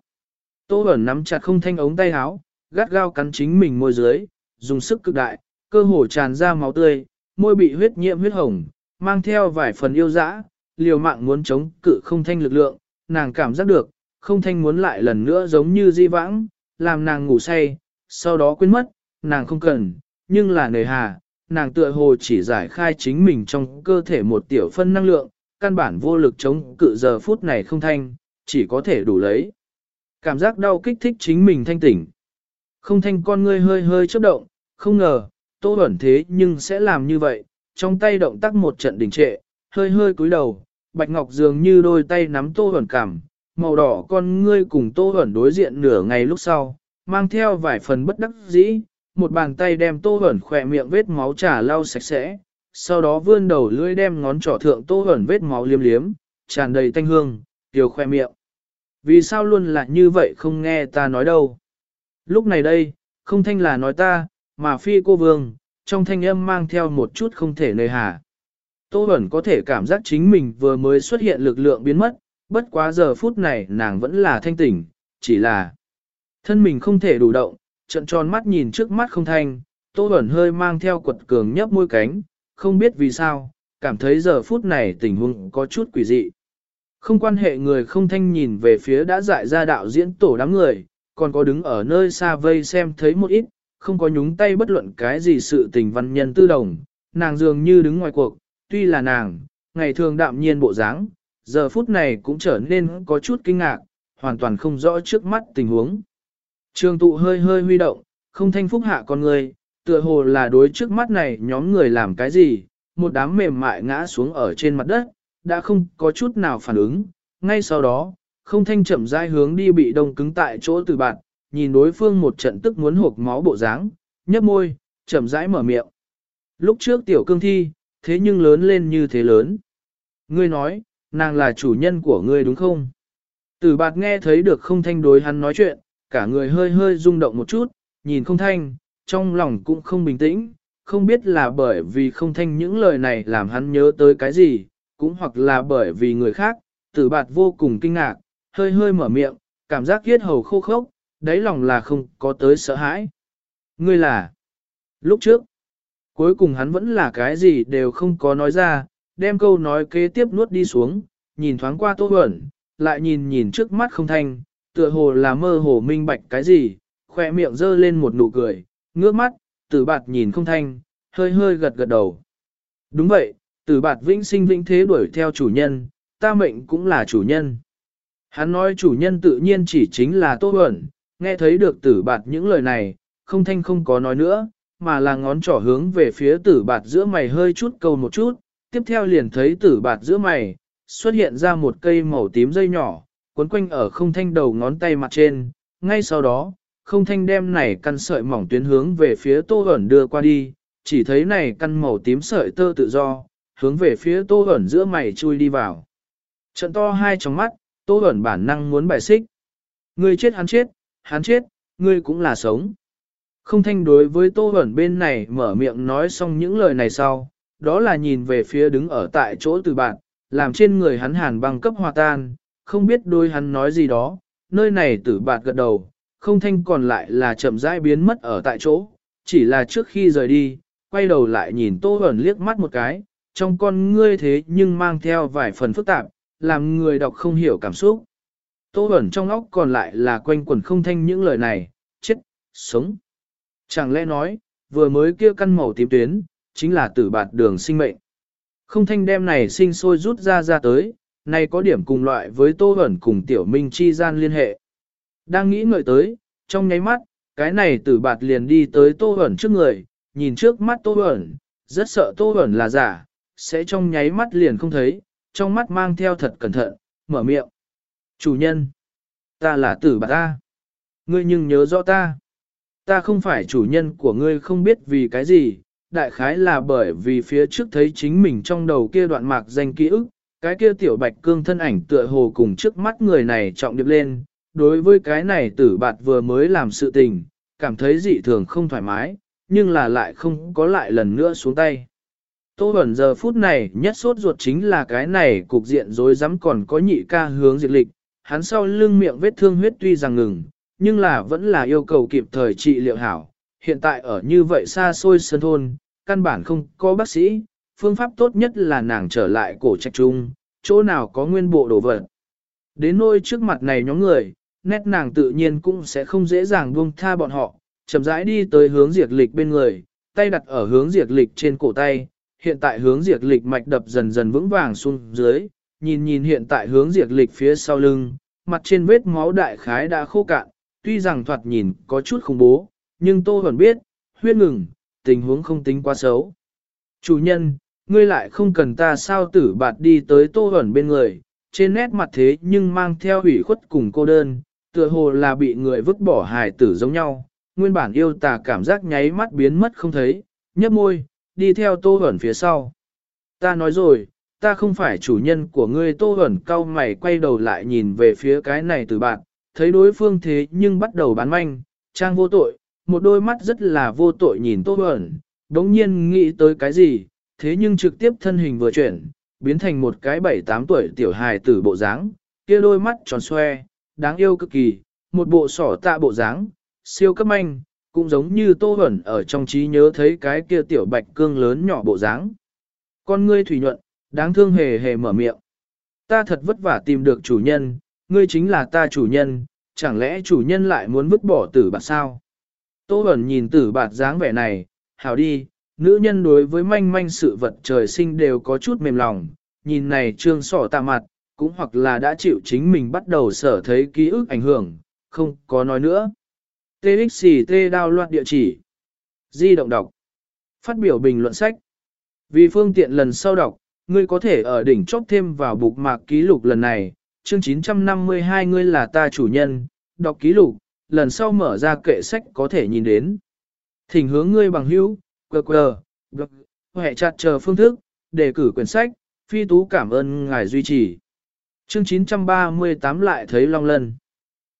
Tô ẩn nắm chặt không thanh ống tay áo, gắt gao cắn chính mình môi dưới, dùng sức cực đại, cơ hồ tràn ra máu tươi, môi bị huyết nhiễm huyết hồng, mang theo vài phần yêu dã, liều mạng muốn chống cự không thanh lực lượng, nàng cảm giác được, không thanh muốn lại lần nữa giống như di vãng, làm nàng ngủ say, sau đó quên mất, nàng không cần, nhưng là nề hà, nàng tựa hồ chỉ giải khai chính mình trong cơ thể một tiểu phân năng lượng, căn bản vô lực chống cự giờ phút này không thanh, chỉ có thể đủ lấy. Cảm giác đau kích thích chính mình thanh tỉnh. Không thanh con ngươi hơi hơi chớp động, không ngờ, tô ẩn thế nhưng sẽ làm như vậy, trong tay động tác một trận đình trệ, hơi hơi cúi đầu, bạch ngọc dường như đôi tay nắm tô ẩn cảm, màu đỏ con ngươi cùng tô ẩn đối diện nửa ngày lúc sau, mang theo vài phần bất đắc dĩ, một bàn tay đem tô hẩn khỏe miệng vết máu trà lau sạch sẽ, sau đó vươn đầu lưỡi đem ngón trỏ thượng tô hẩn vết máu liếm liếm, tràn đầy thanh hương, tiểu khoe miệng. Vì sao luôn là như vậy không nghe ta nói đâu? Lúc này đây, không thanh là nói ta, mà phi cô vương, trong thanh âm mang theo một chút không thể nơi hà. Tô Bẩn có thể cảm giác chính mình vừa mới xuất hiện lực lượng biến mất, bất quá giờ phút này nàng vẫn là thanh tỉnh, chỉ là thân mình không thể đủ động, trận tròn mắt nhìn trước mắt không thanh, Tô Bẩn hơi mang theo quật cường nhấp môi cánh, không biết vì sao, cảm thấy giờ phút này tình huống có chút quỷ dị. Không quan hệ người không thanh nhìn về phía đã dại ra đạo diễn tổ đám người, còn có đứng ở nơi xa vây xem thấy một ít, không có nhúng tay bất luận cái gì sự tình văn nhân tư đồng, nàng dường như đứng ngoài cuộc, tuy là nàng, ngày thường đạm nhiên bộ dáng, giờ phút này cũng trở nên có chút kinh ngạc, hoàn toàn không rõ trước mắt tình huống. Trường tụ hơi hơi huy động, không thanh phúc hạ con người, tựa hồ là đối trước mắt này nhóm người làm cái gì, một đám mềm mại ngã xuống ở trên mặt đất, đã không có chút nào phản ứng, ngay sau đó, không thanh chậm rãi hướng đi bị đông cứng tại chỗ từ bạn, nhìn đối phương một trận tức muốn hộp máu bộ dáng, nhấp môi, chậm rãi mở miệng. Lúc trước tiểu cương thi, thế nhưng lớn lên như thế lớn. Ngươi nói, nàng là chủ nhân của ngươi đúng không? Tử bạt nghe thấy được không thanh đối hắn nói chuyện, cả người hơi hơi rung động một chút, nhìn không thanh, trong lòng cũng không bình tĩnh, không biết là bởi vì không thanh những lời này làm hắn nhớ tới cái gì, cũng hoặc là bởi vì người khác, tử bạt vô cùng kinh ngạc, hơi hơi mở miệng, cảm giác kiết hầu khô khốc, đáy lòng là không có tới sợ hãi. Ngươi là, lúc trước, cuối cùng hắn vẫn là cái gì đều không có nói ra, đem câu nói kế tiếp nuốt đi xuống, nhìn thoáng qua tô huẩn, lại nhìn nhìn trước mắt không thanh, tựa hồ là mơ hồ minh bạch cái gì, khoe miệng dơ lên một nụ cười, ngước mắt, tử bạt nhìn không thanh, hơi hơi gật gật đầu. Đúng vậy, tử bạt vĩnh sinh vĩnh thế đuổi theo chủ nhân, ta mệnh cũng là chủ nhân. Hắn nói chủ nhân tự nhiên chỉ chính là Tô Huẩn, nghe thấy được tử bạt những lời này, không thanh không có nói nữa, mà là ngón trỏ hướng về phía tử bạt giữa mày hơi chút câu một chút, tiếp theo liền thấy tử bạt giữa mày, xuất hiện ra một cây màu tím dây nhỏ, cuốn quanh ở không thanh đầu ngón tay mặt trên, ngay sau đó, không thanh đem này căn sợi mỏng tuyến hướng về phía tô ẩn đưa qua đi, chỉ thấy này căn màu tím sợi tơ tự do, hướng về phía tô ẩn giữa mày chui đi vào. Trận to hai trong mắt, tô ẩn bản năng muốn bài xích. Người chết hắn chết, hắn chết, ngươi cũng là sống. Không thanh đối với tô ẩn bên này mở miệng nói xong những lời này sau, đó là nhìn về phía đứng ở tại chỗ từ bạn, làm trên người hắn hàn băng cấp hòa tan, không biết đôi hắn nói gì đó, nơi này tử bạt gật đầu, không thanh còn lại là chậm rãi biến mất ở tại chỗ, chỉ là trước khi rời đi, quay đầu lại nhìn tô ẩn liếc mắt một cái, trong con ngươi thế nhưng mang theo vài phần phức tạp, làm người đọc không hiểu cảm xúc. Tô ẩn trong óc còn lại là quanh quẩn không thanh những lời này, chết, sống. Chẳng lẽ nói, vừa mới kia căn màu tím tuyến, chính là tử bạt đường sinh mệnh. Không thanh đem này sinh sôi rút ra ra tới, này có điểm cùng loại với tô hẩn cùng tiểu minh chi gian liên hệ. Đang nghĩ ngợi tới, trong nháy mắt, cái này tử bạt liền đi tới tô hẩn trước người, nhìn trước mắt tô hẩn, rất sợ tô hẩn là giả, sẽ trong nháy mắt liền không thấy, trong mắt mang theo thật cẩn thận, mở miệng. Chủ nhân, ta là tử bạt ta. Ngươi nhưng nhớ rõ ta. Ta không phải chủ nhân của ngươi không biết vì cái gì, đại khái là bởi vì phía trước thấy chính mình trong đầu kia đoạn mạc danh ký ức, cái kia tiểu bạch cương thân ảnh tựa hồ cùng trước mắt người này trọng điệp lên, đối với cái này tử bạt vừa mới làm sự tình, cảm thấy dị thường không thoải mái, nhưng là lại không có lại lần nữa xuống tay. Tô Bẩn giờ phút này nhất sốt ruột chính là cái này cục diện rối rắm còn có nhị ca hướng diệt lịch, hắn sau lưng miệng vết thương huyết tuy rằng ngừng, nhưng là vẫn là yêu cầu kịp thời trị liệu hảo. Hiện tại ở như vậy xa xôi sân thôn, căn bản không có bác sĩ, phương pháp tốt nhất là nàng trở lại cổ trạch trung, chỗ nào có nguyên bộ đồ vật. Đến nôi trước mặt này nhóm người, nét nàng tự nhiên cũng sẽ không dễ dàng buông tha bọn họ, chậm rãi đi tới hướng diệt lịch bên người, tay đặt ở hướng diệt lịch trên cổ tay, hiện tại hướng diệt lịch mạch đập dần dần vững vàng xuống dưới, nhìn nhìn hiện tại hướng diệt lịch phía sau lưng, mặt trên vết máu đại khái đã khô cạn, tuy rằng thoạt nhìn có chút khủng bố, nhưng tôi vẫn biết, huyết ngừng, tình huống không tính quá xấu. Chủ nhân, ngươi lại không cần ta sao tử bạt đi tới tô ẩn bên người, trên nét mặt thế nhưng mang theo ủy khuất cùng cô đơn, tựa hồ là bị người vứt bỏ hài tử giống nhau, nguyên bản yêu tà cảm giác nháy mắt biến mất không thấy, nhấp môi, đi theo tô ẩn phía sau. Ta nói rồi, ta không phải chủ nhân của ngươi tô ẩn cau mày quay đầu lại nhìn về phía cái này từ bạn, thấy đối phương thế nhưng bắt đầu bán manh, trang vô tội, một đôi mắt rất là vô tội nhìn tô ẩn, đống nhiên nghĩ tới cái gì, thế nhưng trực tiếp thân hình vừa chuyển, biến thành một cái bảy tám tuổi tiểu hài tử bộ dáng, kia đôi mắt tròn xoe, đáng yêu cực kỳ, một bộ sỏ tạ bộ dáng, siêu cấp manh, cũng giống như Tô hẩn ở trong trí nhớ thấy cái kia tiểu bạch cương lớn nhỏ bộ dáng. Con ngươi thủy nhuận, đáng thương hề hề mở miệng. Ta thật vất vả tìm được chủ nhân, ngươi chính là ta chủ nhân, chẳng lẽ chủ nhân lại muốn vứt bỏ tử bạc sao? Tô hẩn nhìn tử bạc dáng vẻ này, hảo đi, nữ nhân đối với manh manh sự vật trời sinh đều có chút mềm lòng, nhìn này trương sỏ tạ mặt, cũng hoặc là đã chịu chính mình bắt đầu sở thấy ký ức ảnh hưởng, không có nói nữa. TXT đao loạt địa chỉ. Di động đọc. Phát biểu bình luận sách. Vì phương tiện lần sau đọc, ngươi có thể ở đỉnh chốt thêm vào bục mạc ký lục lần này, chương 952 ngươi là ta chủ nhân, đọc ký lục, lần sau mở ra kệ sách có thể nhìn đến. Thỉnh hướng ngươi bằng hữu, quờ blog, hệ chặt chờ phương thức, đề cử quyển sách, phi tú cảm ơn ngài duy trì. Chương 938 lại thấy Long Lân.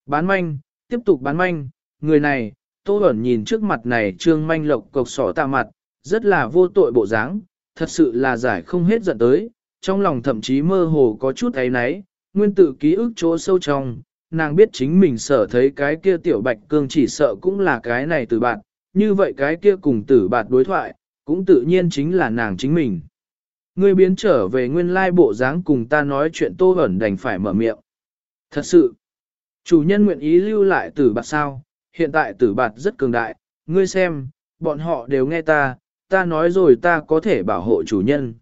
Bán manh, tiếp tục bán manh, người này, Tô Bẩn nhìn trước mặt này trương manh lộc cộc sỏ tạ mặt, rất là vô tội bộ dáng, thật sự là giải không hết giận tới, trong lòng thậm chí mơ hồ có chút ấy náy, nguyên tự ký ức chỗ sâu trong, nàng biết chính mình sợ thấy cái kia tiểu bạch cương chỉ sợ cũng là cái này từ bạn, như vậy cái kia cùng tử bạt đối thoại, cũng tự nhiên chính là nàng chính mình. Ngươi biến trở về nguyên lai bộ dáng cùng ta nói chuyện tô ẩn đành phải mở miệng. Thật sự, chủ nhân nguyện ý lưu lại tử bạt sao, hiện tại tử bạt rất cường đại, ngươi xem, bọn họ đều nghe ta, ta nói rồi ta có thể bảo hộ chủ nhân.